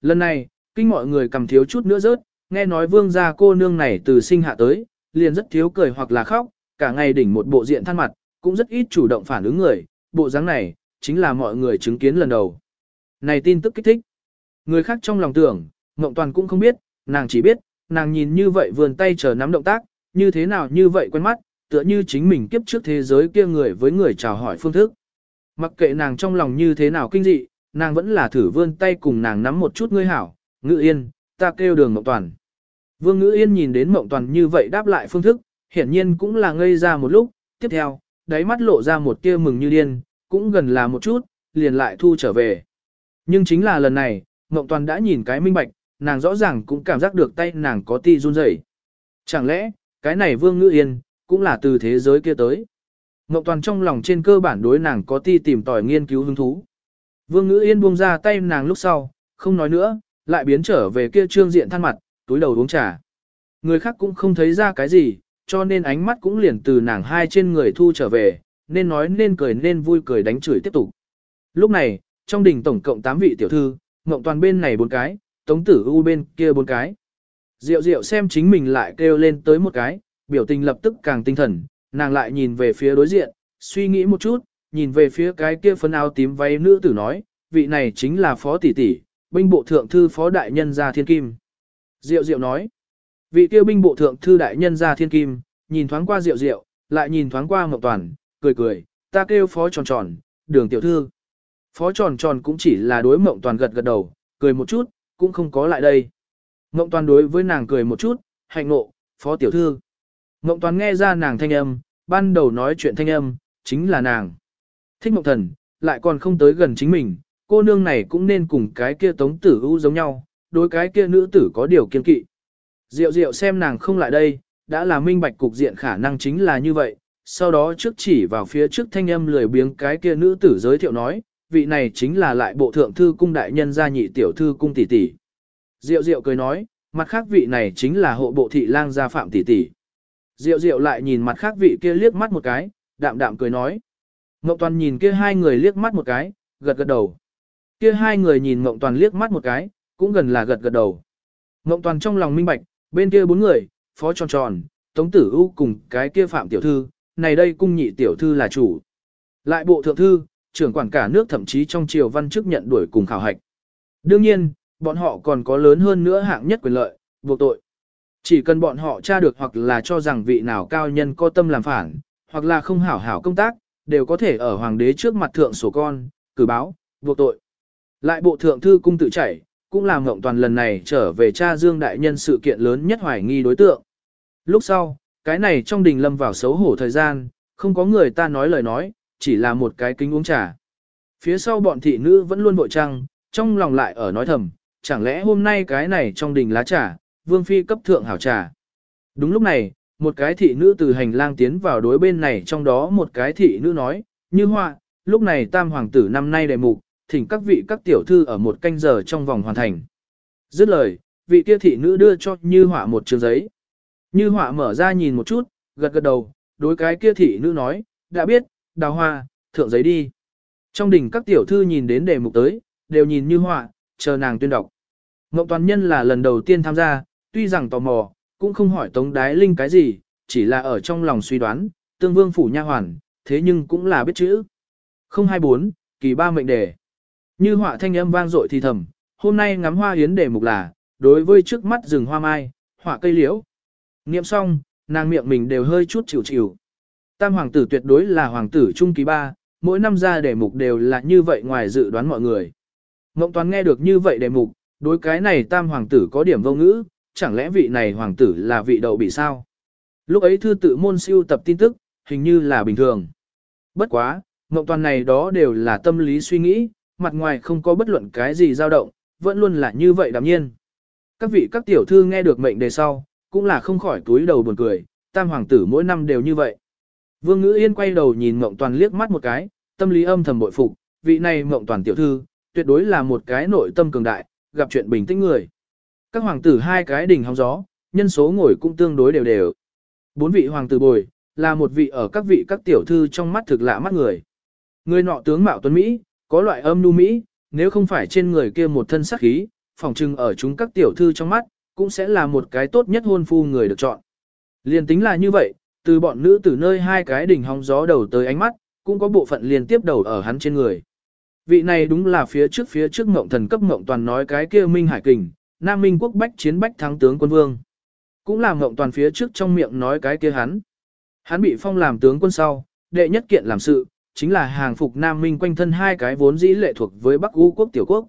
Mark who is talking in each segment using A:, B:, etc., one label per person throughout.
A: Lần này, kinh mọi người cầm thiếu chút nữa rớt, nghe nói vương gia cô nương này từ sinh hạ tới, liền rất thiếu cười hoặc là khóc, cả ngày đỉnh một bộ diện than mặt, cũng rất ít chủ động phản ứng người, bộ dáng này, chính là mọi người chứng kiến lần đầu. Này tin tức kích thích. Người khác trong lòng tưởng, Ngộng Toàn cũng không biết, nàng chỉ biết, nàng nhìn như vậy vườn tay chờ nắm động tác, như thế nào như vậy quen mắt, tựa như chính mình kiếp trước thế giới kia người với người chào hỏi phương thức. Mặc kệ nàng trong lòng như thế nào kinh dị, nàng vẫn là thử vươn tay cùng nàng nắm một chút ngươi hảo, ngự yên, ta kêu đường Mộng Toàn. Vương Ngữ Yên nhìn đến Mộng Toàn như vậy đáp lại phương thức, hiển nhiên cũng là ngây ra một lúc, tiếp theo, đáy mắt lộ ra một tia mừng như điên, cũng gần là một chút, liền lại thu trở về. Nhưng chính là lần này, Mộng Toàn đã nhìn cái minh bạch, nàng rõ ràng cũng cảm giác được tay nàng có ti run rẩy. Chẳng lẽ, cái này Vương Ngữ Yên, cũng là từ thế giới kia tới. Mộng Toàn trong lòng trên cơ bản đối nàng có ti tìm tòi nghiên cứu hứng thú. Vương Ngữ Yên buông ra tay nàng lúc sau, không nói nữa, lại biến trở về kia trương diện than mặt, túi đầu uống trà. Người khác cũng không thấy ra cái gì, cho nên ánh mắt cũng liền từ nàng hai trên người thu trở về, nên nói nên cười nên vui cười đánh chửi tiếp tục. Lúc này, trong đình tổng cộng 8 vị tiểu thư, Ngộng Toàn bên này bốn cái, Tống Tử U bên kia bốn cái. Diệu Diệu xem chính mình lại kêu lên tới một cái, biểu tình lập tức càng tinh thần, nàng lại nhìn về phía đối diện, suy nghĩ một chút, nhìn về phía cái kia phấn áo tím váy nữ tử nói, vị này chính là phó tỷ tỷ, binh bộ thượng thư phó đại nhân gia thiên kim. Diệu Diệu nói, vị kia binh bộ thượng thư đại nhân gia thiên kim, nhìn thoáng qua Diệu Diệu, lại nhìn thoáng qua Ngọc Toàn, cười cười, ta kêu phó tròn tròn, đường tiểu thư. Phó tròn tròn cũng chỉ là đối mộng toàn gật gật đầu, cười một chút, cũng không có lại đây. Mộng toàn đối với nàng cười một chút, hạnh ngộ, phó tiểu thư. Mộng toàn nghe ra nàng thanh âm, ban đầu nói chuyện thanh âm, chính là nàng. Thích mộng thần, lại còn không tới gần chính mình, cô nương này cũng nên cùng cái kia tống tử u giống nhau, đối cái kia nữ tử có điều kiên kỵ. Diệu diệu xem nàng không lại đây, đã là minh bạch cục diện khả năng chính là như vậy, sau đó trước chỉ vào phía trước thanh âm lười biếng cái kia nữ tử giới thiệu nói, vị này chính là lại bộ thượng thư cung đại nhân gia nhị tiểu thư cung tỷ tỷ. Diệu diệu cười nói, mặt khác vị này chính là hộ bộ thị lang gia phạm tỷ tỷ. Diệu diệu lại nhìn mặt khác vị kia liếc mắt một cái, đạm đạm cười nói. Ngộng toàn nhìn kia hai người liếc mắt một cái, gật gật đầu. Kia hai người nhìn Ngộng toàn liếc mắt một cái, cũng gần là gật gật đầu. Ngộng toàn trong lòng minh bạch, bên kia bốn người, phó tròn tròn, tống tử ưu cùng cái kia phạm tiểu thư, này đây cung nhị tiểu thư là chủ. Lại bộ thượng thư, trưởng quản cả nước thậm chí trong triều văn chức nhận đuổi cùng khảo hạch. Đương nhiên, bọn họ còn có lớn hơn nữa hạng nhất quyền lợi, buộc tội. Chỉ cần bọn họ tra được hoặc là cho rằng vị nào cao nhân có tâm làm phản, hoặc là không hảo hảo công tác, đều có thể ở hoàng đế trước mặt thượng sổ con, cử báo, buộc tội. Lại bộ thượng thư cung tự chảy, cũng làm ngộng toàn lần này trở về cha Dương Đại Nhân sự kiện lớn nhất hoài nghi đối tượng. Lúc sau, cái này trong đình lâm vào xấu hổ thời gian, không có người ta nói lời nói, chỉ là một cái kính uống trà. Phía sau bọn thị nữ vẫn luôn bội trăng, trong lòng lại ở nói thầm, chẳng lẽ hôm nay cái này trong đình lá trà, vương phi cấp thượng hảo trà. Đúng lúc này, một cái thị nữ từ hành lang tiến vào đối bên này trong đó một cái thị nữ nói, như hoa, lúc này tam hoàng tử năm nay đề mục, thỉnh các vị các tiểu thư ở một canh giờ trong vòng hoàn thành. Dứt lời, vị kia thị nữ đưa cho như họa một trường giấy. Như họa mở ra nhìn một chút, gật gật đầu, đối cái kia thị nữ nói, đã biết, đào hoa, thượng giấy đi. Trong đỉnh các tiểu thư nhìn đến đề mục tới, đều nhìn như họa, chờ nàng tuyên đọc. Ngọc Toàn Nhân là lần đầu tiên tham gia, tuy rằng tò mò, cũng không hỏi Tống Đái Linh cái gì, chỉ là ở trong lòng suy đoán, tương vương phủ nha hoàn, thế nhưng cũng là biết chữ. 024, kỳ ba mệnh đề. Như họa thanh âm vang dội thì thầm, hôm nay ngắm hoa yến đề mục là, đối với trước mắt rừng hoa mai, họa cây liễu. Niệm xong, nàng miệng mình đều hơi chút chịu chịu. Tam hoàng tử tuyệt đối là hoàng tử trung kỳ ba, mỗi năm ra đề mục đều là như vậy ngoài dự đoán mọi người. Ngộng toán nghe được như vậy đề mục, đối cái này tam hoàng tử có điểm vô ngữ, chẳng lẽ vị này hoàng tử là vị đậu bị sao? Lúc ấy thư tự môn siêu tập tin tức, hình như là bình thường. Bất quá, ngộng toàn này đó đều là tâm lý suy nghĩ, mặt ngoài không có bất luận cái gì dao động, vẫn luôn là như vậy đạm nhiên. Các vị các tiểu thư nghe được mệnh đề sau, cũng là không khỏi túi đầu buồn cười, tam hoàng tử mỗi năm đều như vậy. Vương Ngữ Yên quay đầu nhìn Mộng Toàn liếc mắt một cái, tâm lý âm thầm bội phục, vị này Mộng Toàn tiểu thư, tuyệt đối là một cái nội tâm cường đại, gặp chuyện bình tĩnh người. Các hoàng tử hai cái đỉnh hóng gió, nhân số ngồi cũng tương đối đều đều. Bốn vị hoàng tử bồi, là một vị ở các vị các tiểu thư trong mắt thực lạ mắt người. Người nọ tướng mạo tuấn Mỹ, có loại âm nu Mỹ, nếu không phải trên người kia một thân sắc khí, phỏng chừng ở chúng các tiểu thư trong mắt, cũng sẽ là một cái tốt nhất hôn phu người được chọn. Liên tính là như vậy, từ bọn nữ từ nơi hai cái đỉnh hóng gió đầu tới ánh mắt, cũng có bộ phận liên tiếp đầu ở hắn trên người. Vị này đúng là phía trước phía trước mộng thần cấp mộng toàn nói cái kia Minh Hải Kình, Nam Minh quốc bách chiến bách thắng tướng quân vương. Cũng làm ngộng toàn phía trước trong miệng nói cái kia hắn. Hắn bị phong làm tướng quân sau, đệ nhất kiện làm sự, chính là hàng phục Nam Minh quanh thân hai cái vốn dĩ lệ thuộc với Bắc U quốc tiểu quốc.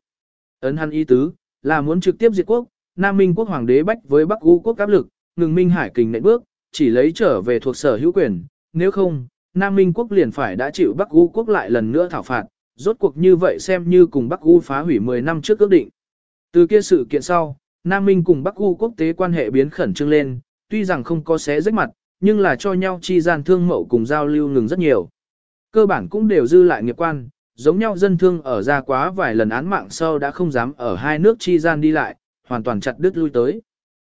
A: Ấn hắn ý tứ, là muốn trực tiếp diệt quốc, Nam Minh quốc hoàng đế bách với Bắc U quốc áp lực, ngừng Minh Hải kình nệnh bước, chỉ lấy trở về thuộc sở hữu quyền, nếu không, Nam Minh quốc liền phải đã chịu Bắc U quốc lại lần nữa thảo phạt, rốt cuộc như vậy xem như cùng Bắc U phá hủy 10 năm trước ước định. Từ kia sự kiện sau, Nam Minh cùng Bắc U quốc tế quan hệ biến khẩn trương lên, tuy rằng không có xé rách mặt, nhưng là cho nhau chi gian thương mậu cùng giao lưu ngừng rất nhiều. Cơ bản cũng đều dư lại nghiệp quan, giống nhau dân thương ở ra quá vài lần án mạng sau đã không dám ở hai nước chi gian đi lại, hoàn toàn chặt đứt lui tới.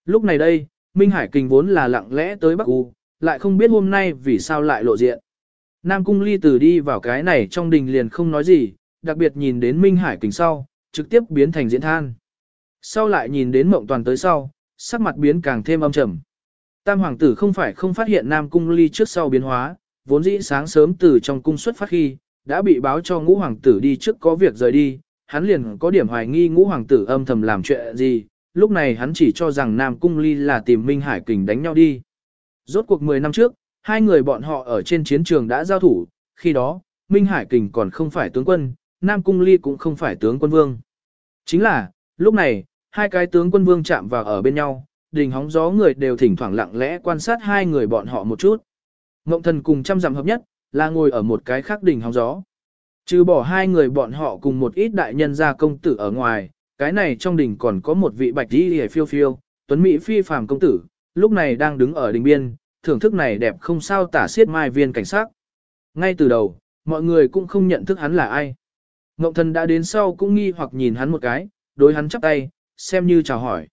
A: Lúc này đây, Minh Hải Kình vốn là lặng lẽ tới Bắc U, lại không biết hôm nay vì sao lại lộ diện. Nam Cung Ly từ đi vào cái này trong đình liền không nói gì, đặc biệt nhìn đến Minh Hải Kình sau, trực tiếp biến thành diễn than. Sau lại nhìn đến Mộng Toàn tới sau, sắc mặt biến càng thêm âm trầm. Tam hoàng tử không phải không phát hiện Nam Cung Ly trước sau biến hóa, vốn dĩ sáng sớm từ trong cung xuất phát khi, đã bị báo cho ngũ hoàng tử đi trước có việc rời đi, hắn liền có điểm hoài nghi ngũ hoàng tử âm thầm làm chuyện gì, lúc này hắn chỉ cho rằng Nam Cung Ly là tìm Minh Hải Kình đánh nhau đi. Rốt cuộc 10 năm trước, hai người bọn họ ở trên chiến trường đã giao thủ, khi đó, Minh Hải Kình còn không phải tướng quân, Nam Cung Ly cũng không phải tướng quân vương. Chính là, lúc này, hai cái tướng quân vương chạm vào ở bên nhau, đình hóng gió người đều thỉnh thoảng lặng lẽ quan sát hai người bọn họ một chút. Ngộng thần cùng trăm dặm hợp nhất, là ngồi ở một cái khác đỉnh hóng gió. Trừ bỏ hai người bọn họ cùng một ít đại nhân gia công tử ở ngoài, cái này trong đỉnh còn có một vị bạch đi hề phiêu phiêu, tuấn mỹ phi phàm công tử, lúc này đang đứng ở đỉnh biên, thưởng thức này đẹp không sao tả xiết mai viên cảnh sát. Ngay từ đầu, mọi người cũng không nhận thức hắn là ai. Ngộng thần đã đến sau cũng nghi hoặc nhìn hắn một cái, đối hắn chắp tay, xem như chào hỏi.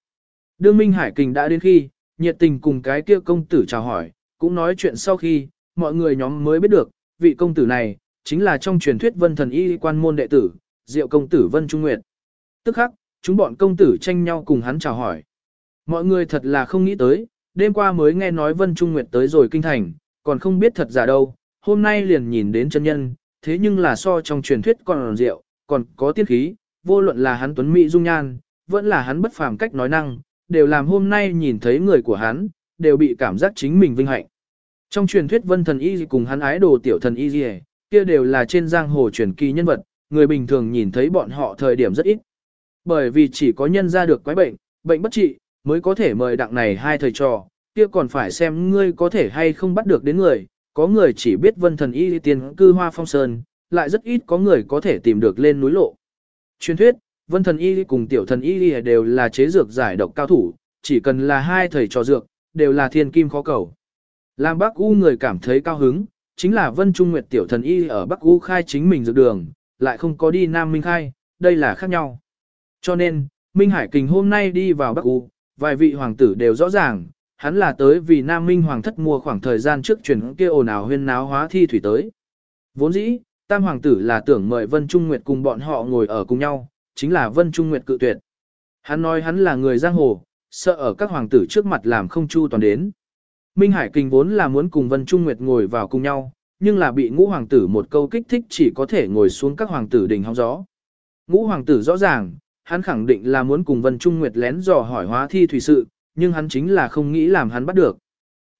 A: Đương Minh Hải Kình đã đến khi, nhiệt tình cùng cái kia công tử chào hỏi, cũng nói chuyện sau khi, mọi người nhóm mới biết được, vị công tử này, chính là trong truyền thuyết vân thần y quan môn đệ tử, diệu công tử Vân Trung Nguyệt. Tức khắc, chúng bọn công tử tranh nhau cùng hắn chào hỏi. Mọi người thật là không nghĩ tới, đêm qua mới nghe nói Vân Trung Nguyệt tới rồi kinh thành, còn không biết thật giả đâu, hôm nay liền nhìn đến chân nhân, thế nhưng là so trong truyền thuyết còn rượu, còn có tiên khí, vô luận là hắn tuấn mỹ dung nhan, vẫn là hắn bất phàm cách nói năng, đều làm hôm nay nhìn thấy người của hắn, đều bị cảm giác chính mình vinh hạnh. Trong truyền thuyết vân thần y cùng hắn ái đồ tiểu thần y kia đều là trên giang hồ truyền kỳ nhân vật, người bình thường nhìn thấy bọn họ thời điểm rất ít. Bởi vì chỉ có nhân ra được quái bệnh, bệnh bất trị, mới có thể mời đặng này hai thầy trò, kia còn phải xem ngươi có thể hay không bắt được đến người, có người chỉ biết vân thần y tiền cư hoa phong sơn, lại rất ít có người có thể tìm được lên núi lộ. Truyền thuyết, vân thần y cùng tiểu thần y đều là chế dược giải độc cao thủ, chỉ cần là hai thầy trò dược, đều là thiên kim khó cầu. Làm Bắc U người cảm thấy cao hứng, chính là Vân Trung Nguyệt tiểu thần y ở Bắc U khai chính mình dược đường, lại không có đi Nam Minh khai, đây là khác nhau. Cho nên, Minh Hải Kình hôm nay đi vào Bắc U, vài vị hoàng tử đều rõ ràng, hắn là tới vì Nam Minh hoàng thất mua khoảng thời gian trước chuyển kia ồn ào huyên náo hóa thi thủy tới. Vốn dĩ, tam hoàng tử là tưởng mời Vân Trung Nguyệt cùng bọn họ ngồi ở cùng nhau, chính là Vân Trung Nguyệt cự tuyệt. Hắn nói hắn là người giang hồ, sợ ở các hoàng tử trước mặt làm không chu toàn đến. Minh Hải Kình vốn là muốn cùng Vân Trung Nguyệt ngồi vào cùng nhau, nhưng là bị ngũ hoàng tử một câu kích thích chỉ có thể ngồi xuống các hoàng tử đỉnh hóng gió. Ngũ hoàng tử rõ ràng, hắn khẳng định là muốn cùng Vân Trung Nguyệt lén dò hỏi hóa thi thủy sự, nhưng hắn chính là không nghĩ làm hắn bắt được.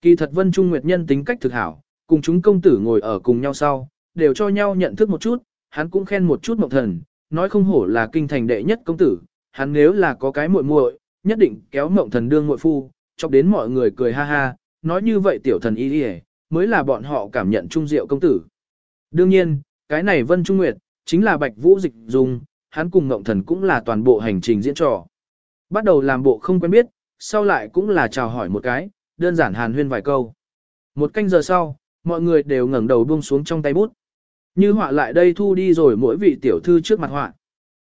A: Kỳ thật Vân Trung Nguyệt nhân tính cách thực hảo, cùng chúng công tử ngồi ở cùng nhau sau, đều cho nhau nhận thức một chút, hắn cũng khen một chút mộng thần, nói không hổ là kinh thành đệ nhất công tử, hắn nếu là có cái muội muội, nhất định kéo mộng thần đương muội phu, chọc đến mọi người cười ha ha, nói như vậy tiểu thần y đi mới là bọn họ cảm nhận trung diệu công tử. Đương nhiên, cái này Vân Trung Nguyệt, chính là Bạch Vũ Dịch dùng, hắn cùng Ngộng Thần cũng là toàn bộ hành trình diễn trò. Bắt đầu làm bộ không quen biết, sau lại cũng là chào hỏi một cái, đơn giản hàn huyên vài câu. Một canh giờ sau, mọi người đều ngẩng đầu buông xuống trong tay bút. Như họa lại đây thu đi rồi mỗi vị tiểu thư trước mặt họa.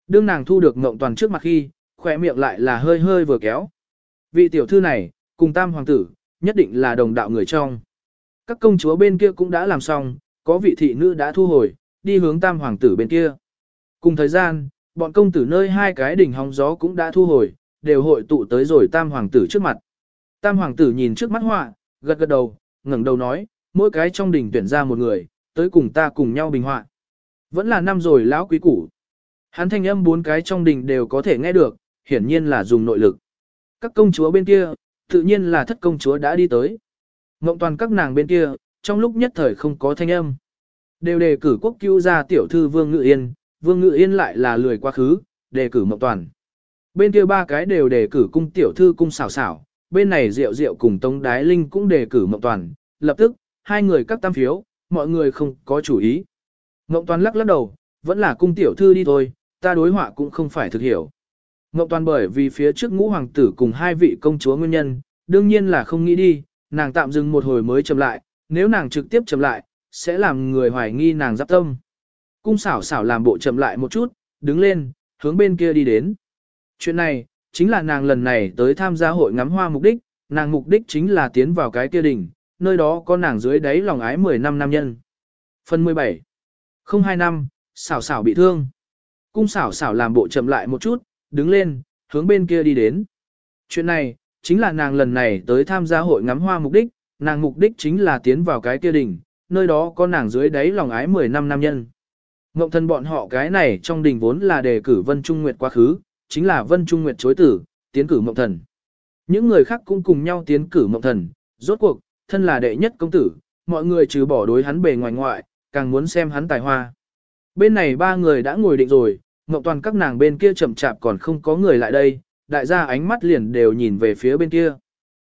A: Đương nàng thu được Ngộng Toàn trước mặt khi, khỏe miệng lại là hơi hơi vừa kéo. Vị tiểu thư này, cùng tam hoàng tử, nhất định là đồng đạo người trong. Các công chúa bên kia cũng đã làm xong, có vị thị nữ đã thu hồi, đi hướng tam hoàng tử bên kia. Cùng thời gian, Bọn công tử nơi hai cái đỉnh hóng gió cũng đã thu hồi, đều hội tụ tới rồi tam hoàng tử trước mặt. Tam hoàng tử nhìn trước mắt họa, gật gật đầu, ngẩng đầu nói, mỗi cái trong đỉnh tuyển ra một người, tới cùng ta cùng nhau bình họa. Vẫn là năm rồi lão quý củ. Hắn thanh âm bốn cái trong đình đều có thể nghe được, hiển nhiên là dùng nội lực. Các công chúa bên kia, tự nhiên là thất công chúa đã đi tới. Ngộng toàn các nàng bên kia, trong lúc nhất thời không có thanh âm. Đều đề cử quốc cứu ra tiểu thư Vương Ngự Yên, Vương Ngự Yên lại là lười quá khứ, đề cử Ngộng Toàn. Bên kia ba cái đều đề cử cung tiểu thư cung xảo xảo, bên này Diệu Diệu cùng Tống Đái Linh cũng đề cử Ngộng Toàn, lập tức, hai người các tam phiếu, mọi người không có chủ ý. Ngộng Toàn lắc lắc đầu, vẫn là cung tiểu thư đi thôi, ta đối họa cũng không phải thực hiểu. Ngộng Toàn bởi vì phía trước ngũ hoàng tử cùng hai vị công chúa nguyên nhân, đương nhiên là không nghĩ đi, nàng tạm dừng một hồi mới chậm lại, nếu nàng trực tiếp chậm lại, sẽ làm người hoài nghi nàng giáp tâm. Cung xảo xảo làm bộ chậm lại một chút, đứng lên, hướng bên kia đi đến. Chuyện này, chính là nàng lần này tới tham gia hội ngắm hoa mục đích, nàng mục đích chính là tiến vào cái kia đỉnh, nơi đó có nàng dưới đáy lòng ái 10 năm nam nhân. Phần 17 02 năm, xảo xảo bị thương. Cung xảo xảo làm bộ chậm lại một chút, đứng lên, hướng bên kia đi đến. Chuyện này, chính là nàng lần này tới tham gia hội ngắm hoa mục đích, nàng mục đích chính là tiến vào cái kia đỉnh, nơi đó có nàng dưới đáy lòng ái 10 năm nam nhân. Ngộng thần bọn họ cái này trong đình vốn là đề cử Vân Trung Nguyệt quá khứ, chính là Vân Trung Nguyệt chối tử, tiến cử Ngộng thần. Những người khác cũng cùng nhau tiến cử Ngộng thần, rốt cuộc, thân là đệ nhất công tử, mọi người trừ bỏ đối hắn bề ngoài ngoại, càng muốn xem hắn tài hoa. Bên này ba người đã ngồi định rồi, ngọc toàn các nàng bên kia chậm chạp còn không có người lại đây, đại gia ánh mắt liền đều nhìn về phía bên kia.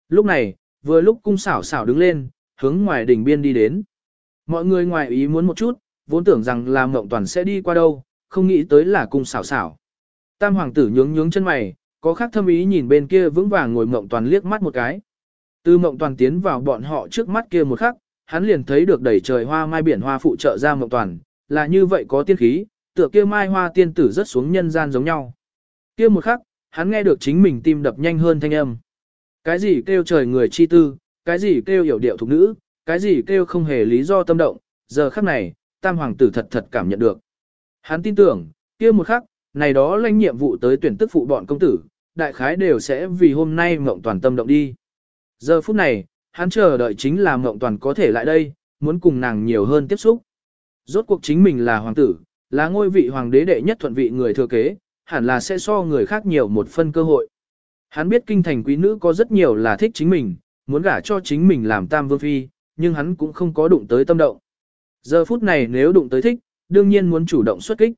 A: Lúc này, vừa lúc cung xảo xảo đứng lên, hướng ngoài đỉnh biên đi đến. Mọi người ngoài ý muốn một chút, vốn tưởng rằng là ngọc toàn sẽ đi qua đâu, không nghĩ tới là cung xảo xảo. Tam hoàng tử nhướng nhướng chân mày, có khác thâm ý nhìn bên kia vững vàng ngồi ngọc toàn liếc mắt một cái. Từ mộng toàn tiến vào bọn họ trước mắt kia một khắc, hắn liền thấy được đầy trời hoa mai biển hoa phụ trợ ra mộng toàn, là như vậy có tiên khí, tựa kia mai hoa tiên tử rất xuống nhân gian giống nhau. Kia một khắc, hắn nghe được chính mình tim đập nhanh hơn thanh âm. Cái gì kêu trời người chi tư, cái gì kêu hiểu điệu thục nữ, cái gì kêu không hề lý do tâm động, giờ khắc này, tam hoàng tử thật thật cảm nhận được. Hắn tin tưởng, kia một khắc, này đó lãnh nhiệm vụ tới tuyển tức phụ bọn công tử, đại khái đều sẽ vì hôm nay mộng toàn tâm động đi. Giờ phút này, hắn chờ đợi chính là mộng toàn có thể lại đây, muốn cùng nàng nhiều hơn tiếp xúc. Rốt cuộc chính mình là hoàng tử, là ngôi vị hoàng đế đệ nhất thuận vị người thừa kế, hẳn là sẽ so người khác nhiều một phân cơ hội. Hắn biết kinh thành quý nữ có rất nhiều là thích chính mình, muốn gả cho chính mình làm tam vương phi, nhưng hắn cũng không có đụng tới tâm động. Giờ phút này nếu đụng tới thích, đương nhiên muốn chủ động xuất kích.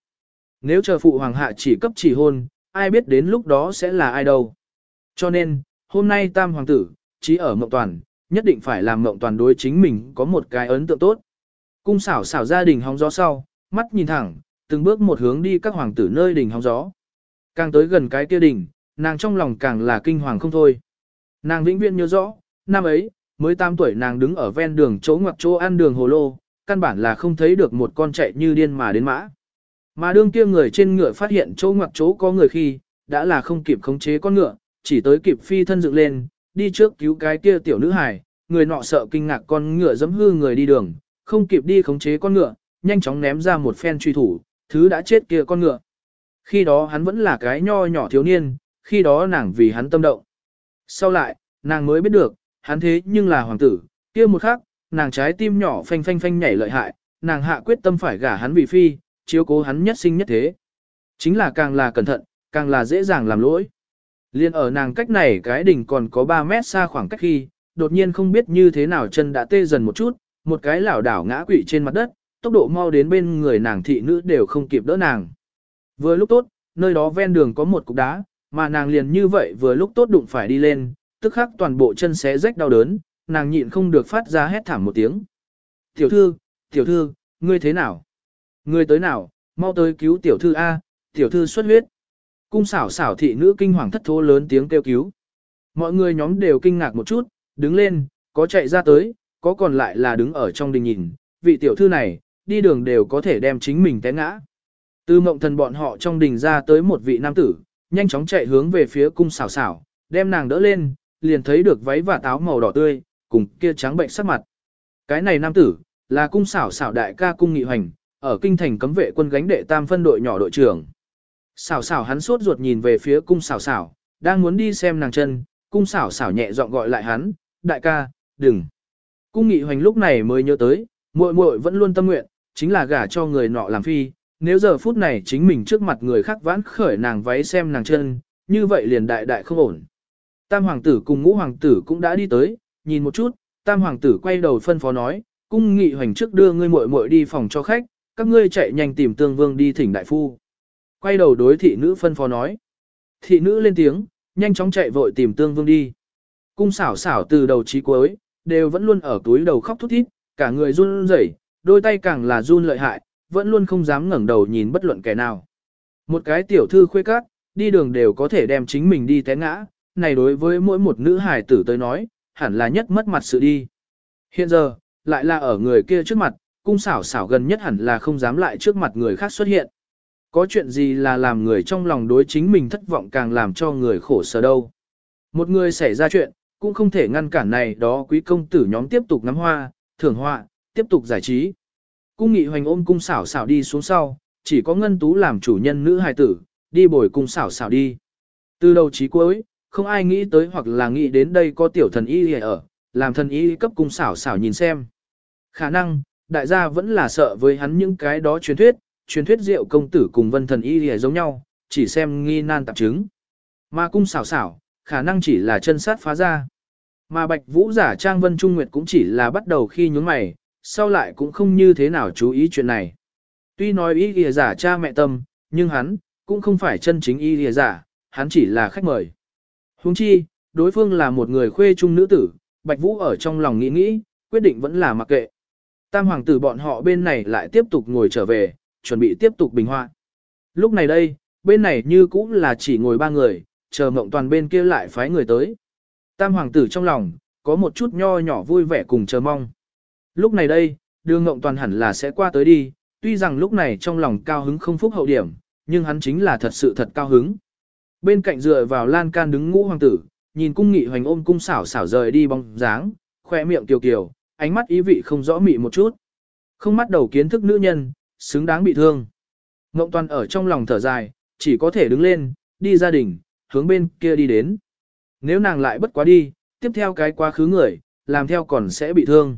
A: Nếu chờ phụ hoàng hạ chỉ cấp chỉ hôn, ai biết đến lúc đó sẽ là ai đâu. Cho nên, hôm nay tam hoàng tử, chỉ ở mộng toàn, nhất định phải làm mộng toàn đối chính mình có một cái ấn tượng tốt. Cung xảo xảo gia đình hóng gió sau, mắt nhìn thẳng, từng bước một hướng đi các hoàng tử nơi đỉnh hóng gió. Càng tới gần cái kia đỉnh, nàng trong lòng càng là kinh hoàng không thôi. Nàng vĩnh viễn nhớ rõ, năm ấy, mới 8 tuổi nàng đứng ở ven đường chỗ ngoặc chỗ ăn đường hồ lô, căn bản là không thấy được một con chạy như điên mà đến mã. Mà đương kia người trên ngựa phát hiện chỗ ngoặc chỗ có người khi, đã là không kịp khống chế con ngựa, chỉ tới kịp phi thân dựng lên, đi trước cứu cái kia tiểu nữ hài, người nọ sợ kinh ngạc con ngựa giẫm hư người đi đường, không kịp đi khống chế con ngựa, nhanh chóng ném ra một phen truy thủ, thứ đã chết kia con ngựa. Khi đó hắn vẫn là cái nho nhỏ thiếu niên, khi đó nàng vì hắn tâm động. Sau lại, nàng mới biết được, hắn thế nhưng là hoàng tử, kia một khắc, nàng trái tim nhỏ phanh phanh phanh nhảy lợi hại, nàng hạ quyết tâm phải gả hắn vì phi, chiếu cố hắn nhất sinh nhất thế. Chính là càng là cẩn thận, càng là dễ dàng làm lỗi. Liên ở nàng cách này cái đỉnh còn có 3 mét xa khoảng cách khi, đột nhiên không biết như thế nào chân đã tê dần một chút, một cái lảo đảo ngã quỵ trên mặt đất, tốc độ mau đến bên người nàng thị nữ đều không kịp đỡ nàng. Vừa lúc tốt, nơi đó ven đường có một cục đá, mà nàng liền như vậy vừa lúc tốt đụng phải đi lên, tức khắc toàn bộ chân xé rách đau đớn, nàng nhịn không được phát ra hét thảm một tiếng. Tiểu thư, tiểu thư, ngươi thế nào? Ngươi tới nào, mau tới cứu tiểu thư A, tiểu thư xuất huyết. Cung xảo xảo thị nữ kinh hoàng thất thố lớn tiếng kêu cứu. Mọi người nhóm đều kinh ngạc một chút, đứng lên, có chạy ra tới, có còn lại là đứng ở trong đình nhìn, vị tiểu thư này, đi đường đều có thể đem chính mình té ngã. Từ mộng thần bọn họ trong đình ra tới một vị nam tử, nhanh chóng chạy hướng về phía cung xảo xảo, đem nàng đỡ lên, liền thấy được váy và táo màu đỏ tươi, cùng kia trắng bệnh sắc mặt. Cái này nam tử, là cung xảo xảo đại ca cung nghị hoành, ở kinh thành cấm vệ quân gánh đệ tam phân đội nhỏ đội trưởng. Xảo xảo hắn sốt ruột nhìn về phía cung xảo xảo, đang muốn đi xem nàng chân, cung xảo xảo nhẹ giọng gọi lại hắn, đại ca, đừng. Cung nghị hoành lúc này mới nhớ tới, muội muội vẫn luôn tâm nguyện, chính là gả cho người nọ làm phi, nếu giờ phút này chính mình trước mặt người khác vãn khởi nàng váy xem nàng chân, như vậy liền đại đại không ổn. Tam hoàng tử cùng ngũ hoàng tử cũng đã đi tới, nhìn một chút, tam hoàng tử quay đầu phân phó nói, cung nghị hoành trước đưa ngươi muội muội đi phòng cho khách, các ngươi chạy nhanh tìm tương vương đi thỉnh đại phu. Quay đầu đối thị nữ phân phó nói. Thị nữ lên tiếng, nhanh chóng chạy vội tìm tương vương đi. Cung xảo xảo từ đầu chí cuối, đều vẫn luôn ở túi đầu khóc thút thít, cả người run rẩy, đôi tay càng là run lợi hại, vẫn luôn không dám ngẩng đầu nhìn bất luận kẻ nào. Một cái tiểu thư khuê cát, đi đường đều có thể đem chính mình đi té ngã, này đối với mỗi một nữ hài tử tới nói, hẳn là nhất mất mặt sự đi. Hiện giờ, lại là ở người kia trước mặt, cung xảo xảo gần nhất hẳn là không dám lại trước mặt người khác xuất hiện. Có chuyện gì là làm người trong lòng đối chính mình thất vọng càng làm cho người khổ sở đâu. Một người xảy ra chuyện, cũng không thể ngăn cản này đó quý công tử nhóm tiếp tục ngắm hoa, thưởng họa, tiếp tục giải trí. Cung nghị hoành ôm cung xảo xảo đi xuống sau, chỉ có ngân tú làm chủ nhân nữ hài tử, đi bồi cung xảo xảo đi. Từ đầu chí cuối, không ai nghĩ tới hoặc là nghĩ đến đây có tiểu thần y ở, làm thần y cấp cung xảo xảo nhìn xem. Khả năng, đại gia vẫn là sợ với hắn những cái đó truyền thuyết, truyền thuyết diệu công tử cùng vân thần y giống nhau, chỉ xem nghi nan tạp chứng. Mà cung xảo xảo, khả năng chỉ là chân sát phá ra. Mà bạch vũ giả trang vân trung nguyệt cũng chỉ là bắt đầu khi nhún mày, sau lại cũng không như thế nào chú ý chuyện này. Tuy nói y lìa giả cha mẹ tâm, nhưng hắn, cũng không phải chân chính y lìa giả, hắn chỉ là khách mời. Huống chi, đối phương là một người khuê trung nữ tử, Bạch Vũ ở trong lòng nghĩ nghĩ, quyết định vẫn là mặc kệ. Tam hoàng tử bọn họ bên này lại tiếp tục ngồi trở về, chuẩn bị tiếp tục bình hoa. Lúc này đây, bên này như cũng là chỉ ngồi ba người, chờ mộng toàn bên kia lại phái người tới. Tam hoàng tử trong lòng, có một chút nho nhỏ vui vẻ cùng chờ mong. Lúc này đây, đường mộng toàn hẳn là sẽ qua tới đi, tuy rằng lúc này trong lòng cao hứng không phúc hậu điểm, nhưng hắn chính là thật sự thật cao hứng. Bên cạnh dựa vào lan can đứng ngũ hoàng tử, nhìn cung nghị hoành ôm cung xảo xảo rời đi bóng dáng, khoe miệng kiều kiều, ánh mắt ý vị không rõ mị một chút. Không mắt đầu kiến thức nữ nhân, xứng đáng bị thương. Ngộng toàn ở trong lòng thở dài, chỉ có thể đứng lên, đi gia đình, hướng bên kia đi đến. Nếu nàng lại bất quá đi, tiếp theo cái quá khứ người, làm theo còn sẽ bị thương.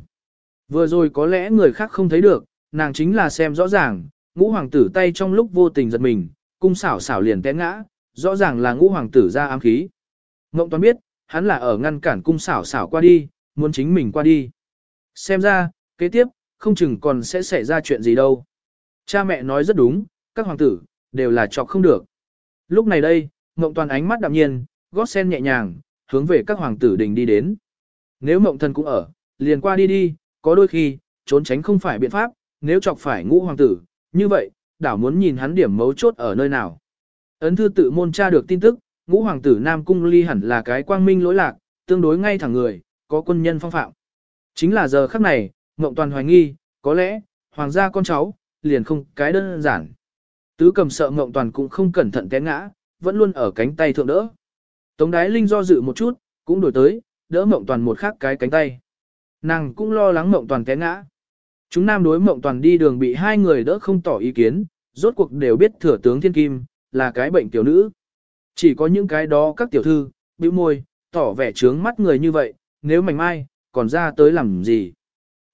A: Vừa rồi có lẽ người khác không thấy được, nàng chính là xem rõ ràng, ngũ hoàng tử tay trong lúc vô tình giật mình, cung xảo xảo liền té ngã, rõ ràng là ngũ hoàng tử ra ám khí. Ngộng toàn biết, hắn là ở ngăn cản cung xảo xảo qua đi, muốn chính mình qua đi. Xem ra, kế tiếp, không chừng còn sẽ xảy ra chuyện gì đâu. Cha mẹ nói rất đúng, các hoàng tử, đều là chọc không được. Lúc này đây, Mộng toàn ánh mắt đạm nhiên, gót sen nhẹ nhàng, hướng về các hoàng tử đình đi đến. Nếu Mộng thần cũng ở, liền qua đi đi, có đôi khi, trốn tránh không phải biện pháp, nếu chọc phải ngũ hoàng tử, như vậy, đảo muốn nhìn hắn điểm mấu chốt ở nơi nào. Ấn thư tự môn tra được tin tức, ngũ hoàng tử Nam Cung Ly hẳn là cái quang minh lỗi lạc, tương đối ngay thẳng người, có quân nhân phong phạm. Chính là giờ khắc này, Mộng Toàn hoài nghi, có lẽ, hoàng gia con cháu, liền không cái đơn giản. Tứ cầm sợ Ngộng Toàn cũng không cẩn thận té ngã, vẫn luôn ở cánh tay thượng đỡ. Tống Đái Linh do dự một chút, cũng đổi tới, đỡ Ngộng Toàn một khác cái cánh tay. Nàng cũng lo lắng Ngộng Toàn té ngã. Chúng nam đối Ngộng Toàn đi đường bị hai người đỡ không tỏ ý kiến, rốt cuộc đều biết thừa tướng Thiên Kim, là cái bệnh tiểu nữ. Chỉ có những cái đó các tiểu thư, bĩu môi, tỏ vẻ trướng mắt người như vậy, nếu mảnh mai, còn ra tới làm gì.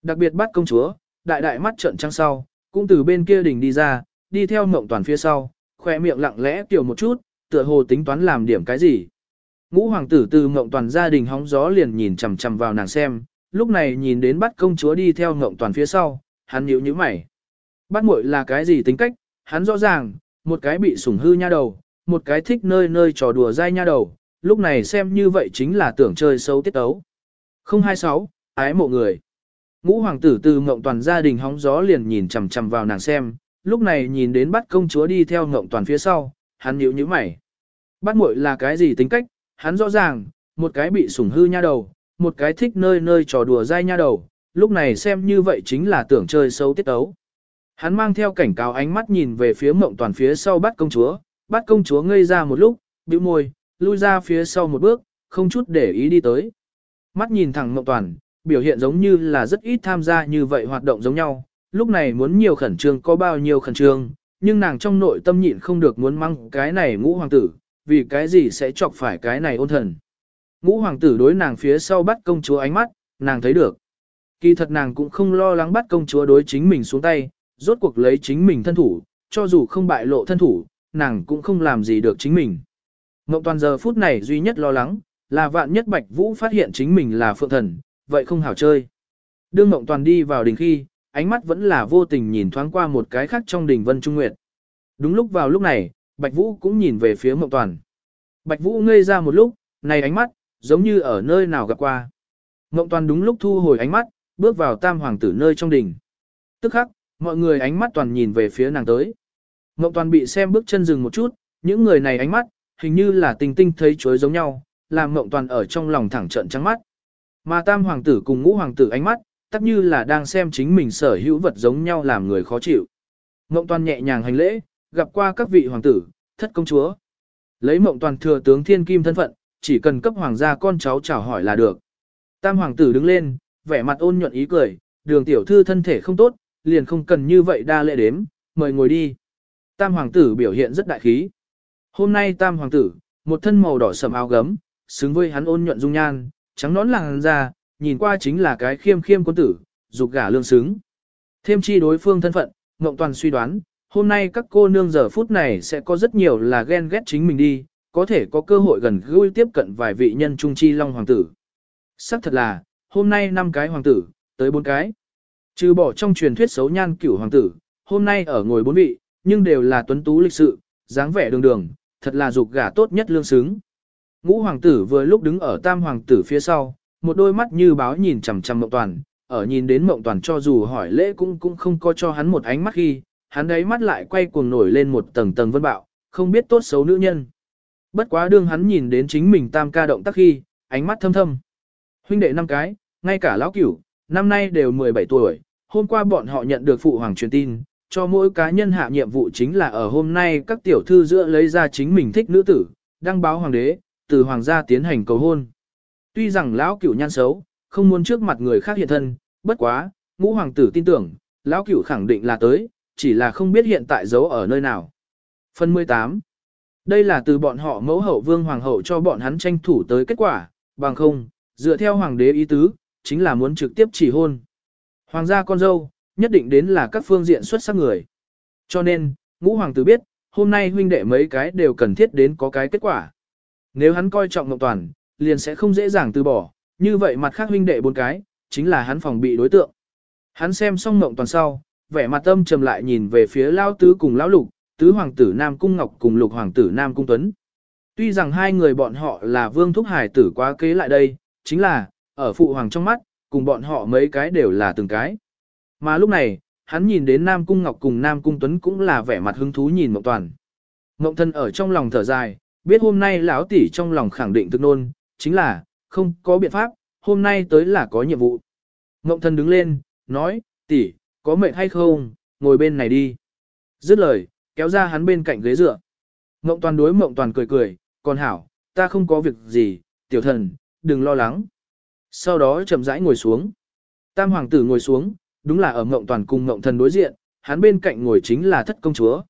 A: Đặc biệt bắt công chúa, đại đại mắt trợn trăng sau, cũng từ bên kia đỉnh đi ra, đi theo mộng toàn phía sau, khoe miệng lặng lẽ tiểu một chút, tựa hồ tính toán làm điểm cái gì. Ngũ hoàng tử từ mộng toàn gia đình hóng gió liền nhìn chằm chằm vào nàng xem, lúc này nhìn đến bắt công chúa đi theo mộng toàn phía sau, hắn nhíu nhíu mày. Bắt muội là cái gì tính cách, hắn rõ ràng, một cái bị sủng hư nha đầu, một cái thích nơi nơi trò đùa dai nha đầu, lúc này xem như vậy chính là tưởng chơi xấu tiết ấu. 026, ái mộ người. Ngũ hoàng tử từ ngộng toàn gia đình hóng gió liền nhìn chằm chằm vào nàng xem, lúc này nhìn đến bắt công chúa đi theo ngộng toàn phía sau, hắn nhíu nhíu mày. Bắt muội là cái gì tính cách, hắn rõ ràng, một cái bị sủng hư nha đầu, một cái thích nơi nơi trò đùa dai nha đầu, lúc này xem như vậy chính là tưởng chơi xấu tiết ấu. Hắn mang theo cảnh cáo ánh mắt nhìn về phía mộng toàn phía sau bắt công chúa, bắt công chúa ngây ra một lúc, bĩu môi, lui ra phía sau một bước, không chút để ý đi tới. Mắt nhìn thẳng mộng toàn, biểu hiện giống như là rất ít tham gia như vậy hoạt động giống nhau, lúc này muốn nhiều khẩn trương có bao nhiêu khẩn trương, nhưng nàng trong nội tâm nhịn không được muốn mang cái này ngũ hoàng tử, vì cái gì sẽ chọc phải cái này ôn thần. Ngũ hoàng tử đối nàng phía sau bắt công chúa ánh mắt, nàng thấy được. Kỳ thật nàng cũng không lo lắng bắt công chúa đối chính mình xuống tay, rốt cuộc lấy chính mình thân thủ, cho dù không bại lộ thân thủ, nàng cũng không làm gì được chính mình. Ngộng toàn giờ phút này duy nhất lo lắng, là vạn nhất Bạch Vũ phát hiện chính mình là phượng thần, vậy không hảo chơi. Đương Ngộng toàn đi vào đình khi, ánh mắt vẫn là vô tình nhìn thoáng qua một cái khác trong đình Vân Trung Nguyệt. Đúng lúc vào lúc này, Bạch Vũ cũng nhìn về phía Ngộng toàn. Bạch Vũ ngây ra một lúc, này ánh mắt, giống như ở nơi nào gặp qua. Ngộng toàn đúng lúc thu hồi ánh mắt, bước vào tam hoàng tử nơi trong đình. Tức khắc, mọi người ánh mắt toàn nhìn về phía nàng tới. Ngộng toàn bị xem bước chân dừng một chút, những người này ánh mắt, hình như là tình tinh thấy chối giống nhau, làm Ngộng toàn ở trong lòng thẳng trận trắng mắt. Mà tam hoàng tử cùng ngũ hoàng tử ánh mắt, tắc như là đang xem chính mình sở hữu vật giống nhau làm người khó chịu. Mộng toàn nhẹ nhàng hành lễ, gặp qua các vị hoàng tử, thất công chúa. Lấy mộng toàn thừa tướng thiên kim thân phận, chỉ cần cấp hoàng gia con cháu chào hỏi là được. Tam hoàng tử đứng lên, vẻ mặt ôn nhuận ý cười, đường tiểu thư thân thể không tốt, liền không cần như vậy đa lễ đếm, mời ngồi đi. Tam hoàng tử biểu hiện rất đại khí. Hôm nay tam hoàng tử, một thân màu đỏ sầm áo gấm, xứng với hắn ôn nhuận dung nhan, trắng nón làng ra, nhìn qua chính là cái khiêm khiêm quân tử, dục gả lương xứng. Thêm chi đối phương thân phận, Ngộng Toàn suy đoán, hôm nay các cô nương giờ phút này sẽ có rất nhiều là ghen ghét chính mình đi, có thể có cơ hội gần gũi tiếp cận vài vị nhân trung chi long hoàng tử. Sắc thật là, hôm nay năm cái hoàng tử, tới bốn cái. Trừ bỏ trong truyền thuyết xấu nhan cửu hoàng tử, hôm nay ở ngồi bốn vị, nhưng đều là tuấn tú lịch sự, dáng vẻ đường đường, thật là dục gả tốt nhất lương xứng. Ngũ hoàng tử vừa lúc đứng ở tam hoàng tử phía sau, một đôi mắt như báo nhìn chằm chằm mộng toàn, ở nhìn đến mộng toàn cho dù hỏi lễ cũng cũng không có cho hắn một ánh mắt khi, hắn đấy mắt lại quay cuồng nổi lên một tầng tầng vân bạo, không biết tốt xấu nữ nhân. Bất quá đương hắn nhìn đến chính mình tam ca động tác khi, ánh mắt thâm thâm. Huynh đệ năm cái, ngay cả lão cửu, năm nay đều 17 tuổi, hôm qua bọn họ nhận được phụ hoàng truyền tin, cho mỗi cá nhân hạ nhiệm vụ chính là ở hôm nay các tiểu thư giữa lấy ra chính mình thích nữ tử, đăng báo hoàng đế, từ hoàng gia tiến hành cầu hôn. Tuy rằng lão cửu nhan xấu, không muốn trước mặt người khác hiện thân, bất quá, ngũ hoàng tử tin tưởng, lão cửu khẳng định là tới, chỉ là không biết hiện tại giấu ở nơi nào. Phần 18 Đây là từ bọn họ mẫu hậu vương hoàng hậu cho bọn hắn tranh thủ tới kết quả, bằng không, dựa theo hoàng đế ý tứ, chính là muốn trực tiếp chỉ hôn. Hoàng gia con dâu, nhất định đến là các phương diện xuất sắc người. Cho nên, ngũ hoàng tử biết, hôm nay huynh đệ mấy cái đều cần thiết đến có cái kết quả. Nếu hắn coi trọng Ngọc Toàn, liền sẽ không dễ dàng từ bỏ, như vậy mặt khác huynh đệ bốn cái, chính là hắn phòng bị đối tượng. Hắn xem xong Ngọc Toàn sau, vẻ mặt tâm trầm lại nhìn về phía Lao Tứ cùng Lão Lục, Tứ Hoàng tử Nam Cung Ngọc cùng Lục Hoàng tử Nam Cung Tuấn. Tuy rằng hai người bọn họ là vương thúc hải tử quá kế lại đây, chính là, ở phụ hoàng trong mắt, cùng bọn họ mấy cái đều là từng cái. Mà lúc này, hắn nhìn đến Nam Cung Ngọc cùng Nam Cung Tuấn cũng là vẻ mặt hứng thú nhìn Mộng Toàn. Mộng thân ở trong lòng thở dài, biết hôm nay lão tỷ trong lòng khẳng định thực nôn, chính là, không có biện pháp, hôm nay tới là có nhiệm vụ. Ngộng thân đứng lên, nói, tỷ, có mệt hay không, ngồi bên này đi. Dứt lời, kéo ra hắn bên cạnh ghế dựa. Ngộng toàn đối mộng toàn cười cười, còn hảo, ta không có việc gì, tiểu thần, đừng lo lắng. Sau đó chậm rãi ngồi xuống. Tam hoàng tử ngồi xuống, đúng là ở mộng toàn cùng mộng thần đối diện, hắn bên cạnh ngồi chính là thất công chúa.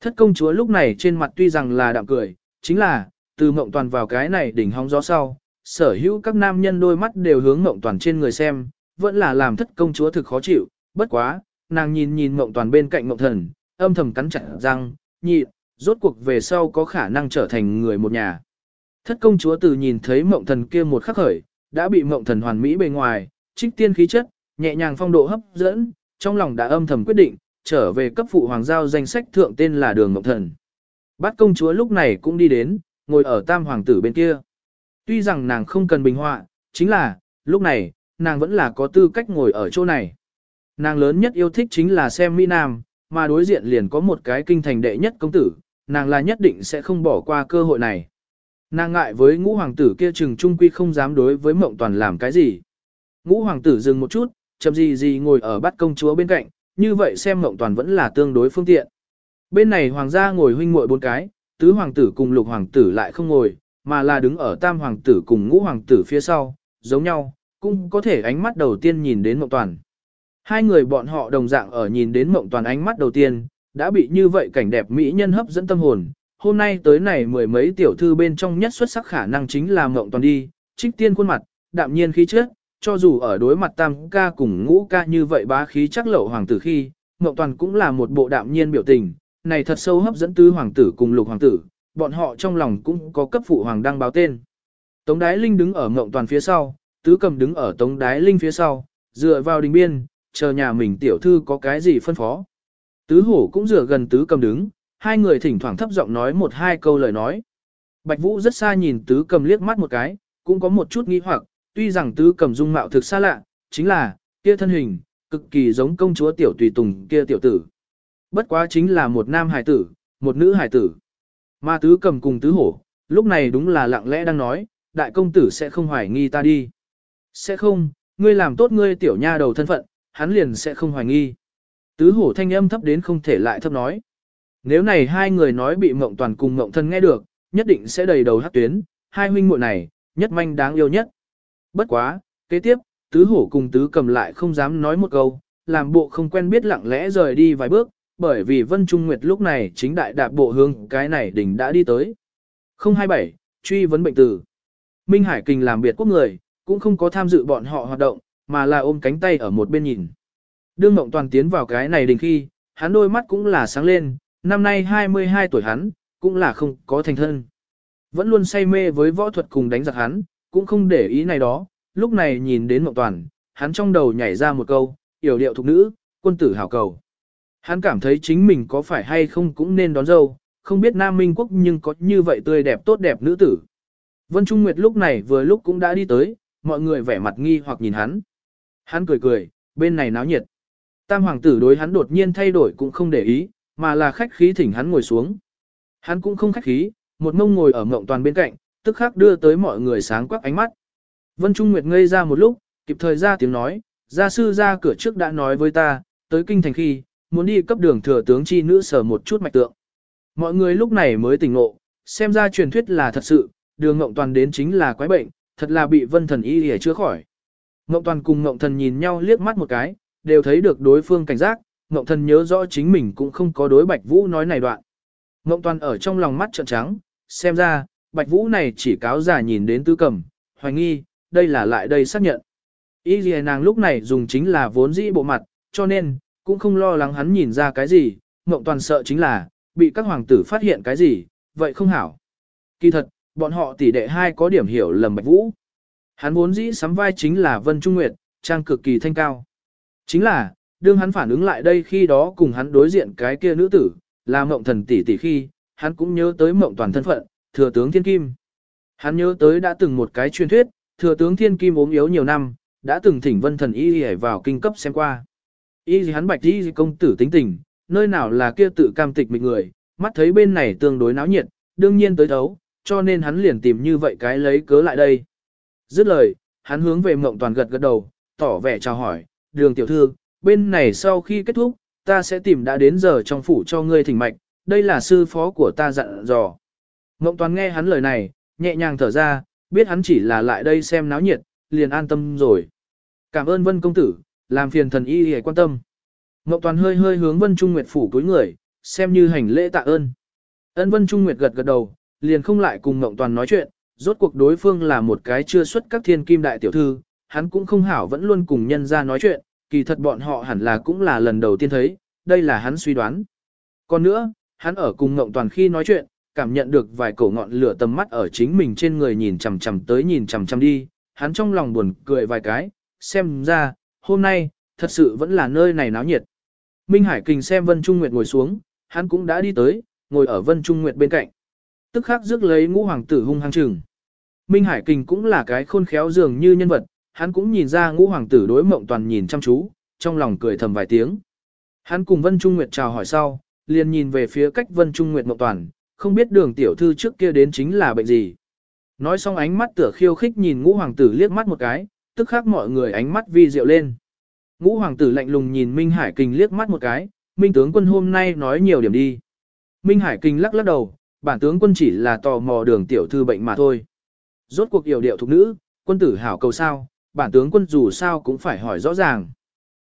A: Thất công chúa lúc này trên mặt tuy rằng là đạm cười, chính là, từ mộng toàn vào cái này đỉnh hóng gió sau, sở hữu các nam nhân đôi mắt đều hướng mộng toàn trên người xem, vẫn là làm thất công chúa thực khó chịu, bất quá, nàng nhìn nhìn mộng toàn bên cạnh mộng thần, âm thầm cắn chặt răng, nhị, rốt cuộc về sau có khả năng trở thành người một nhà. Thất công chúa từ nhìn thấy mộng thần kia một khắc khởi, đã bị mộng thần hoàn mỹ bề ngoài, trích tiên khí chất, nhẹ nhàng phong độ hấp dẫn, trong lòng đã âm thầm quyết định, trở về cấp phụ hoàng giao danh sách thượng tên là đường mộng thần. Bát công chúa lúc này cũng đi đến, ngồi ở tam hoàng tử bên kia. Tuy rằng nàng không cần bình họa, chính là, lúc này, nàng vẫn là có tư cách ngồi ở chỗ này. Nàng lớn nhất yêu thích chính là xem Mỹ Nam, mà đối diện liền có một cái kinh thành đệ nhất công tử, nàng là nhất định sẽ không bỏ qua cơ hội này. Nàng ngại với ngũ hoàng tử kia chừng trung quy không dám đối với mộng toàn làm cái gì. Ngũ hoàng tử dừng một chút, chậm gì gì ngồi ở bắt công chúa bên cạnh, như vậy xem mộng toàn vẫn là tương đối phương tiện. Bên này hoàng gia ngồi huynh muội bốn cái, tứ hoàng tử cùng lục hoàng tử lại không ngồi, mà là đứng ở tam hoàng tử cùng ngũ hoàng tử phía sau, giống nhau, cũng có thể ánh mắt đầu tiên nhìn đến mộng toàn. Hai người bọn họ đồng dạng ở nhìn đến mộng toàn ánh mắt đầu tiên, đã bị như vậy cảnh đẹp mỹ nhân hấp dẫn tâm hồn. Hôm nay tới này mười mấy tiểu thư bên trong nhất xuất sắc khả năng chính là Mộng Toàn đi, trích tiên khuôn mặt, đạm nhiên khí chất, cho dù ở đối mặt tam ca cùng ngũ ca như vậy bá khí chắc lậu hoàng tử khi, Mộng Toàn cũng là một bộ đạm nhiên biểu tình, này thật sâu hấp dẫn tứ hoàng tử cùng lục hoàng tử, bọn họ trong lòng cũng có cấp phụ hoàng đăng báo tên. Tống Đái Linh đứng ở ngộng Toàn phía sau, tứ cầm đứng ở Tống Đái Linh phía sau, dựa vào đình biên, chờ nhà mình tiểu thư có cái gì phân phó. Tứ hổ cũng dựa gần tứ cầm đứng, hai người thỉnh thoảng thấp giọng nói một hai câu lời nói. Bạch Vũ rất xa nhìn tứ cầm liếc mắt một cái, cũng có một chút nghi hoặc, tuy rằng tứ cầm dung mạo thực xa lạ, chính là, kia thân hình, cực kỳ giống công chúa tiểu tùy tùng kia tiểu tử. Bất quá chính là một nam hải tử, một nữ hải tử. Mà tứ cầm cùng tứ hổ, lúc này đúng là lặng lẽ đang nói, đại công tử sẽ không hoài nghi ta đi. Sẽ không, ngươi làm tốt ngươi tiểu nha đầu thân phận, hắn liền sẽ không hoài nghi. Tứ hổ thanh âm thấp đến không thể lại thấp nói. Nếu này hai người nói bị mộng toàn cùng mộng thân nghe được, nhất định sẽ đầy đầu hát tuyến, hai huynh muội này, nhất manh đáng yêu nhất. Bất quá, kế tiếp, tứ hổ cùng tứ cầm lại không dám nói một câu, làm bộ không quen biết lặng lẽ rời đi vài bước, bởi vì Vân Trung Nguyệt lúc này chính đại đạp bộ hương cái này đỉnh đã đi tới. 027, truy vấn bệnh tử. Minh Hải Kình làm biệt quốc người, cũng không có tham dự bọn họ hoạt động, mà là ôm cánh tay ở một bên nhìn. Đương Mộng Toàn tiến vào cái này đỉnh khi, hắn đôi mắt cũng là sáng lên, năm nay 22 tuổi hắn, cũng là không có thành thân. Vẫn luôn say mê với võ thuật cùng đánh giặc hắn, cũng không để ý này đó, lúc này nhìn đến Mộng Toàn, hắn trong đầu nhảy ra một câu, yểu điệu thục nữ, quân tử hảo cầu. Hắn cảm thấy chính mình có phải hay không cũng nên đón dâu, không biết Nam Minh Quốc nhưng có như vậy tươi đẹp tốt đẹp nữ tử. Vân Trung Nguyệt lúc này vừa lúc cũng đã đi tới, mọi người vẻ mặt nghi hoặc nhìn hắn. Hắn cười cười, bên này náo nhiệt. Tam hoàng tử đối hắn đột nhiên thay đổi cũng không để ý, mà là khách khí thỉnh hắn ngồi xuống. Hắn cũng không khách khí, một mông ngồi ở mộng toàn bên cạnh, tức khắc đưa tới mọi người sáng quắc ánh mắt. Vân Trung Nguyệt ngây ra một lúc, kịp thời ra tiếng nói, gia sư ra cửa trước đã nói với ta, tới kinh thành khi, muốn đi cấp đường thừa tướng chi nữ sở một chút mạch tượng. Mọi người lúc này mới tỉnh ngộ, xem ra truyền thuyết là thật sự, đường ngộng toàn đến chính là quái bệnh, thật là bị vân thần y để chữa khỏi. Ngộng toàn cùng ngộng thần nhìn nhau liếc mắt một cái, đều thấy được đối phương cảnh giác, ngộng thần nhớ rõ chính mình cũng không có đối bạch vũ nói này đoạn. Ngộng toàn ở trong lòng mắt trợn trắng, xem ra, bạch vũ này chỉ cáo giả nhìn đến tư cầm, hoài nghi, đây là lại đây xác nhận. Y nàng lúc này dùng chính là vốn dĩ bộ mặt, cho nên, cũng không lo lắng hắn nhìn ra cái gì, mộng toàn sợ chính là, bị các hoàng tử phát hiện cái gì, vậy không hảo. Kỳ thật, bọn họ tỷ đệ hai có điểm hiểu lầm Bạch Vũ. Hắn vốn dĩ sắm vai chính là Vân Trung Nguyệt, trang cực kỳ thanh cao. Chính là, đương hắn phản ứng lại đây khi đó cùng hắn đối diện cái kia nữ tử, là mộng thần tỷ tỷ khi, hắn cũng nhớ tới mộng toàn thân phận, thừa tướng thiên kim. Hắn nhớ tới đã từng một cái truyền thuyết, thừa tướng thiên kim ốm yếu nhiều năm, đã từng thỉnh vân thần y y vào kinh cấp xem qua. Y gì hắn bạch y công tử tính tình, nơi nào là kia tự cam tịch mình người, mắt thấy bên này tương đối náo nhiệt, đương nhiên tới thấu, cho nên hắn liền tìm như vậy cái lấy cớ lại đây. Dứt lời, hắn hướng về mộng toàn gật gật đầu, tỏ vẻ chào hỏi, đường tiểu thư, bên này sau khi kết thúc, ta sẽ tìm đã đến giờ trong phủ cho ngươi thỉnh mạch, đây là sư phó của ta dặn dò. Mộng toàn nghe hắn lời này, nhẹ nhàng thở ra, biết hắn chỉ là lại đây xem náo nhiệt, liền an tâm rồi. Cảm ơn vân công tử, làm phiền thần y hề quan tâm. Ngọc toàn hơi hơi hướng vân trung nguyệt phủ túi người, xem như hành lễ tạ ơn. Ân vân trung nguyệt gật gật đầu, liền không lại cùng Ngọc Toàn nói chuyện, rốt cuộc đối phương là một cái chưa xuất các thiên kim đại tiểu thư, hắn cũng không hảo vẫn luôn cùng nhân ra nói chuyện, kỳ thật bọn họ hẳn là cũng là lần đầu tiên thấy, đây là hắn suy đoán. Còn nữa, hắn ở cùng Ngộng Toàn khi nói chuyện, cảm nhận được vài cổ ngọn lửa tầm mắt ở chính mình trên người nhìn chằm chằm tới nhìn chằm chằm đi, hắn trong lòng buồn cười vài cái, xem ra, hôm nay, thật sự vẫn là nơi này náo nhiệt. Minh Hải Kình xem Vân Trung Nguyệt ngồi xuống, hắn cũng đã đi tới, ngồi ở Vân Trung Nguyệt bên cạnh. Tức khắc rước lấy ngũ hoàng tử hung hăng trừng. Minh Hải Kình cũng là cái khôn khéo dường như nhân vật, hắn cũng nhìn ra ngũ hoàng tử đối mộng toàn nhìn chăm chú, trong lòng cười thầm vài tiếng. Hắn cùng Vân Trung Nguyệt chào hỏi sau, liền nhìn về phía cách Vân Trung Nguyệt mộng toàn, không biết đường tiểu thư trước kia đến chính là bệnh gì. Nói xong ánh mắt tựa khiêu khích nhìn ngũ hoàng tử liếc mắt một cái, tức khắc mọi người ánh mắt vi diệu lên. Ngũ hoàng tử lạnh lùng nhìn Minh Hải Kình liếc mắt một cái, Minh tướng quân hôm nay nói nhiều điểm đi. Minh Hải Kình lắc lắc đầu, bản tướng quân chỉ là tò mò đường tiểu thư bệnh mà thôi. Rốt cuộc yểu điệu thục nữ, quân tử hảo cầu sao, bản tướng quân dù sao cũng phải hỏi rõ ràng.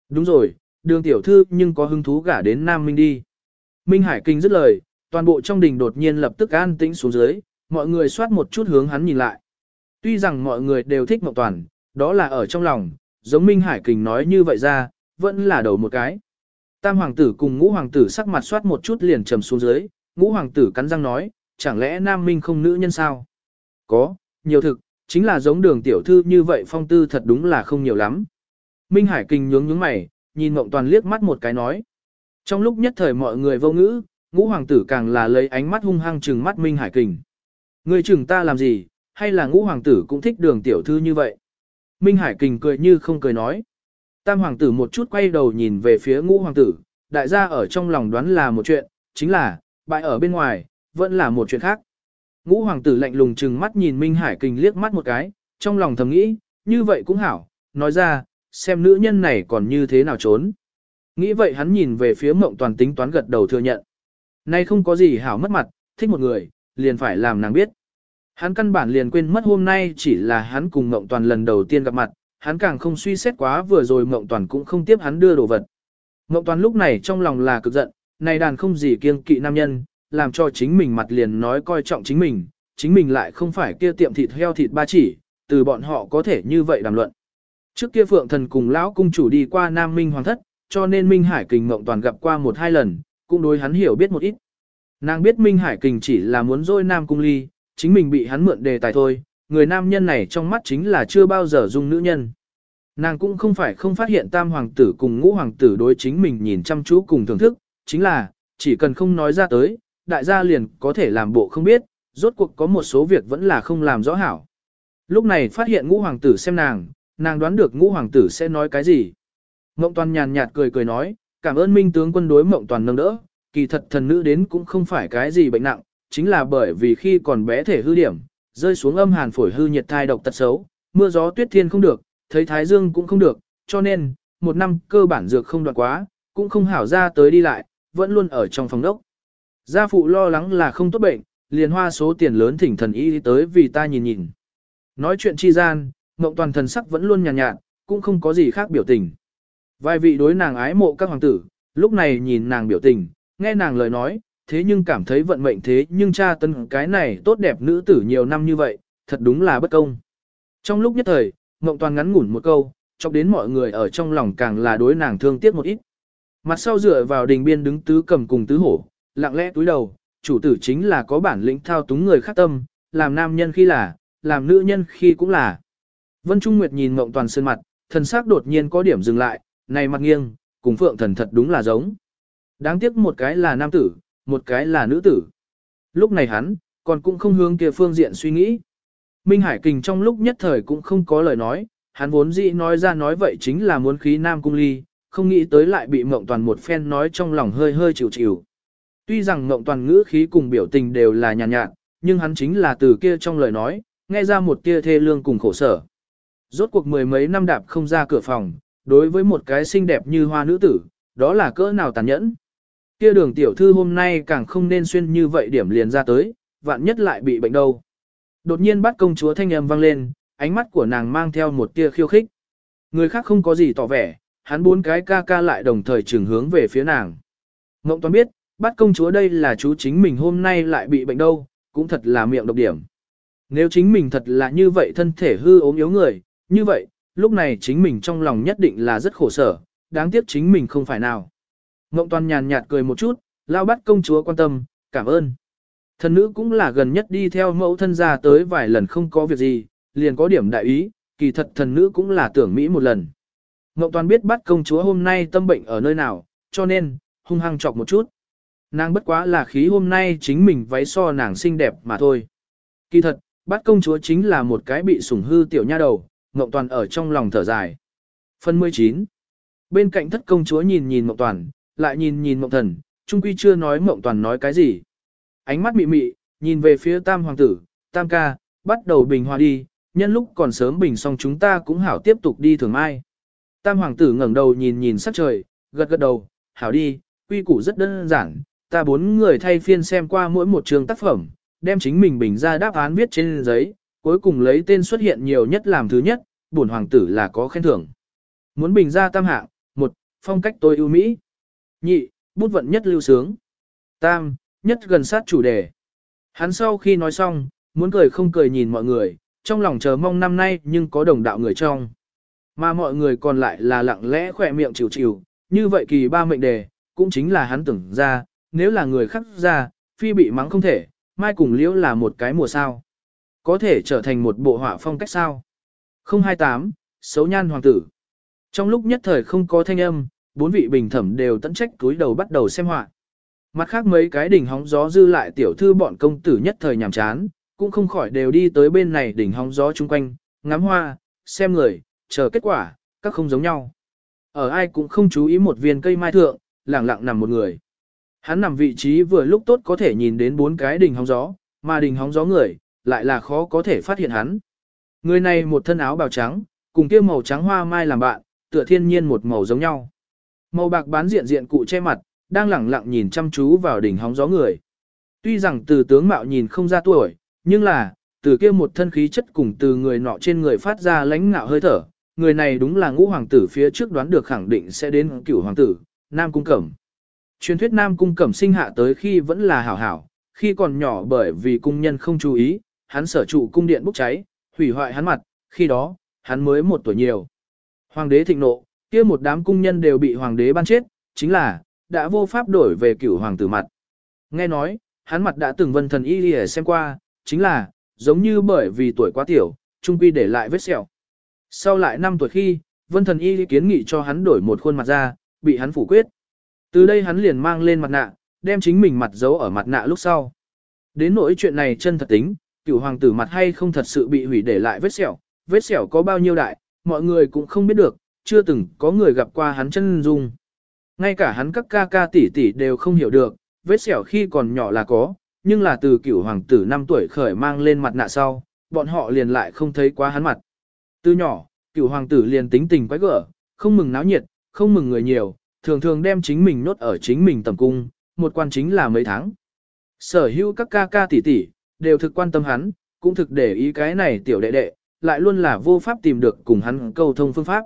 A: Đúng rồi, đường tiểu thư nhưng có hứng thú gả đến Nam Minh đi. Minh Hải kinh dứt lời, toàn bộ trong đình đột nhiên lập tức an tĩnh xuống dưới, mọi người soát một chút hướng hắn nhìn lại. Tuy rằng mọi người đều thích Mộng Toàn, đó là ở trong lòng, giống Minh Hải Kình nói như vậy ra, vẫn là đầu một cái. Tam hoàng tử cùng ngũ hoàng tử sắc mặt soát một chút liền trầm xuống dưới, ngũ hoàng tử cắn răng nói, chẳng lẽ Nam Minh không nữ nhân sao? Có, nhiều thực, chính là giống đường tiểu thư như vậy phong tư thật đúng là không nhiều lắm. Minh Hải Kình nhướng nhướng mày, nhìn Mộng Toàn liếc mắt một cái nói. Trong lúc nhất thời mọi người vô ngữ, ngũ hoàng tử càng là lấy ánh mắt hung hăng trừng mắt Minh Hải Kình. Người chừng ta làm gì, hay là ngũ hoàng tử cũng thích đường tiểu thư như vậy? Minh Hải Kình cười như không cười nói. Tam hoàng tử một chút quay đầu nhìn về phía ngũ hoàng tử, đại gia ở trong lòng đoán là một chuyện, chính là, bại ở bên ngoài, vẫn là một chuyện khác. Ngũ hoàng tử lạnh lùng trừng mắt nhìn Minh Hải Kình liếc mắt một cái, trong lòng thầm nghĩ, như vậy cũng hảo, nói ra, xem nữ nhân này còn như thế nào trốn. Nghĩ vậy hắn nhìn về phía mộng toàn tính toán gật đầu thừa nhận. Nay không có gì hảo mất mặt, thích một người, liền phải làm nàng biết. Hắn căn bản liền quên mất hôm nay chỉ là hắn cùng Ngộng toàn lần đầu tiên gặp mặt, hắn càng không suy xét quá vừa rồi Ngộng toàn cũng không tiếp hắn đưa đồ vật. Ngộng toàn lúc này trong lòng là cực giận, này đàn không gì kiêng kỵ nam nhân, làm cho chính mình mặt liền nói coi trọng chính mình, chính mình lại không phải kia tiệm thịt heo thịt ba chỉ, từ bọn họ có thể như vậy đàm luận. Trước kia Phượng Thần cùng lão cung chủ đi qua Nam Minh Hoàng thất, cho nên Minh Hải Kình Ngộng Toàn gặp qua một hai lần, cũng đối hắn hiểu biết một ít. Nàng biết Minh Hải Kình chỉ là muốn dôi Nam Cung Ly, chính mình bị hắn mượn đề tài thôi, người nam nhân này trong mắt chính là chưa bao giờ dung nữ nhân. Nàng cũng không phải không phát hiện tam hoàng tử cùng ngũ hoàng tử đối chính mình nhìn chăm chú cùng thưởng thức, chính là, chỉ cần không nói ra tới, đại gia liền có thể làm bộ không biết, rốt cuộc có một số việc vẫn là không làm rõ hảo. Lúc này phát hiện ngũ hoàng tử xem nàng, nàng đoán được ngũ hoàng tử sẽ nói cái gì. Mộng toàn nhàn nhạt cười cười nói, cảm ơn minh tướng quân đối mộng toàn nâng đỡ, kỳ thật thần nữ đến cũng không phải cái gì bệnh nặng, chính là bởi vì khi còn bé thể hư điểm, rơi xuống âm hàn phổi hư nhiệt thai độc tật xấu, mưa gió tuyết thiên không được, thấy thái dương cũng không được, cho nên, một năm cơ bản dược không đoạn quá, cũng không hảo ra tới đi lại, vẫn luôn ở trong phòng đốc. Gia phụ lo lắng là không tốt bệnh, liền hoa số tiền lớn thỉnh thần y tới vì ta nhìn nhìn. Nói chuyện chi gian, mộng toàn thần sắc vẫn luôn nhàn nhạt, nhạt, cũng không có gì khác biểu tình. Vài vị đối nàng ái mộ các hoàng tử, lúc này nhìn nàng biểu tình, nghe nàng lời nói, thế nhưng cảm thấy vận mệnh thế nhưng cha tân cái này tốt đẹp nữ tử nhiều năm như vậy, thật đúng là bất công. Trong lúc nhất thời, Ngộng Toàn ngắn ngủn một câu, chọc đến mọi người ở trong lòng càng là đối nàng thương tiếc một ít. Mặt sau dựa vào đình biên đứng tứ cầm cùng tứ hổ, lặng lẽ túi đầu, chủ tử chính là có bản lĩnh thao túng người khác tâm, làm nam nhân khi là, làm nữ nhân khi cũng là. Vân Trung Nguyệt nhìn Ngộng Toàn sơn mặt, thần sắc đột nhiên có điểm dừng lại, này mặt nghiêng, cùng Phượng thần thật đúng là giống. Đáng tiếc một cái là nam tử, một cái là nữ tử. Lúc này hắn, còn cũng không hướng kia phương diện suy nghĩ. Minh Hải Kình trong lúc nhất thời cũng không có lời nói, hắn vốn dĩ nói ra nói vậy chính là muốn khí nam cung ly, không nghĩ tới lại bị Mộng Toàn một phen nói trong lòng hơi hơi chịu chịu. Tuy rằng Mộng Toàn ngữ khí cùng biểu tình đều là nhàn nhạt, nhạt, nhưng hắn chính là từ kia trong lời nói, nghe ra một tia thê lương cùng khổ sở. Rốt cuộc mười mấy năm đạp không ra cửa phòng, đối với một cái xinh đẹp như hoa nữ tử, đó là cỡ nào tàn nhẫn. Kia đường tiểu thư hôm nay càng không nên xuyên như vậy điểm liền ra tới, vạn nhất lại bị bệnh đâu. Đột nhiên bắt công chúa thanh âm vang lên, ánh mắt của nàng mang theo một tia khiêu khích. Người khác không có gì tỏ vẻ, hắn bốn cái ca ca lại đồng thời trường hướng về phía nàng. Ngộng toàn biết, bắt công chúa đây là chú chính mình hôm nay lại bị bệnh đâu, cũng thật là miệng độc điểm. Nếu chính mình thật là như vậy thân thể hư ốm yếu người, như vậy, lúc này chính mình trong lòng nhất định là rất khổ sở, đáng tiếc chính mình không phải nào. Ngộng toàn nhàn nhạt cười một chút, lao bắt công chúa quan tâm, cảm ơn. Thần nữ cũng là gần nhất đi theo mẫu thân ra tới vài lần không có việc gì, liền có điểm đại ý, kỳ thật thần nữ cũng là tưởng Mỹ một lần. Ngộng toàn biết bắt công chúa hôm nay tâm bệnh ở nơi nào, cho nên, hung hăng chọc một chút. Nàng bất quá là khí hôm nay chính mình váy so nàng xinh đẹp mà thôi. Kỳ thật, bắt công chúa chính là một cái bị sủng hư tiểu nha đầu, Ngộng toàn ở trong lòng thở dài. Phần 19 Bên cạnh thất công chúa nhìn nhìn Ngọc toàn, lại nhìn nhìn mộng thần, trung quy chưa nói mộng toàn nói cái gì. Ánh mắt mị mị, nhìn về phía tam hoàng tử, tam ca, bắt đầu bình hòa đi, nhân lúc còn sớm bình xong chúng ta cũng hảo tiếp tục đi thường mai. Tam hoàng tử ngẩng đầu nhìn nhìn sắc trời, gật gật đầu, hảo đi, quy củ rất đơn giản, ta bốn người thay phiên xem qua mỗi một trường tác phẩm, đem chính mình bình ra đáp án viết trên giấy, cuối cùng lấy tên xuất hiện nhiều nhất làm thứ nhất, bổn hoàng tử là có khen thưởng. Muốn bình ra tam hạng, một, phong cách tôi ưu mỹ. Nhị, bút vận nhất lưu sướng. Tam, nhất gần sát chủ đề. Hắn sau khi nói xong, muốn cười không cười nhìn mọi người, trong lòng chờ mong năm nay nhưng có đồng đạo người trong. Mà mọi người còn lại là lặng lẽ khỏe miệng chịu chịu, như vậy kỳ ba mệnh đề, cũng chính là hắn tưởng ra, nếu là người khác ra, phi bị mắng không thể, mai cùng liễu là một cái mùa sao. Có thể trở thành một bộ họa phong cách sao. 028, xấu nhan hoàng tử. Trong lúc nhất thời không có thanh âm, bốn vị bình thẩm đều tận trách túi đầu bắt đầu xem họa. Mặt khác mấy cái đỉnh hóng gió dư lại tiểu thư bọn công tử nhất thời nhàm chán, cũng không khỏi đều đi tới bên này đỉnh hóng gió chung quanh, ngắm hoa, xem người, chờ kết quả, các không giống nhau. Ở ai cũng không chú ý một viên cây mai thượng, lặng lặng nằm một người. Hắn nằm vị trí vừa lúc tốt có thể nhìn đến bốn cái đỉnh hóng gió, mà đỉnh hóng gió người, lại là khó có thể phát hiện hắn. Người này một thân áo bào trắng, cùng kia màu trắng hoa mai làm bạn, tựa thiên nhiên một màu giống nhau. Màu bạc bán diện diện cụ che mặt, đang lẳng lặng nhìn chăm chú vào đỉnh hóng gió người. Tuy rằng từ tướng mạo nhìn không ra tuổi, nhưng là, từ kia một thân khí chất cùng từ người nọ trên người phát ra lãnh ngạo hơi thở, người này đúng là ngũ hoàng tử phía trước đoán được khẳng định sẽ đến cửu hoàng tử, Nam Cung Cẩm. Truyền thuyết Nam Cung Cẩm sinh hạ tới khi vẫn là hảo hảo, khi còn nhỏ bởi vì cung nhân không chú ý, hắn sở trụ cung điện bốc cháy, hủy hoại hắn mặt, khi đó, hắn mới một tuổi nhiều. Hoàng đế thịnh nộ, kia một đám cung nhân đều bị hoàng đế ban chết, chính là, đã vô pháp đổi về cửu hoàng tử mặt. Nghe nói, hắn mặt đã từng vân thần y lìa xem qua, chính là, giống như bởi vì tuổi quá tiểu, trung quy để lại vết sẹo. Sau lại năm tuổi khi, vân thần y kiến nghị cho hắn đổi một khuôn mặt ra, bị hắn phủ quyết. Từ đây hắn liền mang lên mặt nạ, đem chính mình mặt giấu ở mặt nạ lúc sau. Đến nỗi chuyện này chân thật tính, cửu hoàng tử mặt hay không thật sự bị hủy để lại vết sẹo, vết sẹo có bao nhiêu đại, mọi người cũng không biết được, chưa từng có người gặp qua hắn chân dung. Ngay cả hắn các ca ca tỷ tỷ đều không hiểu được, vết sẹo khi còn nhỏ là có, nhưng là từ cửu hoàng tử 5 tuổi khởi mang lên mặt nạ sau, bọn họ liền lại không thấy quá hắn mặt. Từ nhỏ, cửu hoàng tử liền tính tình quái gở, không mừng náo nhiệt, không mừng người nhiều, thường thường đem chính mình nốt ở chính mình tầm cung, một quan chính là mấy tháng. Sở hữu các ca ca tỷ tỷ, đều thực quan tâm hắn, cũng thực để ý cái này tiểu đệ đệ, lại luôn là vô pháp tìm được cùng hắn câu thông phương pháp.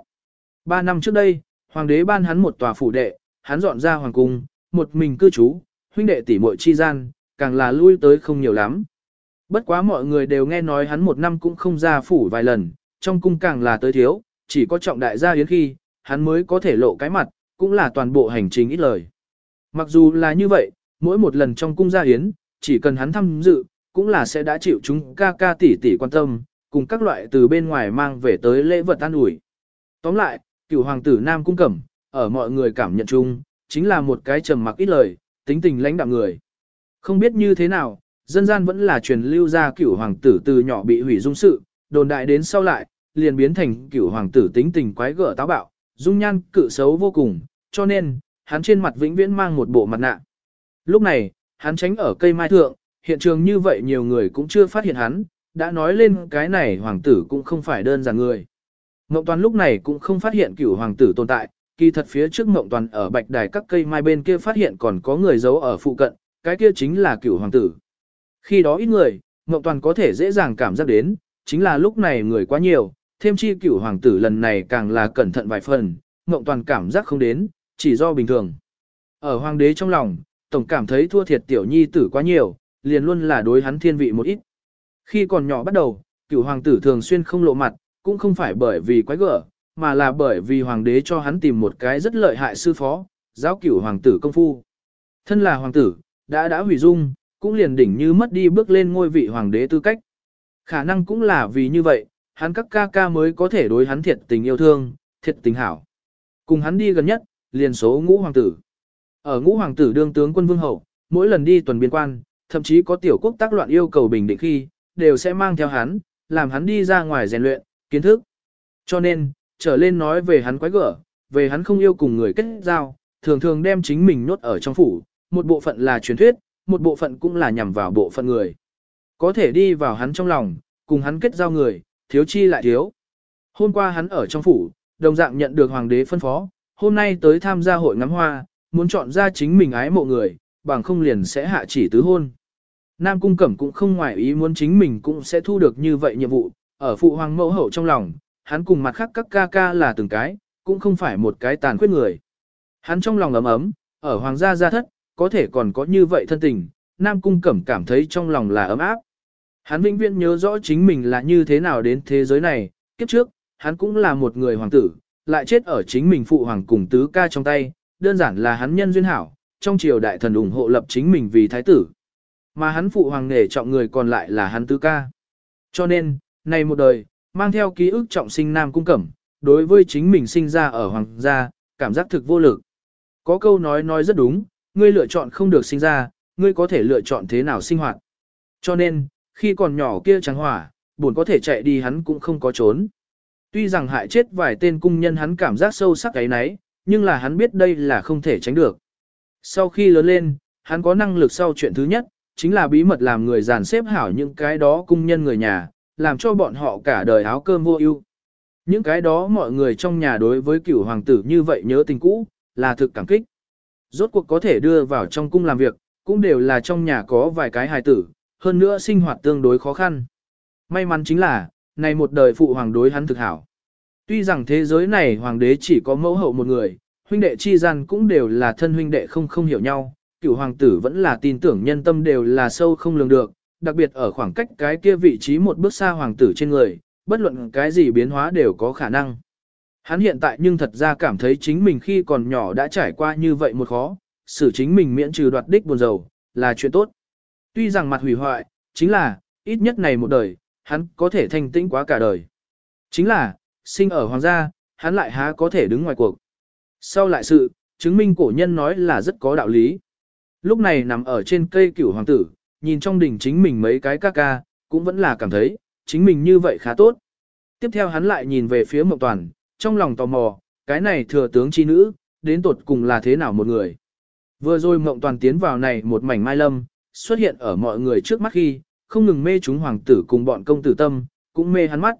A: Ba năm trước đây, hoàng đế ban hắn một tòa phủ đệ, hắn dọn ra hoàng cung, một mình cư trú, huynh đệ tỷ muội chi gian, càng là lui tới không nhiều lắm. Bất quá mọi người đều nghe nói hắn một năm cũng không ra phủ vài lần, trong cung càng là tới thiếu, chỉ có trọng đại gia yến khi, hắn mới có thể lộ cái mặt, cũng là toàn bộ hành trình ít lời. Mặc dù là như vậy, mỗi một lần trong cung gia yến, chỉ cần hắn tham dự, cũng là sẽ đã chịu chúng ca ca tỷ tỷ quan tâm, cùng các loại từ bên ngoài mang về tới lễ vật an ủi. Tóm lại, cựu hoàng tử Nam Cung Cẩm, ở mọi người cảm nhận chung, chính là một cái trầm mặc ít lời, tính tình lãnh đạm người. Không biết như thế nào, dân gian vẫn là truyền lưu ra cửu hoàng tử từ nhỏ bị hủy dung sự, đồn đại đến sau lại, liền biến thành cửu hoàng tử tính tình quái gở táo bạo, dung nhan cự xấu vô cùng, cho nên, hắn trên mặt vĩnh viễn mang một bộ mặt nạ. Lúc này, hắn tránh ở cây mai thượng, hiện trường như vậy nhiều người cũng chưa phát hiện hắn, đã nói lên cái này hoàng tử cũng không phải đơn giản người. Ngộng Toàn lúc này cũng không phát hiện cửu hoàng tử tồn tại, kỳ thật phía trước Ngộng Toàn ở bạch đài các cây mai bên kia phát hiện còn có người giấu ở phụ cận, cái kia chính là cửu hoàng tử. Khi đó ít người, Ngộng Toàn có thể dễ dàng cảm giác đến, chính là lúc này người quá nhiều, thêm chi cửu hoàng tử lần này càng là cẩn thận vài phần, Ngộng Toàn cảm giác không đến, chỉ do bình thường. Ở hoàng đế trong lòng, tổng cảm thấy thua thiệt tiểu nhi tử quá nhiều, liền luôn là đối hắn thiên vị một ít. Khi còn nhỏ bắt đầu, cửu hoàng tử thường xuyên không lộ mặt, cũng không phải bởi vì quái gở, mà là bởi vì hoàng đế cho hắn tìm một cái rất lợi hại sư phó, giáo cửu hoàng tử công phu. Thân là hoàng tử, đã đã hủy dung, cũng liền đỉnh như mất đi bước lên ngôi vị hoàng đế tư cách. Khả năng cũng là vì như vậy, hắn các ca ca mới có thể đối hắn thiệt tình yêu thương, thiệt tình hảo. Cùng hắn đi gần nhất, liền số ngũ hoàng tử. Ở ngũ hoàng tử đương tướng quân vương hậu, mỗi lần đi tuần biên quan, thậm chí có tiểu quốc tác loạn yêu cầu bình định khi, đều sẽ mang theo hắn, làm hắn đi ra ngoài rèn luyện, kiến thức. Cho nên, trở lên nói về hắn quái gở, về hắn không yêu cùng người kết giao, thường thường đem chính mình nốt ở trong phủ, một bộ phận là truyền thuyết, một bộ phận cũng là nhằm vào bộ phận người. Có thể đi vào hắn trong lòng, cùng hắn kết giao người, thiếu chi lại thiếu. Hôm qua hắn ở trong phủ, đồng dạng nhận được hoàng đế phân phó, hôm nay tới tham gia hội ngắm hoa, muốn chọn ra chính mình ái mộ người, bằng không liền sẽ hạ chỉ tứ hôn. Nam Cung Cẩm cũng không ngoài ý muốn chính mình cũng sẽ thu được như vậy nhiệm vụ, ở phụ hoàng mẫu hậu trong lòng, hắn cùng mặt khác các ca ca là từng cái, cũng không phải một cái tàn khuyết người. Hắn trong lòng ấm ấm, ở hoàng gia gia thất, có thể còn có như vậy thân tình, Nam Cung Cẩm cảm thấy trong lòng là ấm áp. Hắn vĩnh viễn nhớ rõ chính mình là như thế nào đến thế giới này, kiếp trước, hắn cũng là một người hoàng tử, lại chết ở chính mình phụ hoàng cùng tứ ca trong tay, đơn giản là hắn nhân duyên hảo, trong triều đại thần ủng hộ lập chính mình vì thái tử. Mà hắn phụ hoàng nghề trọng người còn lại là hắn tứ ca. Cho nên, này một đời, mang theo ký ức trọng sinh Nam Cung Cẩm, đối với chính mình sinh ra ở hoàng gia, cảm giác thực vô lực. Có câu nói nói rất đúng, ngươi lựa chọn không được sinh ra, ngươi có thể lựa chọn thế nào sinh hoạt. Cho nên, khi còn nhỏ kia trắng hỏa, buồn có thể chạy đi hắn cũng không có trốn. Tuy rằng hại chết vài tên cung nhân hắn cảm giác sâu sắc cái nấy, nhưng là hắn biết đây là không thể tránh được. Sau khi lớn lên, hắn có năng lực sau chuyện thứ nhất, chính là bí mật làm người dàn xếp hảo những cái đó cung nhân người nhà, làm cho bọn họ cả đời áo cơm vô ưu. Những cái đó mọi người trong nhà đối với cửu hoàng tử như vậy nhớ tình cũ, là thực cảm kích. Rốt cuộc có thể đưa vào trong cung làm việc, cũng đều là trong nhà có vài cái hài tử, hơn nữa sinh hoạt tương đối khó khăn. May mắn chính là, này một đời phụ hoàng đối hắn thực hảo. Tuy rằng thế giới này hoàng đế chỉ có mẫu hậu một người, huynh đệ chi gian cũng đều là thân huynh đệ không không hiểu nhau, cửu hoàng tử vẫn là tin tưởng nhân tâm đều là sâu không lường được, đặc biệt ở khoảng cách cái kia vị trí một bước xa hoàng tử trên người, bất luận cái gì biến hóa đều có khả năng. Hắn hiện tại nhưng thật ra cảm thấy chính mình khi còn nhỏ đã trải qua như vậy một khó, xử chính mình miễn trừ đoạt đích buồn dầu, là chuyện tốt. Tuy rằng mặt hủy hoại, chính là, ít nhất này một đời, hắn có thể thanh tĩnh quá cả đời. Chính là, sinh ở hoàng gia, hắn lại há có thể đứng ngoài cuộc. Sau lại sự, chứng minh cổ nhân nói là rất có đạo lý. Lúc này nằm ở trên cây cửu hoàng tử, nhìn trong đỉnh chính mình mấy cái ca ca, cũng vẫn là cảm thấy, chính mình như vậy khá tốt. Tiếp theo hắn lại nhìn về phía Mộng Toàn, trong lòng tò mò, cái này thừa tướng chi nữ, đến tột cùng là thế nào một người. Vừa rồi Mộng Toàn tiến vào này một mảnh mai lâm, xuất hiện ở mọi người trước mắt khi, không ngừng mê chúng hoàng tử cùng bọn công tử tâm, cũng mê hắn mắt.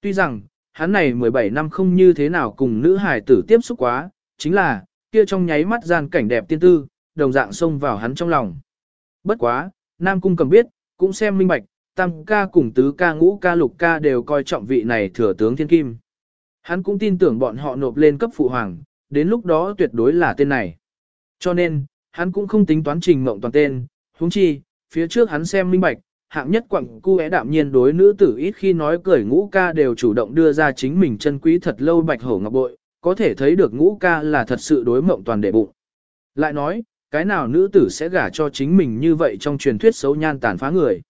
A: Tuy rằng, hắn này 17 năm không như thế nào cùng nữ hài tử tiếp xúc quá, chính là, kia trong nháy mắt gian cảnh đẹp tiên tư, đồng dạng xông vào hắn trong lòng. Bất quá, Nam Cung cầm biết, cũng xem minh bạch, tam ca cùng tứ ca ngũ ca lục ca đều coi trọng vị này thừa tướng thiên kim. Hắn cũng tin tưởng bọn họ nộp lên cấp phụ hoàng, đến lúc đó tuyệt đối là tên này. Cho nên, hắn cũng không tính toán trình mộng toàn tên, huống chi, phía trước hắn xem minh bạch, hạng nhất quặng cu é đạm nhiên đối nữ tử ít khi nói cười ngũ ca đều chủ động đưa ra chính mình chân quý thật lâu bạch hổ ngọc bội, có thể thấy được ngũ ca là thật sự đối mộng toàn đệ bụng. Lại nói, cái nào nữ tử sẽ gả cho chính mình như vậy trong truyền thuyết xấu nhan tàn phá người.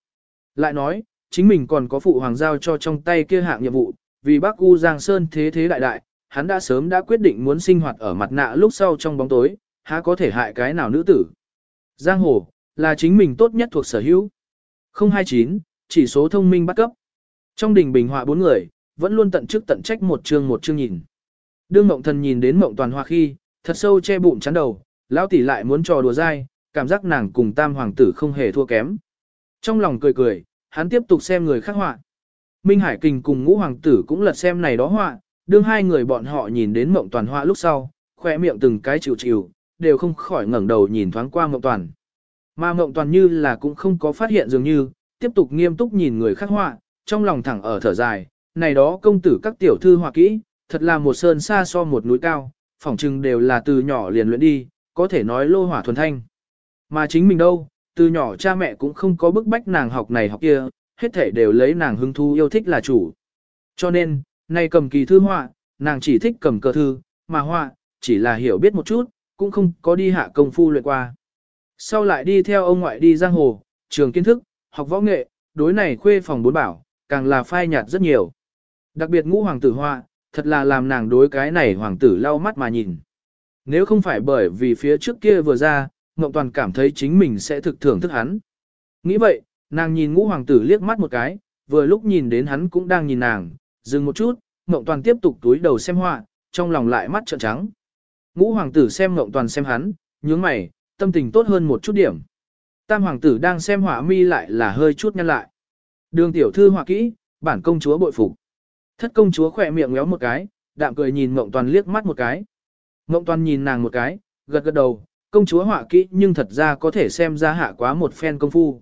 A: Lại nói, chính mình còn có phụ hoàng giao cho trong tay kia hạng nhiệm vụ, vì bác U Giang Sơn thế thế đại đại, hắn đã sớm đã quyết định muốn sinh hoạt ở mặt nạ lúc sau trong bóng tối, há có thể hại cái nào nữ tử. Giang hồ, là chính mình tốt nhất thuộc sở hữu. 029, chỉ số thông minh bắt cấp. Trong đình bình họa bốn người, vẫn luôn tận chức tận trách một chương một chương nhìn. Đương mộng thần nhìn đến mộng toàn hoa khi, thật sâu che bụng chắn đầu, lão tỷ lại muốn trò đùa dai, cảm giác nàng cùng tam hoàng tử không hề thua kém. Trong lòng cười cười, hắn tiếp tục xem người khác họa. Minh Hải Kình cùng ngũ hoàng tử cũng lật xem này đó họa, đương hai người bọn họ nhìn đến mộng toàn họa lúc sau, khỏe miệng từng cái chịu chịu, đều không khỏi ngẩng đầu nhìn thoáng qua mộng toàn. Mà mộng toàn như là cũng không có phát hiện dường như, tiếp tục nghiêm túc nhìn người khác họa, trong lòng thẳng ở thở dài, này đó công tử các tiểu thư họa kỹ, thật là một sơn xa so một núi cao, phỏng chừng đều là từ nhỏ liền luyện đi, có thể nói lô hỏa thuần thanh. Mà chính mình đâu, từ nhỏ cha mẹ cũng không có bức bách nàng học này học kia, hết thể đều lấy nàng hứng thú yêu thích là chủ. Cho nên, nay cầm kỳ thư họa, nàng chỉ thích cầm cờ thư, mà họa, chỉ là hiểu biết một chút, cũng không có đi hạ công phu luyện qua. Sau lại đi theo ông ngoại đi giang hồ, trường kiến thức, học võ nghệ, đối này khuê phòng bốn bảo, càng là phai nhạt rất nhiều. Đặc biệt ngũ hoàng tử họa, thật là làm nàng đối cái này hoàng tử lau mắt mà nhìn. Nếu không phải bởi vì phía trước kia vừa ra, Ngộng Toàn cảm thấy chính mình sẽ thực thưởng thức hắn. Nghĩ vậy, nàng nhìn ngũ hoàng tử liếc mắt một cái, vừa lúc nhìn đến hắn cũng đang nhìn nàng, dừng một chút, Ngộng Toàn tiếp tục túi đầu xem họa, trong lòng lại mắt trợn trắng. Ngũ hoàng tử xem Ngộng Toàn xem hắn, nhướng mày, tâm tình tốt hơn một chút điểm. Tam hoàng tử đang xem họa mi lại là hơi chút nhăn lại. Đường tiểu thư họa kỹ, bản công chúa bội phục. Thất công chúa khỏe miệng ngéo một cái, đạm cười nhìn Ngộng Toàn liếc mắt một cái. Ngộng Toàn nhìn nàng một cái, gật gật đầu, công chúa họa kỹ nhưng thật ra có thể xem ra hạ quá một phen công phu.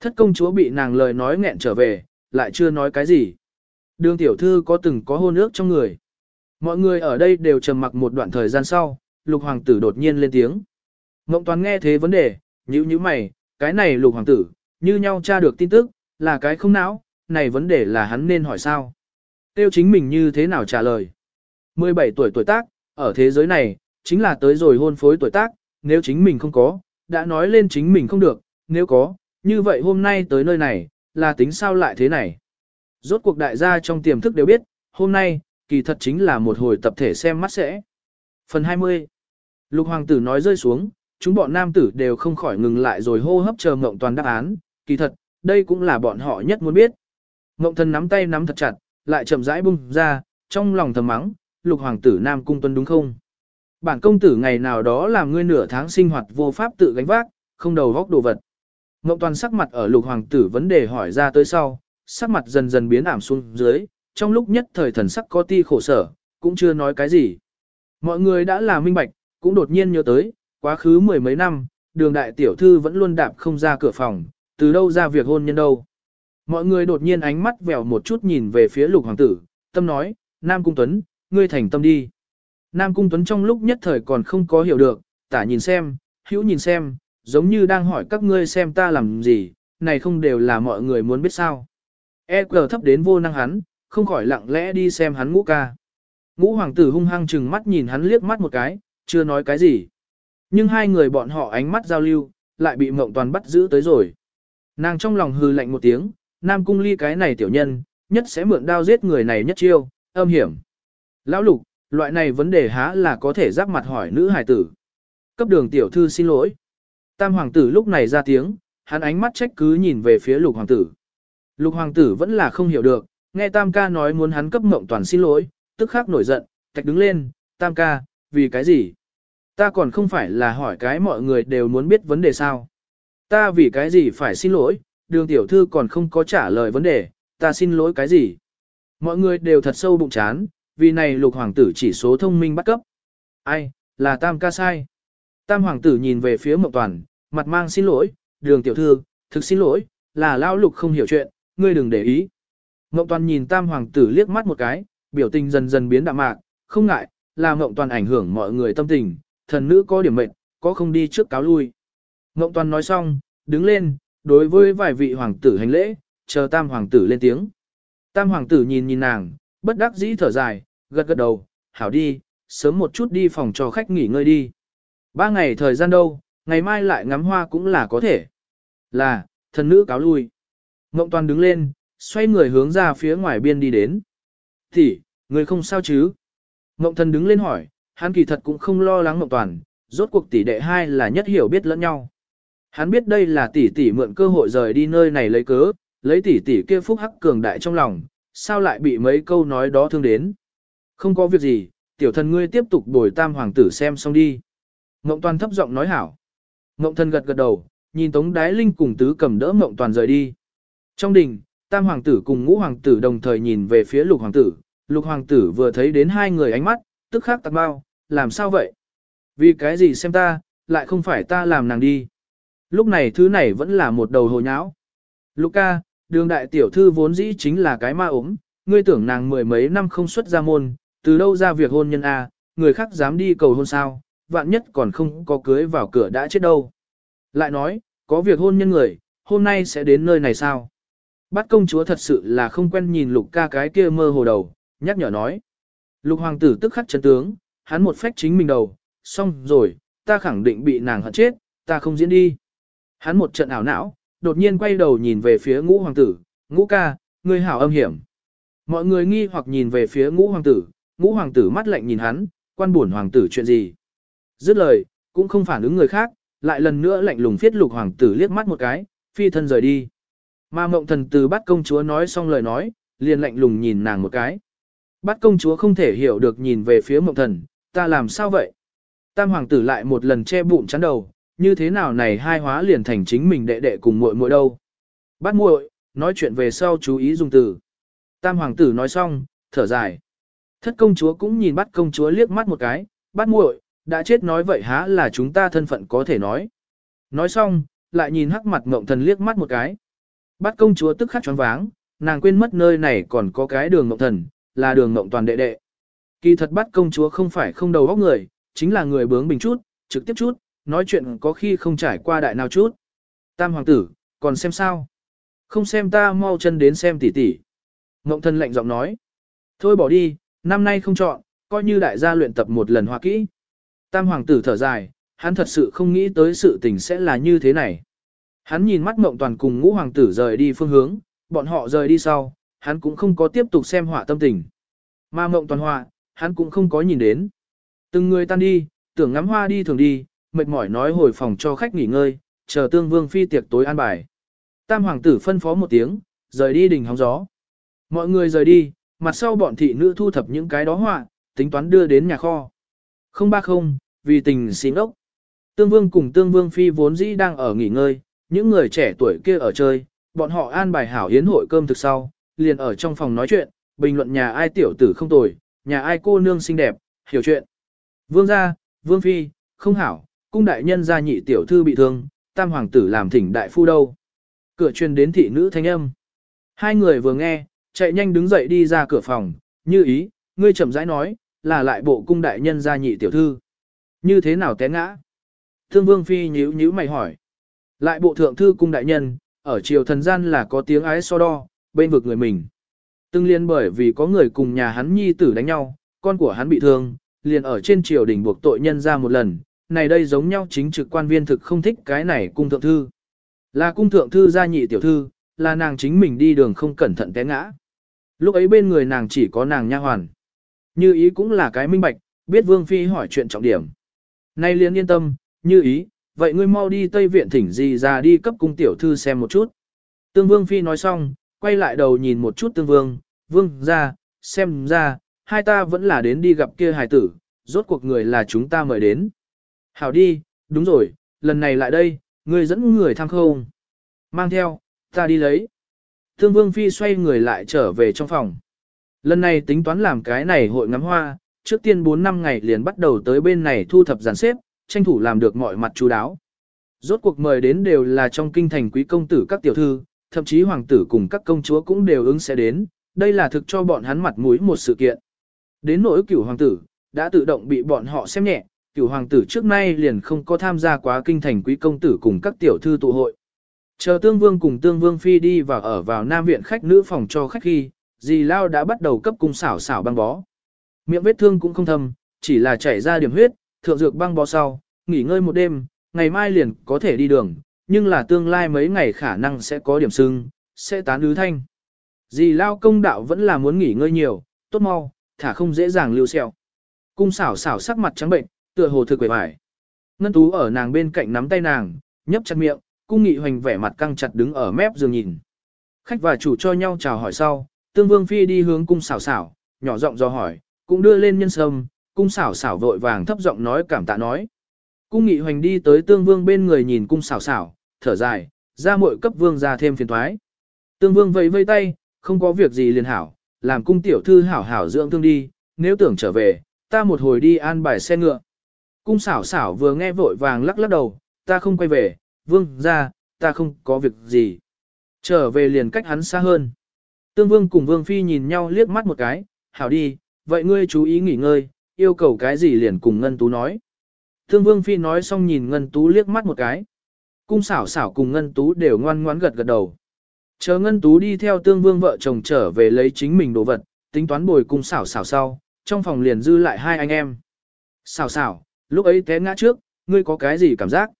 A: Thất công chúa bị nàng lời nói nghẹn trở về, lại chưa nói cái gì. Đường tiểu thư có từng có hôn ước trong người. Mọi người ở đây đều trầm mặc một đoạn thời gian sau, lục hoàng tử đột nhiên lên tiếng. Ngộng toàn nghe thế vấn đề, nhíu nhíu mày, cái này lục hoàng tử, như nhau tra được tin tức, là cái không não, này vấn đề là hắn nên hỏi sao. Tiêu chính mình như thế nào trả lời. 17 tuổi tuổi tác, ở thế giới này, chính là tới rồi hôn phối tuổi tác, nếu chính mình không có, đã nói lên chính mình không được, nếu có, như vậy hôm nay tới nơi này, là tính sao lại thế này. Rốt cuộc đại gia trong tiềm thức đều biết, hôm nay, kỳ thật chính là một hồi tập thể xem mắt sẽ. Phần 20 Lục hoàng tử nói rơi xuống, chúng bọn nam tử đều không khỏi ngừng lại rồi hô hấp chờ ngộng toàn đáp án, kỳ thật, đây cũng là bọn họ nhất muốn biết. Ngộng thần nắm tay nắm thật chặt, lại chậm rãi bung ra, trong lòng thầm mắng, lục hoàng tử nam cung tuân đúng không? Bản công tử ngày nào đó làm ngươi nửa tháng sinh hoạt vô pháp tự gánh vác, không đầu góc đồ vật. Ngộng toàn sắc mặt ở lục hoàng tử vấn đề hỏi ra tới sau, sắc mặt dần dần biến ảm xuống dưới, trong lúc nhất thời thần sắc có ti khổ sở, cũng chưa nói cái gì. Mọi người đã là minh bạch, cũng đột nhiên nhớ tới, quá khứ mười mấy năm, đường đại tiểu thư vẫn luôn đạp không ra cửa phòng, từ đâu ra việc hôn nhân đâu. Mọi người đột nhiên ánh mắt vèo một chút nhìn về phía lục hoàng tử, tâm nói, Nam Cung Tuấn, ngươi thành tâm đi. Nam Cung Tuấn trong lúc nhất thời còn không có hiểu được, tả nhìn xem, hữu nhìn xem, giống như đang hỏi các ngươi xem ta làm gì, này không đều là mọi người muốn biết sao. E cờ thấp đến vô năng hắn, không khỏi lặng lẽ đi xem hắn ngũ ca. Ngũ hoàng tử hung hăng chừng mắt nhìn hắn liếc mắt một cái, chưa nói cái gì. Nhưng hai người bọn họ ánh mắt giao lưu, lại bị mộng toàn bắt giữ tới rồi. Nàng trong lòng hư lạnh một tiếng, Nam Cung ly cái này tiểu nhân, nhất sẽ mượn đao giết người này nhất chiêu, âm hiểm. Lão lục, loại này vấn đề há là có thể giáp mặt hỏi nữ hài tử. Cấp đường tiểu thư xin lỗi. Tam hoàng tử lúc này ra tiếng, hắn ánh mắt trách cứ nhìn về phía lục hoàng tử. Lục hoàng tử vẫn là không hiểu được, nghe tam ca nói muốn hắn cấp mộng toàn xin lỗi, tức khắc nổi giận, tạch đứng lên, tam ca, vì cái gì? Ta còn không phải là hỏi cái mọi người đều muốn biết vấn đề sao? Ta vì cái gì phải xin lỗi, đường tiểu thư còn không có trả lời vấn đề, ta xin lỗi cái gì? Mọi người đều thật sâu bụng chán, vì này lục hoàng tử chỉ số thông minh bắt cấp. Ai, là tam ca sai. Tam hoàng tử nhìn về phía mộng toàn, mặt mang xin lỗi, đường tiểu thư, thực xin lỗi, là lao lục không hiểu chuyện, ngươi đừng để ý. Mộng toàn nhìn tam hoàng tử liếc mắt một cái, biểu tình dần dần biến đạm mạc, không ngại, là mộng toàn ảnh hưởng mọi người tâm tình, thần nữ có điểm mệnh, có không đi trước cáo lui. Mộng toàn nói xong, đứng lên, đối với vài vị hoàng tử hành lễ, chờ tam hoàng tử lên tiếng. Tam hoàng tử nhìn nhìn nàng, bất đắc dĩ thở dài, gật gật đầu, hảo đi, sớm một chút đi phòng cho khách nghỉ ngơi đi. Ba ngày thời gian đâu, ngày mai lại ngắm hoa cũng là có thể. Là, thần nữ cáo lui. Ngộng toàn đứng lên, xoay người hướng ra phía ngoài biên đi đến. Thì, người không sao chứ? Ngộng thần đứng lên hỏi, hắn kỳ thật cũng không lo lắng Ngộng toàn, rốt cuộc tỷ đệ hai là nhất hiểu biết lẫn nhau. Hắn biết đây là tỷ tỷ mượn cơ hội rời đi nơi này lấy cớ, lấy tỷ tỷ kia phúc hắc cường đại trong lòng, sao lại bị mấy câu nói đó thương đến. Không có việc gì, tiểu thần ngươi tiếp tục bồi tam hoàng tử xem xong đi. Ngộng toàn thấp giọng nói hảo. Ngộng thần gật gật đầu, nhìn tống đái linh cùng tứ cầm đỡ ngộng toàn rời đi. Trong đình, tam hoàng tử cùng ngũ hoàng tử đồng thời nhìn về phía lục hoàng tử. Lục hoàng tử vừa thấy đến hai người ánh mắt, tức khắc tạc bao, làm sao vậy? Vì cái gì xem ta, lại không phải ta làm nàng đi. Lúc này thứ này vẫn là một đầu hồ nháo. Luca, đường đại tiểu thư vốn dĩ chính là cái ma ốm, ngươi tưởng nàng mười mấy năm không xuất ra môn, từ đâu ra việc hôn nhân a, người khác dám đi cầu hôn sao, vạn nhất còn không có cưới vào cửa đã chết đâu. Lại nói, có việc hôn nhân người, hôm nay sẽ đến nơi này sao? Bắt công chúa thật sự là không quen nhìn lục ca cái kia mơ hồ đầu, nhắc nhở nói. Lục hoàng tử tức khắc chấn tướng, hắn một phách chính mình đầu, xong rồi, ta khẳng định bị nàng hận chết, ta không diễn đi. Hắn một trận ảo não, đột nhiên quay đầu nhìn về phía ngũ hoàng tử, ngũ ca, ngươi hảo âm hiểm. Mọi người nghi hoặc nhìn về phía ngũ hoàng tử, ngũ hoàng tử mắt lạnh nhìn hắn, quan buồn hoàng tử chuyện gì. Dứt lời, cũng không phản ứng người khác, lại lần nữa lạnh lùng phiết lục hoàng tử liếc mắt một cái, phi thân rời đi. Mà mộng thần từ bắt công chúa nói xong lời nói, liền lạnh lùng nhìn nàng một cái. Bắt công chúa không thể hiểu được nhìn về phía mộng thần, ta làm sao vậy? Tam hoàng tử lại một lần che bụng chắn đầu, như thế nào này hai hóa liền thành chính mình đệ đệ cùng muội muội đâu. Bắt muội, nói chuyện về sau chú ý dùng từ. Tam hoàng tử nói xong, thở dài. Thất công chúa cũng nhìn bắt công chúa liếc mắt một cái, bắt muội, đã chết nói vậy há là chúng ta thân phận có thể nói. Nói xong, lại nhìn hắc mặt ngộng thần liếc mắt một cái. Bắt công chúa tức khắc choáng váng, nàng quên mất nơi này còn có cái đường ngộng thần, là đường ngộng toàn đệ đệ. Kỳ thật bắt công chúa không phải không đầu óc người, chính là người bướng bình chút, trực tiếp chút, nói chuyện có khi không trải qua đại nào chút. Tam hoàng tử, còn xem sao? Không xem ta mau chân đến xem tỷ tỷ. Ngộng thân lạnh giọng nói. Thôi bỏ đi, năm nay không chọn, coi như đại gia luyện tập một lần hoa kỹ. Tam hoàng tử thở dài, hắn thật sự không nghĩ tới sự tình sẽ là như thế này. Hắn nhìn mắt mộng toàn cùng ngũ hoàng tử rời đi phương hướng, bọn họ rời đi sau, hắn cũng không có tiếp tục xem họa tâm tình. Mà mộng toàn họa, hắn cũng không có nhìn đến. Từng người tan đi, tưởng ngắm hoa đi thường đi, mệt mỏi nói hồi phòng cho khách nghỉ ngơi, chờ tương vương phi tiệc tối an bài. Tam hoàng tử phân phó một tiếng, rời đi đỉnh hóng gió. Mọi người rời đi, mặt sau bọn thị nữ thu thập những cái đó họa, tính toán đưa đến nhà kho. Không ba không, vì tình xin ốc. Tương vương cùng tương vương phi vốn dĩ đang ở nghỉ ngơi, những người trẻ tuổi kia ở chơi, bọn họ an bài hảo hiến hội cơm thực sau, liền ở trong phòng nói chuyện, bình luận nhà ai tiểu tử không tồi, nhà ai cô nương xinh đẹp, hiểu chuyện. Vương gia, vương phi, không hảo, cung đại nhân gia nhị tiểu thư bị thương, tam hoàng tử làm thỉnh đại phu đâu. Cửa truyền đến thị nữ thanh âm. Hai người vừa nghe, chạy nhanh đứng dậy đi ra cửa phòng, như ý, ngươi chậm rãi nói, là lại bộ cung đại nhân gia nhị tiểu thư. Như thế nào té ngã? Thương vương phi nhíu nhíu mày hỏi. Lại bộ thượng thư cung đại nhân, ở triều thần gian là có tiếng ái so đo, bên vực người mình. Từng liên bởi vì có người cùng nhà hắn nhi tử đánh nhau, con của hắn bị thương, liền ở trên triều đình buộc tội nhân ra một lần, này đây giống nhau chính trực quan viên thực không thích cái này cung thượng thư. Là cung thượng thư gia nhị tiểu thư, là nàng chính mình đi đường không cẩn thận té ngã. Lúc ấy bên người nàng chỉ có nàng nha hoàn. Như ý cũng là cái minh bạch, biết vương phi hỏi chuyện trọng điểm. Nay liền yên tâm, như ý, vậy ngươi mau đi Tây Viện thỉnh gì ra đi cấp cung tiểu thư xem một chút. Tương Vương Phi nói xong, quay lại đầu nhìn một chút Tương Vương, Vương ra, xem ra, hai ta vẫn là đến đi gặp kia hài tử, rốt cuộc người là chúng ta mời đến. Hảo đi, đúng rồi, lần này lại đây, ngươi dẫn người tham không. Mang theo, ta đi lấy. Thương Vương Phi xoay người lại trở về trong phòng. Lần này tính toán làm cái này hội ngắm hoa, trước tiên 4 năm ngày liền bắt đầu tới bên này thu thập giàn xếp, tranh thủ làm được mọi mặt chú đáo. Rốt cuộc mời đến đều là trong kinh thành quý công tử các tiểu thư, thậm chí hoàng tử cùng các công chúa cũng đều ứng sẽ đến, đây là thực cho bọn hắn mặt mũi một sự kiện. Đến nỗi cửu hoàng tử, đã tự động bị bọn họ xem nhẹ, cựu hoàng tử trước nay liền không có tham gia quá kinh thành quý công tử cùng các tiểu thư tụ hội. Chờ tương vương cùng tương vương phi đi và ở vào nam viện khách nữ phòng cho khách khi, dì Lao đã bắt đầu cấp cung xảo xảo băng bó. Miệng vết thương cũng không thâm, chỉ là chảy ra điểm huyết, thượng dược băng bó sau, nghỉ ngơi một đêm, ngày mai liền có thể đi đường, nhưng là tương lai mấy ngày khả năng sẽ có điểm sưng, sẽ tán ứ thanh. Dì lao công đạo vẫn là muốn nghỉ ngơi nhiều, tốt mau, thả không dễ dàng lưu sẹo. Cung xảo xảo sắc mặt trắng bệnh, tựa hồ thực quẩy vải. Ngân tú ở nàng bên cạnh nắm tay nàng, nhấp chặt miệng, cung nghị hoành vẻ mặt căng chặt đứng ở mép giường nhìn. Khách và chủ cho nhau chào hỏi sau, tương vương phi đi hướng cung xảo xảo, nhỏ giọng do hỏi, cũng đưa lên nhân sâm, cung xảo xảo vội vàng thấp giọng nói cảm tạ nói. Cung nghị hoành đi tới tương vương bên người nhìn cung xảo xảo, thở dài, ra muội cấp vương ra thêm phiền thoái. Tương vương vẫy vây tay, không có việc gì liền hảo, làm cung tiểu thư hảo hảo dưỡng thương đi, nếu tưởng trở về, ta một hồi đi an bài xe ngựa. Cung xảo xảo vừa nghe vội vàng lắc lắc đầu, ta không quay về, vương ra, ta không có việc gì. Trở về liền cách hắn xa hơn. Tương vương cùng vương phi nhìn nhau liếc mắt một cái, hảo đi, vậy ngươi chú ý nghỉ ngơi, yêu cầu cái gì liền cùng Ngân Tú nói. Tương Vương Phi nói xong nhìn Ngân Tú liếc mắt một cái. Cung xảo xảo cùng Ngân Tú đều ngoan ngoãn gật gật đầu. Chờ Ngân Tú đi theo Tương Vương vợ chồng trở về lấy chính mình đồ vật, tính toán bồi cung xảo xảo sau, trong phòng liền dư lại hai anh em. Xảo xảo, lúc ấy té ngã trước, ngươi có cái gì cảm giác?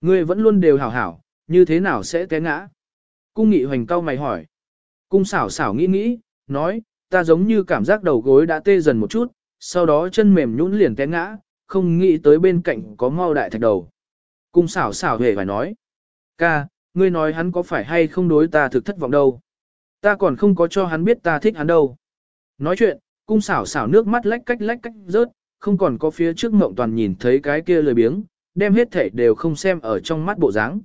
A: Ngươi vẫn luôn đều hảo hảo, như thế nào sẽ té ngã? Cung nghị hoành cao mày hỏi. Cung xảo xảo nghĩ nghĩ, nói, ta giống như cảm giác đầu gối đã tê dần một chút, sau đó chân mềm nhũn liền té ngã, không nghĩ tới bên cạnh có mau đại thạch đầu. Cung xảo xảo hề phải nói. Ca, ngươi nói hắn có phải hay không đối ta thực thất vọng đâu. Ta còn không có cho hắn biết ta thích hắn đâu. Nói chuyện, cung xảo xảo nước mắt lách cách lách cách rớt, không còn có phía trước mộng toàn nhìn thấy cái kia lười biếng, đem hết thể đều không xem ở trong mắt bộ dáng.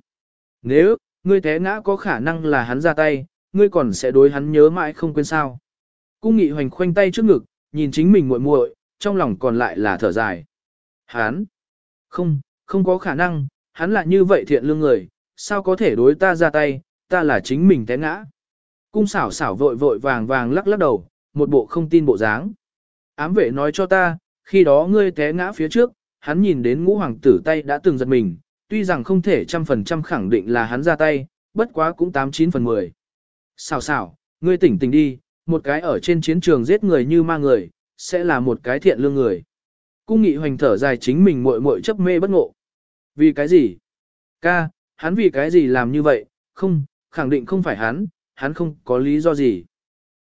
A: Nếu, ngươi té ngã có khả năng là hắn ra tay, ngươi còn sẽ đối hắn nhớ mãi không quên sao. Cung nghị hoành khoanh tay trước ngực, nhìn chính mình muội muội, trong lòng còn lại là thở dài. Hắn, không, không có khả năng, hắn là như vậy thiện lương người, sao có thể đối ta ra tay, ta là chính mình té ngã. Cung xảo xảo vội vội vàng vàng lắc lắc đầu, một bộ không tin bộ dáng. Ám vệ nói cho ta, khi đó ngươi té ngã phía trước, hắn nhìn đến ngũ hoàng tử tay đã từng giật mình, tuy rằng không thể trăm phần trăm khẳng định là hắn ra tay, bất quá cũng 89 phần 10. Xào xào, ngươi tỉnh tỉnh đi, một cái ở trên chiến trường giết người như ma người, sẽ là một cái thiện lương người. Cung nghị hoành thở dài chính mình muội muội chấp mê bất ngộ. Vì cái gì? Ca, hắn vì cái gì làm như vậy? Không, khẳng định không phải hắn, hắn không có lý do gì.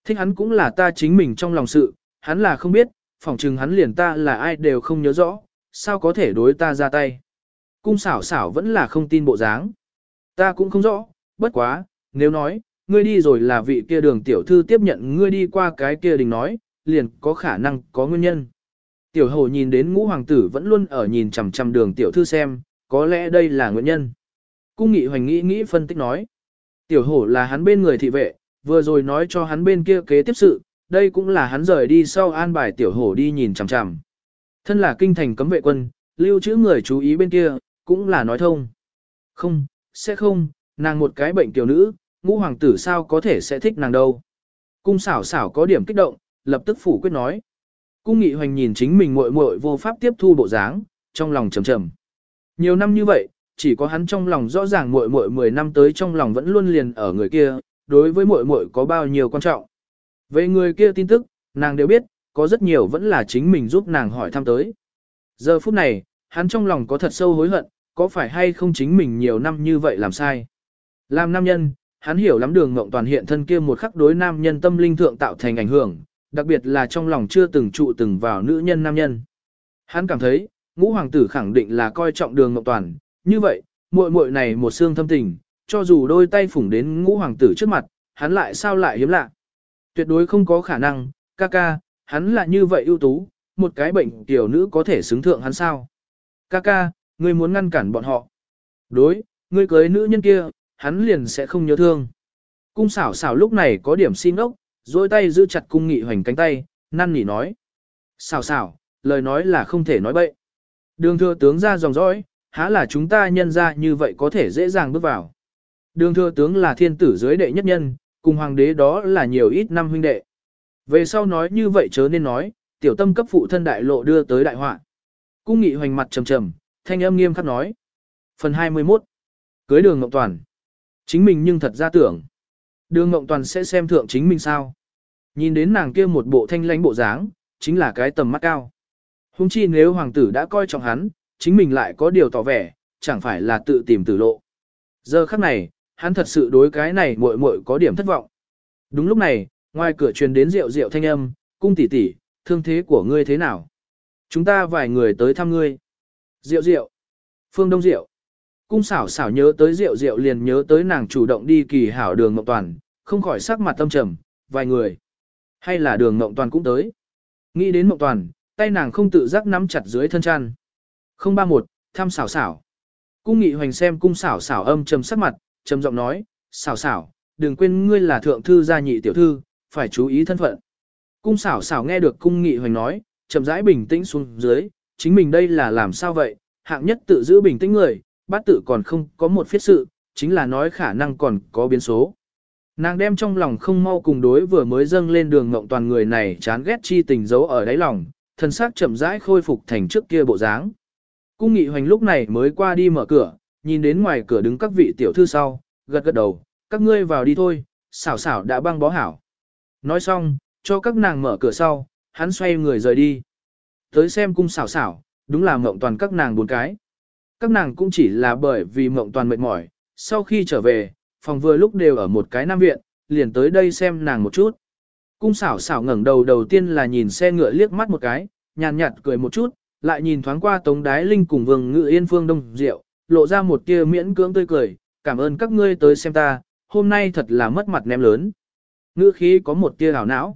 A: Thích hắn cũng là ta chính mình trong lòng sự, hắn là không biết, phỏng chừng hắn liền ta là ai đều không nhớ rõ, sao có thể đối ta ra tay. Cung xảo xảo vẫn là không tin bộ dáng. Ta cũng không rõ, bất quá, nếu nói, ngươi đi rồi là vị kia đường tiểu thư tiếp nhận ngươi đi qua cái kia đình nói, liền có khả năng có nguyên nhân. Tiểu hồ nhìn đến ngũ hoàng tử vẫn luôn ở nhìn chằm chằm đường tiểu thư xem, có lẽ đây là nguyên nhân. Cung nghị hoành nghĩ nghĩ phân tích nói. Tiểu hổ là hắn bên người thị vệ, vừa rồi nói cho hắn bên kia kế tiếp sự, đây cũng là hắn rời đi sau an bài tiểu hổ đi nhìn chằm chằm. Thân là kinh thành cấm vệ quân, lưu trữ người chú ý bên kia, cũng là nói thông. Không, sẽ không, nàng một cái bệnh tiểu nữ, ngũ hoàng tử sao có thể sẽ thích nàng đâu. Cung xảo xảo có điểm kích động, lập tức phủ quyết nói. Cung nghị hoành nhìn chính mình muội muội vô pháp tiếp thu bộ dáng, trong lòng trầm trầm. Nhiều năm như vậy, chỉ có hắn trong lòng rõ ràng muội muội 10 năm tới trong lòng vẫn luôn liền ở người kia, đối với muội muội có bao nhiêu quan trọng. Về người kia tin tức, nàng đều biết, có rất nhiều vẫn là chính mình giúp nàng hỏi thăm tới. Giờ phút này, hắn trong lòng có thật sâu hối hận, có phải hay không chính mình nhiều năm như vậy làm sai. Làm nam nhân, hắn hiểu lắm đường ngộng toàn hiện thân kia một khắc đối nam nhân tâm linh thượng tạo thành ảnh hưởng, đặc biệt là trong lòng chưa từng trụ từng vào nữ nhân nam nhân. Hắn cảm thấy, ngũ hoàng tử khẳng định là coi trọng đường ngộng toàn, như vậy, muội muội này một xương thâm tình, cho dù đôi tay phủng đến ngũ hoàng tử trước mặt, hắn lại sao lại hiếm lạ. Tuyệt đối không có khả năng, ca ca, hắn là như vậy ưu tú, một cái bệnh tiểu nữ có thể xứng thượng hắn sao. Ca ca, ngươi muốn ngăn cản bọn họ. Đối, ngươi cưới nữ nhân kia, hắn liền sẽ không nhớ thương. Cung xảo xảo lúc này có điểm xin ốc, dôi tay giữ chặt cung nghị hoành cánh tay, năn nỉ nói. Xảo xảo, lời nói là không thể nói bậy. Đường thừa tướng ra dòng dõi, há là chúng ta nhân ra như vậy có thể dễ dàng bước vào. Đường thừa tướng là thiên tử dưới đệ nhất nhân, cùng hoàng đế đó là nhiều ít năm huynh đệ. Về sau nói như vậy chớ nên nói, tiểu tâm cấp phụ thân đại lộ đưa tới đại họa. Cung nghị hoành mặt trầm trầm, thanh âm nghiêm khắc nói. Phần 21. Cưới đường Ngọc Toàn. Chính mình nhưng thật ra tưởng. Đường Ngọc Toàn sẽ xem thượng chính mình sao. Nhìn đến nàng kia một bộ thanh lãnh bộ dáng, chính là cái tầm mắt cao. Hùng chi nếu hoàng tử đã coi trọng hắn, chính mình lại có điều tỏ vẻ, chẳng phải là tự tìm tử lộ. Giờ khắc này, hắn thật sự đối cái này muội muội có điểm thất vọng. Đúng lúc này, ngoài cửa truyền đến rượu rượu thanh âm, cung tỷ tỷ, thương thế của ngươi thế nào? Chúng ta vài người tới thăm ngươi. Rượu rượu. Phương Đông rượu. Cung xảo xảo nhớ tới rượu rượu liền nhớ tới nàng chủ động đi kỳ hảo đường Ngọc Toàn, không khỏi sắc mặt tâm trầm, vài người. Hay là đường Ngọc Toàn cũng tới. Nghĩ đến Ngọc Toàn, tay nàng không tự giác nắm chặt dưới thân chăn. 031, thăm xảo xảo. Cung nghị hoành xem cung xảo xảo âm trầm sắc mặt, trầm giọng nói, xảo xảo, đừng quên ngươi là thượng thư gia nhị tiểu thư, phải chú ý thân phận. Cung xảo xảo nghe được cung nghị hoành nói, chậm rãi bình tĩnh xuống dưới, chính mình đây là làm sao vậy, hạng nhất tự giữ bình tĩnh người, bát tự còn không có một phiết sự, chính là nói khả năng còn có biến số. Nàng đem trong lòng không mau cùng đối vừa mới dâng lên đường ngộng toàn người này chán ghét chi tình giấu ở đáy lòng, thân xác chậm rãi khôi phục thành trước kia bộ dáng. Cung nghị hoành lúc này mới qua đi mở cửa, nhìn đến ngoài cửa đứng các vị tiểu thư sau, gật gật đầu, các ngươi vào đi thôi, xảo xảo đã băng bó hảo. Nói xong, cho các nàng mở cửa sau, hắn xoay người rời đi. Tới xem cung xảo xảo, đúng là mộng toàn các nàng bốn cái. Các nàng cũng chỉ là bởi vì mộng toàn mệt mỏi, sau khi trở về, phòng vừa lúc đều ở một cái nam viện, liền tới đây xem nàng một chút. Cung xảo xảo ngẩng đầu đầu tiên là nhìn xe ngựa liếc mắt một cái, nhàn nhạt cười một chút, lại nhìn thoáng qua Tống Đái Linh cùng Vương Ngự Yên Phương Đông Diệu, lộ ra một tia miễn cưỡng tươi cười, cảm ơn các ngươi tới xem ta, hôm nay thật là mất mặt ném lớn. Ngữ khí có một tia hảo não.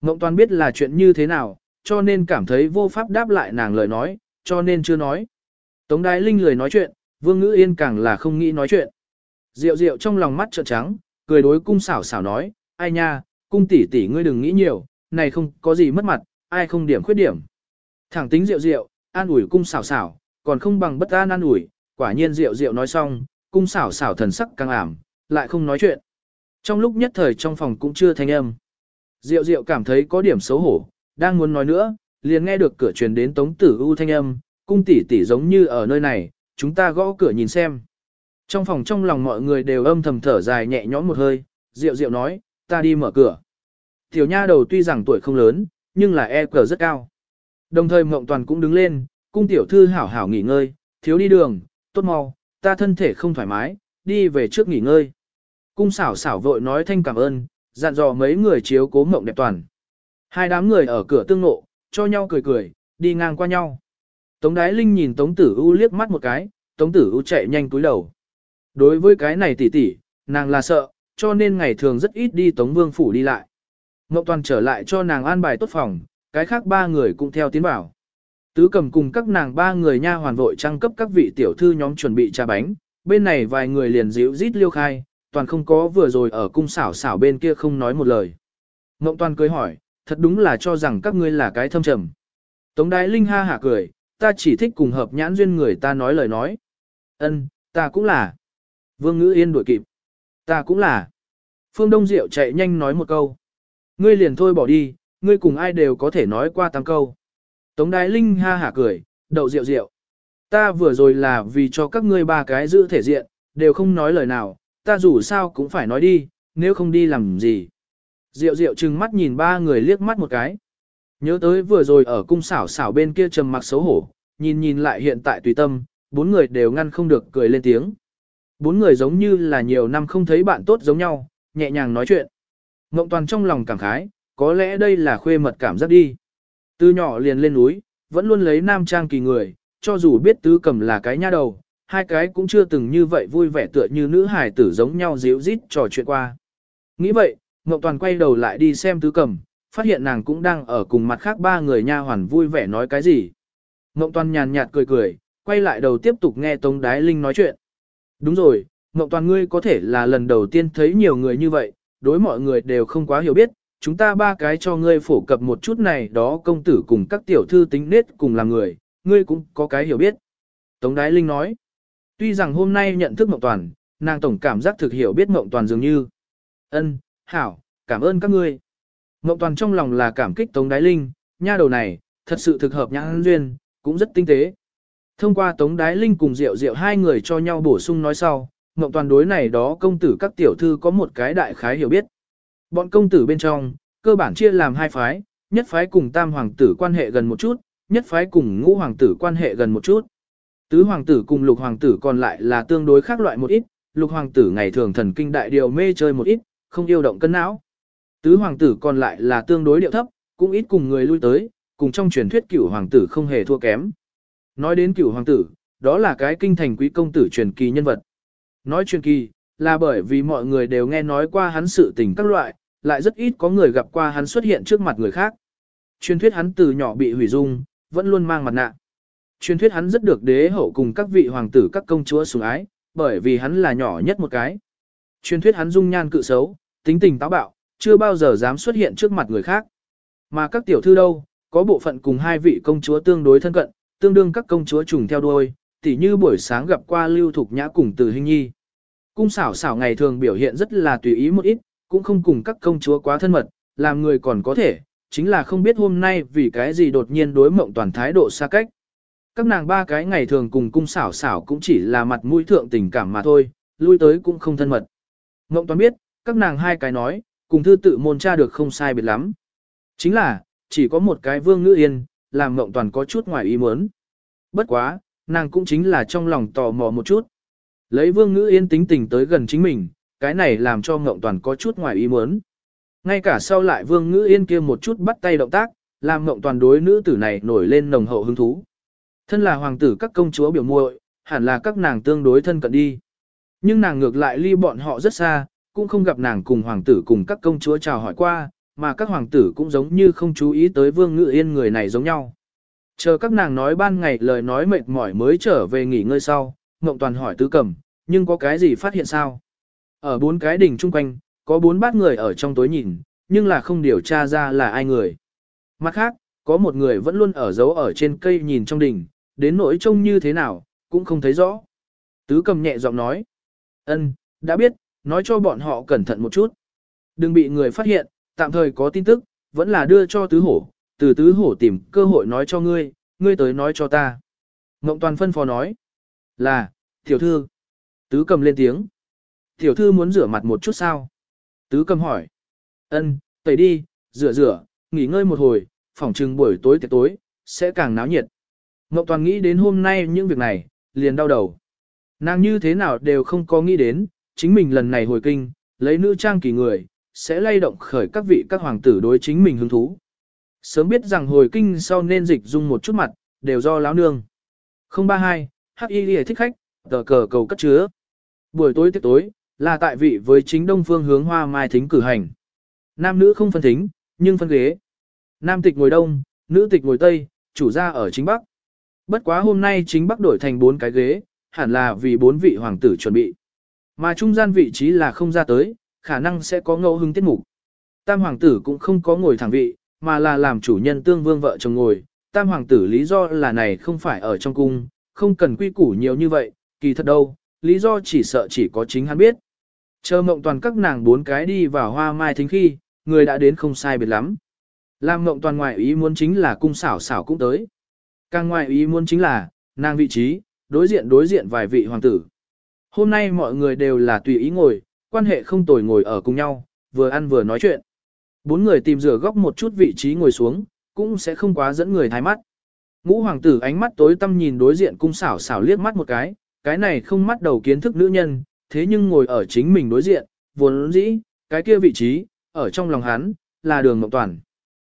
A: Ngộng Toàn biết là chuyện như thế nào, cho nên cảm thấy vô pháp đáp lại nàng lời nói, cho nên chưa nói. Tống Đái Linh lời nói chuyện, Vương Ngữ Yên càng là không nghĩ nói chuyện. Diệu diệu trong lòng mắt trợn trắng, cười đối cung xảo xảo nói, ai nha, cung tỷ tỷ ngươi đừng nghĩ nhiều, này không có gì mất mặt, ai không điểm khuyết điểm. Thẳng tính diệu diệu, an ủi cung xảo xảo, còn không bằng bất an an ủi, quả nhiên rượu rượu nói xong, cung xảo xảo thần sắc căng ảm, lại không nói chuyện. Trong lúc nhất thời trong phòng cũng chưa thanh âm. Diệu diệu cảm thấy có điểm xấu hổ, đang muốn nói nữa, liền nghe được cửa truyền đến tống tử u thanh âm, cung tỷ tỷ giống như ở nơi này, chúng ta gõ cửa nhìn xem. Trong phòng trong lòng mọi người đều âm thầm thở dài nhẹ nhõm một hơi, Diệu Diệu nói, ta đi mở cửa. Tiểu nha đầu tuy rằng tuổi không lớn, nhưng là e cờ rất cao. Đồng thời Mộng Toàn cũng đứng lên, cung tiểu thư hảo hảo nghỉ ngơi, thiếu đi đường, tốt mau, ta thân thể không thoải mái, đi về trước nghỉ ngơi. Cung xảo xảo vội nói thanh cảm ơn, dặn dò mấy người chiếu cố Mộng đẹp toàn. Hai đám người ở cửa tương nộ, cho nhau cười cười, đi ngang qua nhau. Tống Đái Linh nhìn Tống Tử U liếc mắt một cái, Tống Tử U chạy nhanh cúi đầu. Đối với cái này tỉ tỉ, nàng là sợ, cho nên ngày thường rất ít đi Tống Vương Phủ đi lại. Ngọc Toàn trở lại cho nàng an bài tốt phòng, cái khác ba người cũng theo tiến vào. Tứ cầm cùng các nàng ba người nha hoàn vội trang cấp các vị tiểu thư nhóm chuẩn bị trà bánh, bên này vài người liền dịu rít liêu khai, toàn không có vừa rồi ở cung xảo xảo bên kia không nói một lời. Ngộng toàn cười hỏi, thật đúng là cho rằng các ngươi là cái thâm trầm. Tống Đái Linh ha hả cười, ta chỉ thích cùng hợp nhãn duyên người ta nói lời nói. Ân, ta cũng là. Vương Ngữ Yên đuổi kịp. Ta cũng là. Phương Đông Diệu chạy nhanh nói một câu. Ngươi liền thôi bỏ đi, ngươi cùng ai đều có thể nói qua tám câu. Tống Đái Linh ha hả cười, đậu rượu rượu. Ta vừa rồi là vì cho các ngươi ba cái giữ thể diện, đều không nói lời nào, ta dù sao cũng phải nói đi, nếu không đi làm gì. Diệu diệu trừng mắt nhìn ba người liếc mắt một cái. Nhớ tới vừa rồi ở cung xảo xảo bên kia trầm mặc xấu hổ, nhìn nhìn lại hiện tại tùy tâm, bốn người đều ngăn không được cười lên tiếng. Bốn người giống như là nhiều năm không thấy bạn tốt giống nhau, nhẹ nhàng nói chuyện. Ngộng toàn trong lòng cảm khái, có lẽ đây là khuê mật cảm giác đi. Từ nhỏ liền lên núi, vẫn luôn lấy nam trang kỳ người, cho dù biết tứ cầm là cái nha đầu, hai cái cũng chưa từng như vậy vui vẻ tựa như nữ hài tử giống nhau díu rít trò chuyện qua. Nghĩ vậy, Ngọc Toàn quay đầu lại đi xem tứ cầm, phát hiện nàng cũng đang ở cùng mặt khác ba người nha hoàn vui vẻ nói cái gì. Ngọc Toàn nhàn nhạt cười cười, quay lại đầu tiếp tục nghe Tống Đái Linh nói chuyện. Đúng rồi, Ngọc Toàn ngươi có thể là lần đầu tiên thấy nhiều người như vậy, đối mọi người đều không quá hiểu biết, chúng ta ba cái cho ngươi phổ cập một chút này đó công tử cùng các tiểu thư tính nết cùng là người, ngươi cũng có cái hiểu biết. Tống Đái Linh nói, tuy rằng hôm nay nhận thức Mộng Toàn, nàng tổng cảm giác thực hiểu biết Mộng Toàn dường như. ân hảo, cảm ơn các ngươi. Mộng Toàn trong lòng là cảm kích Tống Đái Linh, nha đầu này, thật sự thực hợp nhãn duyên, cũng rất tinh tế. Thông qua Tống Đái Linh cùng Diệu Diệu hai người cho nhau bổ sung nói sau, Mộng Toàn đối này đó công tử các tiểu thư có một cái đại khái hiểu biết. Bọn công tử bên trong, cơ bản chia làm hai phái, nhất phái cùng tam hoàng tử quan hệ gần một chút, nhất phái cùng ngũ hoàng tử quan hệ gần một chút. Tứ hoàng tử cùng lục hoàng tử còn lại là tương đối khác loại một ít, lục hoàng tử ngày thường thần kinh đại điều mê chơi một ít, không yêu động cân não. Tứ hoàng tử còn lại là tương đối điệu thấp, cũng ít cùng người lui tới, cùng trong truyền thuyết cửu hoàng tử không hề thua kém. Nói đến cửu hoàng tử, đó là cái kinh thành quý công tử truyền kỳ nhân vật. Nói truyền kỳ, là bởi vì mọi người đều nghe nói qua hắn sự tình các loại, lại rất ít có người gặp qua hắn xuất hiện trước mặt người khác. Truyền thuyết hắn từ nhỏ bị hủy dung, vẫn luôn mang mặt nạ. Truyền thuyết hắn rất được đế hậu cùng các vị hoàng tử các công chúa sủng ái, bởi vì hắn là nhỏ nhất một cái. Truyền thuyết hắn dung nhan cự xấu, tính tình táo bạo, chưa bao giờ dám xuất hiện trước mặt người khác. Mà các tiểu thư đâu, có bộ phận cùng hai vị công chúa tương đối thân cận, tương đương các công chúa trùng theo đuôi, tỉ như buổi sáng gặp qua Lưu Thục Nhã cùng Từ Hinh Nhi. Cung xảo xảo ngày thường biểu hiện rất là tùy ý một ít, cũng không cùng các công chúa quá thân mật, làm người còn có thể, chính là không biết hôm nay vì cái gì đột nhiên đối mộng toàn thái độ xa cách. Các nàng ba cái ngày thường cùng cung xảo xảo cũng chỉ là mặt mũi thượng tình cảm mà thôi, lui tới cũng không thân mật. Mộng toàn biết, các nàng hai cái nói, cùng thư tự môn tra được không sai biệt lắm. Chính là, chỉ có một cái vương ngữ yên, làm mộng toàn có chút ngoài ý muốn. Bất quá, nàng cũng chính là trong lòng tò mò một chút. Lấy vương ngữ yên tính tình tới gần chính mình, cái này làm cho Ngộng Toàn có chút ngoài ý muốn. Ngay cả sau lại Vương Ngữ Yên kia một chút bắt tay động tác, làm Ngộng Toàn đối nữ tử này nổi lên nồng hậu hứng thú. Thân là hoàng tử các công chúa biểu muội, hẳn là các nàng tương đối thân cận đi. Nhưng nàng ngược lại ly bọn họ rất xa, cũng không gặp nàng cùng hoàng tử cùng các công chúa chào hỏi qua, mà các hoàng tử cũng giống như không chú ý tới Vương Ngữ Yên người này giống nhau. Chờ các nàng nói ban ngày lời nói mệt mỏi mới trở về nghỉ ngơi sau, Ngộng Toàn hỏi Tứ Cẩm, nhưng có cái gì phát hiện sao? Ở bốn cái đỉnh chung quanh, có bốn bát người ở trong tối nhìn, nhưng là không điều tra ra là ai người. Mặt khác, có một người vẫn luôn ở giấu ở trên cây nhìn trong đỉnh, đến nỗi trông như thế nào, cũng không thấy rõ. Tứ cầm nhẹ giọng nói. ân, đã biết, nói cho bọn họ cẩn thận một chút. Đừng bị người phát hiện, tạm thời có tin tức, vẫn là đưa cho tứ hổ, từ tứ hổ tìm cơ hội nói cho ngươi, ngươi tới nói cho ta. Ngộng toàn phân phó nói. Là, tiểu thư. Tứ cầm lên tiếng. Tiểu thư muốn rửa mặt một chút sao? Tứ cầm hỏi. Ân, tẩy đi, rửa rửa, nghỉ ngơi một hồi, Phỏng trừng buổi tối tiệc tối, sẽ càng náo nhiệt. Ngọc toàn nghĩ đến hôm nay những việc này, liền đau đầu. Nàng như thế nào đều không có nghĩ đến, chính mình lần này hồi kinh, lấy nữ trang kỳ người, sẽ lay động khởi các vị các hoàng tử đối chính mình hứng thú. Sớm biết rằng hồi kinh sau nên dịch dung một chút mặt, đều do láo nương. 032, Hắc Y Lìa thích khách, tờ cờ cầu cất chứa. Buổi tối tiệc tối, là tại vị với chính đông phương hướng hoa mai thính cử hành. Nam nữ không phân thính, nhưng phân ghế. Nam tịch ngồi đông, nữ tịch ngồi tây, chủ gia ở chính bắc. Bất quá hôm nay chính bắc đổi thành bốn cái ghế, hẳn là vì bốn vị hoàng tử chuẩn bị. Mà trung gian vị trí là không ra tới, khả năng sẽ có ngẫu hứng tiết mục. Tam hoàng tử cũng không có ngồi thẳng vị, mà là làm chủ nhân tương vương vợ chồng ngồi. Tam hoàng tử lý do là này không phải ở trong cung, không cần quy củ nhiều như vậy, kỳ thật đâu, lý do chỉ sợ chỉ có chính hắn biết. Chờ mộng toàn các nàng bốn cái đi vào hoa mai thính khi, người đã đến không sai biệt lắm. Làm mộng toàn ngoại ý muốn chính là cung xảo xảo cũng tới. Càng ngoại ý muốn chính là, nàng vị trí, đối diện đối diện vài vị hoàng tử. Hôm nay mọi người đều là tùy ý ngồi, quan hệ không tồi ngồi ở cùng nhau, vừa ăn vừa nói chuyện. Bốn người tìm rửa góc một chút vị trí ngồi xuống, cũng sẽ không quá dẫn người thái mắt. Ngũ hoàng tử ánh mắt tối tăm nhìn đối diện cung xảo xảo liếc mắt một cái, cái này không mắt đầu kiến thức nữ nhân, thế nhưng ngồi ở chính mình đối diện, vốn dĩ, cái kia vị trí, ở trong lòng hắn, là đường mộng toàn.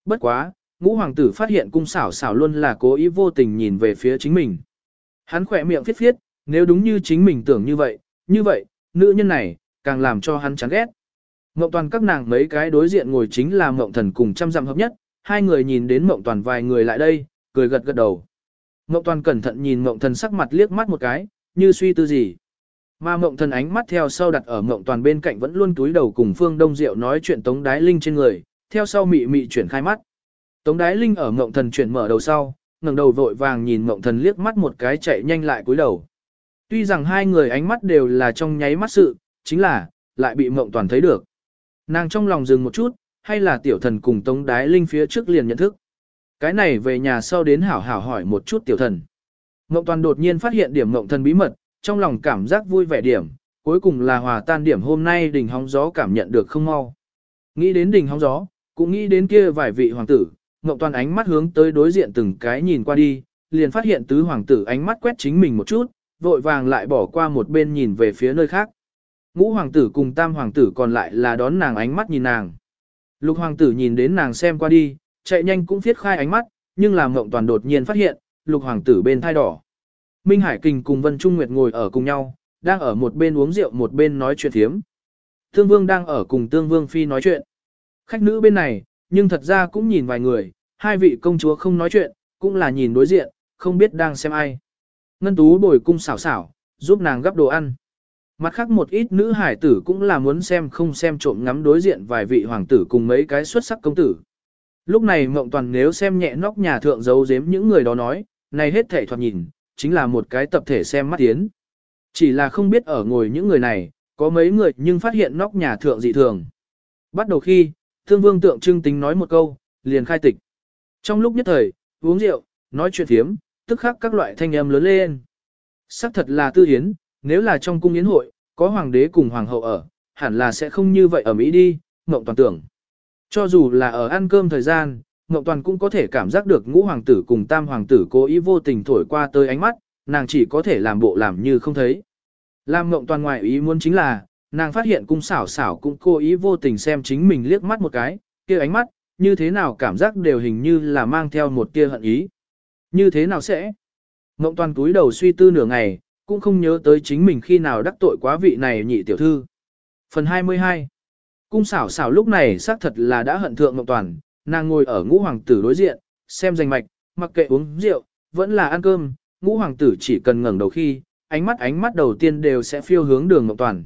A: Bất quá, ngũ hoàng tử phát hiện cung xảo xảo luôn là cố ý vô tình nhìn về phía chính mình. Hắn khỏe miệng phiết phiết, nếu đúng như chính mình tưởng như vậy, như vậy, nữ nhân này, càng làm cho hắn chán ghét. Mộng toàn các nàng mấy cái đối diện ngồi chính là mộng thần cùng trăm dặm hợp nhất, hai người nhìn đến mộng toàn vài người lại đây, cười gật gật đầu. Mộng toàn cẩn thận nhìn mộng thần sắc mặt liếc mắt một cái, như suy tư gì. Mà mộng thần ánh mắt theo sau đặt ở mộng toàn bên cạnh vẫn luôn túi đầu cùng phương đông diệu nói chuyện tống đái linh trên người, theo sau mị mị chuyển khai mắt. Tống đái linh ở mộng thần chuyển mở đầu sau, ngẩng đầu vội vàng nhìn mộng thần liếc mắt một cái chạy nhanh lại cúi đầu. Tuy rằng hai người ánh mắt đều là trong nháy mắt sự, chính là, lại bị mộng toàn thấy được. Nàng trong lòng dừng một chút, hay là tiểu thần cùng tống đái linh phía trước liền nhận thức. Cái này về nhà sau đến hảo hảo hỏi một chút tiểu thần. Mộng toàn đột nhiên phát hiện điểm mộng thần bí mật, trong lòng cảm giác vui vẻ điểm, cuối cùng là hòa tan điểm hôm nay đỉnh hóng gió cảm nhận được không mau. Nghĩ đến đỉnh hóng gió, cũng nghĩ đến kia vài vị hoàng tử, Ngộng Toàn ánh mắt hướng tới đối diện từng cái nhìn qua đi, liền phát hiện tứ hoàng tử ánh mắt quét chính mình một chút, vội vàng lại bỏ qua một bên nhìn về phía nơi khác. Ngũ hoàng tử cùng tam hoàng tử còn lại là đón nàng ánh mắt nhìn nàng. Lục hoàng tử nhìn đến nàng xem qua đi, chạy nhanh cũng viết khai ánh mắt, nhưng làm Ngộng Toàn đột nhiên phát hiện, lục hoàng tử bên thai đỏ. Minh Hải Kình cùng Vân Trung Nguyệt ngồi ở cùng nhau, đang ở một bên uống rượu một bên nói chuyện thiếm. Tương Vương đang ở cùng Tương Vương Phi nói chuyện. Khách nữ bên này, nhưng thật ra cũng nhìn vài người, hai vị công chúa không nói chuyện, cũng là nhìn đối diện, không biết đang xem ai. Ngân Tú bồi cung xảo xảo, giúp nàng gấp đồ ăn. Mặt khác một ít nữ hải tử cũng là muốn xem không xem trộm ngắm đối diện vài vị hoàng tử cùng mấy cái xuất sắc công tử. Lúc này Mộng Toàn nếu xem nhẹ nóc nhà thượng giấu giếm những người đó nói, này hết thể thoạt nhìn, chính là một cái tập thể xem mắt tiến. Chỉ là không biết ở ngồi những người này, có mấy người nhưng phát hiện nóc nhà thượng dị thường. Bắt đầu khi, Thương Vương tượng trưng tính nói một câu, liền khai tịch. Trong lúc nhất thời, uống rượu, nói chuyện thiếm, tức khắc các loại thanh âm lớn lên. Sắc thật là tư hiến, nếu là trong cung yến hội, có hoàng đế cùng hoàng hậu ở, hẳn là sẽ không như vậy ở Mỹ đi, Mộng Toàn tưởng. Cho dù là ở ăn cơm thời gian, Ngọc Toàn cũng có thể cảm giác được ngũ hoàng tử cùng tam hoàng tử cố ý vô tình thổi qua tới ánh mắt, nàng chỉ có thể làm bộ làm như không thấy. Làm Ngọc Toàn ngoại ý muốn chính là, nàng phát hiện cung xảo xảo cũng cố ý vô tình xem chính mình liếc mắt một cái, kia ánh mắt, như thế nào cảm giác đều hình như là mang theo một tia hận ý. Như thế nào sẽ? Ngộng Toàn túi đầu suy tư nửa ngày, cũng không nhớ tới chính mình khi nào đắc tội quá vị này nhị tiểu thư. Phần 22 Cung xảo xảo lúc này xác thật là đã hận thượng Ngộng Toàn, nàng ngồi ở ngũ hoàng tử đối diện, xem danh mạch, mặc kệ uống rượu, vẫn là ăn cơm, ngũ hoàng tử chỉ cần ngẩng đầu khi, ánh mắt ánh mắt đầu tiên đều sẽ phiêu hướng đường Ngọc Toàn.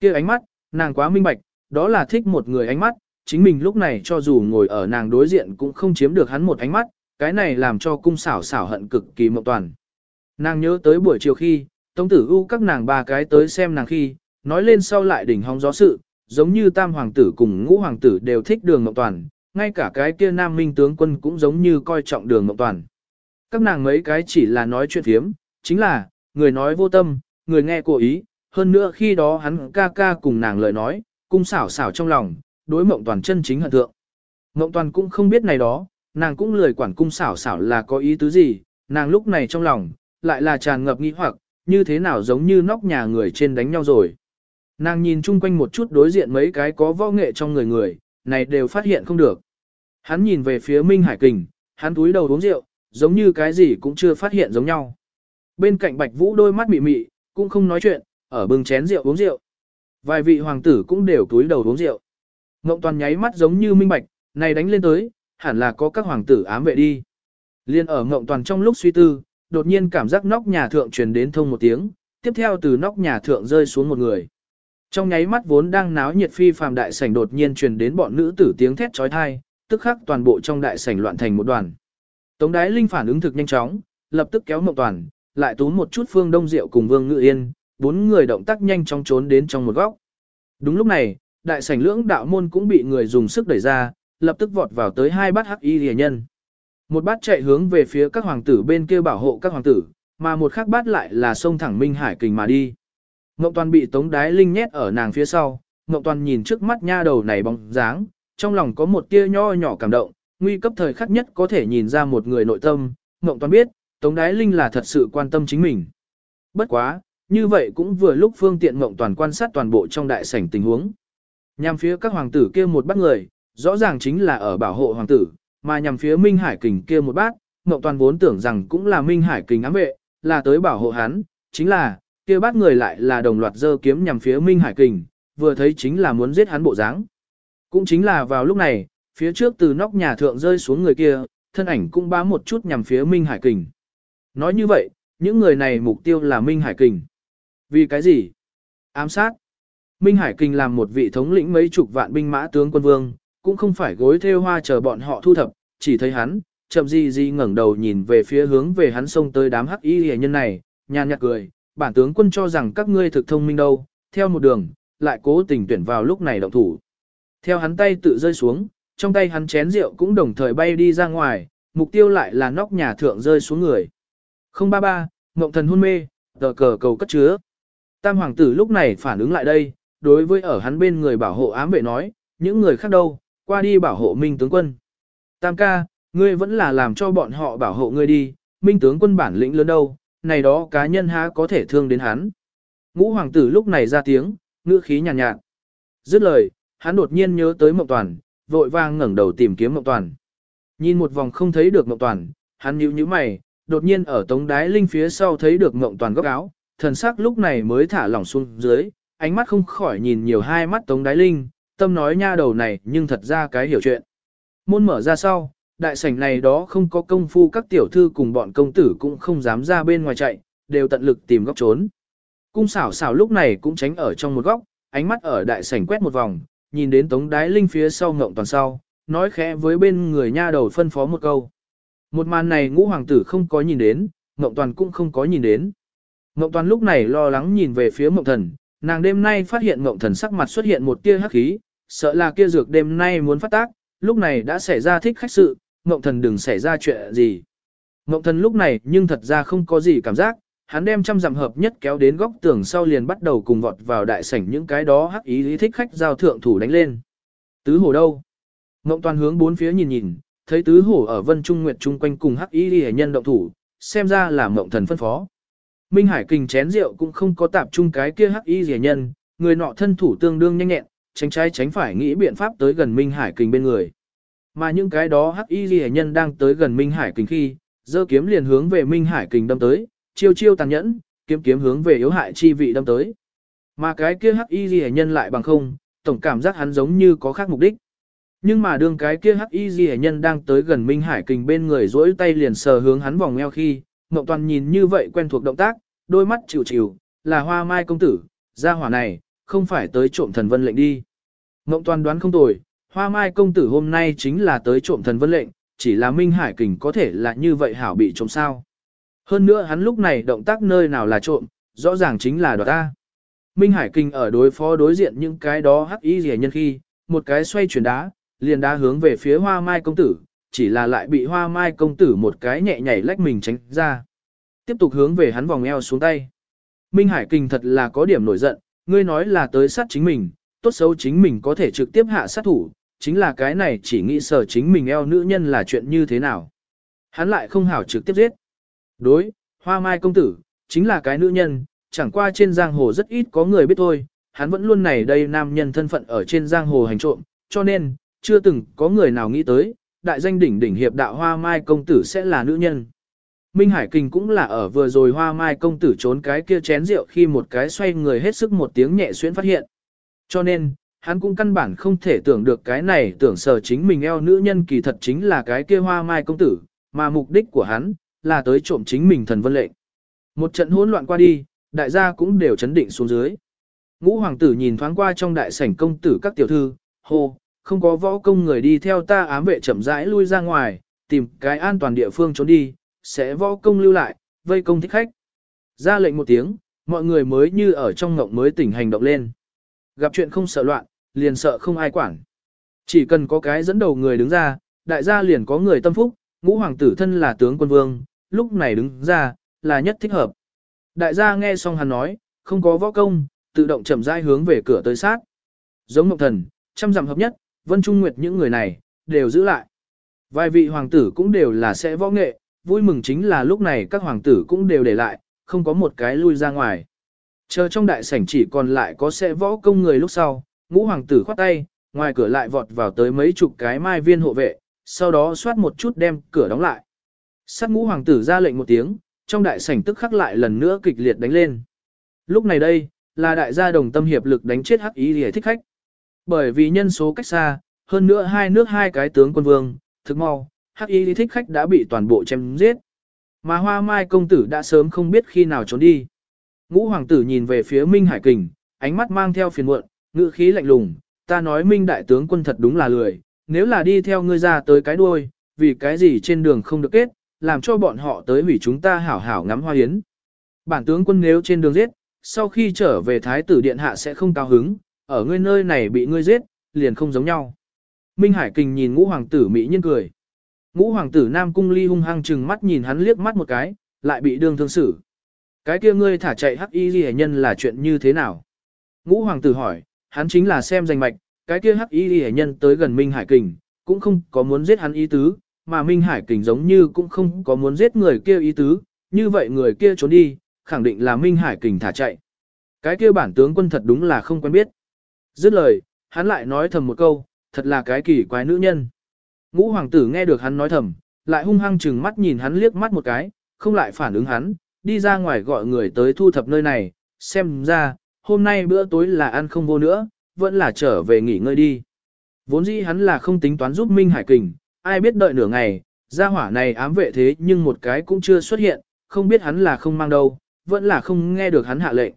A: kia ánh mắt, nàng quá minh bạch, đó là thích một người ánh mắt, chính mình lúc này cho dù ngồi ở nàng đối diện cũng không chiếm được hắn một ánh mắt, cái này làm cho cung xảo xảo hận cực kỳ Ngọc Toàn. Nàng nhớ tới buổi chiều khi, Tống tử u các nàng ba cái tới xem nàng khi, nói lên sau lại đỉnh hóng gió sự, giống như tam hoàng tử cùng ngũ hoàng tử đều thích đường Ngọc Toàn, ngay cả cái kia nam minh tướng quân cũng giống như coi trọng đường mộng Toàn. các nàng mấy cái chỉ là nói chuyện phiếm, chính là, người nói vô tâm, người nghe cố ý, hơn nữa khi đó hắn ca ca cùng nàng lời nói, cung xảo xảo trong lòng, đối mộng toàn chân chính hận thượng. Mộng toàn cũng không biết này đó, nàng cũng lười quản cung xảo xảo là có ý tứ gì, nàng lúc này trong lòng, lại là tràn ngập nghi hoặc, như thế nào giống như nóc nhà người trên đánh nhau rồi. Nàng nhìn chung quanh một chút đối diện mấy cái có võ nghệ trong người người, này đều phát hiện không được. Hắn nhìn về phía Minh Hải Kình, hắn túi đầu uống rượu, giống như cái gì cũng chưa phát hiện giống nhau. Bên cạnh Bạch Vũ đôi mắt mị mị, cũng không nói chuyện, ở bưng chén rượu uống rượu. Vài vị hoàng tử cũng đều túi đầu uống rượu. Ngộng toàn nháy mắt giống như minh bạch, này đánh lên tới, hẳn là có các hoàng tử ám vệ đi. Liên ở ngộng toàn trong lúc suy tư, đột nhiên cảm giác nóc nhà thượng truyền đến thông một tiếng, tiếp theo từ nóc nhà thượng rơi xuống một người. Trong nháy mắt vốn đang náo nhiệt phi phàm đại sảnh đột nhiên truyền đến bọn nữ tử tiếng thét chói tai, tức khắc toàn bộ trong đại sảnh loạn thành một đoàn. Tống Đái Linh phản ứng thực nhanh chóng, lập tức kéo Mộng Toàn, lại túm một chút Phương Đông Diệu cùng Vương Ngự Yên, bốn người động tác nhanh chóng trốn đến trong một góc. Đúng lúc này, đại sảnh lưỡng đạo môn cũng bị người dùng sức đẩy ra, lập tức vọt vào tới hai bát hắc y rìa nhân. Một bát chạy hướng về phía các hoàng tử bên kia bảo hộ các hoàng tử, mà một khác bát lại là sông thẳng Minh Hải kình mà đi. Ngộng Toàn bị Tống Đái Linh nhét ở nàng phía sau, Ngộng Toàn nhìn trước mắt nha đầu này bóng dáng, trong lòng có một tia nho nhỏ cảm động, nguy cấp thời khắc nhất có thể nhìn ra một người nội tâm, Ngộng Toàn biết, Tống Đái Linh là thật sự quan tâm chính mình. Bất quá, như vậy cũng vừa lúc phương tiện Ngộng Toàn quan sát toàn bộ trong đại sảnh tình huống. Nhằm phía các hoàng tử kia một bát người, rõ ràng chính là ở bảo hộ hoàng tử, mà nhằm phía Minh Hải Kình kia một bát, Ngộng Toàn vốn tưởng rằng cũng là Minh Hải Kình ám vệ, là tới bảo hộ hắn, chính là, kia bát người lại là đồng loạt giơ kiếm nhằm phía Minh Hải Kình, vừa thấy chính là muốn giết hắn bộ dáng. Cũng chính là vào lúc này, phía trước từ nóc nhà thượng rơi xuống người kia, thân ảnh cũng bám một chút nhằm phía Minh Hải Kình. Nói như vậy, những người này mục tiêu là Minh Hải Kình. Vì cái gì? Ám sát. Minh Hải Kình làm một vị thống lĩnh mấy chục vạn binh mã tướng quân vương, cũng không phải gối theo hoa chờ bọn họ thu thập, chỉ thấy hắn, chậm gì gì ngẩng đầu nhìn về phía hướng về hắn xông tới đám hắc y hề nhân này, nhàn nhạt cười, bản tướng quân cho rằng các ngươi thực thông minh đâu, theo một đường, lại cố tình tuyển vào lúc này động thủ. Theo hắn tay tự rơi xuống, trong tay hắn chén rượu cũng đồng thời bay đi ra ngoài, mục tiêu lại là nóc nhà thượng rơi xuống người. 033, Ngộng Thần hôn mê, tờ cờ cầu cất chứa. Tam hoàng tử lúc này phản ứng lại đây, đối với ở hắn bên người bảo hộ ám vệ nói, những người khác đâu, qua đi bảo hộ Minh tướng quân. Tam ca, ngươi vẫn là làm cho bọn họ bảo hộ ngươi đi, Minh tướng quân bản lĩnh lớn đâu, này đó cá nhân há có thể thương đến hắn. Ngũ hoàng tử lúc này ra tiếng, ngữ khí nhàn nhạt, nhạt. Dứt lời, hắn đột nhiên nhớ tới Mộng Toàn, vội vàng ngẩng đầu tìm kiếm Mộng Toàn. Nhìn một vòng không thấy được Mộng Toàn, hắn nhíu nhíu mày, đột nhiên ở tống đái linh phía sau thấy được Mộng Toàn góc áo, thần sắc lúc này mới thả lỏng xuống dưới, ánh mắt không khỏi nhìn nhiều hai mắt tống đái linh, tâm nói nha đầu này nhưng thật ra cái hiểu chuyện. Môn mở ra sau, đại sảnh này đó không có công phu các tiểu thư cùng bọn công tử cũng không dám ra bên ngoài chạy, đều tận lực tìm góc trốn. Cung xảo xảo lúc này cũng tránh ở trong một góc, ánh mắt ở đại sảnh quét một vòng, nhìn đến tống đái linh phía sau ngộng toàn sau, nói khẽ với bên người nha đầu phân phó một câu. Một màn này ngũ hoàng tử không có nhìn đến, ngộng toàn cũng không có nhìn đến. Ngộng toàn lúc này lo lắng nhìn về phía ngộng thần, nàng đêm nay phát hiện ngộng thần sắc mặt xuất hiện một tia hắc khí, sợ là kia dược đêm nay muốn phát tác, lúc này đã xảy ra thích khách sự, ngộng thần đừng xảy ra chuyện gì. Ngộng thần lúc này nhưng thật ra không có gì cảm giác, hắn đem trăm dặm hợp nhất kéo đến góc tường sau liền bắt đầu cùng vọt vào đại sảnh những cái đó hắc ý lý thích khách giao thượng thủ đánh lên. Tứ hổ đâu? Ngộng toàn hướng bốn phía nhìn nhìn, thấy tứ hổ ở vân trung nguyệt trung quanh cùng hắc ý lý nhân động thủ, xem ra là Ngộng thần phân phó. Minh Hải kình chén rượu cũng không có tạp chung cái kia hắc y rẻ nhân, người nọ thân thủ tương đương nhanh nhẹn, tránh trái tránh phải nghĩ biện pháp tới gần Minh Hải kình bên người. Mà những cái đó hắc y ghi nhân đang tới gần Minh Hải kình khi, giơ kiếm liền hướng về Minh Hải kình đâm tới, chiêu chiêu tàn nhẫn, kiếm kiếm hướng về yếu hại chi vị đâm tới. Mà cái kia hắc y ghi nhân lại bằng không, tổng cảm giác hắn giống như có khác mục đích. Nhưng mà đương cái kia hắc y ghi nhân đang tới gần Minh Hải kình bên người duỗi tay liền sờ hướng hắn vòng eo khi, Ngộng Toàn nhìn như vậy quen thuộc động tác, đôi mắt chịu chịu, là hoa mai công tử, gia hỏa này, không phải tới trộm thần vân lệnh đi. Ngộng Toàn đoán không tồi, hoa mai công tử hôm nay chính là tới trộm thần vân lệnh, chỉ là Minh Hải Kình có thể là như vậy hảo bị trộm sao. Hơn nữa hắn lúc này động tác nơi nào là trộm, rõ ràng chính là đoạt ta. Minh Hải Kình ở đối phó đối diện những cái đó hắc ý rẻ nhân khi, một cái xoay chuyển đá, liền đá hướng về phía hoa mai công tử, chỉ là lại bị hoa mai công tử một cái nhẹ nhảy lách mình tránh ra. Tiếp tục hướng về hắn vòng eo xuống tay. Minh Hải Kinh thật là có điểm nổi giận, ngươi nói là tới sát chính mình, tốt xấu chính mình có thể trực tiếp hạ sát thủ, chính là cái này chỉ nghĩ sở chính mình eo nữ nhân là chuyện như thế nào. Hắn lại không hảo trực tiếp giết. Đối, hoa mai công tử, chính là cái nữ nhân, chẳng qua trên giang hồ rất ít có người biết thôi, hắn vẫn luôn này đây nam nhân thân phận ở trên giang hồ hành trộm, cho nên, chưa từng có người nào nghĩ tới, đại danh đỉnh đỉnh hiệp đạo hoa mai công tử sẽ là nữ nhân. Minh Hải Kinh cũng là ở vừa rồi hoa mai công tử trốn cái kia chén rượu khi một cái xoay người hết sức một tiếng nhẹ xuyên phát hiện. Cho nên, hắn cũng căn bản không thể tưởng được cái này tưởng sở chính mình eo nữ nhân kỳ thật chính là cái kia hoa mai công tử, mà mục đích của hắn là tới trộm chính mình thần vân lệnh. Một trận hỗn loạn qua đi, đại gia cũng đều chấn định xuống dưới. Ngũ hoàng tử nhìn thoáng qua trong đại sảnh công tử các tiểu thư, hô, không có võ công người đi theo ta ám vệ chậm rãi lui ra ngoài, tìm cái an toàn địa phương trốn đi, sẽ võ công lưu lại, vây công thích khách. Ra lệnh một tiếng, mọi người mới như ở trong ngộng mới tỉnh hành động lên. Gặp chuyện không sợ loạn, liền sợ không ai quản. Chỉ cần có cái dẫn đầu người đứng ra, đại gia liền có người tâm phúc, ngũ hoàng tử thân là tướng quân vương, lúc này đứng ra, là nhất thích hợp. Đại gia nghe xong hắn nói, không có võ công, tự động chậm rãi hướng về cửa tới sát. Giống Ngọc Thần, trăm dặm hợp nhất, Vân Trung Nguyệt những người này, đều giữ lại. Vài vị hoàng tử cũng đều là sẽ võ nghệ, vui mừng chính là lúc này các hoàng tử cũng đều để lại, không có một cái lui ra ngoài. Chờ trong đại sảnh chỉ còn lại có xe võ công người lúc sau, ngũ hoàng tử khoát tay, ngoài cửa lại vọt vào tới mấy chục cái mai viên hộ vệ, sau đó xoát một chút đem cửa đóng lại. Sát ngũ hoàng tử ra lệnh một tiếng, trong đại sảnh tức khắc lại lần nữa kịch liệt đánh lên. Lúc này đây, là đại gia đồng tâm hiệp lực đánh chết hắc ý để thích khách. Bởi vì nhân số cách xa, hơn nữa hai nước hai cái tướng quân vương, thực mau, hắc ý thích khách đã bị toàn bộ chém giết. Mà hoa mai công tử đã sớm không biết khi nào trốn đi. Ngũ hoàng tử nhìn về phía Minh Hải Kình, ánh mắt mang theo phiền muộn, ngữ khí lạnh lùng, ta nói Minh đại tướng quân thật đúng là lười, nếu là đi theo ngươi ra tới cái đuôi, vì cái gì trên đường không được kết, làm cho bọn họ tới hủy chúng ta hảo hảo ngắm hoa hiến. Bản tướng quân nếu trên đường giết, sau khi trở về thái tử điện hạ sẽ không cao hứng, ở ngươi nơi này bị ngươi giết, liền không giống nhau. Minh Hải Kình nhìn ngũ hoàng tử Mỹ nhân cười. Ngũ hoàng tử Nam Cung Ly hung hăng chừng mắt nhìn hắn liếc mắt một cái, lại bị đương thương xử. Cái kia ngươi thả chạy hắc y ghi nhân là chuyện như thế nào? Ngũ hoàng tử hỏi, hắn chính là xem danh mạch, cái kia hắc y ghi nhân tới gần Minh Hải Kình, cũng không có muốn giết hắn ý tứ, mà Minh Hải Kình giống như cũng không có muốn giết người kia ý tứ, như vậy người kia trốn đi, khẳng định là Minh Hải Kình thả chạy. Cái kia bản tướng quân thật đúng là không quen biết. Dứt lời, hắn lại nói thầm một câu, thật là cái kỳ quái nữ nhân. Ngũ hoàng tử nghe được hắn nói thầm, lại hung hăng chừng mắt nhìn hắn liếc mắt một cái, không lại phản ứng hắn, đi ra ngoài gọi người tới thu thập nơi này, xem ra, hôm nay bữa tối là ăn không vô nữa, vẫn là trở về nghỉ ngơi đi. Vốn dĩ hắn là không tính toán giúp Minh Hải Kình, ai biết đợi nửa ngày, gia hỏa này ám vệ thế nhưng một cái cũng chưa xuất hiện, không biết hắn là không mang đâu, vẫn là không nghe được hắn hạ lệnh.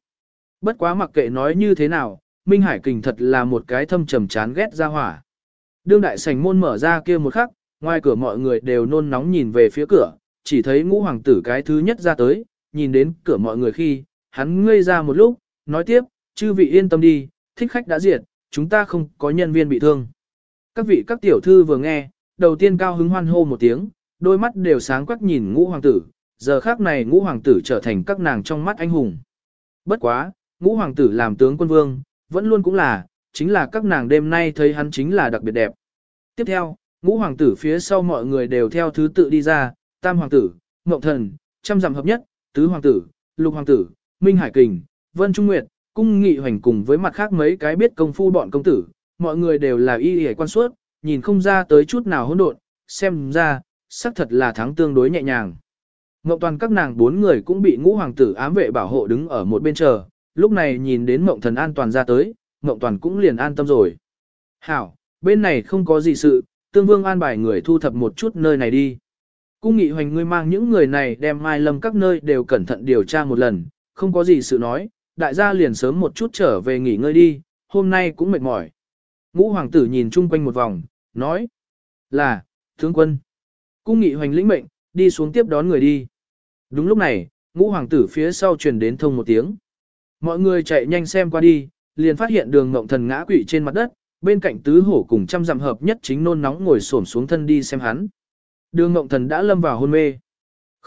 A: Bất quá mặc kệ nói như thế nào, Minh Hải Kình thật là một cái thâm trầm chán ghét gia hỏa. Đương đại sảnh môn mở ra kia một khắc, ngoài cửa mọi người đều nôn nóng nhìn về phía cửa, chỉ thấy ngũ hoàng tử cái thứ nhất ra tới, nhìn đến cửa mọi người khi, hắn ngây ra một lúc, nói tiếp, chư vị yên tâm đi, thích khách đã diệt, chúng ta không có nhân viên bị thương. Các vị các tiểu thư vừa nghe, đầu tiên cao hứng hoan hô một tiếng, đôi mắt đều sáng quắc nhìn ngũ hoàng tử, giờ khác này ngũ hoàng tử trở thành các nàng trong mắt anh hùng. Bất quá, ngũ hoàng tử làm tướng quân vương, vẫn luôn cũng là, chính là các nàng đêm nay thấy hắn chính là đặc biệt đẹp. Tiếp theo, ngũ hoàng tử phía sau mọi người đều theo thứ tự đi ra, tam hoàng tử, ngộng thần, trăm dặm hợp nhất, tứ hoàng tử, lục hoàng tử, minh hải kình, vân trung nguyệt, cung nghị hoành cùng với mặt khác mấy cái biết công phu bọn công tử, mọi người đều là y y quan suốt, nhìn không ra tới chút nào hỗn độn, xem ra, xác thật là thắng tương đối nhẹ nhàng. Ngộng toàn các nàng bốn người cũng bị ngũ hoàng tử ám vệ bảo hộ đứng ở một bên chờ, lúc này nhìn đến mộng thần an toàn ra tới, mộng toàn cũng liền an tâm rồi. Hảo, bên này không có gì sự, tương vương an bài người thu thập một chút nơi này đi. Cung nghị hoành ngươi mang những người này đem mai lâm các nơi đều cẩn thận điều tra một lần, không có gì sự nói, đại gia liền sớm một chút trở về nghỉ ngơi đi, hôm nay cũng mệt mỏi. Ngũ hoàng tử nhìn chung quanh một vòng, nói là, tướng quân. Cung nghị hoành lĩnh mệnh, đi xuống tiếp đón người đi. Đúng lúc này, ngũ hoàng tử phía sau truyền đến thông một tiếng. Mọi người chạy nhanh xem qua đi, liền phát hiện đường ngộng thần ngã quỵ trên mặt đất, bên cạnh tứ hổ cùng trăm dặm hợp nhất chính nôn nóng ngồi xổm xuống thân đi xem hắn. Đường Ngộng Thần đã lâm vào hôn mê.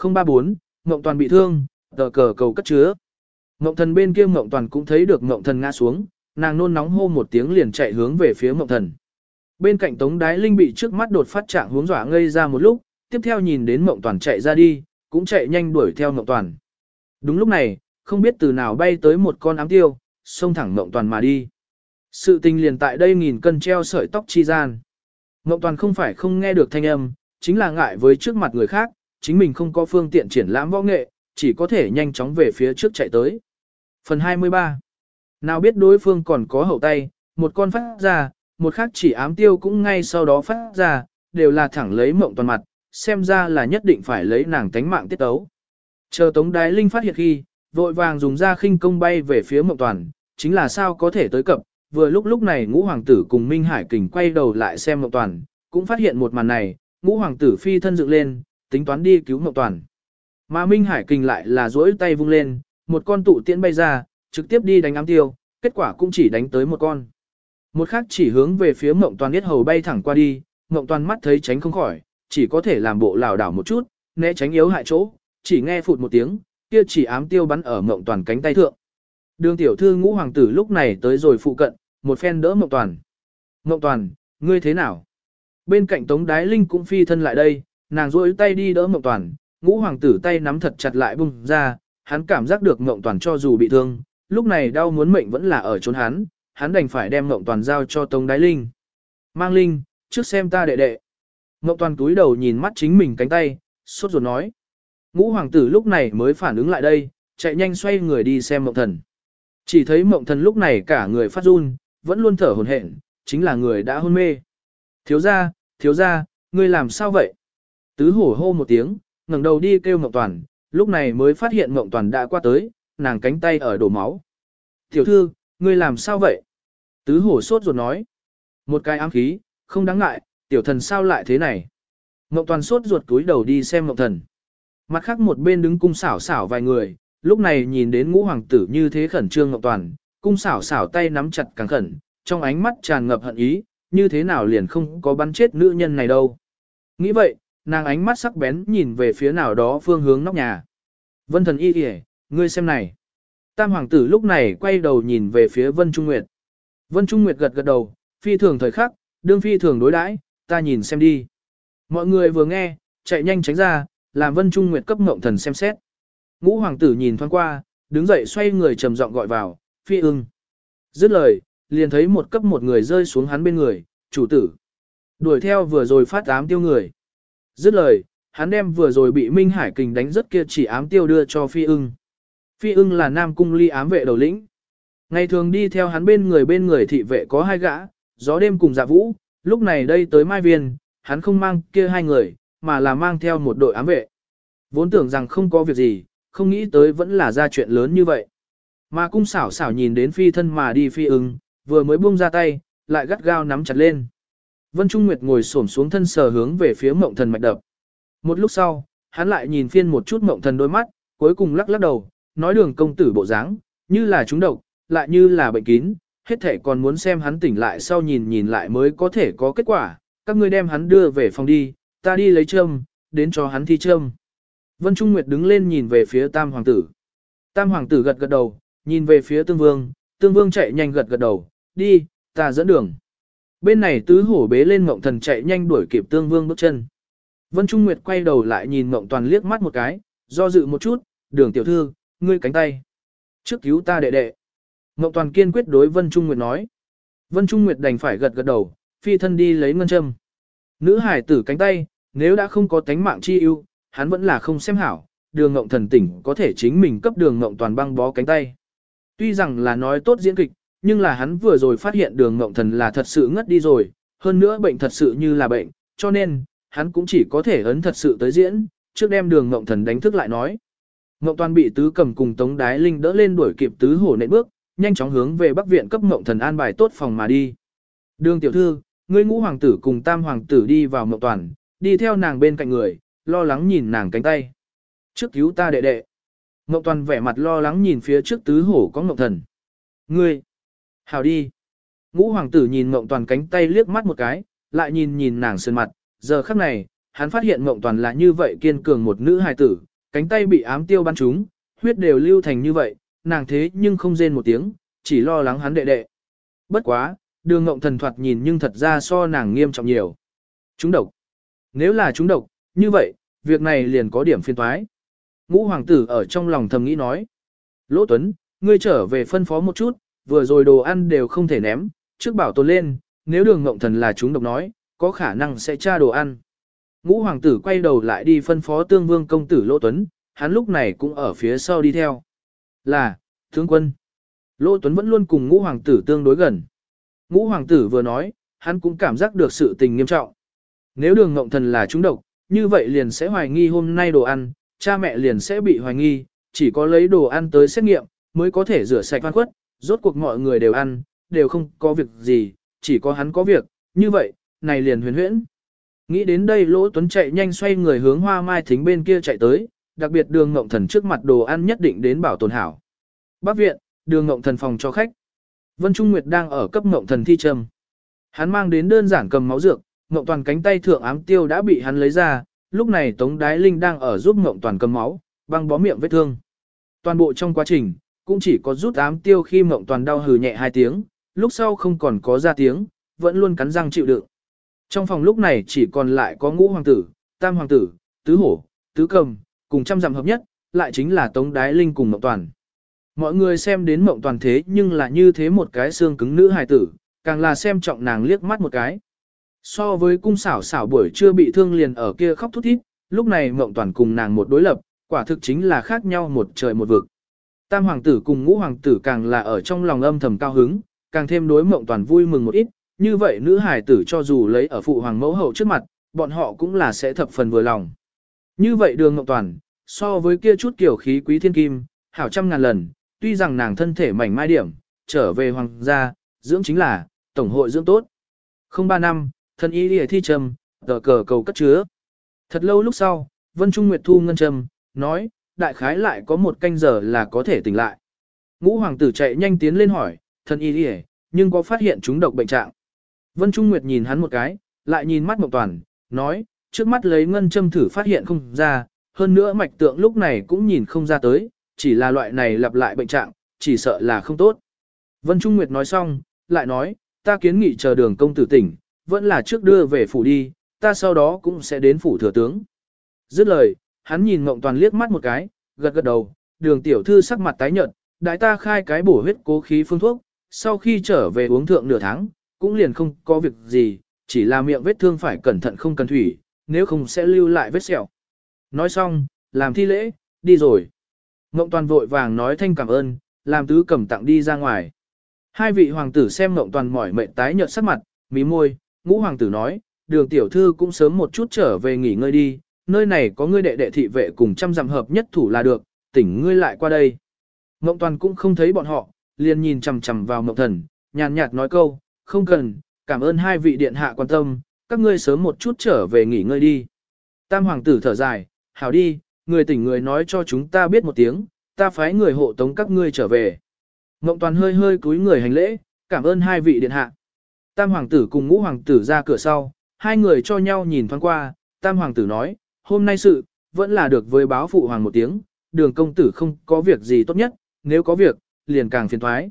A: 034, Ngộng Toàn bị thương, tờ cờ cầu cất chứa. Ngộng Thần bên kia Ngộng Toàn cũng thấy được Ngộng Thần ngã xuống, nàng nôn nóng hô một tiếng liền chạy hướng về phía Ngộng Thần. Bên cạnh Tống Đái Linh bị trước mắt đột phát trạng hướng dọa ngây ra một lúc, tiếp theo nhìn đến Ngộng Toàn chạy ra đi, cũng chạy nhanh đuổi theo Ngộng Toàn. Đúng lúc này, không biết từ nào bay tới một con ám tiêu, xông thẳng Ngộng Toàn mà đi. Sự tình liền tại đây nghìn cân treo sợi tóc chi gian. Ngộng Toàn không phải không nghe được thanh âm, chính là ngại với trước mặt người khác, chính mình không có phương tiện triển lãm võ nghệ, chỉ có thể nhanh chóng về phía trước chạy tới. Phần 23 Nào biết đối phương còn có hậu tay, một con phát ra, một khác chỉ ám tiêu cũng ngay sau đó phát ra, đều là thẳng lấy mộng toàn mặt, xem ra là nhất định phải lấy nàng tánh mạng tiết tấu. Chờ Tống Đái Linh phát hiện khi, vội vàng dùng ra khinh công bay về phía mộng toàn, chính là sao có thể tới cập, vừa lúc lúc này ngũ hoàng tử cùng Minh Hải Kình quay đầu lại xem mộng toàn, cũng phát hiện một màn này, ngũ hoàng tử phi thân dựng lên, tính toán đi cứu Ngọc toàn. Mà Minh Hải Kình lại là duỗi tay vung lên, một con tụ tiễn bay ra, trực tiếp đi đánh ám tiêu, kết quả cũng chỉ đánh tới một con. Một khác chỉ hướng về phía mộng toàn biết hầu bay thẳng qua đi, mộng toàn mắt thấy tránh không khỏi, chỉ có thể làm bộ lảo đảo một chút, né tránh yếu hại chỗ, chỉ nghe phụt một tiếng, kia chỉ ám tiêu bắn ở mộng toàn cánh tay thượng. Đường tiểu thư ngũ hoàng tử lúc này tới rồi phụ cận, một phen đỡ mộng toàn. Mộng toàn, ngươi thế nào? Bên cạnh tống đái linh cũng phi thân lại đây, nàng duỗi tay đi đỡ mộng toàn, ngũ hoàng tử tay nắm thật chặt lại bung ra, hắn cảm giác được mộng toàn cho dù bị thương, lúc này đau muốn mệnh vẫn là ở trốn hắn, hắn đành phải đem mộng toàn giao cho tống đái linh. Mang linh, trước xem ta đệ đệ. Mộng toàn túi đầu nhìn mắt chính mình cánh tay, sốt ruột nói. Ngũ hoàng tử lúc này mới phản ứng lại đây, chạy nhanh xoay người đi xem mộng thần. Chỉ thấy mộng thần lúc này cả người phát run, vẫn luôn thở hổn hển, chính là người đã hôn mê. Thiếu gia thiếu ra, ngươi làm sao vậy? Tứ hổ hô một tiếng, ngẩng đầu đi kêu Ngọc toàn, lúc này mới phát hiện Ngọc toàn đã qua tới, nàng cánh tay ở đổ máu. Tiểu thư, ngươi làm sao vậy? Tứ hổ sốt ruột nói. Một cái ám khí, không đáng ngại, tiểu thần sao lại thế này? Ngọc toàn sốt ruột cúi đầu đi xem Ngọc thần. Mặt khác một bên đứng cung xảo xảo vài người, lúc này nhìn đến ngũ hoàng tử như thế khẩn trương Ngọc toàn, cung xảo xảo tay nắm chặt càng khẩn, trong ánh mắt tràn ngập hận ý, như thế nào liền không có bắn chết nữ nhân này đâu. Nghĩ vậy, nàng ánh mắt sắc bén nhìn về phía nào đó phương hướng nóc nhà. Vân thần y kìa, ngươi xem này. Tam hoàng tử lúc này quay đầu nhìn về phía Vân Trung Nguyệt. Vân Trung Nguyệt gật gật đầu, phi thường thời khắc, đương phi thường đối đãi, ta nhìn xem đi. Mọi người vừa nghe, chạy nhanh tránh ra, làm Vân Trung Nguyệt cấp ngộng thần xem xét. Ngũ hoàng tử nhìn thoáng qua, đứng dậy xoay người trầm giọng gọi vào, phi ưng. Dứt lời, liền thấy một cấp một người rơi xuống hắn bên người, chủ tử. Đuổi theo vừa rồi phát ám tiêu người. Dứt lời, hắn đem vừa rồi bị Minh Hải Kình đánh rất kia chỉ ám tiêu đưa cho phi ưng. Phi ưng là nam cung ly ám vệ đầu lĩnh. Ngày thường đi theo hắn bên người bên người thị vệ có hai gã, gió đêm cùng dạ vũ, lúc này đây tới Mai Viên, hắn không mang kia hai người, mà là mang theo một đội ám vệ. Vốn tưởng rằng không có việc gì, không nghĩ tới vẫn là ra chuyện lớn như vậy. Mà cung xảo xảo nhìn đến phi thân mà đi phi ưng, vừa mới buông ra tay, lại gắt gao nắm chặt lên. Vân Trung Nguyệt ngồi xổm xuống thân sờ hướng về phía mộng thần mạch đập. Một lúc sau, hắn lại nhìn phiên một chút mộng thần đôi mắt, cuối cùng lắc lắc đầu, nói đường công tử bộ dáng, như là trúng độc, lại như là bệnh kín, hết thể còn muốn xem hắn tỉnh lại sau nhìn nhìn lại mới có thể có kết quả, các ngươi đem hắn đưa về phòng đi, ta đi lấy châm, đến cho hắn thi châm. Vân Trung Nguyệt đứng lên nhìn về phía Tam Hoàng tử. Tam Hoàng tử gật gật đầu, nhìn về phía Tương Vương, Tương Vương chạy nhanh gật gật đầu, đi, ta dẫn đường. Bên này tứ hổ bế lên mộng thần chạy nhanh đuổi kịp Tương Vương bước chân. Vân Trung Nguyệt quay đầu lại nhìn mộng toàn liếc mắt một cái, do dự một chút, đường tiểu thư, ngươi cánh tay. Trước cứu ta đệ đệ. Mộng toàn kiên quyết đối Vân Trung Nguyệt nói. Vân Trung Nguyệt đành phải gật gật đầu, phi thân đi lấy ngân châm. Nữ hải tử cánh tay, nếu đã không có tánh mạng chi ưu, hắn vẫn là không xem hảo, đường ngộng thần tỉnh có thể chính mình cấp đường ngộng toàn băng bó cánh tay. Tuy rằng là nói tốt diễn kịch, nhưng là hắn vừa rồi phát hiện đường ngộng thần là thật sự ngất đi rồi, hơn nữa bệnh thật sự như là bệnh, cho nên, hắn cũng chỉ có thể ấn thật sự tới diễn, trước đem đường ngộng thần đánh thức lại nói. Ngộng toàn bị tứ cầm cùng tống đái linh đỡ lên đuổi kịp tứ hổ nện bước, nhanh chóng hướng về bắc viện cấp ngộng thần an bài tốt phòng mà đi. Đường tiểu thư, ngươi ngũ hoàng tử cùng tam hoàng tử đi vào ngộng toàn, đi theo nàng bên cạnh người, lo lắng nhìn nàng cánh tay. Trước cứu ta đệ đệ. Ngộng toàn vẻ mặt lo lắng nhìn phía trước tứ hổ có ngộng thần. Ngươi! Hào đi! Ngũ hoàng tử nhìn Mộng toàn cánh tay liếc mắt một cái, lại nhìn nhìn nàng sơn mặt, giờ khắc này, hắn phát hiện Mộng Toàn là như vậy kiên cường một nữ hài tử, cánh tay bị ám tiêu bắn trúng, huyết đều lưu thành như vậy, nàng thế nhưng không rên một tiếng, chỉ lo lắng hắn đệ đệ. Bất quá, đường Ngộng Thần thoạt nhìn nhưng thật ra so nàng nghiêm trọng nhiều. Chúng độc. Nếu là chúng độc, như vậy, việc này liền có điểm phiên toái. Ngũ hoàng tử ở trong lòng thầm nghĩ nói. Lỗ Tuấn, ngươi trở về phân phó một chút, vừa rồi đồ ăn đều không thể ném, trước bảo tồn lên, nếu đường ngộng thần là chúng độc nói, có khả năng sẽ tra đồ ăn. Ngũ hoàng tử quay đầu lại đi phân phó tương vương công tử Lỗ Tuấn, hắn lúc này cũng ở phía sau đi theo. Là, tướng quân. Lỗ Tuấn vẫn luôn cùng ngũ hoàng tử tương đối gần. Ngũ hoàng tử vừa nói, hắn cũng cảm giác được sự tình nghiêm trọng. Nếu đường ngộng thần là chúng độc, như vậy liền sẽ hoài nghi hôm nay đồ ăn, cha mẹ liền sẽ bị hoài nghi, chỉ có lấy đồ ăn tới xét nghiệm, mới có thể rửa sạch văn khuất, rốt cuộc mọi người đều ăn, đều không có việc gì, chỉ có hắn có việc, như vậy, này liền huyền huyễn. Nghĩ đến đây Lỗ Tuấn chạy nhanh xoay người hướng hoa mai thính bên kia chạy tới, đặc biệt đường ngộng thần trước mặt đồ ăn nhất định đến bảo tồn hảo. Bác viện, đường ngộng thần phòng cho khách. Vân Trung Nguyệt đang ở cấp ngộng thần thi trầm. Hắn mang đến đơn giản cầm máu dược, ngộng toàn cánh tay thượng ám tiêu đã bị hắn lấy ra, lúc này Tống Đái Linh đang ở giúp ngộng toàn cầm máu, băng bó miệng vết thương. Toàn bộ trong quá trình, cũng chỉ có rút ám tiêu khi mộng toàn đau hừ nhẹ hai tiếng, lúc sau không còn có ra tiếng, vẫn luôn cắn răng chịu đựng. Trong phòng lúc này chỉ còn lại có ngũ hoàng tử, tam hoàng tử, tứ hổ, tứ cầm, cùng trăm dặm hợp nhất, lại chính là Tống Đái Linh cùng Mộng Toàn. Mọi người xem đến Mộng Toàn thế nhưng là như thế một cái xương cứng nữ hài tử, càng là xem trọng nàng liếc mắt một cái. So với cung xảo xảo buổi chưa bị thương liền ở kia khóc thút thít, lúc này Mộng Toàn cùng nàng một đối lập, quả thực chính là khác nhau một trời một vực. Tam hoàng tử cùng ngũ hoàng tử càng là ở trong lòng âm thầm cao hứng, càng thêm đối Mộng Toàn vui mừng một ít, như vậy nữ hài tử cho dù lấy ở phụ hoàng mẫu hậu trước mặt, bọn họ cũng là sẽ thập phần vừa lòng. Như vậy đường Mộng Toàn, so với kia chút kiểu khí quý thiên kim, hảo trăm ngàn lần, tuy rằng nàng thân thể mảnh mai điểm, trở về hoàng gia, dưỡng chính là, tổng hội dưỡng tốt. Không ba năm, thân y lìa thi trầm, tờ cờ cầu cất chứa. Thật lâu lúc sau, Vân Trung Nguyệt thu ngân trầm, nói, đại khái lại có một canh giờ là có thể tỉnh lại. Ngũ hoàng tử chạy nhanh tiến lên hỏi, thân y lìa, nhưng có phát hiện chúng độc bệnh trạng. Vân Trung Nguyệt nhìn hắn một cái, lại nhìn mắt Mộc Toàn, nói, trước mắt lấy ngân châm thử phát hiện không ra, hơn nữa mạch tượng lúc này cũng nhìn không ra tới, chỉ là loại này lặp lại bệnh trạng, chỉ sợ là không tốt. Vân Trung Nguyệt nói xong, lại nói, ta kiến nghị chờ đường công tử tỉnh, vẫn là trước đưa về phủ đi, ta sau đó cũng sẽ đến phủ thừa tướng. Dứt lời, hắn nhìn Ngộng Toàn liếc mắt một cái, gật gật đầu, đường tiểu thư sắc mặt tái nhợt, đại ta khai cái bổ huyết cố khí phương thuốc, sau khi trở về uống thượng nửa tháng, cũng liền không có việc gì, chỉ là miệng vết thương phải cẩn thận không cần thủy, nếu không sẽ lưu lại vết sẹo. Nói xong, làm thi lễ, đi rồi. Ngộng toàn vội vàng nói thanh cảm ơn, làm tứ cầm tặng đi ra ngoài. Hai vị hoàng tử xem ngộng toàn mỏi mệt tái nhợt sắc mặt, mí môi, ngũ hoàng tử nói, đường tiểu thư cũng sớm một chút trở về nghỉ ngơi đi, nơi này có ngươi đệ đệ thị vệ cùng trăm dặm hợp nhất thủ là được, tỉnh ngươi lại qua đây. Ngộng toàn cũng không thấy bọn họ, liền nhìn chằm chằm vào ngộng thần, nhàn nhạt nói câu, không cần, cảm ơn hai vị điện hạ quan tâm, các ngươi sớm một chút trở về nghỉ ngơi đi. Tam hoàng tử thở dài, hảo đi, người tỉnh người nói cho chúng ta biết một tiếng, ta phái người hộ tống các ngươi trở về. Ngộng toàn hơi hơi cúi người hành lễ, cảm ơn hai vị điện hạ. Tam hoàng tử cùng ngũ hoàng tử ra cửa sau, hai người cho nhau nhìn thoáng qua, tam hoàng tử nói, hôm nay sự, vẫn là được với báo phụ hoàng một tiếng, đường công tử không có việc gì tốt nhất, nếu có việc, liền càng phiền thoái.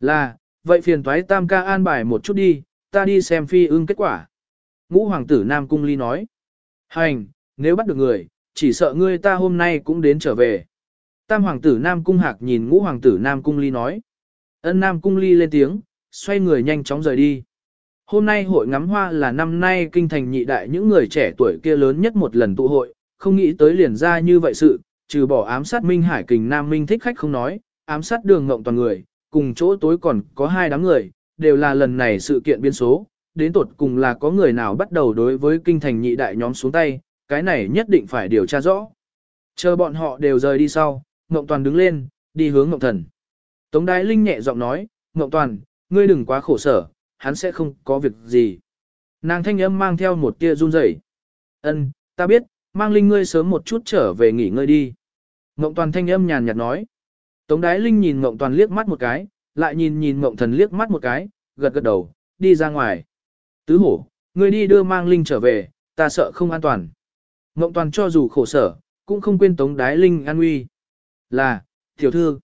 A: Là, vậy phiền thoái tam ca an bài một chút đi, ta đi xem phi ưng kết quả. Ngũ hoàng tử Nam Cung Ly nói. Hành, nếu bắt được người, chỉ sợ ngươi ta hôm nay cũng đến trở về. Tam hoàng tử Nam Cung Hạc nhìn ngũ hoàng tử Nam Cung Ly nói. Ân Nam Cung Ly lên tiếng, xoay người nhanh chóng rời đi. Hôm nay hội ngắm hoa là năm nay kinh thành nhị đại những người trẻ tuổi kia lớn nhất một lần tụ hội, không nghĩ tới liền ra như vậy sự, trừ bỏ ám sát Minh Hải kình Nam Minh thích khách không nói, ám sát đường ngộng toàn người, cùng chỗ tối còn có hai đám người, đều là lần này sự kiện biên số, đến tột cùng là có người nào bắt đầu đối với kinh thành nhị đại nhóm xuống tay, cái này nhất định phải điều tra rõ. Chờ bọn họ đều rời đi sau, Ngộng Toàn đứng lên, đi hướng Ngộng Thần. Tống Đái Linh nhẹ giọng nói, Ngộng Toàn, ngươi đừng quá khổ sở, hắn sẽ không có việc gì. Nàng thanh âm mang theo một tia run rẩy. Ân, ta biết, mang Linh ngươi sớm một chút trở về nghỉ ngơi đi. Ngộng Toàn thanh âm nhàn nhạt nói. Tống Đái Linh nhìn Ngộng Toàn liếc mắt một cái, lại nhìn nhìn Ngộng Thần liếc mắt một cái, gật gật đầu, đi ra ngoài. Tứ hổ, ngươi đi đưa mang Linh trở về, ta sợ không an toàn. Ngộng toàn cho dù khổ sở, cũng không quên tống đái linh an nguy. Là, tiểu thư.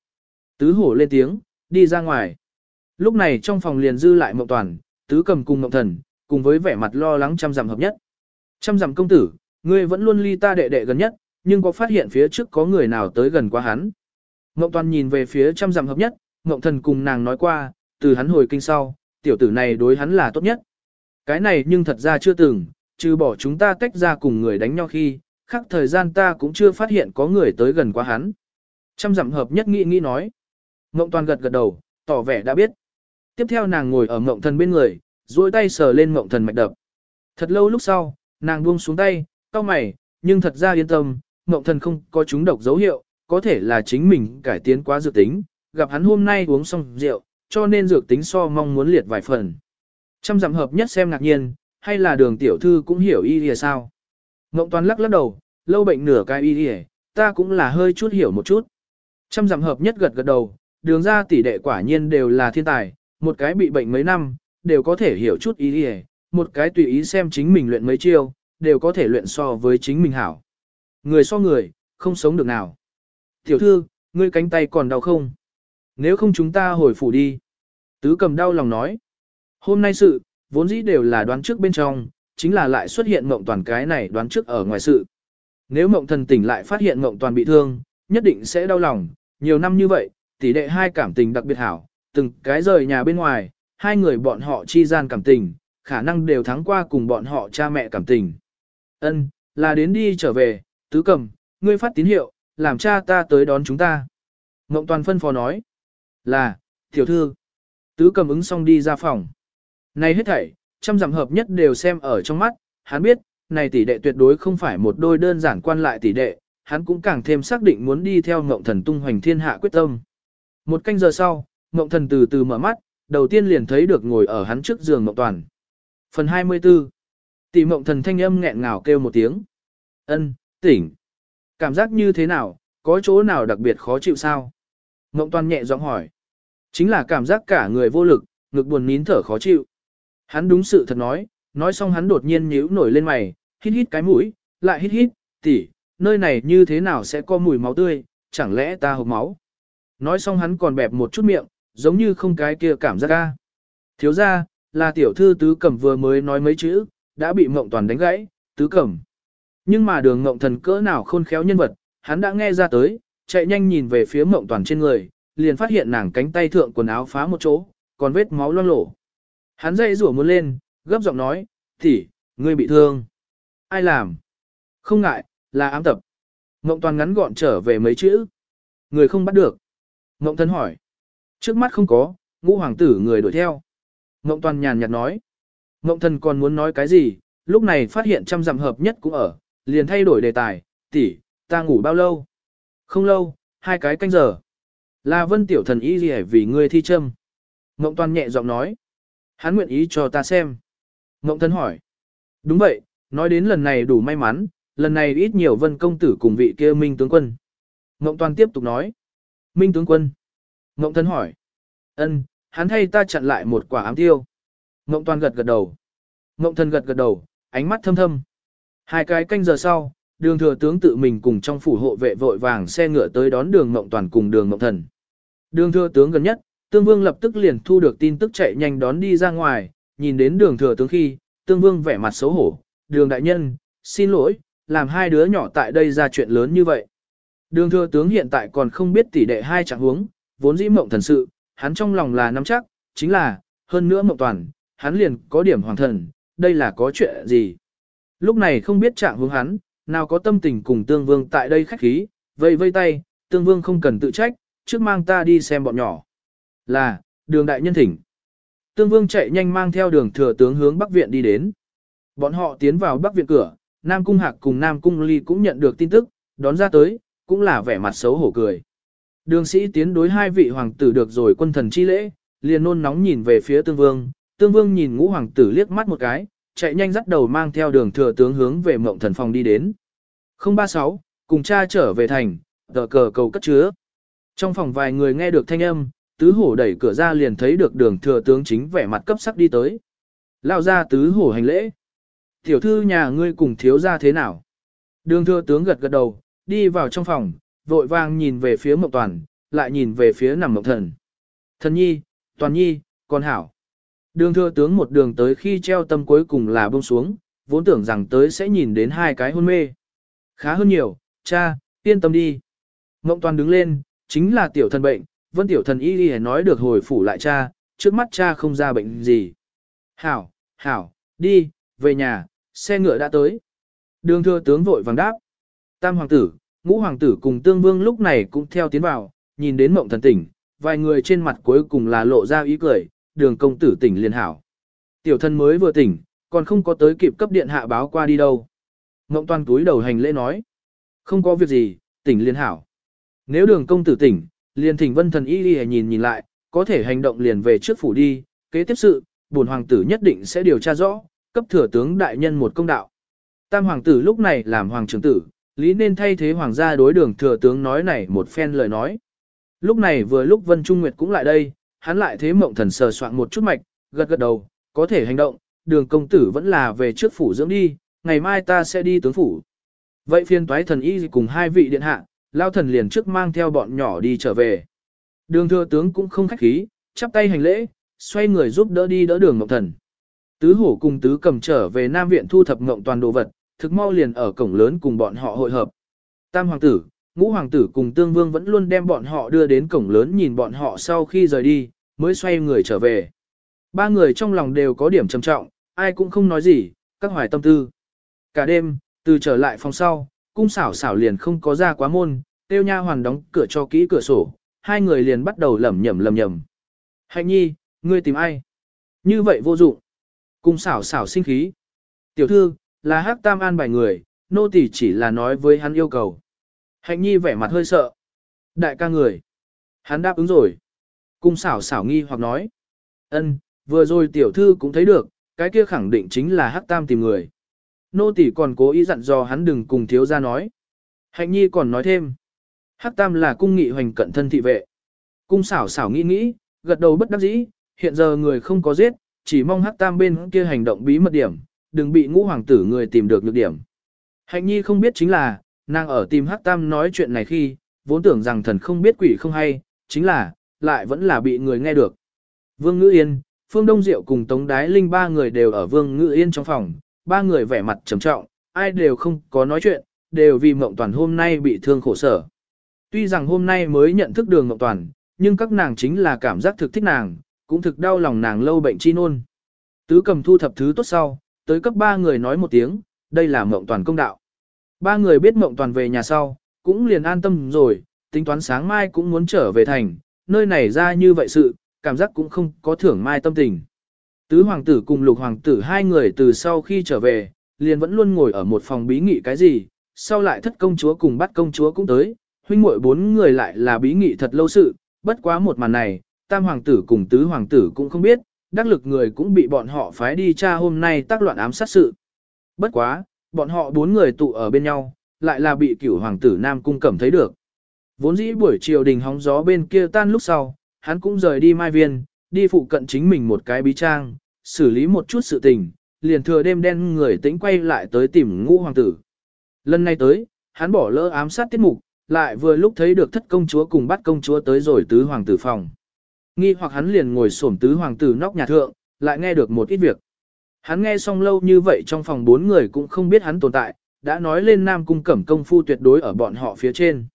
A: Tứ hổ lên tiếng, đi ra ngoài. Lúc này trong phòng liền dư lại mộng toàn, tứ cầm cùng mộng thần, cùng với vẻ mặt lo lắng chăm dặm hợp nhất. Chăm dặm công tử, ngươi vẫn luôn ly ta đệ đệ gần nhất, nhưng có phát hiện phía trước có người nào tới gần quá hắn. Mộng toàn nhìn về phía chăm dặm hợp nhất, mộng thần cùng nàng nói qua, từ hắn hồi kinh sau, tiểu tử này đối hắn là tốt nhất. Cái này nhưng thật ra chưa từng, trừ bỏ chúng ta tách ra cùng người đánh nhau khi, khác thời gian ta cũng chưa phát hiện có người tới gần quá hắn. Trăm dặm hợp nhất nghĩ nghĩ nói. Mộng toàn gật gật đầu, tỏ vẻ đã biết. Tiếp theo nàng ngồi ở mộng thần bên người, duỗi tay sờ lên mộng thần mạch đập. Thật lâu lúc sau, nàng buông xuống tay, cau mày, nhưng thật ra yên tâm, mộng thần không có chúng độc dấu hiệu, có thể là chính mình cải tiến quá dược tính, gặp hắn hôm nay uống xong rượu, cho nên dược tính so mong muốn liệt vài phần. Trăm dặm hợp nhất xem ngạc nhiên, hay là đường tiểu thư cũng hiểu y lìa sao. Ngộng toàn lắc lắc đầu, lâu bệnh nửa cái y lìa, ta cũng là hơi chút hiểu một chút. Trăm dặm hợp nhất gật gật đầu, đường ra tỷ đệ quả nhiên đều là thiên tài, một cái bị bệnh mấy năm, đều có thể hiểu chút ý đi một cái tùy ý xem chính mình luyện mấy chiêu, đều có thể luyện so với chính mình hảo. Người so người, không sống được nào. Tiểu thư, ngươi cánh tay còn đau không? Nếu không chúng ta hồi phủ đi. Tứ cầm đau lòng nói. Hôm nay sự, vốn dĩ đều là đoán trước bên trong, chính là lại xuất hiện mộng toàn cái này đoán trước ở ngoài sự. Nếu mộng thần tỉnh lại phát hiện mộng toàn bị thương, nhất định sẽ đau lòng, nhiều năm như vậy, tỷ đệ hai cảm tình đặc biệt hảo, từng cái rời nhà bên ngoài, hai người bọn họ chi gian cảm tình, khả năng đều thắng qua cùng bọn họ cha mẹ cảm tình. Ân, là đến đi trở về, tứ cầm, ngươi phát tín hiệu, làm cha ta tới đón chúng ta. Ngộng toàn phân phó nói, là, tiểu thư. Tứ cầm ứng xong đi ra phòng. Này hết thảy, trăm dặm hợp nhất đều xem ở trong mắt, hắn biết, này tỷ đệ tuyệt đối không phải một đôi đơn giản quan lại tỷ đệ, hắn cũng càng thêm xác định muốn đi theo ngộng thần tung hoành thiên hạ quyết tâm. Một canh giờ sau, ngộng thần từ từ mở mắt, đầu tiên liền thấy được ngồi ở hắn trước giường ngộng toàn. Phần 24 Tỷ ngộng thần thanh âm nghẹn ngào kêu một tiếng. ân tỉnh. Cảm giác như thế nào, có chỗ nào đặc biệt khó chịu sao? Ngộng toàn nhẹ giọng hỏi. Chính là cảm giác cả người vô lực, ngực buồn nín thở khó chịu. Hắn đúng sự thật nói, nói xong hắn đột nhiên nhíu nổi lên mày, hít hít cái mũi, lại hít hít, tỷ, nơi này như thế nào sẽ có mùi máu tươi, chẳng lẽ ta hộp máu. Nói xong hắn còn bẹp một chút miệng, giống như không cái kia cảm giác ca. Thiếu ra, là tiểu thư tứ cẩm vừa mới nói mấy chữ, đã bị mộng toàn đánh gãy, tứ cẩm. Nhưng mà đường mộng thần cỡ nào khôn khéo nhân vật, hắn đã nghe ra tới, chạy nhanh nhìn về phía mộng toàn trên người, liền phát hiện nàng cánh tay thượng quần áo phá một chỗ, còn vết máu loang lổ. Hắn dậy rủa muốn lên, gấp giọng nói, tỷ, ngươi bị thương. Ai làm? Không ngại, là ám tập. Mộng toàn ngắn gọn trở về mấy chữ. Người không bắt được. Mộng thân hỏi. Trước mắt không có, ngũ hoàng tử người đuổi theo. Ngộng toàn nhàn nhạt nói. Ngộng thần còn muốn nói cái gì, lúc này phát hiện trăm dặm hợp nhất cũng ở, liền thay đổi đề tài, tỷ, ta ngủ bao lâu? Không lâu, hai cái canh giờ. Là vân tiểu thần ý gì vì ngươi thi châm. Ngộng toàn nhẹ giọng nói. Hắn nguyện ý cho ta xem. Ngộng Thần hỏi. Đúng vậy, nói đến lần này đủ may mắn, lần này ít nhiều vân công tử cùng vị kia minh tướng quân. Ngộng toàn tiếp tục nói. Minh tướng quân. Ngộng thân hỏi. ân, hắn thay ta chặn lại một quả ám tiêu. Ngộng toàn gật gật đầu. Ngộng thân gật gật đầu, ánh mắt thâm thâm. Hai cái canh giờ sau, đường thừa tướng tự mình cùng trong phủ hộ vệ vội vàng xe ngựa tới đón đường Ngộng toàn cùng đường Ngộng thần. Đường thừa tướng gần nhất, tương vương lập tức liền thu được tin tức chạy nhanh đón đi ra ngoài, nhìn đến đường thừa tướng khi, tương vương vẻ mặt xấu hổ. Đường đại nhân, xin lỗi, làm hai đứa nhỏ tại đây ra chuyện lớn như vậy. Đường thừa tướng hiện tại còn không biết tỷ đệ hai trạng huống, vốn dĩ mộng thần sự, hắn trong lòng là nắm chắc, chính là, hơn nữa mộng toàn, hắn liền có điểm hoàng thần, đây là có chuyện gì. Lúc này không biết trạng hướng hắn, nào có tâm tình cùng tương vương tại đây khách khí, vây vây tay, tương vương không cần tự trách, trước mang ta đi xem bọn nhỏ. Là, đường đại nhân thỉnh. Tương vương chạy nhanh mang theo đường thừa tướng hướng Bắc Viện đi đến. Bọn họ tiến vào Bắc Viện cửa, Nam Cung Hạc cùng Nam Cung Ly cũng nhận được tin tức, đón ra tới, cũng là vẻ mặt xấu hổ cười. Đường sĩ tiến đối hai vị hoàng tử được rồi quân thần chi lễ, liền nôn nóng nhìn về phía tương vương, tương vương nhìn ngũ hoàng tử liếc mắt một cái, chạy nhanh dắt đầu mang theo đường thừa tướng hướng về mộng thần phòng đi đến. 036, cùng cha trở về thành, tờ cờ cầu cất chứa. Trong phòng vài người nghe được thanh âm, tứ hổ đẩy cửa ra liền thấy được đường thừa tướng chính vẻ mặt cấp sắc đi tới. Lao ra tứ hổ hành lễ. Tiểu thư nhà ngươi cùng thiếu ra thế nào? Đường thừa tướng gật gật đầu, đi vào trong phòng, vội vàng nhìn về phía mộng toàn, lại nhìn về phía nằm mộng thần. Thần nhi, toàn nhi, con hảo. Đường thừa tướng một đường tới khi treo tâm cuối cùng là buông xuống, vốn tưởng rằng tới sẽ nhìn đến hai cái hôn mê. Khá hơn nhiều, cha, yên tâm đi. Mộng toàn đứng lên, chính là tiểu thần bệnh, vân tiểu thần y đi nói được hồi phủ lại cha, trước mắt cha không ra bệnh gì. Hảo, hảo, đi, về nhà, xe ngựa đã tới. Đường thừa tướng vội vàng đáp. Tam hoàng tử, ngũ hoàng tử cùng tương vương lúc này cũng theo tiến vào, nhìn đến mộng thần tỉnh, vài người trên mặt cuối cùng là lộ ra ý cười, đường công tử tỉnh liền hảo. Tiểu thân mới vừa tỉnh, còn không có tới kịp cấp điện hạ báo qua đi đâu. Mộng toàn túi đầu hành lễ nói. Không có việc gì, tỉnh liền hảo. Nếu đường công tử tỉnh, liền thỉnh vân thần y đi nhìn nhìn lại, có thể hành động liền về trước phủ đi, kế tiếp sự, bổn hoàng tử nhất định sẽ điều tra rõ, cấp thừa tướng đại nhân một công đạo. Tam hoàng tử lúc này làm hoàng trưởng tử, lý nên thay thế hoàng gia đối đường thừa tướng nói này một phen lời nói. Lúc này vừa lúc Vân Trung Nguyệt cũng lại đây, hắn lại thế mộng thần sờ soạn một chút mạch, gật gật đầu, có thể hành động, đường công tử vẫn là về trước phủ dưỡng đi, ngày mai ta sẽ đi tướng phủ. Vậy phiên toái thần y cùng hai vị điện hạ, lao thần liền trước mang theo bọn nhỏ đi trở về. Đường thừa tướng cũng không khách khí, chắp tay hành lễ, xoay người giúp đỡ đi đỡ đường mộng thần. Tứ hổ cùng tứ cầm trở về Nam Viện thu thập mộng toàn đồ vật, thực mau liền ở cổng lớn cùng bọn họ hội hợp. Tam hoàng tử, ngũ hoàng tử cùng tương vương vẫn luôn đem bọn họ đưa đến cổng lớn nhìn bọn họ sau khi rời đi, mới xoay người trở về. Ba người trong lòng đều có điểm trầm trọng, ai cũng không nói gì, các hoài tâm tư. Cả đêm, từ trở lại phòng sau, cung xảo xảo liền không có ra quá môn, tiêu nha hoàn đóng cửa cho kỹ cửa sổ, hai người liền bắt đầu lẩm nhẩm lẩm nhẩm. Hạnh nhi, ngươi tìm ai? Như vậy vô dụng. Cung xảo xảo sinh khí. Tiểu thư, là hắc tam an bài người, nô tỳ chỉ là nói với hắn yêu cầu. Hạnh nhi vẻ mặt hơi sợ. Đại ca người. Hắn đáp ứng rồi. Cung xảo xảo nghi hoặc nói. ân, vừa rồi tiểu thư cũng thấy được, cái kia khẳng định chính là hắc tam tìm người. Nô tỳ còn cố ý dặn dò hắn đừng cùng thiếu gia nói. Hạnh nhi còn nói thêm. Hắc tam là cung nghị hoành cận thân thị vệ. Cung xảo xảo nghĩ nghĩ, gật đầu bất đắc dĩ, hiện giờ người không có giết, chỉ mong hắc tam bên kia hành động bí mật điểm, đừng bị ngũ hoàng tử người tìm được nhược điểm. Hạnh nhi không biết chính là, nàng ở tìm hắc tam nói chuyện này khi, vốn tưởng rằng thần không biết quỷ không hay, chính là, lại vẫn là bị người nghe được. Vương Ngữ Yên, Phương Đông Diệu cùng Tống Đái Linh ba người đều ở Vương Ngữ Yên trong phòng, ba người vẻ mặt trầm trọng, ai đều không có nói chuyện, đều vì Mộng Toàn hôm nay bị thương khổ sở. Tuy rằng hôm nay mới nhận thức đường Mộng Toàn, nhưng các nàng chính là cảm giác thực thích nàng, cũng thực đau lòng nàng lâu bệnh chi nôn. Tứ cầm thu thập thứ tốt sau, tới cấp ba người nói một tiếng, đây là Mộng Toàn công đạo. Ba người biết Mộng Toàn về nhà sau, cũng liền an tâm rồi, tính toán sáng mai cũng muốn trở về thành, nơi này ra như vậy sự, cảm giác cũng không có thưởng mai tâm tình. Tứ hoàng tử cùng lục hoàng tử hai người từ sau khi trở về, liền vẫn luôn ngồi ở một phòng bí nghị cái gì, sau lại thất công chúa cùng bắt công chúa cũng tới, huynh muội bốn người lại là bí nghị thật lâu sự, bất quá một màn này, tam hoàng tử cùng tứ hoàng tử cũng không biết, đắc lực người cũng bị bọn họ phái đi tra hôm nay tác loạn ám sát sự. Bất quá, bọn họ bốn người tụ ở bên nhau, lại là bị cửu hoàng tử Nam Cung Cẩm thấy được. Vốn dĩ buổi chiều đình hóng gió bên kia tan lúc sau, hắn cũng rời đi Mai Viên, đi phụ cận chính mình một cái bí trang, xử lý một chút sự tình, liền thừa đêm đen người tĩnh quay lại tới tìm ngũ hoàng tử. Lần này tới, hắn bỏ lỡ ám sát tiết mục, lại vừa lúc thấy được thất công chúa cùng bắt công chúa tới rồi tứ hoàng tử phòng. Nghi hoặc hắn liền ngồi xổm tứ hoàng tử nóc nhà thượng, lại nghe được một ít việc. Hắn nghe xong lâu như vậy trong phòng bốn người cũng không biết hắn tồn tại, đã nói lên Nam Cung Cẩm công phu tuyệt đối ở bọn họ phía trên.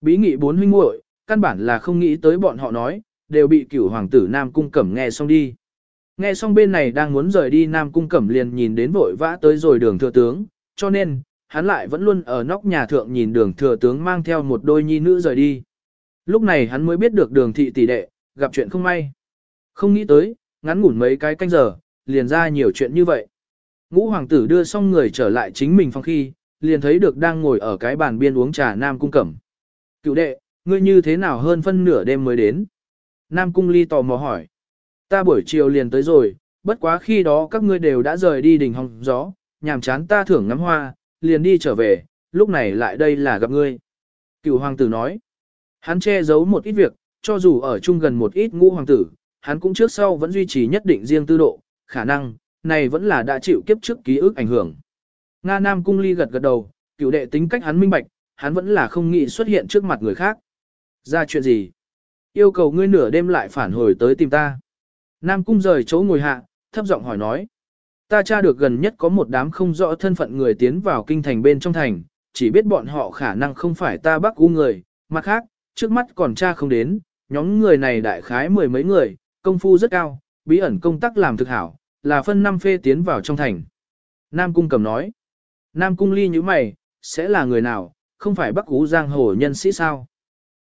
A: Bí nghị bốn huynh muội, căn bản là không nghĩ tới bọn họ nói, đều bị cửu hoàng tử Nam Cung Cẩm nghe xong đi. Nghe xong bên này đang muốn rời đi Nam Cung Cẩm liền nhìn đến vội vã tới rồi đường thừa tướng, cho nên, hắn lại vẫn luôn ở nóc nhà thượng nhìn đường thừa tướng mang theo một đôi nhi nữ rời đi. Lúc này hắn mới biết được đường thị tỷ đệ, gặp chuyện không may. Không nghĩ tới, ngắn ngủn mấy cái canh giờ, liền ra nhiều chuyện như vậy. Ngũ hoàng tử đưa xong người trở lại chính mình phòng khi, liền thấy được đang ngồi ở cái bàn biên uống trà Nam Cung Cẩm. Cựu đệ, ngươi như thế nào hơn phân nửa đêm mới đến? Nam Cung Ly tò mò hỏi. Ta buổi chiều liền tới rồi, bất quá khi đó các ngươi đều đã rời đi đỉnh hồng gió, nhàm chán ta thưởng ngắm hoa, liền đi trở về, lúc này lại đây là gặp ngươi. Cựu hoàng tử nói. Hắn che giấu một ít việc, cho dù ở chung gần một ít ngũ hoàng tử, hắn cũng trước sau vẫn duy trì nhất định riêng tư độ, khả năng, này vẫn là đã chịu kiếp trước ký ức ảnh hưởng. Nga Nam Cung Ly gật gật đầu, cựu đệ tính cách hắn minh bạch, hắn vẫn là không nghĩ xuất hiện trước mặt người khác. Ra chuyện gì? Yêu cầu ngươi nửa đêm lại phản hồi tới tìm ta. Nam Cung rời chỗ ngồi hạ, thấp giọng hỏi nói. Ta tra được gần nhất có một đám không rõ thân phận người tiến vào kinh thành bên trong thành, chỉ biết bọn họ khả năng không phải ta bắc u người, mặt khác, trước mắt còn tra không đến, nhóm người này đại khái mười mấy người, công phu rất cao, bí ẩn công tác làm thực hảo, là phân năm phê tiến vào trong thành. Nam Cung cầm nói, Nam Cung ly như mày, sẽ là người nào, không phải bắc ú giang hồ nhân sĩ sao?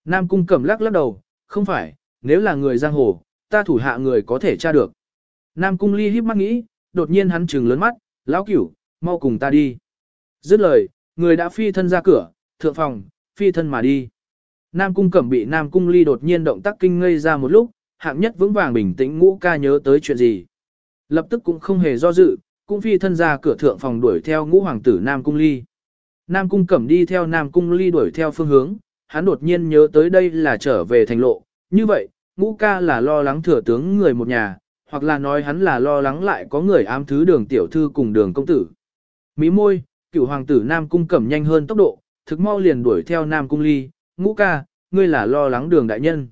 A: Nam Cung cầm lắc lắc đầu, không phải, nếu là người giang hồ, ta thủ hạ người có thể tra được. Nam Cung ly híp mắt nghĩ, đột nhiên hắn trừng lớn mắt, lão cửu, mau cùng ta đi. Dứt lời, người đã phi thân ra cửa, thượng phòng, phi thân mà đi. Nam Cung Cẩm bị Nam Cung Ly đột nhiên động tác kinh ngây ra một lúc, hạng nhất vững vàng bình tĩnh ngũ ca nhớ tới chuyện gì. Lập tức cũng không hề do dự, cũng phi thân ra cửa thượng phòng đuổi theo ngũ hoàng tử Nam Cung Ly. Nam Cung Cẩm đi theo Nam Cung Ly đuổi theo phương hướng, hắn đột nhiên nhớ tới đây là trở về thành lộ. Như vậy, ngũ ca là lo lắng thừa tướng người một nhà, hoặc là nói hắn là lo lắng lại có người ám thứ đường tiểu thư cùng đường công tử. Mí môi, cựu hoàng tử Nam Cung Cẩm nhanh hơn tốc độ, thực mau liền đuổi theo Nam Cung Ly, ngũ ca, ngươi là lo lắng đường đại nhân.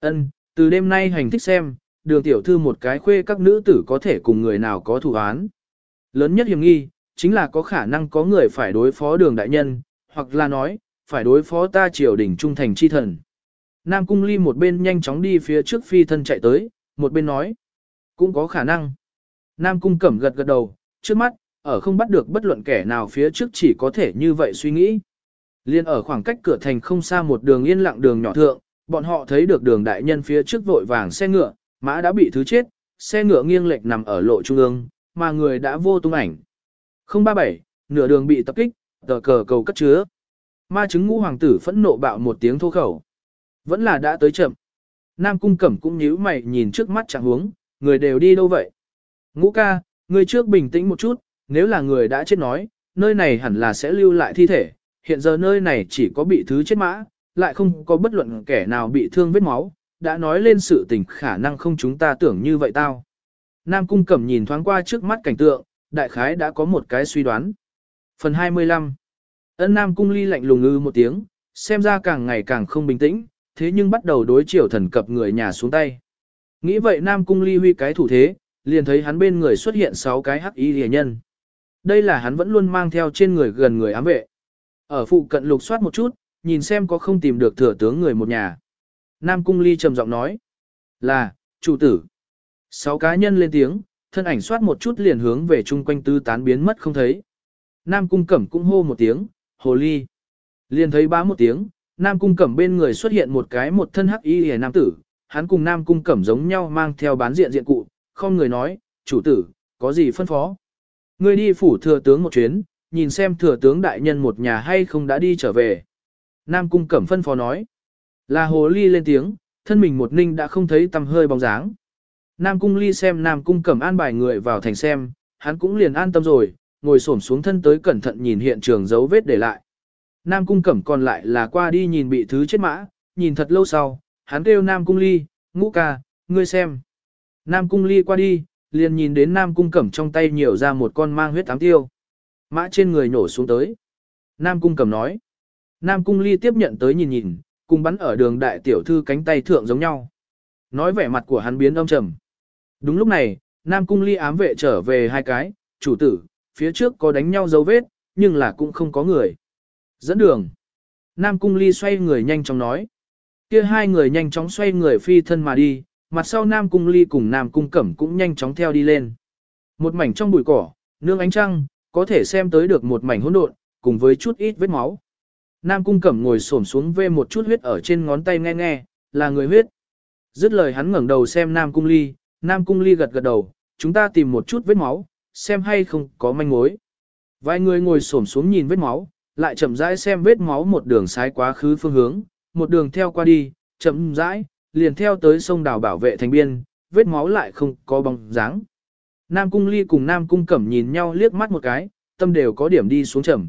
A: Ân, từ đêm nay hành thích xem, đường tiểu thư một cái khuê các nữ tử có thể cùng người nào có thủ án. Lớn nhất hiểm nghi, chính là có khả năng có người phải đối phó đường đại nhân, hoặc là nói, phải đối phó ta triều đình trung thành chi thần. Nam Cung Ly một bên nhanh chóng đi phía trước phi thân chạy tới, một bên nói, cũng có khả năng. Nam Cung Cẩm gật gật đầu, trước mắt, ở không bắt được bất luận kẻ nào phía trước chỉ có thể như vậy suy nghĩ. Liên ở khoảng cách cửa thành không xa một đường yên lặng đường nhỏ thượng, bọn họ thấy được đường đại nhân phía trước vội vàng xe ngựa, mã đã bị thứ chết, xe ngựa nghiêng lệch nằm ở lộ trung ương, mà người đã vô tung ảnh. 037, nửa đường bị tập kích, tờ cờ cầu cất chứa. Ma chứng ngũ hoàng tử phẫn nộ bạo một tiếng thô khẩu. Vẫn là đã tới chậm. Nam cung cẩm cũng nhíu mày nhìn trước mắt chẳng huống, người đều đi đâu vậy? Ngũ ca, người trước bình tĩnh một chút, nếu là người đã chết nói, nơi này hẳn là sẽ lưu lại thi thể, hiện giờ nơi này chỉ có bị thứ chết mã, lại không có bất luận kẻ nào bị thương vết máu, đã nói lên sự tình khả năng không chúng ta tưởng như vậy tao. Nam Cung Cẩm nhìn thoáng qua trước mắt cảnh tượng, đại khái đã có một cái suy đoán. Phần 25 Ân Nam Cung ly lạnh lùng ngư một tiếng, xem ra càng ngày càng không bình tĩnh, thế nhưng bắt đầu đối chiều thần cập người nhà xuống tay. Nghĩ vậy Nam Cung ly huy cái thủ thế, liền thấy hắn bên người xuất hiện 6 cái hắc y rìa nhân. Đây là hắn vẫn luôn mang theo trên người gần người ám vệ. Ở phụ cận lục soát một chút, nhìn xem có không tìm được thừa tướng người một nhà. Nam Cung Ly trầm giọng nói. Là, chủ tử. Sáu cá nhân lên tiếng, thân ảnh soát một chút liền hướng về chung quanh tư tán biến mất không thấy. Nam Cung Cẩm cũng hô một tiếng, hồ ly. Liền thấy bá một tiếng, Nam Cung Cẩm bên người xuất hiện một cái một thân hắc y hề nam tử. Hắn cùng Nam Cung Cẩm giống nhau mang theo bán diện diện cụ, không người nói, chủ tử, có gì phân phó. Ngươi đi phủ thừa tướng một chuyến, nhìn xem thừa tướng đại nhân một nhà hay không đã đi trở về. Nam cung cẩm phân phó nói. Là hồ ly lên tiếng, thân mình một ninh đã không thấy tầm hơi bóng dáng. Nam cung ly xem Nam cung cẩm an bài người vào thành xem, hắn cũng liền an tâm rồi, ngồi xổm xuống thân tới cẩn thận nhìn hiện trường dấu vết để lại. Nam cung cẩm còn lại là qua đi nhìn bị thứ chết mã, nhìn thật lâu sau, hắn kêu Nam cung ly, ngũ ca, ngươi xem. Nam cung ly qua đi, liền nhìn đến Nam cung cẩm trong tay nhiều ra một con mang huyết ám tiêu. Mã trên người nổ xuống tới. Nam cung cẩm nói. Nam cung ly tiếp nhận tới nhìn nhìn, cùng bắn ở đường đại tiểu thư cánh tay thượng giống nhau. Nói vẻ mặt của hắn biến âm trầm. Đúng lúc này, Nam cung ly ám vệ trở về hai cái, chủ tử, phía trước có đánh nhau dấu vết, nhưng là cũng không có người. Dẫn đường. Nam cung ly xoay người nhanh chóng nói. Kia hai người nhanh chóng xoay người phi thân mà đi, mặt sau Nam cung ly cùng Nam cung cẩm cũng nhanh chóng theo đi lên. Một mảnh trong bụi cỏ, nương ánh trăng, có thể xem tới được một mảnh hỗn độn, cùng với chút ít vết máu. Nam cung cẩm ngồi xổm xuống vê một chút huyết ở trên ngón tay nghe nghe, là người huyết. Dứt lời hắn ngẩng đầu xem Nam cung ly, Nam cung ly gật gật đầu, chúng ta tìm một chút vết máu, xem hay không có manh mối. Vài người ngồi xổm xuống nhìn vết máu, lại chậm rãi xem vết máu một đường sái quá khứ phương hướng, một đường theo qua đi, chậm rãi, liền theo tới sông đảo bảo vệ thành biên, vết máu lại không có bóng dáng. Nam cung ly cùng Nam cung cẩm nhìn nhau liếc mắt một cái, tâm đều có điểm đi xuống trầm.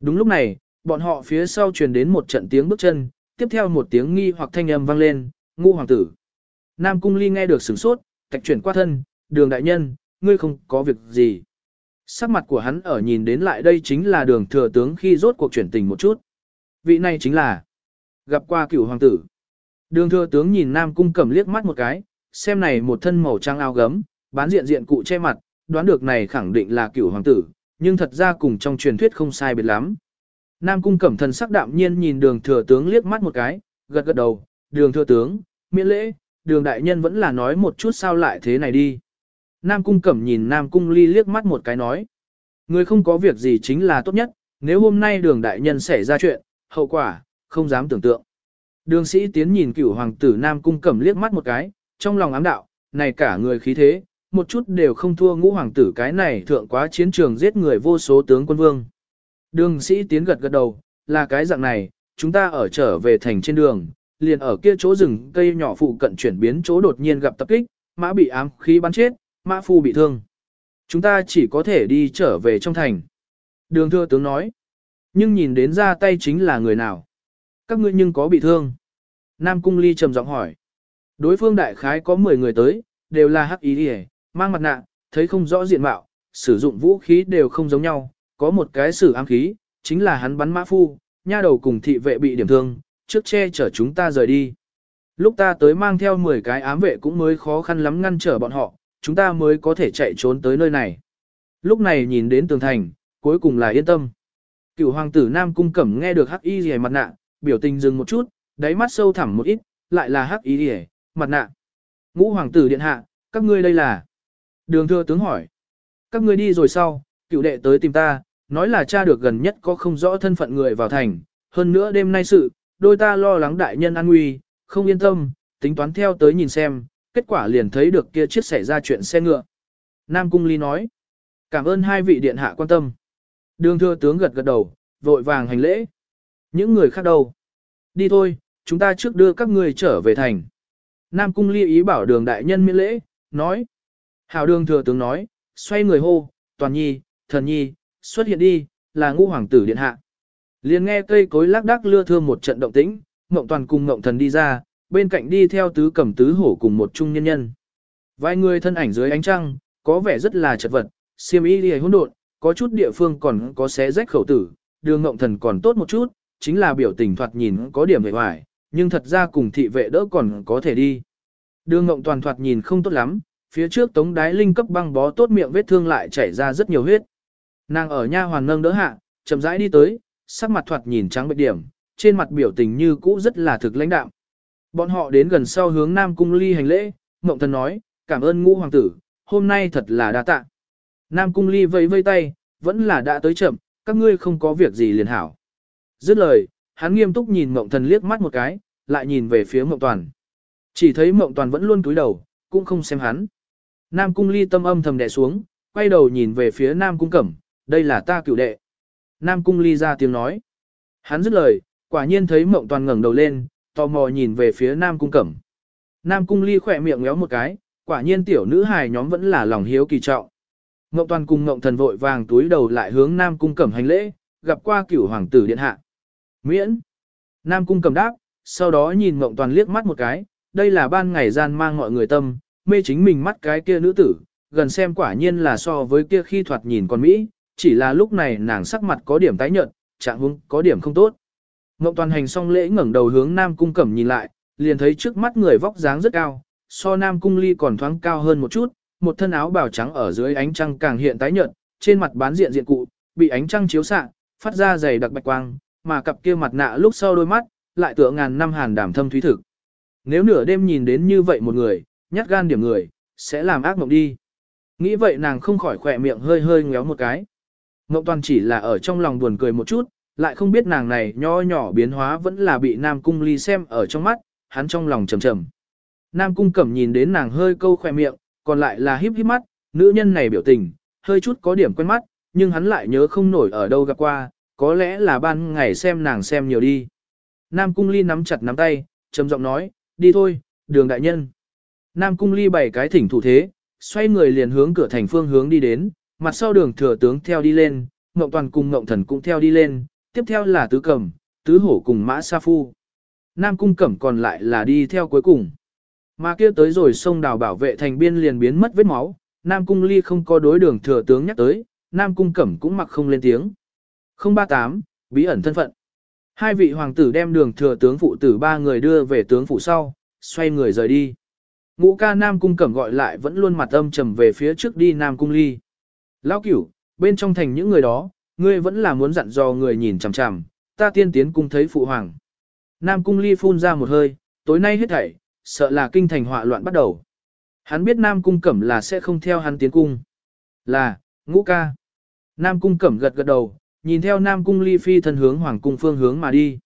A: Đúng lúc này, bọn họ phía sau truyền đến một trận tiếng bước chân, tiếp theo một tiếng nghi hoặc thanh âm vang lên, ngu hoàng tử. Nam cung ly nghe được sửng sốt, tạch chuyển qua thân, đường đại nhân, ngươi không có việc gì. Sắc mặt của hắn ở nhìn đến lại đây chính là đường thừa tướng khi rốt cuộc chuyển tình một chút. Vị này chính là gặp qua cửu hoàng tử. Đường thừa tướng nhìn Nam Cung Cẩm liếc mắt một cái, xem này một thân màu trắng áo gấm, bán diện diện cụ che mặt, đoán được này khẳng định là cửu hoàng tử, nhưng thật ra cùng trong truyền thuyết không sai biệt lắm. Nam Cung Cẩm thần sắc đạm nhiên nhìn đường thừa tướng liếc mắt một cái, gật gật đầu, đường thừa tướng, miễn lễ, đường đại nhân vẫn là nói một chút sao lại thế này đi. Nam Cung Cẩm nhìn Nam Cung Ly liếc mắt một cái nói. Người không có việc gì chính là tốt nhất, nếu hôm nay đường đại nhân xảy ra chuyện, hậu quả, không dám tưởng tượng. Đường sĩ tiến nhìn cửu hoàng tử Nam Cung Cẩm liếc mắt một cái, trong lòng ám đạo, này cả người khí thế, một chút đều không thua ngũ hoàng tử cái này thượng quá chiến trường giết người vô số tướng quân vương. Đường sĩ tiến gật gật đầu, là cái dạng này, chúng ta ở trở về thành trên đường, liền ở kia chỗ rừng cây nhỏ phụ cận chuyển biến chỗ đột nhiên gặp tập kích, mã bị ám khí bắn chết, mã phu bị thương. Chúng ta chỉ có thể đi trở về trong thành. Đường thưa tướng nói, nhưng nhìn đến ra tay chính là người nào. Các ngươi nhưng có bị thương. Nam Cung Ly trầm giọng hỏi. Đối phương đại khái có 10 người tới, đều là hắc ý đi mang mặt nạ, thấy không rõ diện mạo, sử dụng vũ khí đều không giống nhau, có một cái sử ám khí, chính là hắn bắn mã phu, nha đầu cùng thị vệ bị điểm thương, trước che chở chúng ta rời đi. Lúc ta tới mang theo 10 cái ám vệ cũng mới khó khăn lắm ngăn trở bọn họ, chúng ta mới có thể chạy trốn tới nơi này. Lúc này nhìn đến tường thành, cuối cùng là yên tâm. Cựu hoàng tử Nam Cung Cẩm nghe được hắc y rìa mặt nạ, biểu tình dừng một chút, đáy mắt sâu thẳm một ít, lại là hắc y rìa, mặt nạ. Ngũ hoàng tử điện hạ, các ngươi đây là. Đường thưa tướng hỏi. Các ngươi đi rồi sau, cựu đệ tới tìm ta, nói là cha được gần nhất có không rõ thân phận người vào thành. Hơn nữa đêm nay sự, đôi ta lo lắng đại nhân an nguy, không yên tâm, tính toán theo tới nhìn xem, kết quả liền thấy được kia chiếc xảy ra chuyện xe ngựa. Nam Cung Ly nói, cảm ơn hai vị điện hạ quan tâm. Đường thưa tướng gật gật đầu, vội vàng hành lễ. Những người khác đâu? Đi thôi, chúng ta trước đưa các người trở về thành. Nam Cung Ly ý bảo đường đại nhân miễn lễ, nói. Hào đường thừa tướng nói, xoay người hô, toàn nhi, thần nhi, xuất hiện đi, là ngũ hoàng tử điện hạ. Liền nghe cây cối lác đác lưa thưa một trận động tĩnh, Ngộng Toàn cùng Ngộng Thần đi ra, bên cạnh đi theo tứ cẩm tứ hổ cùng một trung nhân nhân. Vài người thân ảnh dưới ánh trăng, có vẻ rất là chật vật, xiêm y đi hỗn độn, có chút địa phương còn có xé rách khẩu tử, đường Ngộng Thần còn tốt một chút, chính là biểu tình thoạt nhìn có điểm vẻ hoài, nhưng thật ra cùng thị vệ đỡ còn có thể đi. Đường Ngộng Toàn thoạt nhìn không tốt lắm, phía trước tống đái linh cấp băng bó tốt miệng vết thương lại chảy ra rất nhiều huyết. Nàng ở nha hoàn nâng đỡ hạ, chậm rãi đi tới, sắc mặt thoạt nhìn trắng bệch điểm, trên mặt biểu tình như cũ rất là thực lãnh đạm. Bọn họ đến gần sau hướng Nam Cung Ly hành lễ, Mộng Thần nói, cảm ơn ngũ hoàng tử, hôm nay thật là đa tạ. Nam Cung Ly vẫy vây tay, vẫn là đã tới chậm, các ngươi không có việc gì liền hảo. Dứt lời, hắn nghiêm túc nhìn Mộng Thần liếc mắt một cái, lại nhìn về phía Mộng Toàn. Chỉ thấy Mộng Toàn vẫn luôn cúi đầu, cũng không xem hắn. Nam Cung Ly tâm âm thầm đè xuống, quay đầu nhìn về phía Nam Cung Cẩm, đây là ta cửu đệ. Nam Cung Ly ra tiếng nói. Hắn dứt lời, quả nhiên thấy Mộng Toàn ngẩng đầu lên, tò mò nhìn về phía Nam Cung Cẩm. Nam Cung Ly khỏe miệng ngéo một cái, quả nhiên tiểu nữ hài nhóm vẫn là lòng hiếu kỳ trọng. Mộng Toàn cùng Mộng Thần vội vàng túi đầu lại hướng Nam Cung Cẩm hành lễ, gặp qua cửu hoàng tử điện hạ. Miễn. Nam Cung Cẩm đáp, sau đó nhìn Mộng Toàn liếc mắt một cái, đây là ban ngày gian mang mọi người tâm, mê chính mình mắt cái kia nữ tử, gần xem quả nhiên là so với kia khi thoạt nhìn con Mỹ, chỉ là lúc này nàng sắc mặt có điểm tái nhợt, trạng huống có điểm không tốt. Ngộng toàn hành xong lễ ngẩng đầu hướng Nam Cung Cẩm nhìn lại, liền thấy trước mắt người vóc dáng rất cao, so Nam Cung Ly còn thoáng cao hơn một chút, một thân áo bào trắng ở dưới ánh trăng càng hiện tái nhợt, trên mặt bán diện diện cụ, bị ánh trăng chiếu xạ, phát ra dày đặc bạch quang, mà cặp kia mặt nạ lúc sau đôi mắt, lại tựa ngàn năm hàn đảm thâm thúy thực. Nếu nửa đêm nhìn đến như vậy một người, nhát gan điểm người, sẽ làm ác mộng đi. Nghĩ vậy nàng không khỏi khỏe miệng hơi hơi ngéo một cái. Ngộng toàn chỉ là ở trong lòng buồn cười một chút, lại không biết nàng này nho nhỏ biến hóa vẫn là bị Nam Cung Ly xem ở trong mắt, hắn trong lòng trầm trầm. Nam Cung Cẩm nhìn đến nàng hơi câu khỏe miệng, còn lại là híp híp mắt, nữ nhân này biểu tình, hơi chút có điểm quen mắt, nhưng hắn lại nhớ không nổi ở đâu gặp qua, có lẽ là ban ngày xem nàng xem nhiều đi. Nam Cung Ly nắm chặt nắm tay, trầm giọng nói, đi thôi, đường đại nhân. Nam Cung Ly bày cái thỉnh thủ thế, xoay người liền hướng cửa thành phương hướng đi đến, mặt sau đường thừa tướng theo đi lên, Ngộng Toàn cùng Ngộng Thần cũng theo đi lên, tiếp theo là Tứ Cẩm, Tứ Hổ cùng Mã Sa Phu. Nam Cung Cẩm còn lại là đi theo cuối cùng. Mà kia tới rồi sông đào bảo vệ thành biên liền biến mất vết máu, Nam Cung Ly không có đối đường thừa tướng nhắc tới, Nam Cung Cẩm cũng mặc không lên tiếng. 038, bí ẩn thân phận. Hai vị hoàng tử đem đường thừa tướng phụ tử ba người đưa về tướng phủ sau, xoay người rời đi. Ngũ ca Nam Cung Cẩm gọi lại vẫn luôn mặt âm trầm về phía trước đi Nam Cung Ly. Lão cửu, bên trong thành những người đó, ngươi vẫn là muốn dặn dò người nhìn chằm chằm, ta tiên tiến cung thấy phụ hoàng. Nam Cung Ly phun ra một hơi, tối nay hết thảy, sợ là kinh thành họa loạn bắt đầu. Hắn biết Nam Cung Cẩm là sẽ không theo hắn tiến cung. Là, ngũ ca. Nam Cung Cẩm gật gật đầu, nhìn theo Nam Cung Ly phi thân hướng Hoàng Cung phương hướng mà đi.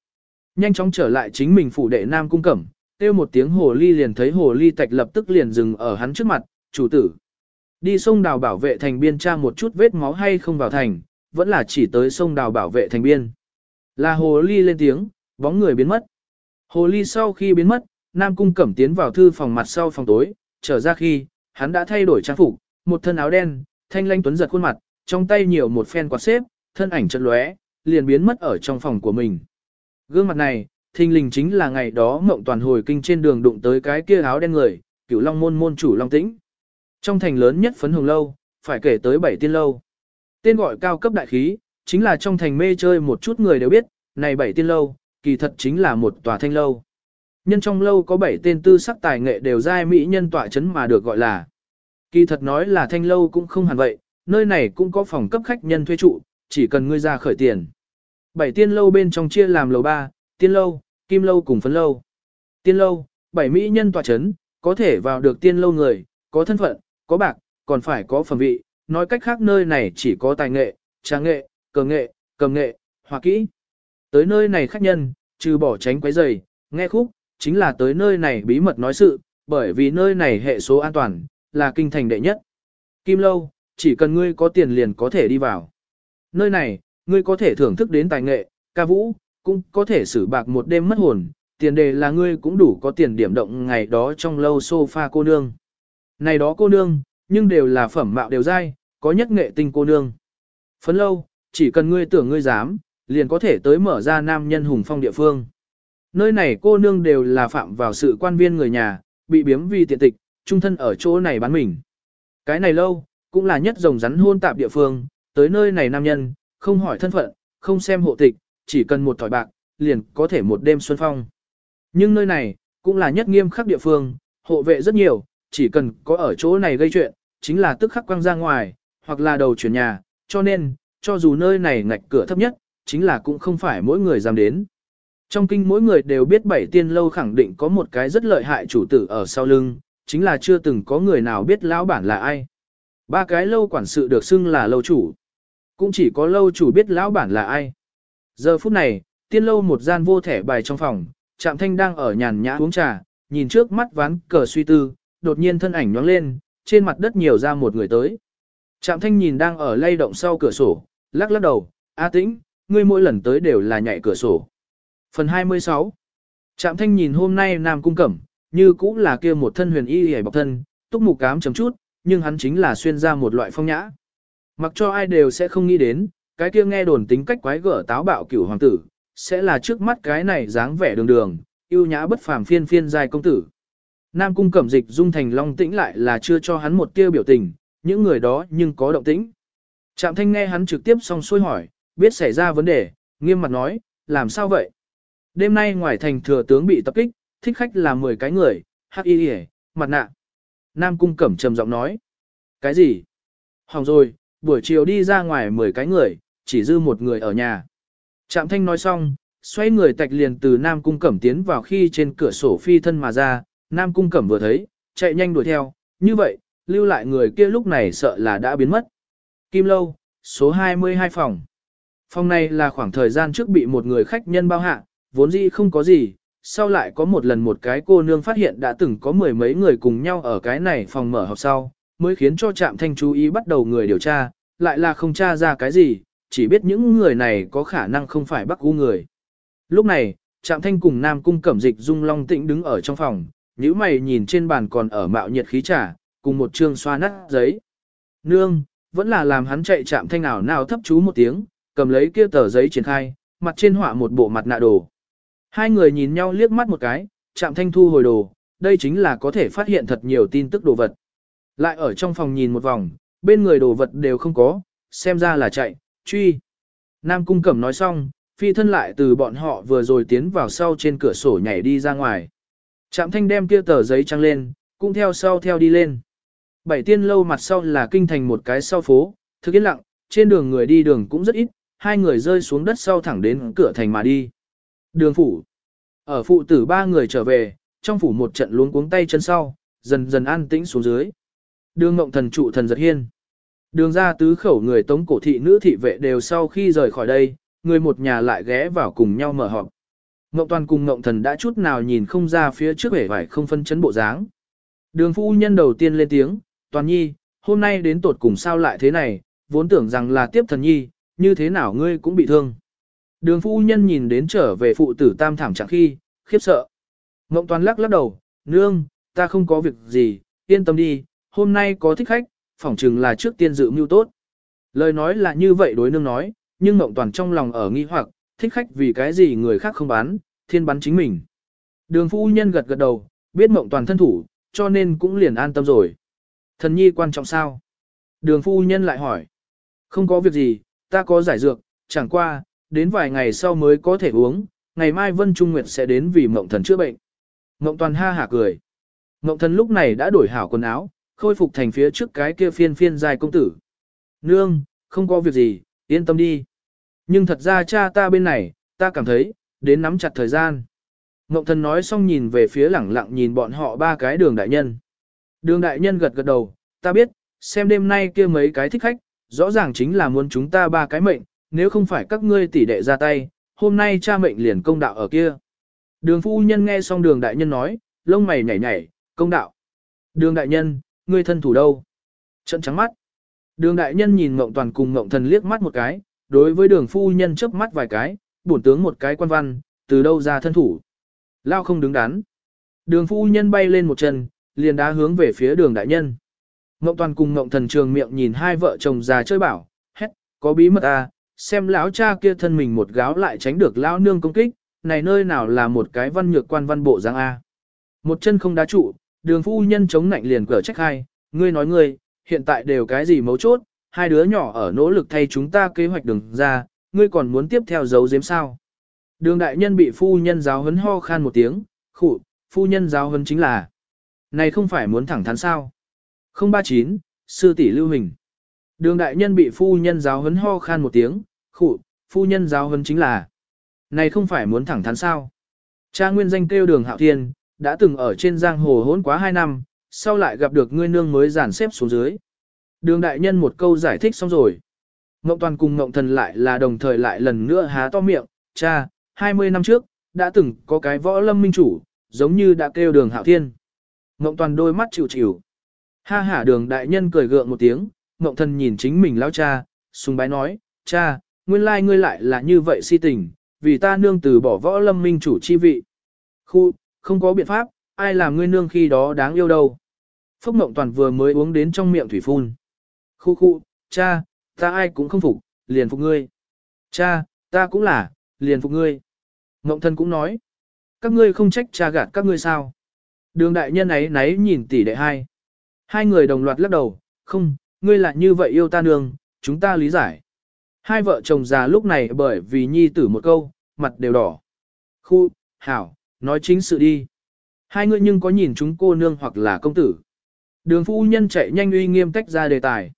A: Nhanh chóng trở lại chính mình phủ đệ Nam Cung Cẩm, kêu một tiếng hồ ly liền thấy hồ ly tạch lập tức liền dừng ở hắn trước mặt, chủ tử. Đi sông đào bảo vệ thành biên tra một chút vết máu hay không vào thành, vẫn là chỉ tới sông đào bảo vệ thành biên. Là hồ ly lên tiếng, bóng người biến mất. Hồ ly sau khi biến mất, Nam Cung Cẩm tiến vào thư phòng mặt sau phòng tối, trở ra khi, hắn đã thay đổi trang phục, một thân áo đen, thanh lanh tuấn giật khuôn mặt, trong tay nhiều một phen quạt xếp, thân ảnh chợt lóe, liền biến mất ở trong phòng của mình. Gương mặt này, thình lình chính là ngày đó mộng toàn hồi kinh trên đường đụng tới cái kia áo đen người, cửu long môn môn chủ long tĩnh. Trong thành lớn nhất phấn hồng lâu, phải kể tới bảy tiên lâu. Tên gọi cao cấp đại khí, chính là trong thành mê chơi một chút người đều biết, này bảy tiên lâu, kỳ thật chính là một tòa thanh lâu. Nhân trong lâu có bảy tên tư sắc tài nghệ đều giai mỹ nhân tọa chấn mà được gọi là. Kỳ thật nói là thanh lâu cũng không hẳn vậy, nơi này cũng có phòng cấp khách nhân thuê trụ, chỉ cần ngươi ra khởi tiền. Bảy tiên lâu bên trong chia làm lầu ba, tiên lâu, kim lâu cùng phấn lâu. Tiên lâu, bảy mỹ nhân tòa chấn, có thể vào được tiên lâu người, có thân phận, có bạc, còn phải có phẩm vị, nói cách khác nơi này chỉ có tài nghệ, trang nghệ, cờ nghệ, cầm nghệ, hòa kỹ. Tới nơi này khách nhân, trừ bỏ tránh quấy rầy, nghe khúc, chính là tới nơi này bí mật nói sự, bởi vì nơi này hệ số an toàn, là kinh thành đệ nhất. Kim lâu, chỉ cần ngươi có tiền liền có thể đi vào. Nơi này, ngươi có thể thưởng thức đến tài nghệ, ca vũ, cũng có thể xử bạc một đêm mất hồn, tiền đề là ngươi cũng đủ có tiền điểm động ngày đó trong lâu sofa cô nương. Này đó cô nương, nhưng đều là phẩm mạo đều dai, có nhất nghệ tinh cô nương. Phấn lâu, chỉ cần ngươi tưởng ngươi dám, liền có thể tới mở ra nam nhân hùng phong địa phương. Nơi này cô nương đều là phạm vào sự quan viên người nhà, bị biếm vì tiện tịch, trung thân ở chỗ này bán mình. Cái này lâu, cũng là nhất rồng rắn hôn tạp địa phương, tới nơi này nam nhân, không hỏi thân phận, không xem hộ tịch, chỉ cần một thỏi bạc, liền có thể một đêm xuân phong. Nhưng nơi này, cũng là nhất nghiêm khắc địa phương, hộ vệ rất nhiều, chỉ cần có ở chỗ này gây chuyện, chính là tức khắc quăng ra ngoài, hoặc là đầu chuyển nhà, cho nên, cho dù nơi này ngạch cửa thấp nhất, chính là cũng không phải mỗi người dám đến. Trong kinh mỗi người đều biết bảy tiên lâu khẳng định có một cái rất lợi hại chủ tử ở sau lưng, chính là chưa từng có người nào biết lão bản là ai. Ba cái lâu quản sự được xưng là lâu chủ. Cũng chỉ có lâu chủ biết lão bản là ai. Giờ phút này, tiên lâu một gian vô thẻ bài trong phòng, Trạm Thanh đang ở nhàn nhã uống trà, nhìn trước mắt ván cờ suy tư, đột nhiên thân ảnh nhoáng lên, trên mặt đất nhiều ra một người tới. Trạm Thanh nhìn đang ở lay động sau cửa sổ, lắc lắc đầu, A Tĩnh, ngươi mỗi lần tới đều là nhảy cửa sổ. Phần 26 Trạm Thanh nhìn hôm nay Nam Cung Cẩm, như cũng là kia một thân huyền y y bọc thân, túc mục cám chấm chút, nhưng hắn chính là xuyên ra một loại phong nhã. Mặc cho ai đều sẽ không nghĩ đến, cái kia nghe đồn tính cách quái gở táo bạo cửu hoàng tử, sẽ là trước mắt cái này dáng vẻ đường đường, yêu nhã bất phàm phiên phiên giai công tử. Nam cung cẩm dịch dung thành long tĩnh lại là chưa cho hắn một tia biểu tình, những người đó nhưng có động tĩnh. Trạm thanh nghe hắn trực tiếp xong xuôi hỏi, biết xảy ra vấn đề, nghiêm mặt nói, làm sao vậy? Đêm nay ngoài thành thừa tướng bị tập kích, thích khách là 10 cái người, hắc y hề, mặt nạ. Nam cung cẩm trầm giọng nói. Cái gì? Hỏng rồi, buổi chiều đi ra ngoài 10 cái người, chỉ dư một người ở nhà. Trạm thanh nói xong, xoay người tạch liền từ Nam cung cẩm tiến vào khi trên cửa sổ phi thân mà ra, Nam cung cẩm vừa thấy, chạy nhanh đuổi theo, như vậy, lưu lại người kia lúc này sợ là đã biến mất. Kim Lâu, số 22 phòng. Phòng này là khoảng thời gian trước bị một người khách nhân bao hạ, vốn dĩ không có gì, sau lại có một lần một cái cô nương phát hiện đã từng có mười mấy người cùng nhau ở cái này phòng mở học sau, mới khiến cho trạm thanh chú ý bắt đầu người điều tra, lại là không tra ra cái gì, chỉ biết những người này có khả năng không phải Bắc U người. Lúc này, trạm thanh cùng Nam Cung Cẩm Dịch Dung Long Tĩnh đứng ở trong phòng, nhíu mày nhìn trên bàn còn ở mạo nhiệt khí trà, cùng một chương xoa nát giấy. Nương, vẫn là làm hắn chạy Trạm thanh nào nào thấp chú một tiếng, cầm lấy kia tờ giấy triển khai, mặt trên họa một bộ mặt nạ đồ. Hai người nhìn nhau liếc mắt một cái, Trạm thanh thu hồi đồ, đây chính là có thể phát hiện thật nhiều tin tức đồ vật. Lại ở trong phòng nhìn một vòng, bên người đồ vật đều không có, xem ra là chạy, truy. Nam Cung Cẩm nói xong, phi thân lại từ bọn họ vừa rồi tiến vào sau trên cửa sổ nhảy đi ra ngoài. Trạm thanh đem kia tờ giấy trăng lên, cũng theo sau theo đi lên. Bảy tiên lâu mặt sau là kinh thành một cái sau phố, thực yên lặng, trên đường người đi đường cũng rất ít, hai người rơi xuống đất sau thẳng đến cửa thành mà đi. Đường phủ. Ở phụ tử ba người trở về, trong phủ một trận luống cuống tay chân sau, dần dần an tĩnh xuống dưới. Đường Mộng thần trụ thần giật hiên. Đường ra tứ khẩu người tống cổ thị nữ thị vệ đều sau khi rời khỏi đây, người một nhà lại ghé vào cùng nhau mở họp. Ngộng toàn cùng ngộng thần đã chút nào nhìn không ra phía trước vẻ vải không phân chấn bộ dáng. Đường phu nhân đầu tiên lên tiếng, toàn nhi, hôm nay đến tột cùng sao lại thế này, vốn tưởng rằng là tiếp thần nhi, như thế nào ngươi cũng bị thương. Đường phu nhân nhìn đến trở về phụ tử tam thảm chẳng khi, khiếp sợ. Ngộng toàn lắc lắc đầu, nương, ta không có việc gì, yên tâm đi, hôm nay có thích khách, phỏng chừng là trước tiên dự mưu tốt. Lời nói là như vậy đối nương nói, nhưng Ngộng toàn trong lòng ở nghi hoặc, thích khách vì cái gì người khác không bán, thiên bắn chính mình. Đường phu nhân gật gật đầu, biết Ngộng toàn thân thủ, cho nên cũng liền an tâm rồi. Thần nhi quan trọng sao? Đường phu nhân lại hỏi. Không có việc gì, ta có giải dược, chẳng qua, đến vài ngày sau mới có thể uống, ngày mai Vân Trung Nguyệt sẽ đến vì mộng thần chữa bệnh. Mộng toàn ha hả cười. Mộng thần lúc này đã đổi hảo quần áo, khôi phục thành phía trước cái kia phiên phiên dài công tử. Nương, không có việc gì, yên tâm đi. Nhưng thật ra cha ta bên này, ta cảm thấy, đến nắm chặt thời gian. Ngộng thần nói xong nhìn về phía lẳng lặng nhìn bọn họ ba cái đường đại nhân. Đường đại nhân gật gật đầu, ta biết, xem đêm nay kia mấy cái thích khách, rõ ràng chính là muốn chúng ta ba cái mệnh, nếu không phải các ngươi tỷ đệ ra tay, hôm nay cha mệnh liền công đạo ở kia. Đường phu nhân nghe xong đường đại nhân nói, lông mày nhảy nhảy, công đạo. Đường đại nhân, ngươi thân thủ đâu? Trận trắng mắt. Đường đại nhân nhìn Ngộng Toàn cùng Ngộng Thần liếc mắt một cái, đối với đường phu nhân chớp mắt vài cái, bổn tướng một cái quan văn, từ đâu ra thân thủ. Lao không đứng đắn. Đường phu nhân bay lên một chân, liền đá hướng về phía đường đại nhân. Ngộng Toàn cùng Ngộng Thần trường miệng nhìn hai vợ chồng già chơi bảo, hét, có bí mật à, xem lão cha kia thân mình một gáo lại tránh được lão nương công kích, này nơi nào là một cái văn nhược quan văn bộ giang a. Một chân không đá trụ, đường phu nhân chống nạnh liền cửa trách hai, ngươi nói ngươi, hiện tại đều cái gì mấu chốt, hai đứa nhỏ ở nỗ lực thay chúng ta kế hoạch đường ra, ngươi còn muốn tiếp theo giấu giếm sao. Đường đại nhân bị phu nhân giáo hấn ho khan một tiếng, khụ, phu nhân giáo hấn chính là, này không phải muốn thẳng thắn sao. 039, sư tỷ lưu hình. Đường đại nhân bị phu nhân giáo hấn ho khan một tiếng, khụ, phu nhân giáo hấn chính là, này không phải muốn thẳng thắn sao. Cha nguyên danh kêu đường hạo thiên, đã từng ở trên giang hồ hỗn quá 2 năm, sau lại gặp được ngươi nương mới giản xếp xuống dưới. Đường đại nhân một câu giải thích xong rồi. Ngộng toàn cùng ngộng thần lại là đồng thời lại lần nữa há to miệng, cha, 20 năm trước, đã từng có cái võ lâm minh chủ, giống như đã kêu đường hạo thiên. Ngộng toàn đôi mắt chịu chịu. Ha hả đường đại nhân cười gượng một tiếng, ngộng thần nhìn chính mình lao cha, sùng bái nói, cha, nguyên lai ngươi lại là như vậy si tình, vì ta nương từ bỏ võ lâm minh chủ chi vị. Khu, không có biện pháp, ai làm ngươi nương khi đó đáng yêu đâu. Phúc Mộng Toàn vừa mới uống đến trong miệng thủy phun. Khu khu, cha, ta ai cũng không phục, liền phục ngươi. Cha, ta cũng là, liền phục ngươi. Mộng thân cũng nói. Các ngươi không trách cha gạt các ngươi sao. Đường đại nhân ấy nấy nhìn tỷ đệ hai. Hai người đồng loạt lắc đầu, không, ngươi lại như vậy yêu ta nương, chúng ta lý giải. Hai vợ chồng già lúc này bởi vì nhi tử một câu, mặt đều đỏ. Khu, hảo, nói chính sự đi. Hai người nhưng có nhìn chúng cô nương hoặc là công tử. Đường phu nhân chạy nhanh uy nghiêm tách ra đề tài.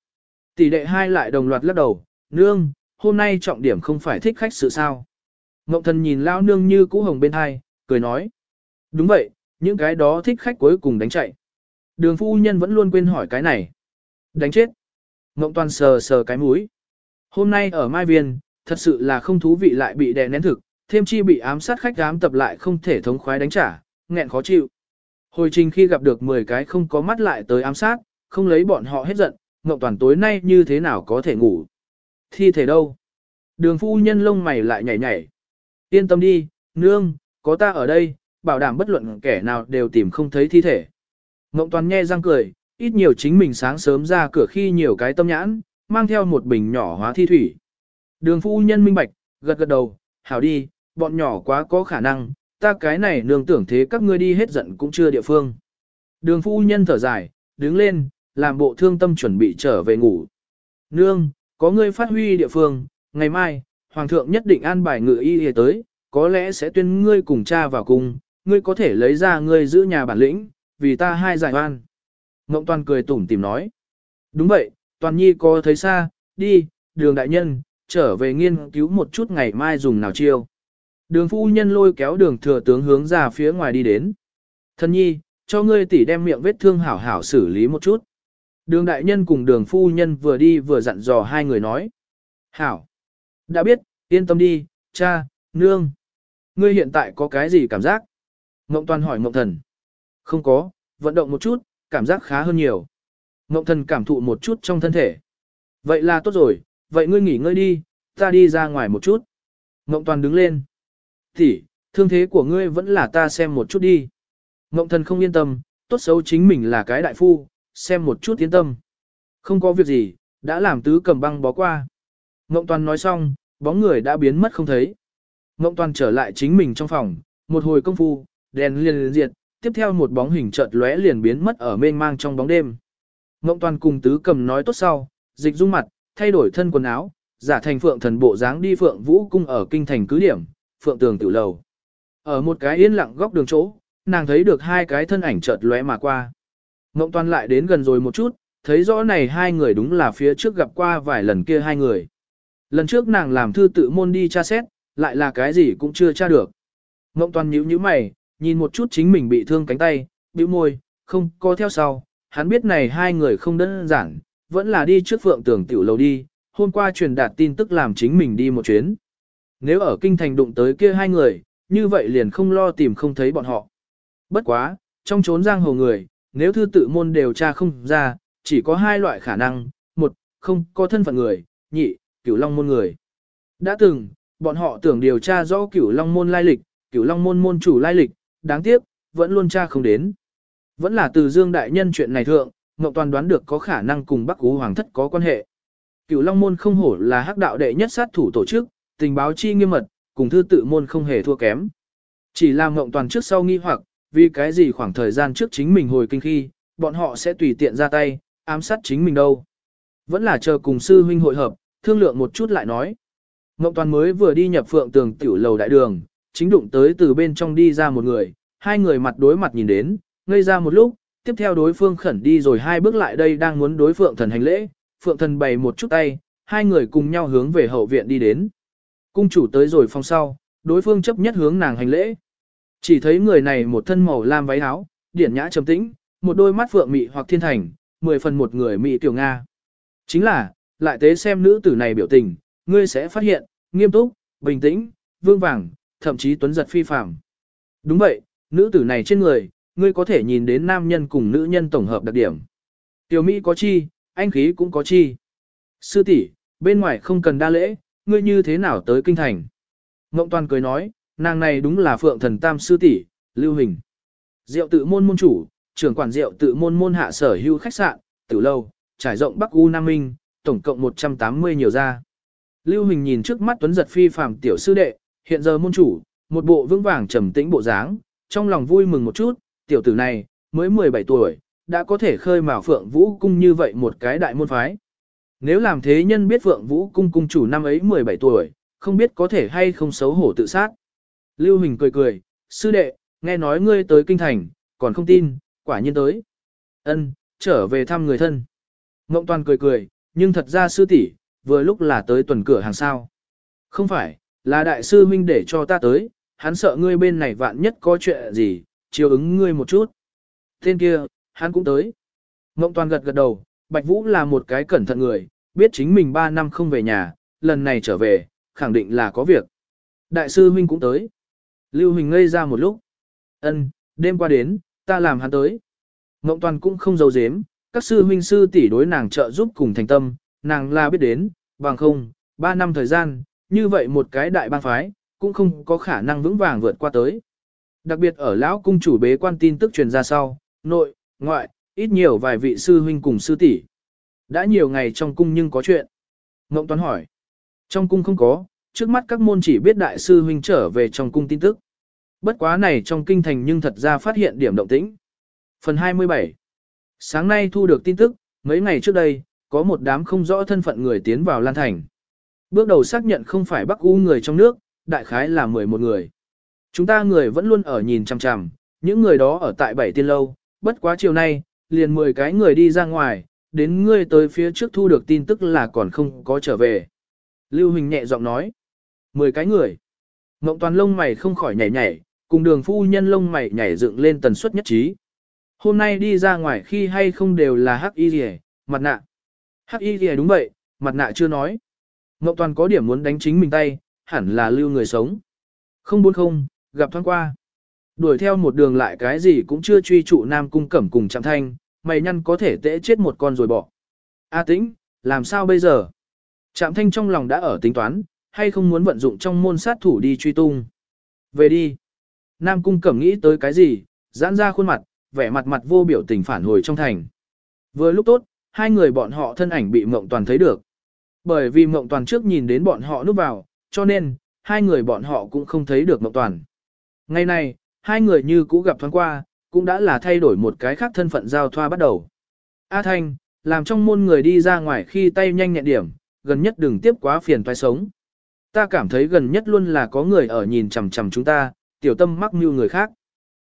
A: Tỷ đệ hai lại đồng loạt lắc đầu, nương, hôm nay trọng điểm không phải thích khách sự sao. Ngộng thần nhìn lao nương như cũ hồng bên hai, cười nói. Đúng vậy, những cái đó thích khách cuối cùng đánh chạy. Đường phu nhân vẫn luôn quên hỏi cái này. Đánh chết. Ngộng toàn sờ sờ cái mũi. Hôm nay ở Mai Viên, thật sự là không thú vị lại bị đè nén thực, thêm chi bị ám sát khách ám tập lại không thể thống khoái đánh trả, nghẹn khó chịu. Hồi trình khi gặp được 10 cái không có mắt lại tới ám sát, không lấy bọn họ hết giận, ngậu Toàn tối nay như thế nào có thể ngủ. Thi thể đâu? Đường phu nhân lông mày lại nhảy nhảy. Yên tâm đi, nương, có ta ở đây, bảo đảm bất luận kẻ nào đều tìm không thấy thi thể. Ngộng Toàn nghe răng cười, ít nhiều chính mình sáng sớm ra cửa khi nhiều cái tâm nhãn, mang theo một bình nhỏ hóa thi thủy. Đường phu nhân minh bạch, gật gật đầu, hảo đi, bọn nhỏ quá có khả năng, ta cái này nương tưởng thế các ngươi đi hết giận cũng chưa địa phương. Đường phu nhân thở dài, đứng lên, làm bộ thương tâm chuẩn bị trở về ngủ. Nương, có ngươi phát huy địa phương, ngày mai, Hoàng thượng nhất định an bài ngự y y tới, có lẽ sẽ tuyên ngươi cùng cha vào cùng, ngươi có thể lấy ra ngươi giữ nhà bản lĩnh, vì ta hai giải oan. Ngộng Toàn cười tủm tìm nói. Đúng vậy, Toàn Nhi có thấy xa, đi, đường đại nhân, trở về nghiên cứu một chút ngày mai dùng nào chiêu. Đường phu nhân lôi kéo đường thừa tướng hướng ra phía ngoài đi đến. Thân nhi, cho ngươi tỉ đem miệng vết thương hảo hảo xử lý một chút. Đường đại nhân cùng đường phu nhân vừa đi vừa dặn dò hai người nói. Hảo. Đã biết, yên tâm đi, cha, nương. Ngươi hiện tại có cái gì cảm giác? Ngộng toàn hỏi Ngộng thần. Không có, vận động một chút, cảm giác khá hơn nhiều. Ngộng thần cảm thụ một chút trong thân thể. Vậy là tốt rồi, vậy ngươi nghỉ ngơi đi, ta đi ra ngoài một chút. Ngộng toàn đứng lên. Thì, thương thế của ngươi vẫn là ta xem một chút đi. Ngộng thần không yên tâm, tốt xấu chính mình là cái đại phu, xem một chút yên tâm. Không có việc gì, đã làm tứ cầm băng bó qua. Ngộng toàn nói xong, bóng người đã biến mất không thấy. Ngộng toàn trở lại chính mình trong phòng, một hồi công phu, đèn liền liền diệt, tiếp theo một bóng hình chợt lóe liền biến mất ở mênh mang trong bóng đêm. Ngộng toàn cùng tứ cầm nói tốt sau, dịch dung mặt, thay đổi thân quần áo, giả thành phượng thần bộ dáng đi phượng vũ cung ở kinh thành cứ điểm, phượng tường tiểu lầu. Ở một cái yên lặng góc đường chỗ, nàng thấy được hai cái thân ảnh chợt lóe mà qua. Ngộng toàn lại đến gần rồi một chút, thấy rõ này hai người đúng là phía trước gặp qua vài lần kia hai người. Lần trước nàng làm thư tự môn đi tra xét, lại là cái gì cũng chưa tra được. Ngộng toàn nhíu nhíu mày, nhìn một chút chính mình bị thương cánh tay, bĩu môi, không có theo sau, hắn biết này hai người không đơn giản, vẫn là đi trước phượng tường tiểu lầu đi, hôm qua truyền đạt tin tức làm chính mình đi một chuyến. Nếu ở kinh thành đụng tới kia hai người, như vậy liền không lo tìm không thấy bọn họ. Bất quá, trong chốn giang hồ người, nếu thư tự môn đều tra không ra, chỉ có hai loại khả năng, một, không có thân phận người, nhị, cửu long môn người. Đã từng, bọn họ tưởng điều tra rõ cửu long môn lai lịch, cửu long môn môn chủ lai lịch, đáng tiếc, vẫn luôn tra không đến. Vẫn là từ dương đại nhân chuyện này thượng, Ngọc Toàn đoán được có khả năng cùng Bắc Ú Hoàng thất có quan hệ. Cửu Long môn không hổ là hắc đạo đệ nhất sát thủ tổ chức, tình báo chi nghiêm mật, cùng thư tự môn không hề thua kém. Chỉ là mộng Toàn trước sau nghi hoặc, vì cái gì khoảng thời gian trước chính mình hồi kinh khi, bọn họ sẽ tùy tiện ra tay, ám sát chính mình đâu. Vẫn là chờ cùng sư huynh hội hợp, thương lượng một chút lại nói. Mộng Toàn mới vừa đi nhập phượng tường tiểu lầu đại đường, chính đụng tới từ bên trong đi ra một người, hai người mặt đối mặt nhìn đến, ngây ra một lúc, tiếp theo đối phương khẩn đi rồi hai bước lại đây đang muốn đối phượng thần hành lễ, phượng thần bày một chút tay, hai người cùng nhau hướng về hậu viện đi đến. Cung chủ tới rồi phòng sau, đối phương chấp nhất hướng nàng hành lễ. Chỉ thấy người này một thân màu lam váy áo, điển nhã trầm tĩnh, một đôi mắt phượng mị hoặc thiên thành, mười phần một người mị tiểu Nga. Chính là, lại tế xem nữ tử này biểu tình, ngươi sẽ phát hiện, nghiêm túc, bình tĩnh, vương vàng, thậm chí tuấn giật phi phàm. Đúng vậy, nữ tử này trên người, ngươi có thể nhìn đến nam nhân cùng nữ nhân tổng hợp đặc điểm. Tiểu Mỹ có chi, anh khí cũng có chi. Sư tỷ, bên ngoài không cần đa lễ, ngươi như thế nào tới kinh thành? Ngộng Toàn cười nói, nàng này đúng là phượng thần tam sư tỷ, lưu hình. Diệu tự môn môn chủ, trưởng quản diệu tự môn môn hạ sở hữu khách sạn, tử lâu, trải rộng Bắc U Nam Minh, tổng cộng 180 nhiều gia. Lưu Hình nhìn trước mắt tuấn giật phi phàm tiểu sư đệ, hiện giờ môn chủ, một bộ vững vàng trầm tĩnh bộ dáng, trong lòng vui mừng một chút, tiểu tử này, mới 17 tuổi, đã có thể khơi mào Phượng Vũ Cung như vậy một cái đại môn phái. Nếu làm thế nhân biết Phượng Vũ Cung cung chủ năm ấy 17 tuổi, không biết có thể hay không xấu hổ tự sát. Lưu Hình cười cười, sư đệ, nghe nói ngươi tới kinh thành, còn không tin, quả nhiên tới. Ân, trở về thăm người thân. Ngộng Toàn cười cười, nhưng thật ra sư tỷ vừa lúc là tới tuần cửa hàng sao. Không phải, là đại sư huynh để cho ta tới, hắn sợ ngươi bên này vạn nhất có chuyện gì, chiều ứng ngươi một chút. Tên kia, hắn cũng tới. Ngộng toàn gật gật đầu, Bạch Vũ là một cái cẩn thận người, biết chính mình 3 năm không về nhà, lần này trở về, khẳng định là có việc. Đại sư huynh cũng tới. Lưu Huỳnh ngây ra một lúc. Ân, đêm qua đến, ta làm hắn tới. Ngộng toàn cũng không giấu giếm, các sư huynh sư tỷ đối nàng trợ giúp cùng thành tâm, nàng là biết đến, bằng không, 3 năm thời gian, như vậy một cái đại bang phái, cũng không có khả năng vững vàng vượt qua tới. Đặc biệt ở lão cung chủ bế quan tin tức truyền ra sau, nội, ngoại, ít nhiều vài vị sư huynh cùng sư tỷ. Đã nhiều ngày trong cung nhưng có chuyện. Ngộng Toán hỏi. Trong cung không có, trước mắt các môn chỉ biết đại sư huynh trở về trong cung tin tức. Bất quá này trong kinh thành nhưng thật ra phát hiện điểm động tĩnh. Phần 27 Sáng nay thu được tin tức, mấy ngày trước đây, có một đám không rõ thân phận người tiến vào Lan Thành. Bước đầu xác nhận không phải Bắc U người trong nước, đại khái là 11 người. Chúng ta người vẫn luôn ở nhìn chằm chằm, những người đó ở tại bảy tiên lâu, bất quá chiều nay, liền 10 cái người đi ra ngoài, đến ngươi tới phía trước thu được tin tức là còn không có trở về. Lưu Huỳnh nhẹ giọng nói, 10 cái người. Ngộng toàn lông mày không khỏi nhảy nhảy, cùng đường phu nhân lông mày nhảy dựng lên tần suất nhất trí. Hôm nay đi ra ngoài khi hay không đều là hắc y rìa, mặt nạ. Hắc y rìa đúng vậy, mặt nạ chưa nói. Ngộng toàn có điểm muốn đánh chính mình tay, hẳn là lưu người sống. Không bốn không, gặp thoáng qua. Đuổi theo một đường lại cái gì cũng chưa truy trụ nam cung cẩm cùng chạm thanh, mày nhăn có thể tễ chết một con rồi bỏ. A tĩnh, làm sao bây giờ? Trạm thanh trong lòng đã ở tính toán, hay không muốn vận dụng trong môn sát thủ đi truy tung. Về đi. Nam cung cẩm nghĩ tới cái gì, giãn ra khuôn mặt, vẻ mặt mặt vô biểu tình phản hồi trong thành. Vừa lúc tốt, hai người bọn họ thân ảnh bị mộng toàn thấy được. Bởi vì mộng toàn trước nhìn đến bọn họ núp vào, cho nên, hai người bọn họ cũng không thấy được mộng toàn. Ngày nay, hai người như cũ gặp thoáng qua, cũng đã là thay đổi một cái khác thân phận giao thoa bắt đầu. A Thanh, làm trong môn người đi ra ngoài khi tay nhanh nhẹn điểm, gần nhất đừng tiếp quá phiền toái sống. Ta cảm thấy gần nhất luôn là có người ở nhìn chằm chằm chúng ta, tiểu tâm mắc mưu người khác.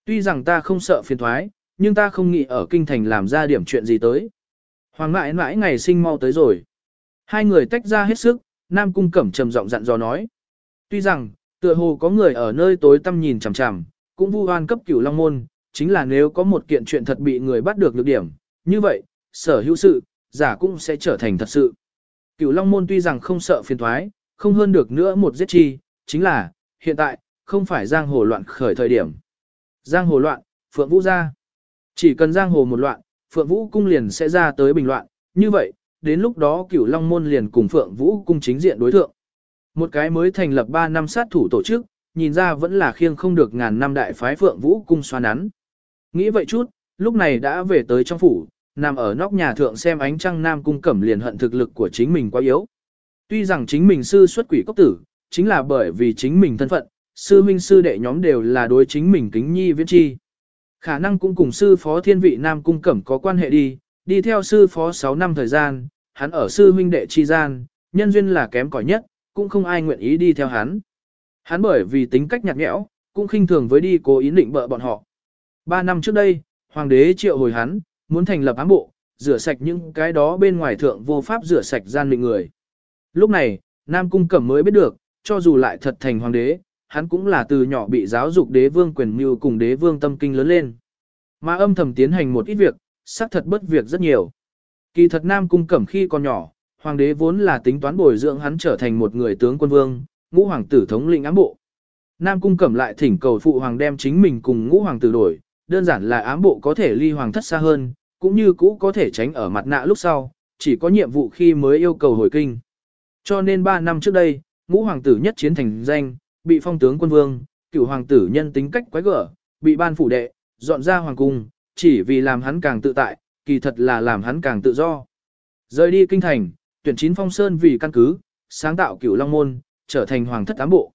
A: Tuy rằng ta không sợ phiền thoái, nhưng ta không nghĩ ở kinh thành làm ra điểm chuyện gì tới. Hoàng mãi mãi ngày sinh mau tới rồi. Hai người tách ra hết sức, Nam Cung Cẩm trầm giọng dặn dò nói. Tuy rằng, tựa hồ có người ở nơi tối tăm nhìn chằm chằm, cũng vu oan cấp cửu long môn, chính là nếu có một kiện chuyện thật bị người bắt được lược điểm, như vậy, sở hữu sự, giả cũng sẽ trở thành thật sự. Cửu long môn tuy rằng không sợ phiền thoái, không hơn được nữa một giết chi, chính là, hiện tại, không phải giang hồ loạn khởi thời điểm. Giang hồ loạn, Phượng Vũ ra. Chỉ cần giang hồ một loạn, Phượng Vũ cung liền sẽ ra tới bình loạn, như vậy, đến lúc đó cửu long môn liền cùng Phượng Vũ cung chính diện đối thượng. Một cái mới thành lập 3 năm sát thủ tổ chức, nhìn ra vẫn là khiêng không được ngàn năm đại phái Phượng Vũ cung xoa nắn. Nghĩ vậy chút, lúc này đã về tới trong phủ, nằm ở nóc nhà thượng xem ánh trăng nam cung cẩm liền hận thực lực của chính mình quá yếu. Tuy rằng chính mình sư xuất quỷ cốc tử, chính là bởi vì chính mình thân phận, sư minh sư đệ nhóm đều là đối chính mình kính nhi viễn chi. Khả năng cũng cùng sư phó thiên vị nam cung cẩm có quan hệ đi, đi theo sư phó 6 năm thời gian, hắn ở sư huynh đệ chi gian, nhân duyên là kém cỏi nhất, cũng không ai nguyện ý đi theo hắn. Hắn bởi vì tính cách nhạt nhẽo, cũng khinh thường với đi cố ý định bợ bọn họ. Ba năm trước đây, hoàng đế triệu hồi hắn, muốn thành lập ám bộ, rửa sạch những cái đó bên ngoài thượng vô pháp rửa sạch gian mịn người. Lúc này, Nam Cung Cẩm mới biết được, cho dù lại thật thành hoàng đế, hắn cũng là từ nhỏ bị giáo dục đế vương quyền mưu cùng đế vương tâm kinh lớn lên. Mà âm thầm tiến hành một ít việc, xác thật bất việc rất nhiều. Kỳ thật Nam Cung Cẩm khi còn nhỏ, hoàng đế vốn là tính toán bồi dưỡng hắn trở thành một người tướng quân vương, ngũ hoàng tử thống lĩnh ám bộ. Nam Cung Cẩm lại thỉnh cầu phụ hoàng đem chính mình cùng ngũ hoàng tử đổi, đơn giản là ám bộ có thể ly hoàng thất xa hơn, cũng như cũ có thể tránh ở mặt nạ lúc sau, chỉ có nhiệm vụ khi mới yêu cầu hồi kinh. Cho nên 3 năm trước đây, ngũ hoàng tử nhất chiến thành danh, bị phong tướng quân vương, cửu hoàng tử nhân tính cách quái gở, bị ban phủ đệ, dọn ra hoàng cung, chỉ vì làm hắn càng tự tại, kỳ thật là làm hắn càng tự do. Rời đi kinh thành, tuyển chín phong sơn vì căn cứ, sáng tạo cửu long môn, trở thành hoàng thất ám bộ.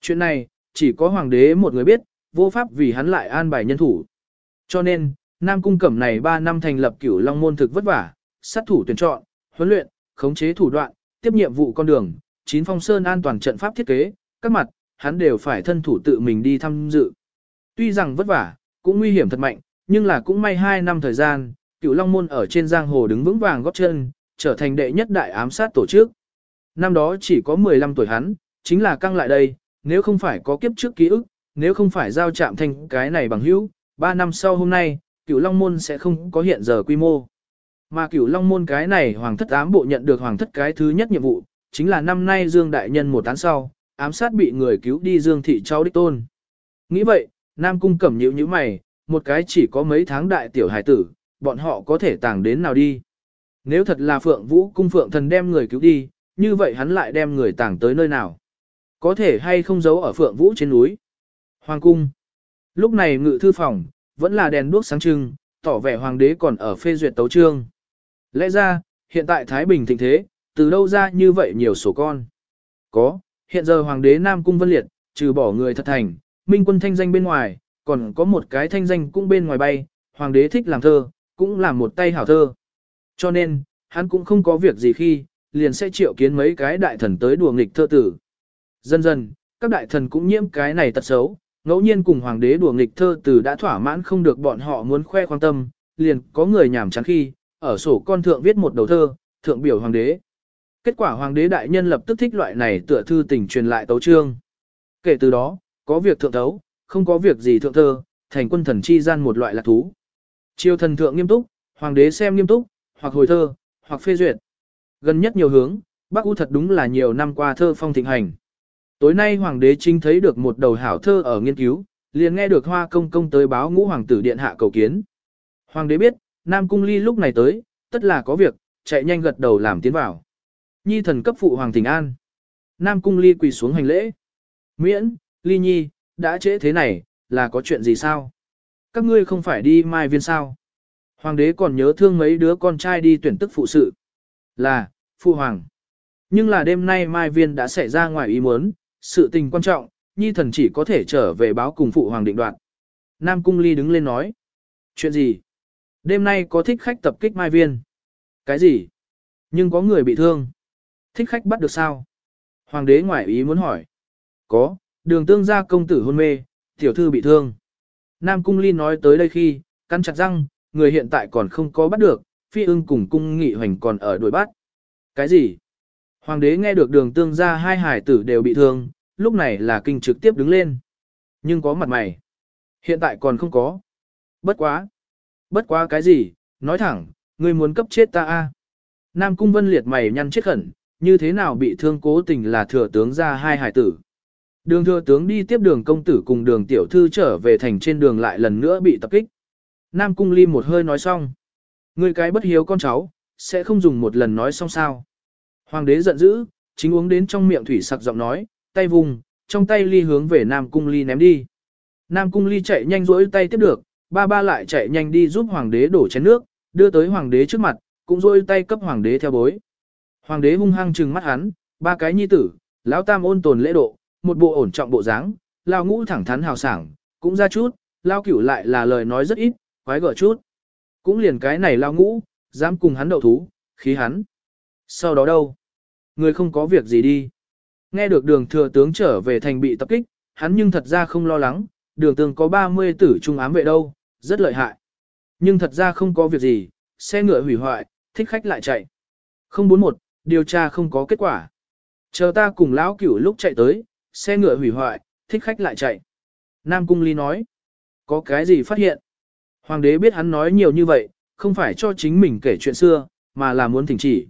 A: Chuyện này, chỉ có hoàng đế một người biết, vô pháp vì hắn lại an bài nhân thủ. Cho nên, Nam Cung Cẩm này 3 năm thành lập cửu long môn thực vất vả, sát thủ tuyển chọn, huấn luyện, khống chế thủ đoạn, tiếp nhiệm vụ con đường, chín phong sơn an toàn trận pháp thiết kế, các mặt, hắn đều phải thân thủ tự mình đi tham dự. Tuy rằng vất vả, cũng nguy hiểm thật mạnh, nhưng là cũng may 2 năm thời gian, cửu long môn ở trên giang hồ đứng vững vàng góp chân, trở thành đệ nhất đại ám sát tổ chức. Năm đó chỉ có 15 tuổi hắn, chính là căng lại đây, nếu không phải có kiếp trước ký ức, nếu không phải giao chạm thành cái này bằng hữu, 3 năm sau hôm nay, cửu Long Môn sẽ không có hiện giờ quy mô. Mà cửu Long Môn cái này Hoàng thất ám bộ nhận được Hoàng thất cái thứ nhất nhiệm vụ, chính là năm nay Dương Đại Nhân một tháng sau, ám sát bị người cứu đi Dương Thị Châu Đích Tôn. Nghĩ vậy, Nam Cung cẩm nhữ như mày, một cái chỉ có mấy tháng đại tiểu hải tử, bọn họ có thể tàng đến nào đi. Nếu thật là Phượng Vũ Cung Phượng Thần đem người cứu đi, như vậy hắn lại đem người tàng tới nơi nào. Có thể hay không giấu ở Phượng Vũ trên núi. Hoàng Cung. Lúc này ngự thư phòng, vẫn là đèn đuốc sáng trưng, tỏ vẻ hoàng đế còn ở phê duyệt tấu trương. Lẽ ra, hiện tại Thái Bình thịnh thế, từ đâu ra như vậy nhiều sổ con? Có, hiện giờ hoàng đế Nam Cung Vân Liệt, trừ bỏ người thật thành, minh quân thanh danh bên ngoài, còn có một cái thanh danh cũng bên ngoài bay, hoàng đế thích làm thơ, cũng làm một tay hảo thơ. Cho nên, hắn cũng không có việc gì khi, liền sẽ triệu kiến mấy cái đại thần tới đùa nghịch thơ tử. Dần dần, các đại thần cũng nhiễm cái này tật xấu, ngẫu nhiên cùng hoàng đế đùa nghịch thơ từ đã thỏa mãn không được bọn họ muốn khoe quan tâm, liền có người nhảm chán khi, ở sổ con thượng viết một đầu thơ, thượng biểu hoàng đế. Kết quả hoàng đế đại nhân lập tức thích loại này tựa thư tình truyền lại tấu trương. Kể từ đó, có việc thượng tấu, không có việc gì thượng thơ, thành quân thần chi gian một loại lạc thú. Triều thần thượng nghiêm túc, hoàng đế xem nghiêm túc, hoặc hồi thơ, hoặc phê duyệt. Gần nhất nhiều hướng, Bắc U thật đúng là nhiều năm qua thơ phong thịnh hành. Tối nay hoàng đế chính thấy được một đầu hảo thơ ở nghiên cứu, liền nghe được hoa công công tới báo ngũ hoàng tử điện hạ cầu kiến. Hoàng đế biết, Nam Cung Ly lúc này tới, tất là có việc, chạy nhanh gật đầu làm tiến vào. Nhi thần cấp phụ hoàng thỉnh an. Nam Cung Ly quỳ xuống hành lễ. Miễn, Ly Nhi, đã trễ thế này, là có chuyện gì sao? Các ngươi không phải đi mai viên sao? Hoàng đế còn nhớ thương mấy đứa con trai đi tuyển tức phụ sự. Là, phụ hoàng. Nhưng là đêm nay mai viên đã xảy ra ngoài ý muốn, sự tình quan trọng, nhi thần chỉ có thể trở về báo cùng phụ hoàng định đoạn. Nam Cung Ly đứng lên nói. Chuyện gì? Đêm nay có thích khách tập kích mai viên. Cái gì? Nhưng có người bị thương. Thích khách bắt được sao? Hoàng đế ngoại ý muốn hỏi. Có, đường tương gia công tử hôn mê, tiểu thư bị thương. Nam Cung Ly nói tới đây khi, căn chặt răng, người hiện tại còn không có bắt được, phi ưng cùng cung nghị hoành còn ở đuổi bắt. Cái gì? Hoàng đế nghe được đường tương gia hai hải tử đều bị thương, lúc này là kinh trực tiếp đứng lên. Nhưng có mặt mày. Hiện tại còn không có. Bất quá. Bất quá cái gì, nói thẳng, ngươi muốn cấp chết ta a? Nam Cung Vân liệt mày nhăn chết khẩn, như thế nào bị thương cố tình là thừa tướng ra hai hải tử. Đường thừa tướng đi tiếp đường công tử cùng đường tiểu thư trở về thành trên đường lại lần nữa bị tập kích. Nam Cung Ly một hơi nói xong. Ngươi cái bất hiếu con cháu, sẽ không dùng một lần nói xong sao. Hoàng đế giận dữ, chính uống đến trong miệng thủy sặc giọng nói, tay vùng, trong tay ly hướng về Nam Cung Ly ném đi. Nam Cung Ly chạy nhanh rỗi tay tiếp được, ba ba lại chạy nhanh đi giúp hoàng đế đổ chén nước, đưa tới hoàng đế trước mặt, cũng rỗi tay cấp hoàng đế theo bối. Hoàng đế hung hăng trừng mắt hắn, ba cái nhi tử, lão tam ôn tồn lễ độ, một bộ ổn trọng bộ dáng, lao ngũ thẳng thắn hào sảng, cũng ra chút, lao cửu lại là lời nói rất ít, quái gở chút. Cũng liền cái này lao ngũ, dám cùng hắn đậu thú, khí hắn. Sau đó đâu? Người không có việc gì đi. Nghe được đường thừa tướng trở về thành bị tập kích, hắn nhưng thật ra không lo lắng, đường tường có 30 tử trung ám vệ đâu, rất lợi hại. Nhưng thật ra không có việc gì, xe ngựa hủy hoại, thích khách lại chạy. 041, điều tra không có kết quả. Chờ ta cùng lão cửu lúc chạy tới, xe ngựa hủy hoại, thích khách lại chạy. Nam Cung Ly nói, có cái gì phát hiện? Hoàng đế biết hắn nói nhiều như vậy, không phải cho chính mình kể chuyện xưa, mà là muốn thỉnh chỉ.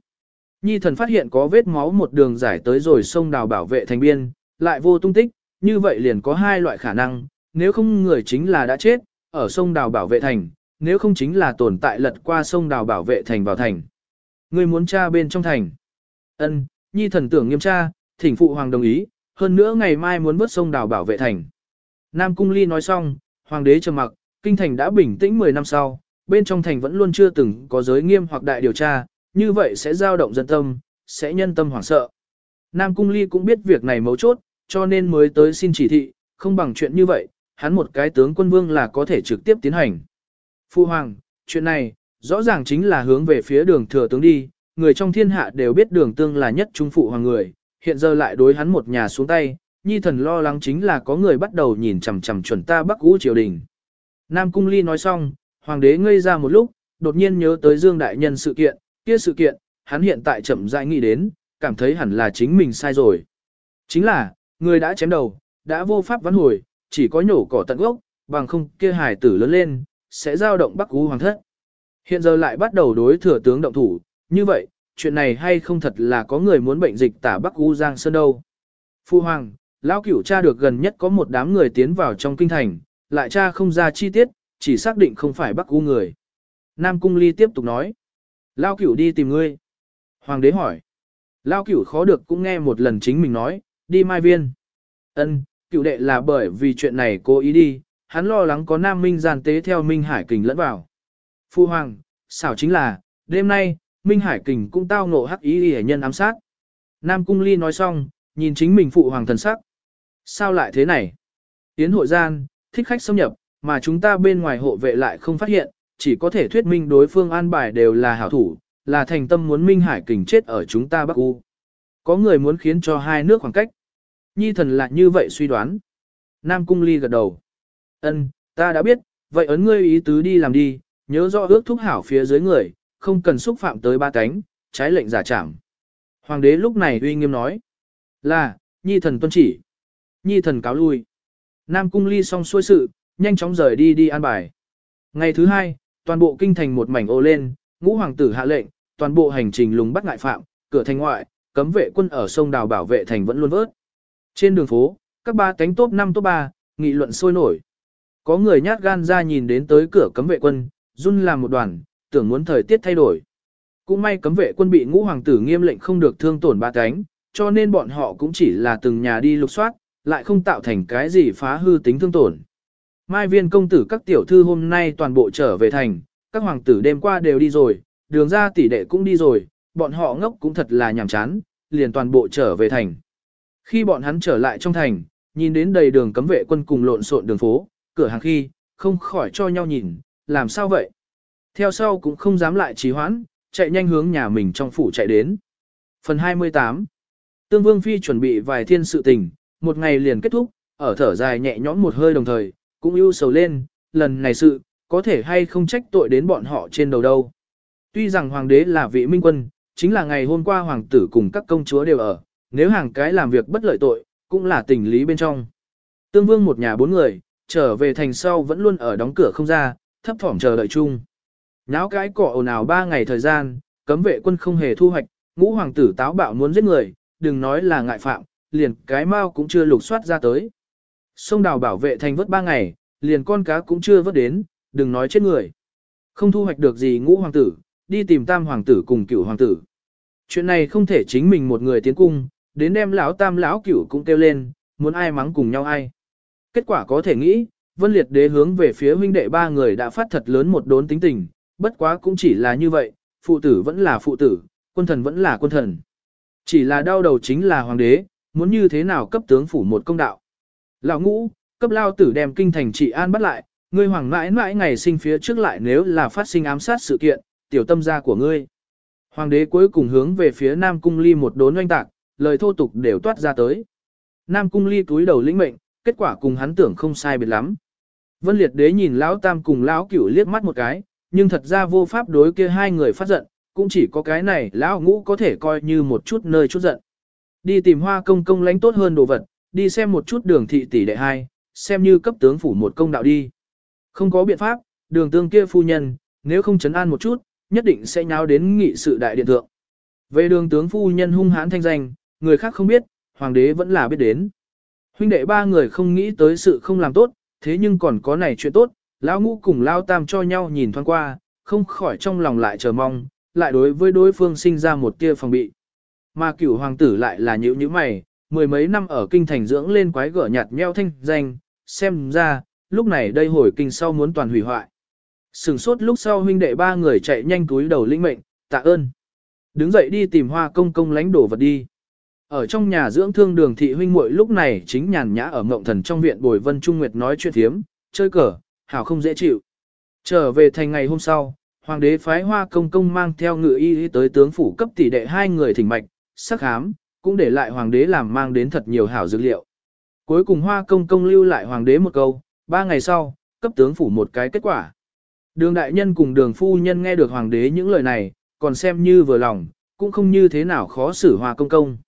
A: Nhi thần phát hiện có vết máu một đường giải tới rồi sông đào bảo vệ thành biên, lại vô tung tích, như vậy liền có hai loại khả năng, nếu không người chính là đã chết, ở sông đào bảo vệ thành, nếu không chính là tồn tại lật qua sông đào bảo vệ thành vào thành. Người muốn tra bên trong thành. Ân, nhi thần tưởng nghiêm tra, thỉnh phụ hoàng đồng ý, hơn nữa ngày mai muốn vớt sông đào bảo vệ thành. Nam Cung Ly nói xong, hoàng đế trầm mặc, kinh thành đã bình tĩnh 10 năm sau, bên trong thành vẫn luôn chưa từng có giới nghiêm hoặc đại điều tra, như vậy sẽ giao động dân tâm, sẽ nhân tâm hoảng sợ. Nam Cung Ly cũng biết việc này mấu chốt, cho nên mới tới xin chỉ thị, không bằng chuyện như vậy, hắn một cái tướng quân vương là có thể trực tiếp tiến hành. Phu Hoàng, chuyện này, rõ ràng chính là hướng về phía đường thừa tướng đi, người trong thiên hạ đều biết đường tương là nhất trung phụ hoàng người, hiện giờ lại đối hắn một nhà xuống tay, nhi thần lo lắng chính là có người bắt đầu nhìn chằm chằm chuẩn ta bắc ú triều đình. Nam Cung Ly nói xong, hoàng đế ngây ra một lúc, đột nhiên nhớ tới Dương Đại Nhân sự kiện, kia sự kiện, hắn hiện tại chậm rãi nghĩ đến, cảm thấy hẳn là chính mình sai rồi. Chính là, người đã chém đầu, đã vô pháp vãn hồi, chỉ có nhổ cỏ tận gốc, bằng không kia hài tử lớn lên, sẽ giao động Bắc Ú Hoàng thất. Hiện giờ lại bắt đầu đối thừa tướng động thủ, như vậy, chuyện này hay không thật là có người muốn bệnh dịch tả Bắc U Giang Sơn đâu. Phu Hoàng, Lão Cửu cha được gần nhất có một đám người tiến vào trong kinh thành, lại cha không ra chi tiết, chỉ xác định không phải Bắc U người. Nam Cung Ly tiếp tục nói. Lão Cửu đi tìm ngươi. Hoàng đế hỏi. Lão Cửu khó được cũng nghe một lần chính mình nói, đi Mai Viên. Ân, cửu đệ là bởi vì chuyện này cố ý đi, hắn lo lắng có Nam Minh gian tế theo Minh Hải Kình lẫn vào. Phu Hoàng, xảo chính là, đêm nay, Minh Hải Kình cũng tao ngộ hắc ý hệ nhân ám sát. Nam Cung Ly nói xong, nhìn chính mình Phụ Hoàng thần sắc. Sao lại thế này? Yến hội gian, thích khách xâm nhập, mà chúng ta bên ngoài hộ vệ lại không phát hiện, chỉ có thể thuyết minh đối phương an bài đều là hảo thủ, là thành tâm muốn Minh Hải kình chết ở chúng ta Bắc U. Có người muốn khiến cho hai nước khoảng cách. Nhi thần lại như vậy suy đoán. Nam Cung Ly gật đầu. Ân, ta đã biết, vậy ấn ngươi ý tứ đi làm đi, nhớ rõ ước thúc hảo phía dưới người, không cần xúc phạm tới ba cánh, trái lệnh giả trảm. Hoàng đế lúc này uy nghiêm nói. Là, Nhi thần tuân chỉ. Nhi thần cáo lui. Nam Cung Ly xong xuôi sự, nhanh chóng rời đi đi an bài. Ngày thứ hai, toàn bộ kinh thành một mảnh ô lên, ngũ hoàng tử hạ lệnh, toàn bộ hành trình lùng bắt ngại phạm, cửa thành ngoại, cấm vệ quân ở sông đào bảo vệ thành vẫn luôn vớt. Trên đường phố, các ba cánh top 5 top 3, nghị luận sôi nổi. Có người nhát gan ra nhìn đến tới cửa cấm vệ quân, run làm một đoàn, tưởng muốn thời tiết thay đổi. Cũng may cấm vệ quân bị ngũ hoàng tử nghiêm lệnh không được thương tổn ba cánh, cho nên bọn họ cũng chỉ là từng nhà đi lục soát, lại không tạo thành cái gì phá hư tính thương tổn. Mai viên công tử các tiểu thư hôm nay toàn bộ trở về thành, các hoàng tử đêm qua đều đi rồi, đường ra tỷ đệ cũng đi rồi, bọn họ ngốc cũng thật là nhàm chán, liền toàn bộ trở về thành. Khi bọn hắn trở lại trong thành, nhìn đến đầy đường cấm vệ quân cùng lộn xộn đường phố, cửa hàng khi, không khỏi cho nhau nhìn, làm sao vậy? Theo sau cũng không dám lại trì hoãn, chạy nhanh hướng nhà mình trong phủ chạy đến. Phần 28 Tương Vương Phi chuẩn bị vài thiên sự tình, một ngày liền kết thúc, ở thở dài nhẹ nhõm một hơi đồng thời, cũng ưu sầu lên, lần này sự, có thể hay không trách tội đến bọn họ trên đầu đâu. Tuy rằng hoàng đế là vị minh quân, chính là ngày hôm qua hoàng tử cùng các công chúa đều ở, nếu hàng cái làm việc bất lợi tội, cũng là tình lý bên trong. Tương Vương một nhà bốn người, trở về thành sau vẫn luôn ở đóng cửa không ra, thấp thỏm chờ đợi chung. Náo cái cỏ ồn ào ba ngày thời gian, cấm vệ quân không hề thu hoạch, ngũ hoàng tử táo bạo muốn giết người, đừng nói là ngại phạm, liền cái mau cũng chưa lục soát ra tới. Sông đào bảo vệ thành vớt ba ngày, liền con cá cũng chưa vớt đến, đừng nói chết người. Không thu hoạch được gì ngũ hoàng tử, đi tìm tam hoàng tử cùng cửu hoàng tử. Chuyện này không thể chính mình một người tiến cung, đến đem lão tam lão cửu cũng kêu lên, muốn ai mắng cùng nhau ai. Kết quả có thể nghĩ, Vân Liệt Đế hướng về phía huynh đệ ba người đã phát thật lớn một đốn tính tình, bất quá cũng chỉ là như vậy, phụ tử vẫn là phụ tử, quân thần vẫn là quân thần. Chỉ là đau đầu chính là hoàng đế, muốn như thế nào cấp tướng phủ một công đạo. Lão ngũ, cấp lao tử đem kinh thành trị an bắt lại, ngươi hoàng mãi mãi ngày sinh phía trước lại nếu là phát sinh ám sát sự kiện, tiểu tâm gia của ngươi. Hoàng đế cuối cùng hướng về phía Nam Cung Ly một đốn oanh tạc, lời thô tục đều toát ra tới. Nam Cung Ly túi đầu lĩnh mệnh, kết quả cùng hắn tưởng không sai biệt lắm. Vân Liệt Đế nhìn Lão Tam cùng Lão Cửu liếc mắt một cái, nhưng thật ra vô pháp đối kia hai người phát giận, cũng chỉ có cái này Lão Ngũ có thể coi như một chút nơi chút giận. Đi tìm hoa công công lánh tốt hơn đồ vật, đi xem một chút đường thị tỷ đệ hai, xem như cấp tướng phủ một công đạo đi. Không có biện pháp, đường tương kia phu nhân, nếu không chấn an một chút, nhất định sẽ nháo đến nghị sự đại điện thượng. Về đường tướng phu nhân hung hãn thanh danh, người khác không biết, hoàng đế vẫn là biết đến. Huynh đệ ba người không nghĩ tới sự không làm tốt, thế nhưng còn có này chuyện tốt, lão ngũ cùng lao tam cho nhau nhìn thoáng qua, không khỏi trong lòng lại chờ mong, lại đối với đối phương sinh ra một tia phòng bị. Mà cửu hoàng tử lại là nhữ như mày, mười mấy năm ở kinh thành dưỡng lên quái gở nhạt nheo thanh danh, xem ra, lúc này đây hồi kinh sau muốn toàn hủy hoại. Sừng sốt lúc sau huynh đệ ba người chạy nhanh túi đầu linh mệnh, tạ ơn. Đứng dậy đi tìm hoa công công lánh đổ vật đi. Ở trong nhà dưỡng thương đường thị huynh muội lúc này chính nhàn nhã ở ngộng thần trong viện bồi vân trung nguyệt nói chuyện thiếm, chơi cờ, hảo không dễ chịu. Trở về thành ngày hôm sau, hoàng đế phái hoa công công mang theo ngự y tới tướng phủ cấp tỷ đệ hai người thỉnh mạch, sắc hám cũng để lại hoàng đế làm mang đến thật nhiều hảo dược liệu. Cuối cùng hoa công công lưu lại hoàng đế một câu, ba ngày sau, cấp tướng phủ một cái kết quả. Đường đại nhân cùng đường phu nhân nghe được hoàng đế những lời này, còn xem như vừa lòng, cũng không như thế nào khó xử hoa công công.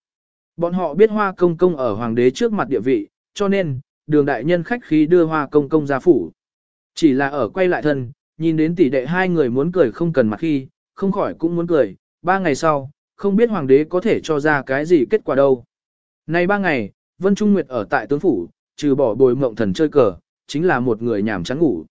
A: Bọn họ biết hoa công công ở hoàng đế trước mặt địa vị, cho nên, đường đại nhân khách khí đưa hoa công công ra phủ. Chỉ là ở quay lại thân, nhìn đến tỷ đệ hai người muốn cười không cần mặt khi, không khỏi cũng muốn cười, ba ngày sau, không biết hoàng đế có thể cho ra cái gì kết quả đâu. Nay ba ngày, Vân Trung Nguyệt ở tại tướng phủ, trừ bỏ bồi mộng thần chơi cờ, chính là một người nhảm chán ngủ.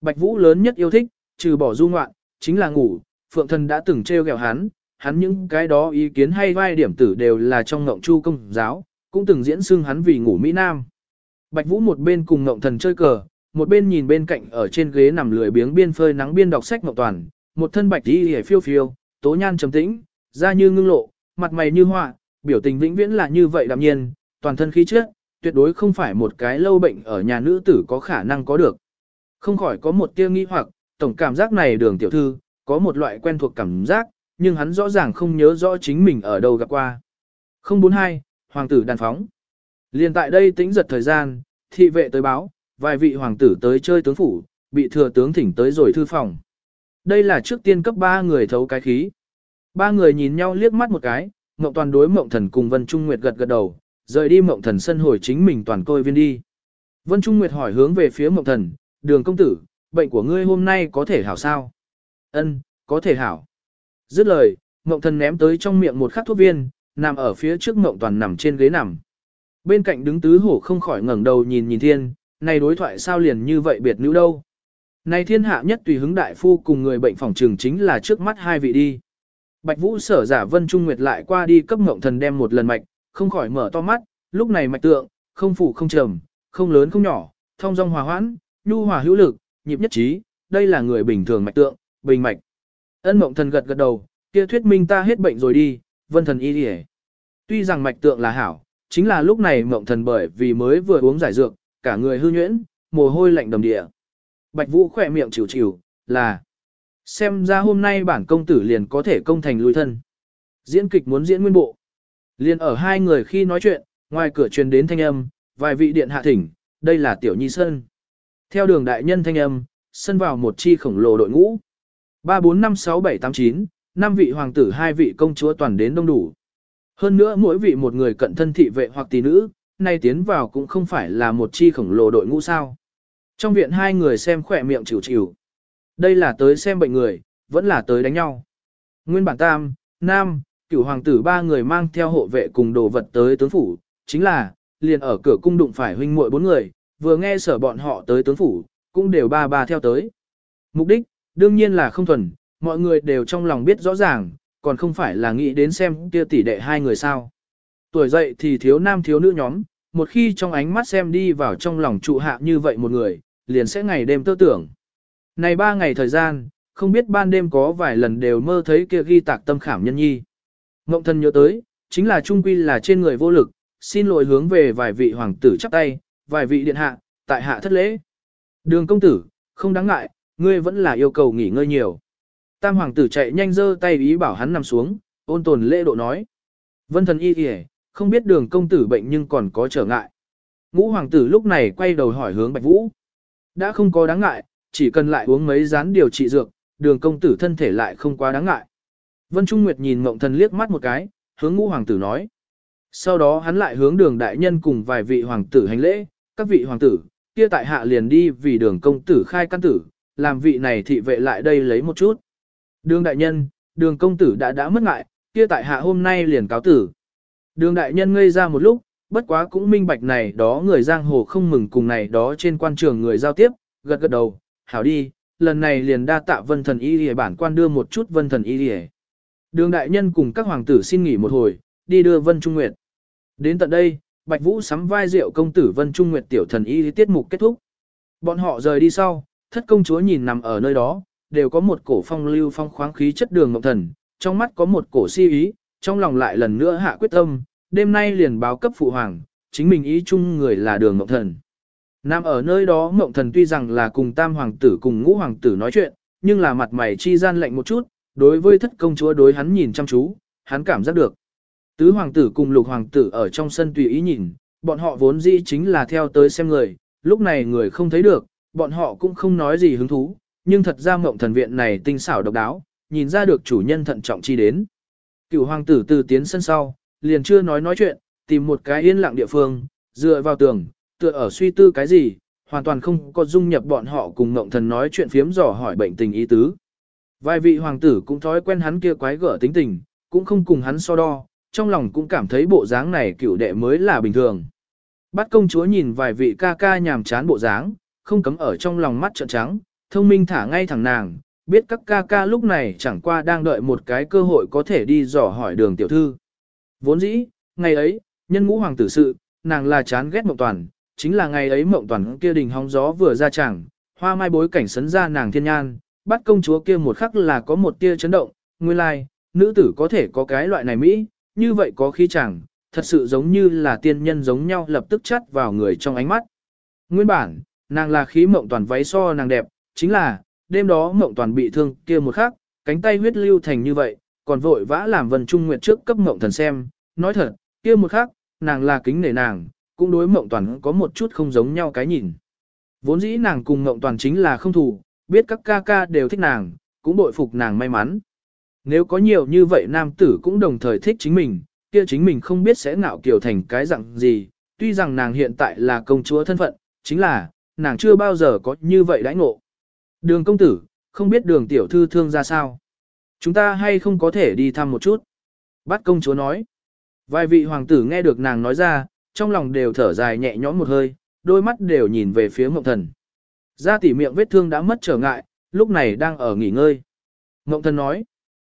A: Bạch Vũ lớn nhất yêu thích, trừ bỏ du ngoạn, chính là ngủ, Phượng Thần đã từng treo gẹo hắn, hắn những cái đó ý kiến hay vai điểm tử đều là trong ngộng chu công giáo, cũng từng diễn xưng hắn vì ngủ Mỹ Nam. Bạch Vũ một bên cùng ngộng thần chơi cờ, một bên nhìn bên cạnh ở trên ghế nằm lười biếng biên phơi nắng biên đọc sách ngộng toàn, một thân bạch đi hề phiêu phiêu, tố nhan trầm tĩnh, da như ngưng lộ, mặt mày như họa, biểu tình vĩnh viễn là như vậy đạm nhiên, toàn thân khí chất, tuyệt đối không phải một cái lâu bệnh ở nhà nữ tử có khả năng có được. Không khỏi có một tia nghi hoặc, tổng cảm giác này đường tiểu thư, có một loại quen thuộc cảm giác, nhưng hắn rõ ràng không nhớ rõ chính mình ở đâu gặp qua. 042, Hoàng tử đàn phóng. Liên tại đây tính giật thời gian, thị vệ tới báo, vài vị hoàng tử tới chơi tướng phủ, bị thừa tướng thỉnh tới rồi thư phòng. Đây là trước tiên cấp ba người thấu cái khí. Ba người nhìn nhau liếc mắt một cái, Mộng Toàn đối Mộng Thần cùng Vân Trung Nguyệt gật gật đầu, rời đi Mộng Thần sân hồi chính mình toàn côi viên đi. Vân Trung Nguyệt hỏi hướng về phía Mộng Thần, đường công tử, bệnh của ngươi hôm nay có thể hảo sao? Ân, có thể hảo. Dứt lời, Mộng Thần ném tới trong miệng một khắc thuốc viên, nằm ở phía trước Mộng Toàn nằm trên ghế nằm. Bên cạnh đứng tứ hổ không khỏi ngẩng đầu nhìn nhìn thiên, này đối thoại sao liền như vậy biệt nữ đâu. Này thiên hạ nhất tùy hứng đại phu cùng người bệnh phòng trường chính là trước mắt hai vị đi. Bạch Vũ sở giả Vân Trung Nguyệt lại qua đi cấp ngộng thần đem một lần mạch, không khỏi mở to mắt, lúc này mạch tượng, không phủ không trầm, không lớn không nhỏ, thông dong hòa hoãn, nhu hòa hữu lực, nhịp nhất trí, đây là người bình thường mạch tượng, bình mạch. Ân ngộng thần gật gật đầu, kia thuyết minh ta hết bệnh rồi đi, vân thần y đi Tuy rằng mạch tượng là hảo, chính là lúc này ngộng thần bởi vì mới vừa uống giải dược, cả người hư nhuyễn, mồ hôi lạnh đầm địa. Bạch Vũ khỏe miệng chịu chịu, là xem ra hôm nay bản công tử liền có thể công thành lui thân. Diễn kịch muốn diễn nguyên bộ. Liền ở hai người khi nói chuyện, ngoài cửa truyền đến thanh âm, vài vị điện hạ thỉnh, đây là tiểu nhi sân. Theo đường đại nhân thanh âm, sân vào một chi khổng lồ đội ngũ. 3 4 5 6 7 8 9, năm vị hoàng tử hai vị công chúa toàn đến đông đủ. Hơn nữa mỗi vị một người cận thân thị vệ hoặc tỷ nữ, nay tiến vào cũng không phải là một chi khổng lồ đội ngũ sao. Trong viện hai người xem khỏe miệng chịu chịu. Đây là tới xem bệnh người, vẫn là tới đánh nhau. Nguyên bản tam, nam, cửu hoàng tử ba người mang theo hộ vệ cùng đồ vật tới tướng phủ, chính là, liền ở cửa cung đụng phải huynh muội bốn người, vừa nghe sở bọn họ tới tướng phủ, cũng đều ba ba theo tới. Mục đích, đương nhiên là không thuần, mọi người đều trong lòng biết rõ ràng, còn không phải là nghĩ đến xem kia tỷ đệ hai người sao. Tuổi dậy thì thiếu nam thiếu nữ nhóm, một khi trong ánh mắt xem đi vào trong lòng trụ hạ như vậy một người, liền sẽ ngày đêm tơ tưởng. Này ba ngày thời gian, không biết ban đêm có vài lần đều mơ thấy kia ghi tạc tâm khảm nhân nhi. Ngộng thân nhớ tới, chính là trung quy là trên người vô lực, xin lỗi hướng về vài vị hoàng tử chắp tay, vài vị điện hạ, tại hạ thất lễ. Đường công tử, không đáng ngại, ngươi vẫn là yêu cầu nghỉ ngơi nhiều. Tam hoàng tử chạy nhanh giơ tay ý bảo hắn nằm xuống, ôn tồn lễ độ nói. Vân thần y kìa, không biết đường công tử bệnh nhưng còn có trở ngại. Ngũ hoàng tử lúc này quay đầu hỏi hướng Bạch Vũ. Đã không có đáng ngại, chỉ cần lại uống mấy rán điều trị dược, đường công tử thân thể lại không quá đáng ngại. Vân Trung Nguyệt nhìn mộng thần liếc mắt một cái, hướng ngũ hoàng tử nói. Sau đó hắn lại hướng đường đại nhân cùng vài vị hoàng tử hành lễ, các vị hoàng tử, kia tại hạ liền đi vì đường công tử khai căn tử, làm vị này thị vệ lại đây lấy một chút. Đường đại nhân, đường công tử đã đã mất ngại, kia tại hạ hôm nay liền cáo tử. Đường đại nhân ngây ra một lúc, bất quá cũng minh bạch này đó người giang hồ không mừng cùng này đó trên quan trường người giao tiếp, gật gật đầu, hảo đi, lần này liền đa tạ vân thần y lìa bản quan đưa một chút vân thần y lìa. Đường đại nhân cùng các hoàng tử xin nghỉ một hồi, đi đưa vân trung nguyệt. Đến tận đây, Bạch Vũ sắm vai rượu công tử vân trung nguyệt tiểu thần y tiết mục kết thúc. Bọn họ rời đi sau, thất công chúa nhìn nằm ở nơi đó, đều có một cổ phong lưu phong khoáng khí chất đường ngọc thần, trong mắt có một cổ si ý, trong lòng lại lần nữa hạ quyết tâm, đêm nay liền báo cấp phụ hoàng, chính mình ý chung người là đường ngọc thần. Nam ở nơi đó mộng thần tuy rằng là cùng tam hoàng tử cùng ngũ hoàng tử nói chuyện, nhưng là mặt mày chi gian lạnh một chút, đối với thất công chúa đối hắn nhìn chăm chú, hắn cảm giác được. Tứ hoàng tử cùng lục hoàng tử ở trong sân tùy ý nhìn, bọn họ vốn dĩ chính là theo tới xem người, lúc này người không thấy được, bọn họ cũng không nói gì hứng thú, nhưng thật ra mộng thần viện này tinh xảo độc đáo, nhìn ra được chủ nhân thận trọng chi đến. Cửu hoàng tử từ tiến sân sau, liền chưa nói nói chuyện, tìm một cái yên lặng địa phương, dựa vào tường, tựa ở suy tư cái gì, hoàn toàn không có dung nhập bọn họ cùng ngộng thần nói chuyện phiếm dò hỏi bệnh tình ý tứ. Vài vị hoàng tử cũng thói quen hắn kia quái gở tính tình, cũng không cùng hắn so đo, trong lòng cũng cảm thấy bộ dáng này cựu đệ mới là bình thường. Bắt công chúa nhìn vài vị ca ca nhàm chán bộ dáng, không cấm ở trong lòng mắt trợn trắng, thông minh thả ngay thẳng nàng, biết các ca ca lúc này chẳng qua đang đợi một cái cơ hội có thể đi dò hỏi đường tiểu thư. Vốn dĩ, ngày ấy, nhân ngũ hoàng tử sự, nàng là chán ghét mộng toàn, chính là ngày ấy mộng toàn kia đình hóng gió vừa ra chẳng, hoa mai bối cảnh sấn ra nàng thiên nhan, bắt công chúa kia một khắc là có một tia chấn động, nguyên lai, like, nữ tử có thể có cái loại này Mỹ, như vậy có khí chẳng, thật sự giống như là tiên nhân giống nhau lập tức chắt vào người trong ánh mắt. Nguyên bản, nàng là khí mộng toàn váy so nàng đẹp, chính là, đêm đó mộng toàn bị thương kia một khắc, cánh tay huyết lưu thành như vậy, còn vội vã làm vần Trung Nguyệt trước cấp mộng thần xem, nói thật, kia một khắc, nàng là kính nể nàng, cũng đối mộng toàn có một chút không giống nhau cái nhìn. Vốn dĩ nàng cùng mộng toàn chính là không thù, biết các ca ca đều thích nàng, cũng bội phục nàng may mắn. Nếu có nhiều như vậy nam tử cũng đồng thời thích chính mình, kia chính mình không biết sẽ ngạo kiều thành cái dạng gì, tuy rằng nàng hiện tại là công chúa thân phận, chính là, nàng chưa bao giờ có như vậy đãi ngộ. Đường công tử, không biết đường tiểu thư thương ra sao. Chúng ta hay không có thể đi thăm một chút. bắt công chúa nói. Vài vị hoàng tử nghe được nàng nói ra, trong lòng đều thở dài nhẹ nhõm một hơi, đôi mắt đều nhìn về phía mộng thần. Gia tỷ miệng vết thương đã mất trở ngại, lúc này đang ở nghỉ ngơi. Mộng thần nói.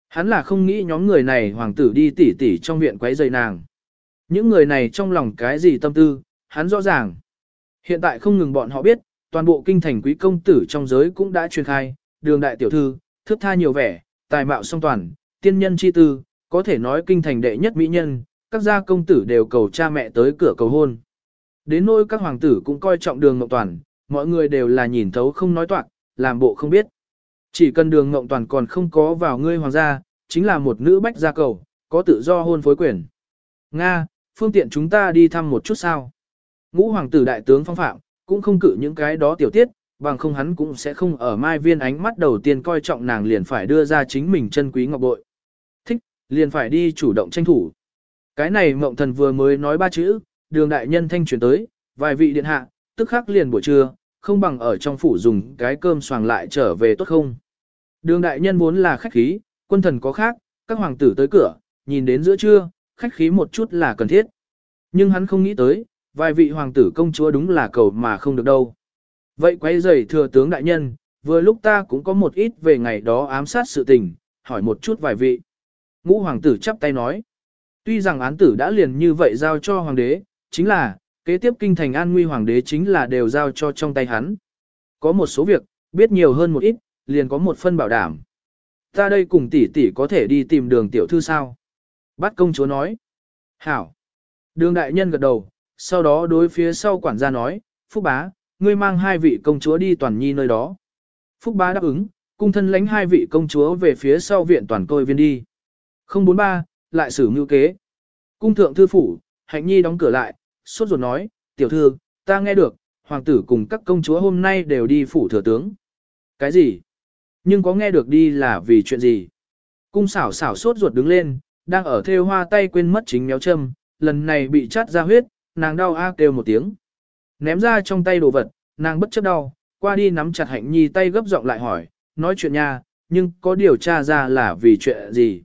A: Hắn là không nghĩ nhóm người này hoàng tử đi tỉ tỉ trong viện quấy rầy nàng. Những người này trong lòng cái gì tâm tư, hắn rõ ràng. Hiện tại không ngừng bọn họ biết, toàn bộ kinh thành quý công tử trong giới cũng đã truyền khai, đường đại tiểu thư, thước tha nhiều vẻ, tài mạo song toàn, tiên nhân chi tư, có thể nói kinh thành đệ nhất mỹ nhân, các gia công tử đều cầu cha mẹ tới cửa cầu hôn. Đến nỗi các hoàng tử cũng coi trọng đường ngộng toàn, mọi người đều là nhìn thấu không nói toạc, làm bộ không biết. Chỉ cần đường ngộng toàn còn không có vào ngươi hoàng gia, chính là một nữ bách gia cầu, có tự do hôn phối quyền. Nga, phương tiện chúng ta đi thăm một chút sao. Ngũ hoàng tử đại tướng phong phạm, cũng không cử những cái đó tiểu tiết, bằng không hắn cũng sẽ không ở mai viên ánh mắt đầu tiên coi trọng nàng liền phải đưa ra chính mình chân quý ngọc bội. Thích, liền phải đi chủ động tranh thủ. Cái này mộng thần vừa mới nói ba chữ, đường đại nhân thanh chuyển tới, vài vị điện hạ, tức khắc liền buổi trưa, không bằng ở trong phủ dùng cái cơm xoàng lại trở về tốt không. Đường đại nhân vốn là khách khí, quân thần có khác, các hoàng tử tới cửa, nhìn đến giữa trưa, khách khí một chút là cần thiết. Nhưng hắn không nghĩ tới, vài vị hoàng tử công chúa đúng là cầu mà không được đâu. Vậy quay giày thừa tướng đại nhân, vừa lúc ta cũng có một ít về ngày đó ám sát sự tình, hỏi một chút vài vị. Ngũ hoàng tử chắp tay nói. Tuy rằng án tử đã liền như vậy giao cho hoàng đế, chính là, kế tiếp kinh thành an nguy hoàng đế chính là đều giao cho trong tay hắn. Có một số việc, biết nhiều hơn một ít, liền có một phân bảo đảm. Ta đây cùng tỷ tỷ có thể đi tìm đường tiểu thư sao? Bát công chúa nói. Hảo. Đường đại nhân gật đầu, sau đó đối phía sau quản gia nói, Phúc bá, ngươi mang hai vị công chúa đi toàn nhi nơi đó. Phúc bá đáp ứng, cung thân lãnh hai vị công chúa về phía sau viện toàn côi viên đi. 043, lại xử mưu kế. Cung thượng thư phủ, hạnh nhi đóng cửa lại, sốt ruột nói, tiểu thư, ta nghe được, hoàng tử cùng các công chúa hôm nay đều đi phủ thừa tướng. Cái gì? Nhưng có nghe được đi là vì chuyện gì? Cung xảo xảo sốt ruột đứng lên, đang ở theo hoa tay quên mất chính méo châm, lần này bị chát ra huyết, nàng đau a kêu một tiếng. Ném ra trong tay đồ vật, nàng bất chấp đau, qua đi nắm chặt hạnh nhi tay gấp giọng lại hỏi, nói chuyện nha, nhưng có điều tra ra là vì chuyện gì.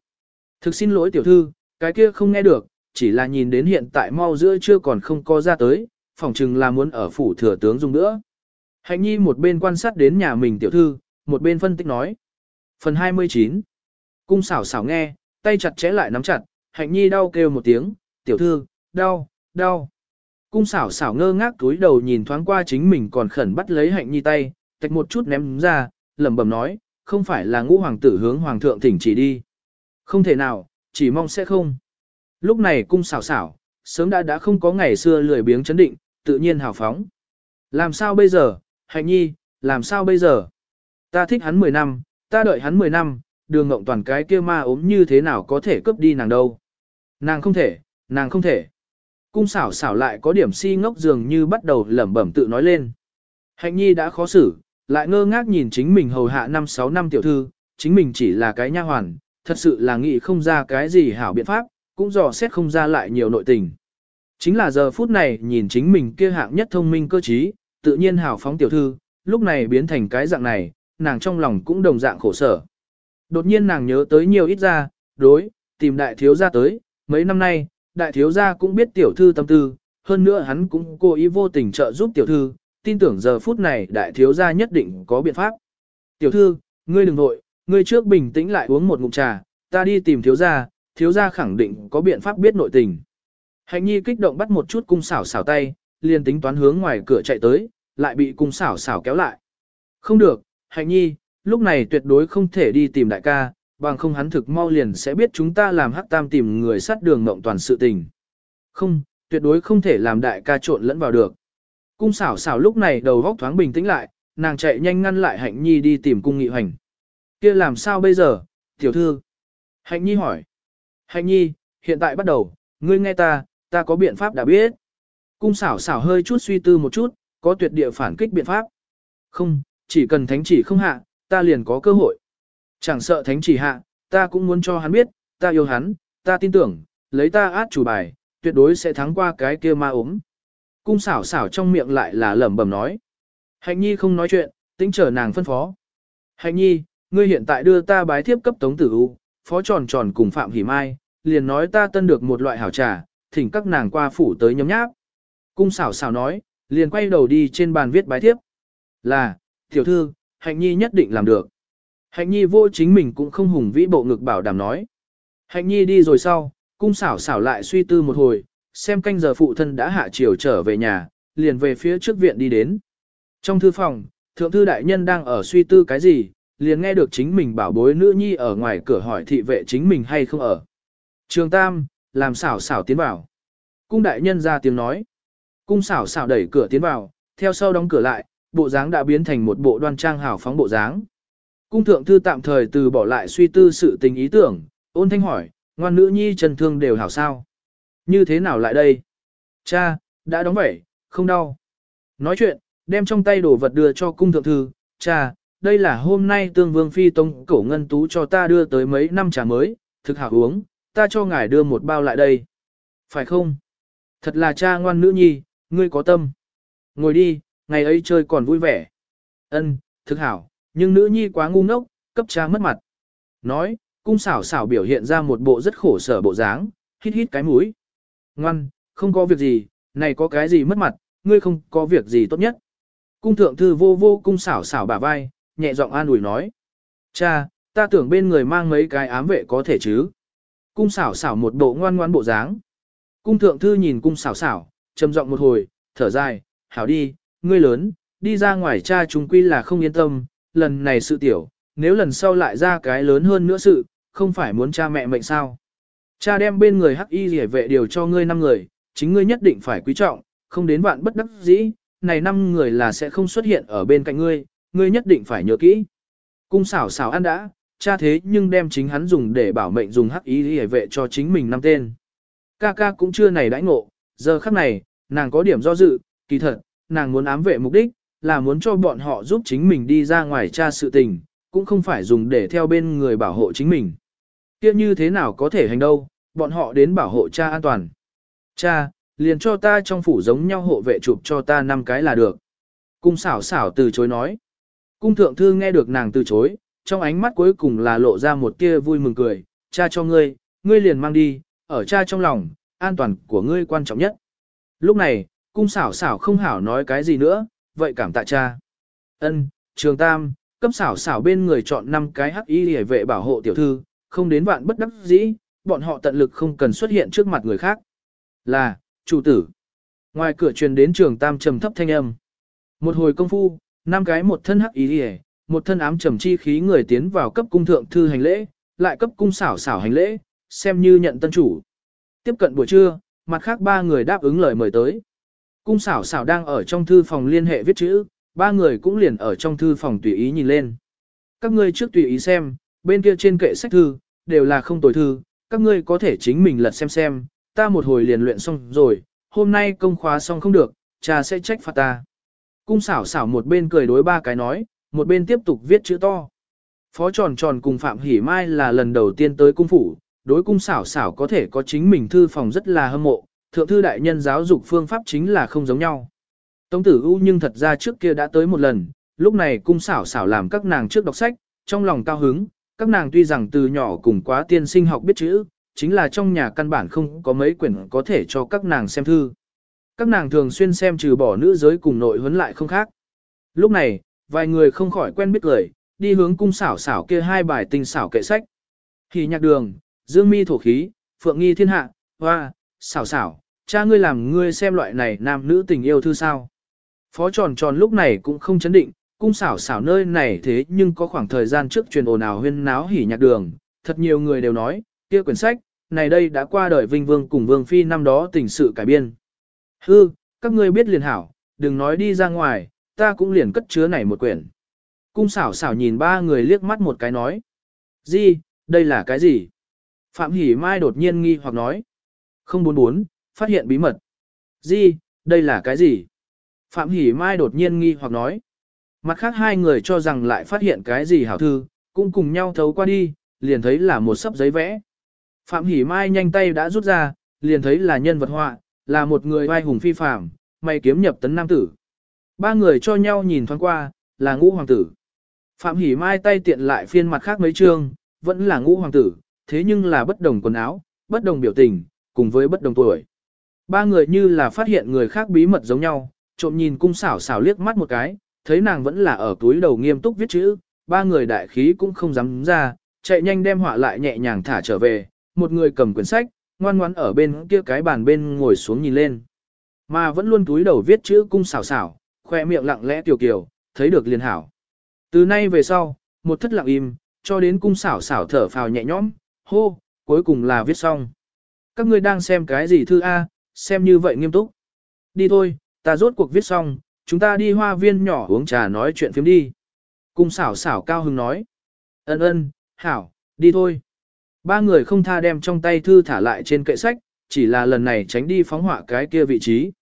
A: Thực xin lỗi tiểu thư, cái kia không nghe được, chỉ là nhìn đến hiện tại mau giữa chưa còn không có ra tới, phỏng chừng là muốn ở phủ thừa tướng dùng nữa. Hạnh nhi một bên quan sát đến nhà mình tiểu thư, một bên phân tích nói. Phần 29 Cung xảo xảo nghe, tay chặt chẽ lại nắm chặt, hạnh nhi đau kêu một tiếng, tiểu thư, đau, đau. Cung xảo xảo ngơ ngác túi đầu nhìn thoáng qua chính mình còn khẩn bắt lấy hạnh nhi tay, tạch một chút ném ra, lẩm bẩm nói, không phải là ngũ hoàng tử hướng hoàng thượng thỉnh chỉ đi. Không thể nào, chỉ mong sẽ không. Lúc này cung xảo xảo, sớm đã đã không có ngày xưa lười biếng chấn định, tự nhiên hào phóng. Làm sao bây giờ, hạnh nhi, làm sao bây giờ? Ta thích hắn 10 năm, ta đợi hắn 10 năm, đường ngộng toàn cái kia ma ốm như thế nào có thể cướp đi nàng đâu. Nàng không thể, nàng không thể. Cung xảo xảo lại có điểm si ngốc dường như bắt đầu lẩm bẩm tự nói lên. Hạnh nhi đã khó xử, lại ngơ ngác nhìn chính mình hầu hạ năm sáu năm tiểu thư, chính mình chỉ là cái nha hoàn, thật sự là nghĩ không ra cái gì hảo biện pháp, cũng dò xét không ra lại nhiều nội tình. Chính là giờ phút này nhìn chính mình kia hạng nhất thông minh cơ trí, tự nhiên hảo phóng tiểu thư, lúc này biến thành cái dạng này, nàng trong lòng cũng đồng dạng khổ sở. Đột nhiên nàng nhớ tới nhiều ít ra, đối, tìm đại thiếu gia tới, mấy năm nay, đại thiếu gia cũng biết tiểu thư tâm tư, hơn nữa hắn cũng cố ý vô tình trợ giúp tiểu thư, tin tưởng giờ phút này đại thiếu gia nhất định có biện pháp. Tiểu thư, ngươi đừng nội, ngươi trước bình tĩnh lại uống một ngụm trà, ta đi tìm thiếu gia, thiếu gia khẳng định có biện pháp biết nội tình. Hạnh nhi kích động bắt một chút cung xảo xảo tay, liền tính toán hướng ngoài cửa chạy tới, lại bị cung xảo xảo kéo lại. Không được, hạnh nhi, lúc này tuyệt đối không thể đi tìm đại ca, bằng không hắn thực mau liền sẽ biết chúng ta làm hắc tam tìm người sát đường mộng toàn sự tình. Không, tuyệt đối không thể làm đại ca trộn lẫn vào được. Cung xảo xảo lúc này đầu góc thoáng bình tĩnh lại, nàng chạy nhanh ngăn lại hạnh nhi đi tìm cung nghị hoành kia làm sao bây giờ, tiểu thư? Hạnh nhi hỏi. Hạnh nhi, hiện tại bắt đầu, ngươi nghe ta, ta có biện pháp đã biết. Cung xảo xảo hơi chút suy tư một chút, có tuyệt địa phản kích biện pháp. Không, chỉ cần thánh chỉ không hạ, ta liền có cơ hội. Chẳng sợ thánh chỉ hạ, ta cũng muốn cho hắn biết, ta yêu hắn, ta tin tưởng, lấy ta át chủ bài, tuyệt đối sẽ thắng qua cái kia ma ốm. Cung xảo xảo trong miệng lại là lẩm bẩm nói. Hạnh nhi không nói chuyện, tính chờ nàng phân phó. Hạnh nhi, ngươi hiện tại đưa ta bái thiếp cấp tống tử u, phó tròn tròn cùng Phạm Hỷ Mai, liền nói ta tân được một loại hảo trà, thỉnh các nàng qua phủ tới nhấm nháp. Cung xảo xảo nói, liền quay đầu đi trên bàn viết bái thiếp. Là, tiểu thư, hạnh nhi nhất định làm được. Hạnh nhi vô chính mình cũng không hùng vĩ bộ ngực bảo đảm nói. Hạnh nhi đi rồi sau, cung xảo xảo lại suy tư một hồi, xem canh giờ phụ thân đã hạ chiều trở về nhà, liền về phía trước viện đi đến. Trong thư phòng, thượng thư đại nhân đang ở suy tư cái gì, liền nghe được chính mình bảo bối nữ nhi ở ngoài cửa hỏi thị vệ chính mình hay không ở. Trường Tam, làm xảo xảo tiến vào. Cung đại nhân ra tiếng nói. Cung xảo xảo đẩy cửa tiến vào, theo sau đóng cửa lại, bộ dáng đã biến thành một bộ đoan trang hào phóng bộ dáng. Cung thượng thư tạm thời từ bỏ lại suy tư sự tình ý tưởng, ôn thanh hỏi, ngoan nữ nhi trần thương đều hảo sao. Như thế nào lại đây? Cha, đã đóng vẩy, không đau. Nói chuyện, đem trong tay đồ vật đưa cho cung thượng thư, cha, đây là hôm nay tương vương phi tông cổ ngân tú cho ta đưa tới mấy năm trà mới, thực hảo uống, ta cho ngài đưa một bao lại đây. Phải không? Thật là cha ngoan nữ nhi, ngươi có tâm. Ngồi đi, ngày ấy chơi còn vui vẻ. Ân, thực hảo, nhưng nữ nhi quá ngu ngốc, cấp cha mất mặt. Nói, cung xảo xảo biểu hiện ra một bộ rất khổ sở bộ dáng, hít hít cái mũi. Ngoan, không có việc gì, này có cái gì mất mặt, ngươi không có việc gì tốt nhất. Cung thượng thư vô vô cung xảo xảo bả vai, nhẹ giọng an ủi nói. Cha, ta tưởng bên người mang mấy cái ám vệ có thể chứ. Cung xảo xảo một bộ ngoan ngoan bộ dáng. Cung thượng thư nhìn cung xảo xảo, trầm giọng một hồi, thở dài, hảo đi, ngươi lớn, đi ra ngoài cha chúng quy là không yên tâm, lần này sự tiểu, nếu lần sau lại ra cái lớn hơn nữa sự, không phải muốn cha mẹ mệnh sao. Cha đem bên người hắc y rỉa vệ điều cho ngươi năm người, chính ngươi nhất định phải quý trọng, không đến vạn bất đắc dĩ, này năm người là sẽ không xuất hiện ở bên cạnh ngươi, ngươi nhất định phải nhớ kỹ. Cung xảo xảo ăn đã, cha thế nhưng đem chính hắn dùng để bảo mệnh dùng hắc ý rỉa vệ cho chính mình năm tên. Ca ca cũng chưa này đãi ngộ, giờ khắc này, nàng có điểm do dự, kỳ thật, nàng muốn ám vệ mục đích, là muốn cho bọn họ giúp chính mình đi ra ngoài tra sự tình, cũng không phải dùng để theo bên người bảo hộ chính mình. Kiếp như thế nào có thể hành đâu, bọn họ đến bảo hộ cha an toàn. Cha, liền cho ta trong phủ giống nhau hộ vệ chụp cho ta năm cái là được. Cung xảo xảo từ chối nói. Cung thượng thư nghe được nàng từ chối, trong ánh mắt cuối cùng là lộ ra một tia vui mừng cười, cha cho ngươi, ngươi liền mang đi, ở cha trong lòng, an toàn của ngươi quan trọng nhất. Lúc này, cung xảo xảo không hảo nói cái gì nữa, vậy cảm tạ cha. Ân, trường tam, cấp xảo xảo bên người chọn năm cái hắc y hề vệ bảo hộ tiểu thư, không đến vạn bất đắc dĩ, bọn họ tận lực không cần xuất hiện trước mặt người khác. Là, chủ tử. Ngoài cửa truyền đến trường tam trầm thấp thanh âm. Một hồi công phu, năm cái một thân hắc ý hề, một thân ám trầm chi khí người tiến vào cấp cung thượng thư hành lễ, lại cấp cung xảo xảo hành lễ, xem như nhận tân chủ. Tiếp cận buổi trưa, mặt khác ba người đáp ứng lời mời tới. Cung xảo xảo đang ở trong thư phòng liên hệ viết chữ, ba người cũng liền ở trong thư phòng tùy ý nhìn lên. Các ngươi trước tùy ý xem, bên kia trên kệ sách thư, đều là không tồi thư, các ngươi có thể chính mình lật xem xem, ta một hồi liền luyện xong rồi, hôm nay công khóa xong không được, cha sẽ trách phạt ta. Cung xảo xảo một bên cười đối ba cái nói, một bên tiếp tục viết chữ to. Phó tròn tròn cùng Phạm Hỷ Mai là lần đầu tiên tới cung phủ, đối cung xảo xảo có thể có chính mình thư phòng rất là hâm mộ, thượng thư đại nhân giáo dục phương pháp chính là không giống nhau. Tống tử U nhưng thật ra trước kia đã tới một lần, lúc này cung xảo xảo làm các nàng trước đọc sách, trong lòng cao hứng, các nàng tuy rằng từ nhỏ cùng quá tiên sinh học biết chữ, chính là trong nhà căn bản không có mấy quyển có thể cho các nàng xem thư. Các nàng thường xuyên xem trừ bỏ nữ giới cùng nội huấn lại không khác. Lúc này, vài người không khỏi quen biết cười, đi hướng cung xảo xảo kia hai bài tinh xảo kệ sách. Thì nhạc đường, dương mi thổ khí, phượng nghi thiên hạ, hoa, xảo xảo, cha ngươi làm ngươi xem loại này nam nữ tình yêu thư sao. Phó tròn tròn lúc này cũng không chấn định, cung xảo xảo nơi này thế nhưng có khoảng thời gian trước truyền ồn ào huyên náo hỉ nhạc đường, thật nhiều người đều nói, kia quyển sách, này đây đã qua đời Vinh Vương cùng Vương Phi năm đó tình sự cải biên. Hư, các ngươi biết liền hảo, đừng nói đi ra ngoài, ta cũng liền cất chứa này một quyển. Cung xảo xảo nhìn ba người liếc mắt một cái nói. Di, đây là cái gì? Phạm Hỷ Mai đột nhiên nghi hoặc nói. 044, phát hiện bí mật. Di, đây là cái gì? Phạm Hỷ Mai đột nhiên nghi hoặc nói. Mặt khác hai người cho rằng lại phát hiện cái gì hảo thư, cũng cùng nhau thấu qua đi, liền thấy là một sấp giấy vẽ. Phạm Hỷ Mai nhanh tay đã rút ra, liền thấy là nhân vật họa, là một người vai hùng phi phàm, mày kiếm nhập tấn nam tử. Ba người cho nhau nhìn thoáng qua, là ngũ hoàng tử. Phạm Hỷ Mai tay tiện lại phiên mặt khác mấy chương, vẫn là ngũ hoàng tử, thế nhưng là bất đồng quần áo, bất đồng biểu tình, cùng với bất đồng tuổi. Ba người như là phát hiện người khác bí mật giống nhau, trộm nhìn cung xảo xảo liếc mắt một cái, thấy nàng vẫn là ở túi đầu nghiêm túc viết chữ, ba người đại khí cũng không dám ra, chạy nhanh đem họa lại nhẹ nhàng thả trở về, một người cầm quyển sách, ngoan ngoãn ở bên kia cái bàn bên ngồi xuống nhìn lên. Mà vẫn luôn túi đầu viết chữ cung xảo xảo, khoe miệng lặng lẽ tiểu kiều, thấy được liền hảo. Từ nay về sau, một thất lặng im, cho đến cung xảo xảo thở phào nhẹ nhõm, hô, cuối cùng là viết xong. Các ngươi đang xem cái gì thư A, xem như vậy nghiêm túc. Đi thôi, ta rốt cuộc viết xong, chúng ta đi hoa viên nhỏ uống trà nói chuyện phiếm đi. Cung xảo xảo cao hứng nói. Ân ân, hảo, đi thôi. Ba người không tha đem trong tay thư thả lại trên kệ sách, chỉ là lần này tránh đi phóng hỏa cái kia vị trí.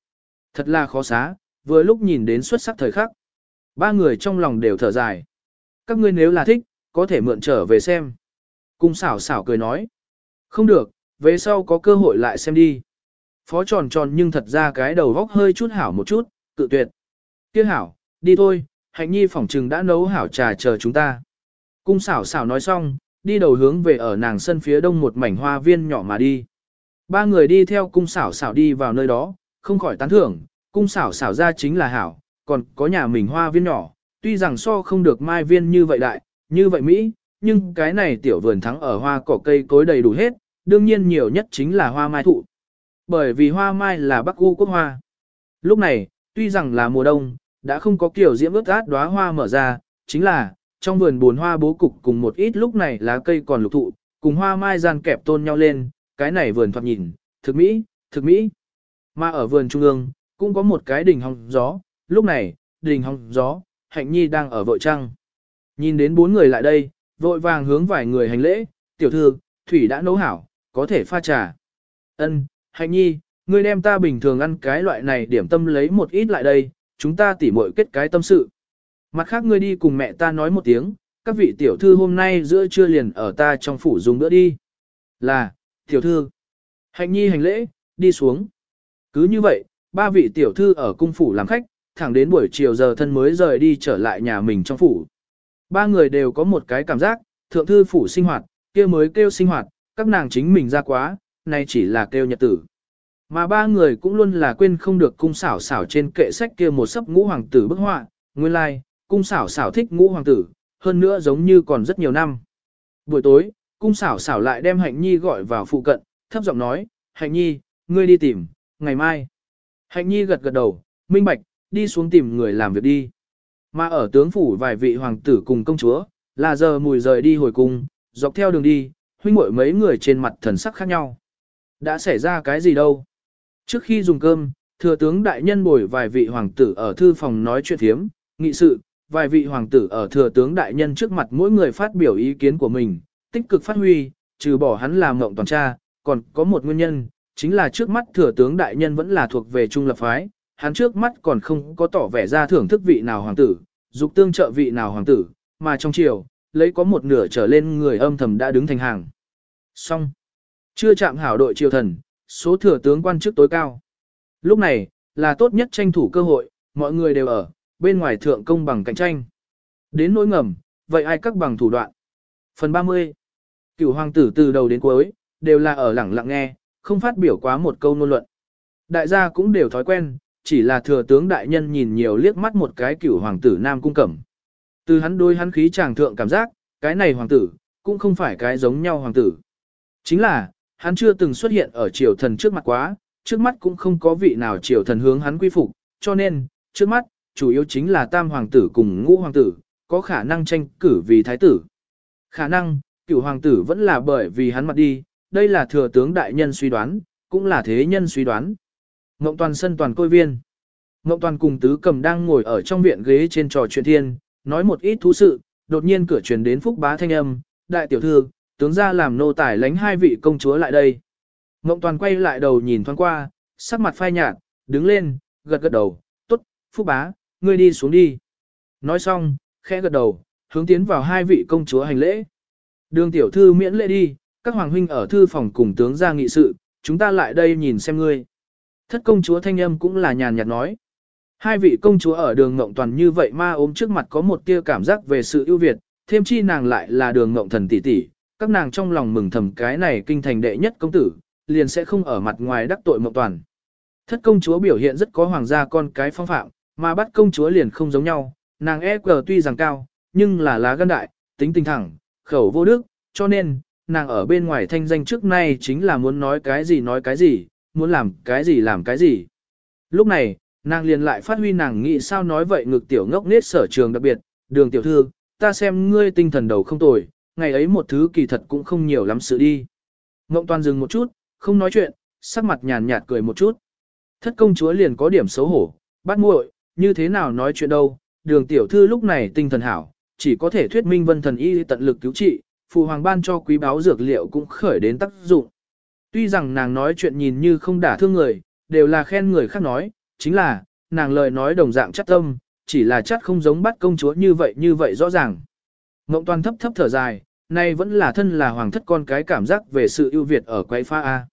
A: Thật là khó xá, vừa lúc nhìn đến xuất sắc thời khắc. Ba người trong lòng đều thở dài. Các ngươi nếu là thích, có thể mượn trở về xem. Cung xảo xảo cười nói. Không được, về sau có cơ hội lại xem đi. Phó tròn tròn nhưng thật ra cái đầu góc hơi chút hảo một chút, cự tuyệt. Kia hảo, đi thôi, hạnh nhi phỏng trừng đã nấu hảo trà chờ chúng ta. Cung xảo xảo nói xong, đi đầu hướng về ở nàng sân phía đông một mảnh hoa viên nhỏ mà đi. Ba người đi theo cung xảo xảo đi vào nơi đó, không khỏi tán thưởng, cung xảo xảo ra chính là hảo, còn có nhà mình hoa viên nhỏ, tuy rằng so không được mai viên như vậy đại, như vậy Mỹ, nhưng cái này tiểu vườn thắng ở hoa cỏ cây cối đầy đủ hết, đương nhiên nhiều nhất chính là hoa mai thụ. Bởi vì hoa mai là bắc u quốc hoa. Lúc này, tuy rằng là mùa đông, đã không có kiểu diễm ướt át đóa hoa mở ra, chính là, trong vườn buồn hoa bố cục cùng một ít lúc này lá cây còn lục thụ, cùng hoa mai gian kẹp tôn nhau lên, cái này vườn thoạt nhìn, thực mỹ, thực mỹ. Mà ở vườn trung ương, cũng có một cái đỉnh hóng gió, lúc này, đỉnh hóng gió, hạnh nhi đang ở vội trăng. Nhìn đến bốn người lại đây, vội vàng hướng vài người hành lễ, tiểu thư, thủy đã nấu hảo, có thể pha trà. Ân, hạnh nhi, ngươi đem ta bình thường ăn cái loại này điểm tâm lấy một ít lại đây, chúng ta tỉ muội kết cái tâm sự. Mặt khác ngươi đi cùng mẹ ta nói một tiếng, các vị tiểu thư hôm nay giữa trưa liền ở ta trong phủ dùng bữa đi. Là, tiểu thư. Hạnh nhi hành lễ, đi xuống. Cứ như vậy, ba vị tiểu thư ở cung phủ làm khách, thẳng đến buổi chiều giờ thân mới rời đi trở lại nhà mình trong phủ. Ba người đều có một cái cảm giác, thượng thư phủ sinh hoạt, kia mới kêu sinh hoạt, các nàng chính mình ra quá, nay chỉ là kêu nhật tử. Mà ba người cũng luôn là quên không được cung xảo xảo trên kệ sách kia một sấp ngũ hoàng tử bức họa, nguyên lai, like, cung xảo xảo thích ngũ hoàng tử, hơn nữa giống như còn rất nhiều năm. Buổi tối, cung xảo xảo lại đem hạnh nhi gọi vào phụ cận, thấp giọng nói, hạnh nhi, ngươi đi tìm, ngày mai. Hạnh nhi gật gật đầu, minh bạch, đi xuống tìm người làm việc đi. Mà ở tướng phủ vài vị hoàng tử cùng công chúa, là giờ mùi rời đi hồi cung, dọc theo đường đi, huynh muội mấy người trên mặt thần sắc khác nhau. Đã xảy ra cái gì đâu? Trước khi dùng cơm, thừa tướng đại nhân bồi vài vị hoàng tử ở thư phòng nói chuyện thiếm, nghị sự, vài vị hoàng tử ở thừa tướng đại nhân trước mặt mỗi người phát biểu ý kiến của mình, tích cực phát huy, trừ bỏ hắn làm ngộng toàn tra, còn có một nguyên nhân, chính là trước mắt thừa tướng đại nhân vẫn là thuộc về trung lập phái, hắn trước mắt còn không có tỏ vẻ ra thưởng thức vị nào hoàng tử, dục tương trợ vị nào hoàng tử, mà trong chiều, lấy có một nửa trở lên người âm thầm đã đứng thành hàng. Xong. Chưa chạm hảo đội triều thần, số thừa tướng quan chức tối cao. Lúc này, là tốt nhất tranh thủ cơ hội, mọi người đều ở, bên ngoài thượng công bằng cạnh tranh. Đến nỗi ngầm, vậy ai các bằng thủ đoạn. Phần 30. Cửu hoàng tử từ đầu đến cuối, đều là ở lẳng lặng nghe, không phát biểu quá một câu ngôn luận. Đại gia cũng đều thói quen, chỉ là thừa tướng đại nhân nhìn nhiều liếc mắt một cái cửu hoàng tử nam cung cẩm. Từ hắn đôi hắn khí chàng thượng cảm giác, cái này hoàng tử, cũng không phải cái giống nhau hoàng tử. Chính là, hắn chưa từng xuất hiện ở triều thần trước mặt quá, trước mắt cũng không có vị nào triều thần hướng hắn quy phục, cho nên, trước mắt, chủ yếu chính là tam hoàng tử cùng ngũ hoàng tử, có khả năng tranh cử vì thái tử. Khả năng, cửu hoàng tử vẫn là bởi vì hắn mặt đi, đây là thừa tướng đại nhân suy đoán, cũng là thế nhân suy đoán. Ngộng toàn sân toàn côi viên. Ngộng toàn cùng tứ cầm đang ngồi ở trong viện ghế trên trò chuyện thiên, nói một ít thú sự, đột nhiên cửa truyền đến phúc bá thanh âm, đại tiểu thư, tướng ra làm nô tài lánh hai vị công chúa lại đây. Ngộng toàn quay lại đầu nhìn thoáng qua, sắc mặt phai nhạt, đứng lên, gật gật đầu, tốt, phúc bá, ngươi đi xuống đi. Nói xong, khẽ gật đầu, hướng tiến vào hai vị công chúa hành lễ. Đường tiểu thư miễn lễ đi, các hoàng huynh ở thư phòng cùng tướng ra nghị sự, chúng ta lại đây nhìn xem ngươi. Thất công chúa thanh âm cũng là nhàn nhạt nói. Hai vị công chúa ở đường ngộng toàn như vậy ma ốm trước mặt có một tia cảm giác về sự ưu việt, thêm chi nàng lại là đường ngộng thần tỷ tỷ, các nàng trong lòng mừng thầm cái này kinh thành đệ nhất công tử, liền sẽ không ở mặt ngoài đắc tội mộng toàn. Thất công chúa biểu hiện rất có hoàng gia con cái phong phạm, mà bắt công chúa liền không giống nhau, nàng e cờ tuy rằng cao, nhưng là lá gan đại, tính tình thẳng, khẩu vô đức, cho nên, nàng ở bên ngoài thanh danh trước nay chính là muốn nói cái gì nói cái gì, muốn làm cái gì làm cái gì. Lúc này, nàng liền lại phát huy nàng nghĩ sao nói vậy ngực tiểu ngốc nết sở trường đặc biệt, đường tiểu thư, ta xem ngươi tinh thần đầu không tồi, ngày ấy một thứ kỳ thật cũng không nhiều lắm sự đi. Ngộng toàn dừng một chút, không nói chuyện, sắc mặt nhàn nhạt cười một chút. Thất công chúa liền có điểm xấu hổ, bắt muội, như thế nào nói chuyện đâu, đường tiểu thư lúc này tinh thần hảo, chỉ có thể thuyết minh vân thần y tận lực cứu trị, phụ hoàng ban cho quý báo dược liệu cũng khởi đến tác dụng. Tuy rằng nàng nói chuyện nhìn như không đả thương người, đều là khen người khác nói, chính là, nàng lời nói đồng dạng chắc tâm, chỉ là chắc không giống bắt công chúa như vậy như vậy rõ ràng. Ngộng toàn thấp thấp thở dài, nay vẫn là thân là hoàng thất con cái cảm giác về sự ưu việt ở quay pha A.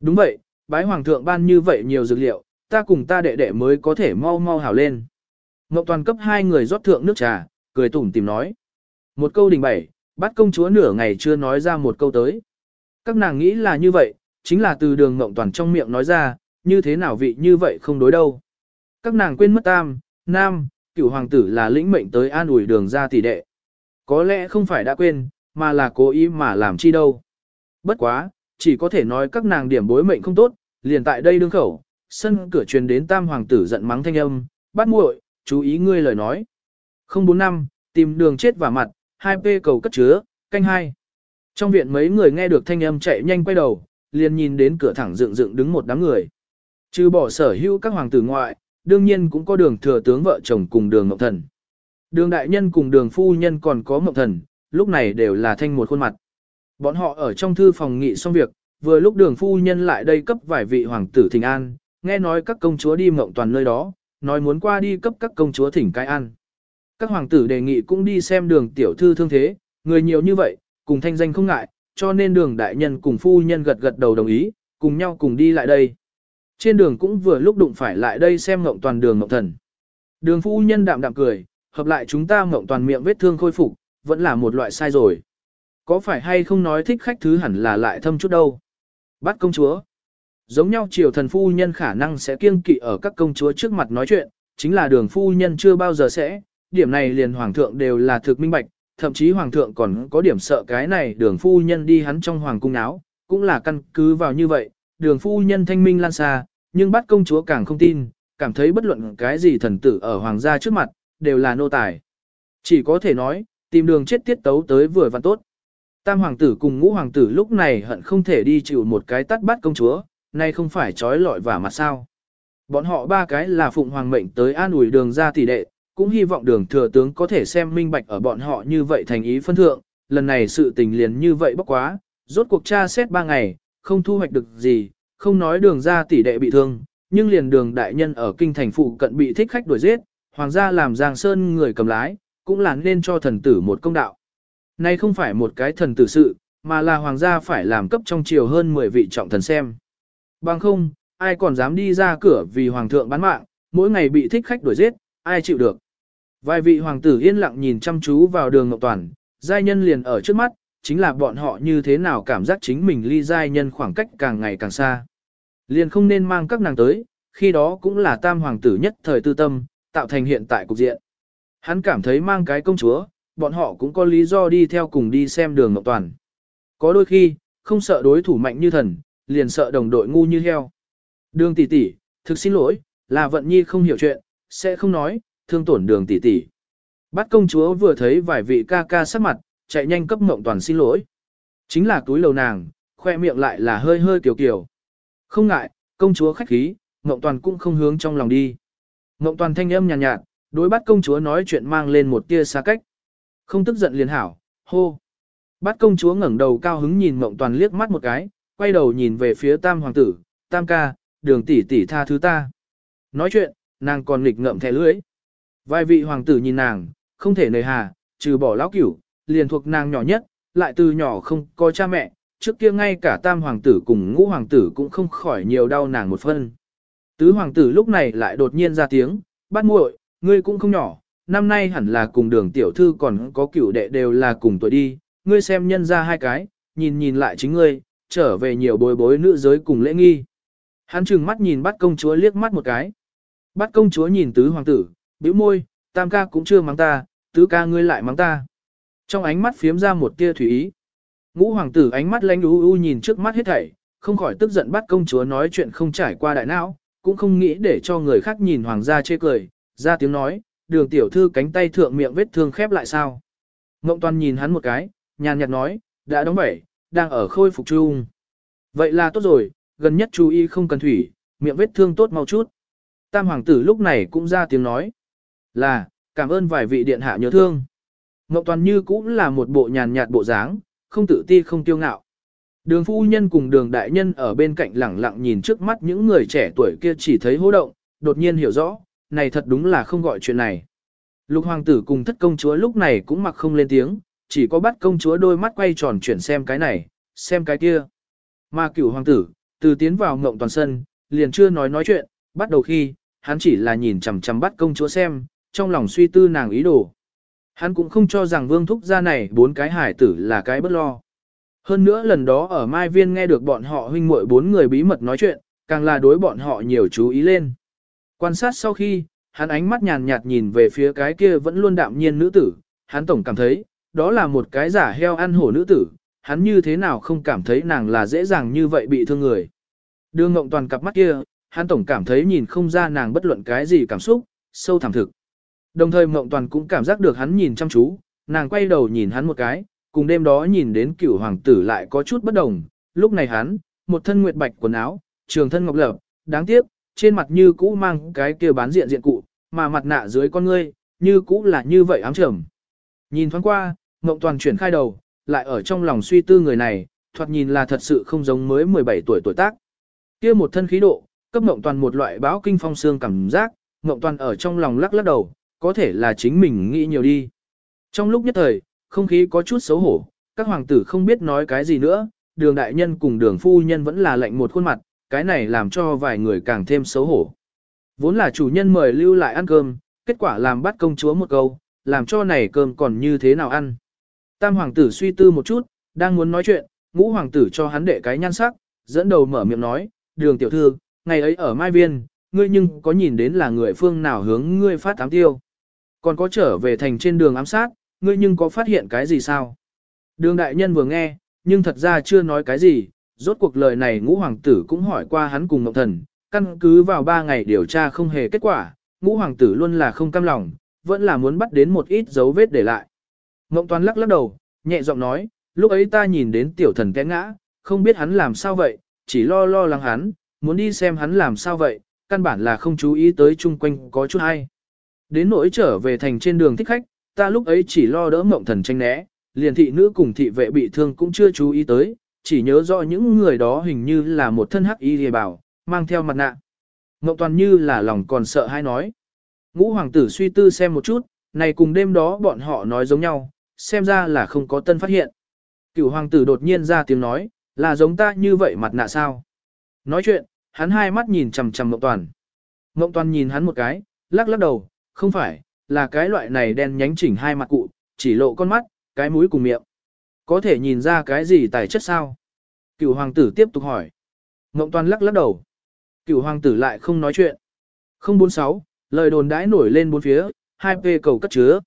A: Đúng vậy, bái hoàng thượng ban như vậy nhiều dược liệu, ta cùng ta đệ đệ mới có thể mau mau hảo lên. Ngọc toàn cấp hai người rót thượng nước trà, cười tủm tìm nói. Một câu đình bảy, bắt công chúa nửa ngày chưa nói ra một câu tới. Các nàng nghĩ là như vậy, chính là từ đường Ngọc toàn trong miệng nói ra, như thế nào vị như vậy không đối đâu. Các nàng quên mất tam, nam, cựu hoàng tử là lĩnh mệnh tới an ủi đường ra tỷ đệ. Có lẽ không phải đã quên, mà là cố ý mà làm chi đâu. Bất quá, chỉ có thể nói các nàng điểm bối mệnh không tốt, liền tại đây đương khẩu, sân cửa truyền đến tam hoàng tử giận mắng thanh âm, bắt muội, chú ý ngươi lời nói. 045, tìm đường chết và mặt, 2P cầu cất chứa, canh hai. Trong viện mấy người nghe được thanh âm chạy nhanh quay đầu, liền nhìn đến cửa thẳng dựng dựng đứng một đám người. Trừ bỏ sở hữu các hoàng tử ngoại, đương nhiên cũng có đường thừa tướng vợ chồng cùng đường ngọc thần. Đường đại nhân cùng đường phu nhân còn có ngọc thần, lúc này đều là thanh một khuôn mặt. Bọn họ ở trong thư phòng nghị xong việc, vừa lúc đường phu nhân lại đây cấp vài vị hoàng tử thình an, nghe nói các công chúa đi mộng toàn nơi đó, nói muốn qua đi cấp các công chúa thỉnh cái ăn. Các hoàng tử đề nghị cũng đi xem đường tiểu thư thương thế, người nhiều như vậy, cùng thanh danh không ngại, cho nên đường đại nhân cùng phu nhân gật gật đầu đồng ý, cùng nhau cùng đi lại đây. Trên đường cũng vừa lúc đụng phải lại đây xem mộng toàn đường mộng thần. Đường phu nhân đạm đạm cười, hợp lại chúng ta mộng toàn miệng vết thương khôi phục, vẫn là một loại sai rồi. Có phải hay không nói thích khách thứ hẳn là lại thâm chút đâu. Bắt công chúa. Giống nhau triều thần phu nhân khả năng sẽ kiêng kỵ ở các công chúa trước mặt nói chuyện, chính là đường phu nhân chưa bao giờ sẽ, điểm này liền hoàng thượng đều là thực minh bạch, thậm chí hoàng thượng còn có điểm sợ cái này đường phu nhân đi hắn trong hoàng cung áo, cũng là căn cứ vào như vậy, đường phu nhân thanh minh lan xa, nhưng bắt công chúa càng không tin, cảm thấy bất luận cái gì thần tử ở hoàng gia trước mặt, đều là nô tài. Chỉ có thể nói, tìm đường chết tiết tấu tới vừa và tốt. Tam hoàng tử cùng ngũ hoàng tử lúc này hận không thể đi chịu một cái tắt bắt công chúa, nay không phải trói lọi và mặt sao. Bọn họ ba cái là phụng hoàng mệnh tới an ủi đường ra tỷ đệ, cũng hy vọng đường thừa tướng có thể xem minh bạch ở bọn họ như vậy thành ý phân thượng, lần này sự tình liền như vậy bốc quá, rốt cuộc tra xét ba ngày, không thu hoạch được gì, không nói đường ra tỷ đệ bị thương, nhưng liền đường đại nhân ở kinh thành phụ cận bị thích khách đuổi giết, hoàng gia làm giang sơn người cầm lái, cũng là nên cho thần tử một công đạo. Nay không phải một cái thần tử sự, mà là hoàng gia phải làm cấp trong triều hơn 10 vị trọng thần xem. Bằng không, ai còn dám đi ra cửa vì hoàng thượng bán mạng, mỗi ngày bị thích khách đuổi giết, ai chịu được. Vài vị hoàng tử yên lặng nhìn chăm chú vào đường Ngọc Toàn, giai nhân liền ở trước mắt, chính là bọn họ như thế nào cảm giác chính mình ly giai nhân khoảng cách càng ngày càng xa. Liền không nên mang các nàng tới, khi đó cũng là tam hoàng tử nhất thời tư tâm, tạo thành hiện tại cục diện. Hắn cảm thấy mang cái công chúa, bọn họ cũng có lý do đi theo cùng đi xem đường Ngọc Toàn. Có đôi khi, không sợ đối thủ mạnh như thần, liền sợ đồng đội ngu như heo. Đường tỷ tỷ, thực xin lỗi, là vận nhi không hiểu chuyện, sẽ không nói, thương tổn đường tỷ tỷ. Bắt công chúa vừa thấy vài vị ca ca sắc mặt, chạy nhanh cấp mộng toàn xin lỗi. Chính là túi lầu nàng, khoe miệng lại là hơi hơi kiều kiều. Không ngại, công chúa khách khí, mộng toàn cũng không hướng trong lòng đi. Mộng toàn thanh âm nhàn nhạt, nhạt, đối bắt công chúa nói chuyện mang lên một tia xa cách. Không tức giận liền hảo, hô. Bát công chúa ngẩng đầu cao hứng nhìn Mộng Toàn liếc mắt một cái, quay đầu nhìn về phía Tam hoàng tử, Tam ca, đường tỷ tỷ tha thứ ta. Nói chuyện, nàng còn nghịch ngậm thẻ lưỡi. Vài vị hoàng tử nhìn nàng, không thể nề hà, trừ bỏ lão cửu, liền thuộc nàng nhỏ nhất, lại từ nhỏ không có cha mẹ, trước kia ngay cả tam hoàng tử cùng ngũ hoàng tử cũng không khỏi nhiều đau nàng một phân. Tứ hoàng tử lúc này lại đột nhiên ra tiếng, bắt muội, ngươi cũng không nhỏ, năm nay hẳn là cùng đường tiểu thư còn có cửu đệ đều là cùng tuổi đi, ngươi xem nhân ra hai cái, nhìn nhìn lại chính ngươi, trở về nhiều bối bối nữ giới cùng lễ nghi. Hắn trừng mắt nhìn bắt công chúa liếc mắt một cái. Bắt công chúa nhìn tứ hoàng tử, bĩu môi, tam ca cũng chưa mắng ta, tứ ca ngươi lại mắng ta. Trong ánh mắt phiếm ra một tia thủy ý. Ngũ hoàng tử ánh mắt lanh u u nhìn trước mắt hết thảy, không khỏi tức giận bắt công chúa nói chuyện không trải qua đại não, cũng không nghĩ để cho người khác nhìn hoàng gia chê cười, ra tiếng nói, đường tiểu thư cánh tay thượng miệng vết thương khép lại sao. Ngộng toàn nhìn hắn một cái, nhàn nhạt nói, đã đóng bảy đang ở khôi phục chung. Vậy là tốt rồi, gần nhất chú ý không cần thủy, miệng vết thương tốt mau chút. Tam hoàng tử lúc này cũng ra tiếng nói, là, cảm ơn vài vị điện hạ nhớ thương. ngọc toàn như cũng là một bộ nhàn nhạt bộ dáng, không tự ti không tiêu ngạo. Đường phu nhân cùng đường đại nhân ở bên cạnh lẳng lặng nhìn trước mắt những người trẻ tuổi kia chỉ thấy hô động, đột nhiên hiểu rõ, này thật đúng là không gọi chuyện này. Lục hoàng tử cùng thất công chúa lúc này cũng mặc không lên tiếng, chỉ có bắt công chúa đôi mắt quay tròn chuyển xem cái này, xem cái kia. Mà cửu hoàng tử, từ tiến vào ngộng toàn sân, liền chưa nói nói chuyện, bắt đầu khi, hắn chỉ là nhìn chằm chằm bắt công chúa xem, trong lòng suy tư nàng ý đồ. Hắn cũng không cho rằng vương thúc gia này bốn cái hải tử là cái bất lo. Hơn nữa lần đó ở Mai Viên nghe được bọn họ huynh muội bốn người bí mật nói chuyện, càng là đối bọn họ nhiều chú ý lên. Quan sát sau khi, hắn ánh mắt nhàn nhạt nhìn về phía cái kia vẫn luôn đạm nhiên nữ tử, hắn tổng cảm thấy, đó là một cái giả heo ăn hổ nữ tử, hắn như thế nào không cảm thấy nàng là dễ dàng như vậy bị thương người. Đưa ngộng toàn cặp mắt kia, hắn tổng cảm thấy nhìn không ra nàng bất luận cái gì cảm xúc, sâu thẳm thực. Đồng thời Mộng Toàn cũng cảm giác được hắn nhìn chăm chú, nàng quay đầu nhìn hắn một cái, cùng đêm đó nhìn đến cửu hoàng tử lại có chút bất đồng. Lúc này hắn, một thân nguyệt bạch quần áo, trường thân ngọc lập, đáng tiếc, trên mặt như cũ mang cái kia bán diện diện cụ, mà mặt nạ dưới con ngươi, như cũ là như vậy ám trầm. Nhìn thoáng qua, Ngộng Toàn chuyển khai đầu, lại ở trong lòng suy tư người này, thoạt nhìn là thật sự không giống mới 17 tuổi tuổi tác. Kia một thân khí độ, cấp Ngộng Toàn một loại báo kinh phong xương cảm giác, Ngộng Toàn ở trong lòng lắc lắc đầu, có thể là chính mình nghĩ nhiều đi. Trong lúc nhất thời, không khí có chút xấu hổ, các hoàng tử không biết nói cái gì nữa, đường đại nhân cùng đường phu nhân vẫn là lệnh một khuôn mặt, cái này làm cho vài người càng thêm xấu hổ. Vốn là chủ nhân mời lưu lại ăn cơm, kết quả làm bắt công chúa một câu, làm cho này cơm còn như thế nào ăn. Tam hoàng tử suy tư một chút, đang muốn nói chuyện, ngũ hoàng tử cho hắn đệ cái nhan sắc, dẫn đầu mở miệng nói, đường tiểu thư, ngày ấy ở Mai Viên, ngươi nhưng có nhìn đến là người phương nào hướng ngươi phát tám tiêu. Còn có trở về thành trên đường ám sát, ngươi nhưng có phát hiện cái gì sao? Đường đại nhân vừa nghe, nhưng thật ra chưa nói cái gì, rốt cuộc lời này ngũ hoàng tử cũng hỏi qua hắn cùng Ngọc Thần, căn cứ vào ba ngày điều tra không hề kết quả, ngũ hoàng tử luôn là không cam lòng, vẫn là muốn bắt đến một ít dấu vết để lại. Ngộng Toàn lắc lắc đầu, nhẹ giọng nói, lúc ấy ta nhìn đến tiểu thần té ngã, không biết hắn làm sao vậy, chỉ lo lo lắng hắn, muốn đi xem hắn làm sao vậy, căn bản là không chú ý tới chung quanh có chút hay. Đến nỗi trở về thành trên đường thích khách, ta lúc ấy chỉ lo đỡ Ngộng thần tranh né, liền thị nữ cùng thị vệ bị thương cũng chưa chú ý tới, chỉ nhớ rõ những người đó hình như là một thân hắc y hề bảo, mang theo mặt nạ. Ngộng toàn như là lòng còn sợ hay nói. Ngũ hoàng tử suy tư xem một chút, này cùng đêm đó bọn họ nói giống nhau, xem ra là không có tân phát hiện. Cửu hoàng tử đột nhiên ra tiếng nói, là giống ta như vậy mặt nạ sao? Nói chuyện, hắn hai mắt nhìn chằm chằm mộng toàn. Mộng toàn nhìn hắn một cái, lắc lắc đầu, không phải, là cái loại này đen nhánh chỉnh hai mặt cụ, chỉ lộ con mắt, cái mũi cùng miệng. Có thể nhìn ra cái gì tài chất sao? Cựu hoàng tử tiếp tục hỏi. Mộng toàn lắc lắc đầu. Cựu hoàng tử lại không nói chuyện. 046, lời đồn đãi nổi lên bốn phía, hai p cầu cất chứa.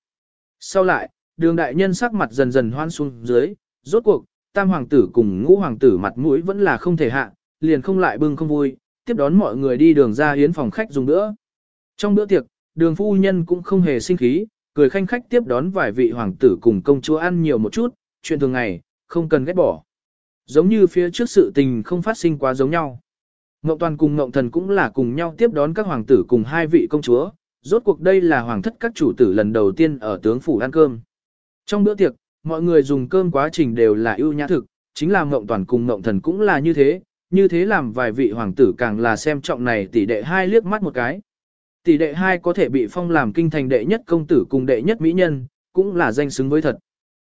A: Sau lại, đường đại nhân sắc mặt dần dần hoan xuống dưới, rốt cuộc, tam hoàng tử cùng ngũ hoàng tử mặt mũi vẫn là không thể hạ, liền không lại bưng không vui, tiếp đón mọi người đi đường ra hiến phòng khách dùng nữa. Trong bữa tiệc, đường phu nhân cũng không hề sinh khí, cười khanh khách tiếp đón vài vị hoàng tử cùng công chúa ăn nhiều một chút, chuyện thường ngày, không cần ghét bỏ. Giống như phía trước sự tình không phát sinh quá giống nhau. Ngộng Toàn cùng Ngộng Thần cũng là cùng nhau tiếp đón các hoàng tử cùng hai vị công chúa, rốt cuộc đây là hoàng thất các chủ tử lần đầu tiên ở tướng phủ ăn cơm. Trong bữa tiệc, mọi người dùng cơm quá trình đều là ưu nhã thực, chính là Ngộng Toàn cùng Ngộng Thần cũng là như thế, như thế làm vài vị hoàng tử càng là xem trọng này tỷ đệ hai liếc mắt một cái. Tỷ đệ hai có thể bị phong làm kinh thành đệ nhất công tử cùng đệ nhất mỹ nhân, cũng là danh xứng với thật.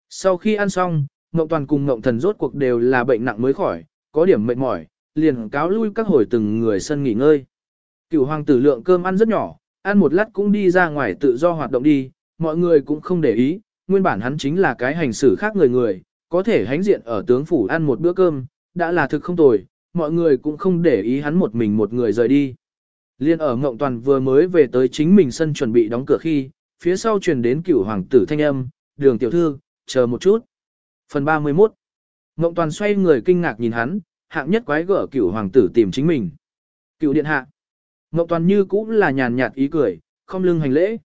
A: Sau khi ăn xong, Ngộng Toàn cùng Ngộng Thần rốt cuộc đều là bệnh nặng mới khỏi, có điểm mệt mỏi, liền cáo lui các hồi từng người sân nghỉ ngơi. Cửu hoàng tử lượng cơm ăn rất nhỏ, ăn một lát cũng đi ra ngoài tự do hoạt động đi, mọi người cũng không để ý, nguyên bản hắn chính là cái hành xử khác người người, có thể hánh diện ở tướng phủ ăn một bữa cơm, đã là thực không tồi, mọi người cũng không để ý hắn một mình một người rời đi. Liên ở Ngộng Toàn vừa mới về tới chính mình sân chuẩn bị đóng cửa khi, phía sau truyền đến cửu hoàng tử thanh âm, đường tiểu thư, chờ một chút. Phần 31 Ngộng Toàn xoay người kinh ngạc nhìn hắn, hạng nhất quái gở cửu hoàng tử tìm chính mình. Cửu điện hạ. ngọc Toàn như cũng là nhàn nhạt ý cười, không lưng hành lễ.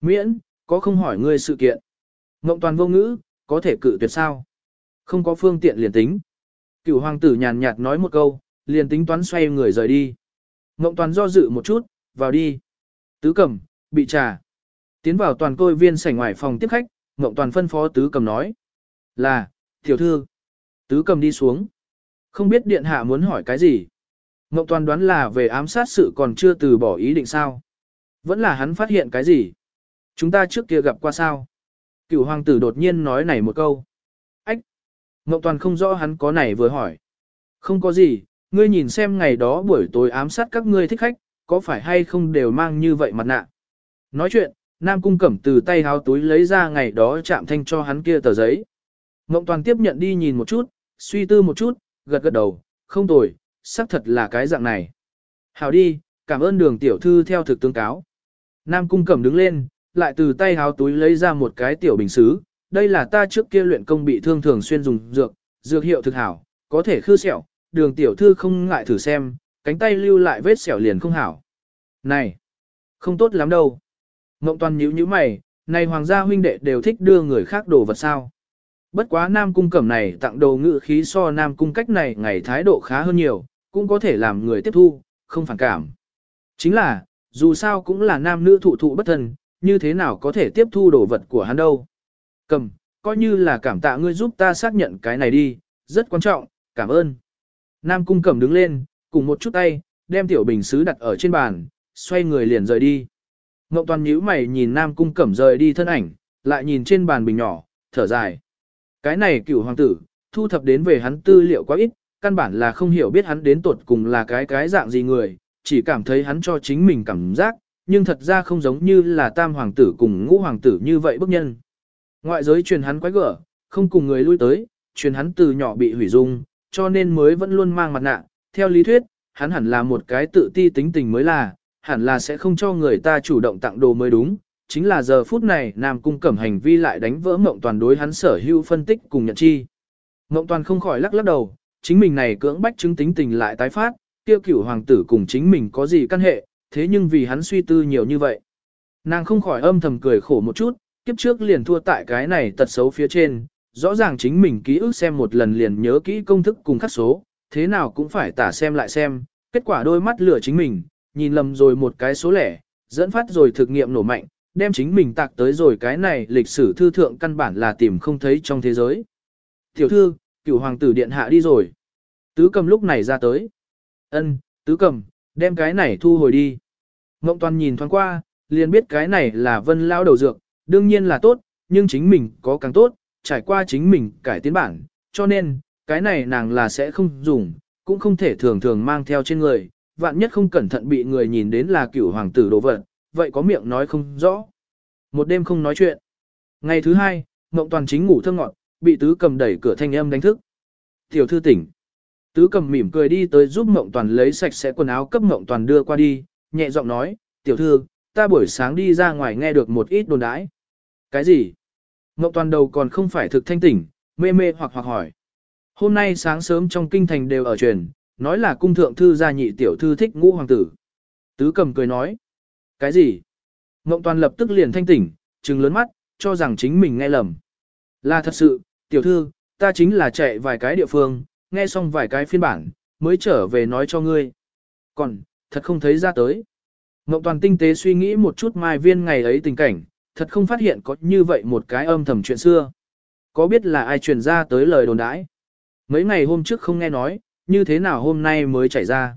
A: Miễn, có không hỏi ngươi sự kiện. ngọc Toàn vô ngữ, có thể cự tuyệt sao? Không có phương tiện liền tính. Cửu hoàng tử nhàn nhạt nói một câu, liền tính toán xoay người rời đi. ngọc Toàn do dự một chút, vào đi. Tứ cầm, bị trà. Tiến vào toàn côi viên sảnh ngoài phòng tiếp khách, ngọc Toàn phân phó tứ cầm nói. Là, tiểu thư. Tứ cầm đi xuống. Không biết điện hạ muốn hỏi cái gì. Ngộng Toàn đoán là về ám sát sự còn chưa từ bỏ ý định sao. Vẫn là hắn phát hiện cái gì. Chúng ta trước kia gặp qua sao. Cửu hoàng tử đột nhiên nói này một câu. Ách! Ngộng Toàn không rõ hắn có này vừa hỏi. Không có gì, ngươi nhìn xem ngày đó buổi tối ám sát các ngươi thích khách, có phải hay không đều mang như vậy mặt nạ. Nói chuyện, Nam Cung Cẩm từ tay háo túi lấy ra ngày đó chạm thanh cho hắn kia tờ giấy. Ngộng Toàn tiếp nhận đi nhìn một chút, suy tư một chút, gật gật đầu, không tồi, xác thật là cái dạng này. Hảo đi, cảm ơn đường tiểu thư theo thực tương cáo. Nam Cung Cẩm đứng lên, lại từ tay háo túi lấy ra một cái tiểu bình xứ. Đây là ta trước kia luyện công bị thương thường xuyên dùng dược, dược hiệu thực hảo, có thể khư sẹo, đường tiểu thư không ngại thử xem, cánh tay lưu lại vết sẹo liền không hảo. Này, không tốt lắm đâu. Ngộng toàn nhíu nhíu mày, này hoàng gia huynh đệ đều thích đưa người khác đồ vật sao. Bất quá nam cung cẩm này tặng đồ ngự khí so nam cung cách này ngày thái độ khá hơn nhiều, cũng có thể làm người tiếp thu, không phản cảm. Chính là, dù sao cũng là nam nữ thụ thụ bất thân, như thế nào có thể tiếp thu đồ vật của hắn đâu. Cầm, coi như là cảm tạ ngươi giúp ta xác nhận cái này đi, rất quan trọng, cảm ơn. Nam cung cẩm đứng lên, cùng một chút tay, đem tiểu bình xứ đặt ở trên bàn, xoay người liền rời đi. Ngộng toàn nhíu mày nhìn Nam cung cẩm rời đi thân ảnh, lại nhìn trên bàn bình nhỏ, thở dài. Cái này cựu hoàng tử, thu thập đến về hắn tư liệu quá ít, căn bản là không hiểu biết hắn đến tuột cùng là cái cái dạng gì người, chỉ cảm thấy hắn cho chính mình cảm giác, nhưng thật ra không giống như là tam hoàng tử cùng ngũ hoàng tử như vậy bức nhân. Ngoại giới truyền hắn quái gở, không cùng người lui tới, truyền hắn từ nhỏ bị hủy dung, cho nên mới vẫn luôn mang mặt nạ. Theo lý thuyết, hắn hẳn là một cái tự ti tính tình mới là, hẳn là sẽ không cho người ta chủ động tặng đồ mới đúng. Chính là giờ phút này Nam Cung Cẩm hành vi lại đánh vỡ Mộng Toàn đối hắn sở hữu phân tích cùng nhận chi. Mộng Toàn không khỏi lắc lắc đầu, chính mình này cưỡng bách chứng tính tình lại tái phát, tiêu cửu hoàng tử cùng chính mình có gì căn hệ, thế nhưng vì hắn suy tư nhiều như vậy. Nàng không khỏi âm thầm cười khổ một chút, kiếp trước liền thua tại cái này tật xấu phía trên, rõ ràng chính mình ký ức xem một lần liền nhớ kỹ công thức cùng khắc số, thế nào cũng phải tả xem lại xem, kết quả đôi mắt lửa chính mình, nhìn lầm rồi một cái số lẻ, dẫn phát rồi thực nghiệm nổ mạnh, đem chính mình tạc tới rồi cái này lịch sử thư thượng căn bản là tìm không thấy trong thế giới. Tiểu thư, cửu hoàng tử điện hạ đi rồi. Tứ cầm lúc này ra tới. ân tứ cầm, đem cái này thu hồi đi. Ngộng toàn nhìn thoáng qua, liền biết cái này là vân lao đầu dược, đương nhiên là tốt, nhưng chính mình có càng tốt, trải qua chính mình cải tiến bản, cho nên, cái này nàng là sẽ không dùng, cũng không thể thường thường mang theo trên người, vạn nhất không cẩn thận bị người nhìn đến là cửu hoàng tử đồ vật, vậy có miệng nói không rõ. Một đêm không nói chuyện. Ngày thứ hai, Ngộng Toàn chính ngủ thơ ngọn, bị tứ cầm đẩy cửa thanh âm đánh thức. Tiểu thư tỉnh. Tứ cầm mỉm cười đi tới giúp Ngộng Toàn lấy sạch sẽ quần áo cấp Ngộng Toàn đưa qua đi, nhẹ giọng nói, tiểu thư, ta buổi sáng đi ra ngoài nghe được một ít đồn đãi. Cái gì? Ngộng toàn đầu còn không phải thực thanh tỉnh, mê mê hoặc hoặc hỏi. Hôm nay sáng sớm trong kinh thành đều ở truyền, nói là cung thượng thư gia nhị tiểu thư thích ngũ hoàng tử. Tứ cầm cười nói. Cái gì? Ngộng toàn lập tức liền thanh tỉnh, trừng lớn mắt, cho rằng chính mình nghe lầm. Là thật sự, tiểu thư, ta chính là chạy vài cái địa phương, nghe xong vài cái phiên bản, mới trở về nói cho ngươi. Còn, thật không thấy ra tới. Ngộng toàn tinh tế suy nghĩ một chút mai viên ngày ấy tình cảnh, thật không phát hiện có như vậy một cái âm thầm chuyện xưa. có biết là ai truyền ra tới lời đồn đãi. Mấy ngày hôm trước không nghe nói, như thế nào hôm nay mới chảy ra.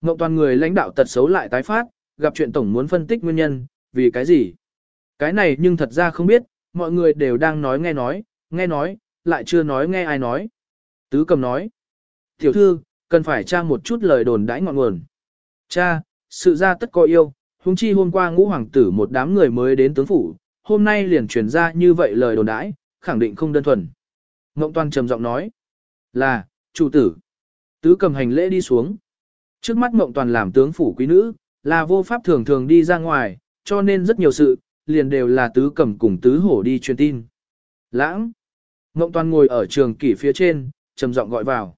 A: Ngộng toàn người lãnh đạo tật xấu lại tái phát, gặp chuyện tổng muốn phân tích nguyên nhân, vì cái gì? Cái này nhưng thật ra không biết, mọi người đều đang nói nghe nói, nghe nói, lại chưa nói nghe ai nói. Tứ cầm nói, tiểu thư, cần phải tra một chút lời đồn đãi ngọn nguồn. Cha, sự ra tất có yêu, huống chi hôm qua ngũ hoàng tử một đám người mới đến tướng phủ, hôm nay liền truyền ra như vậy lời đồn đãi, khẳng định không đơn thuần. Ngộng toàn trầm giọng nói, là, chủ tử. Tứ cầm hành lễ đi xuống. Trước mắt Ngộng toàn làm tướng phủ quý nữ, là vô pháp thường thường đi ra ngoài, cho nên rất nhiều sự, liền đều là tứ cầm cùng tứ hổ đi truyền tin. Lãng. Ngộng toàn ngồi ở trường kỷ phía trên, trầm giọng gọi vào.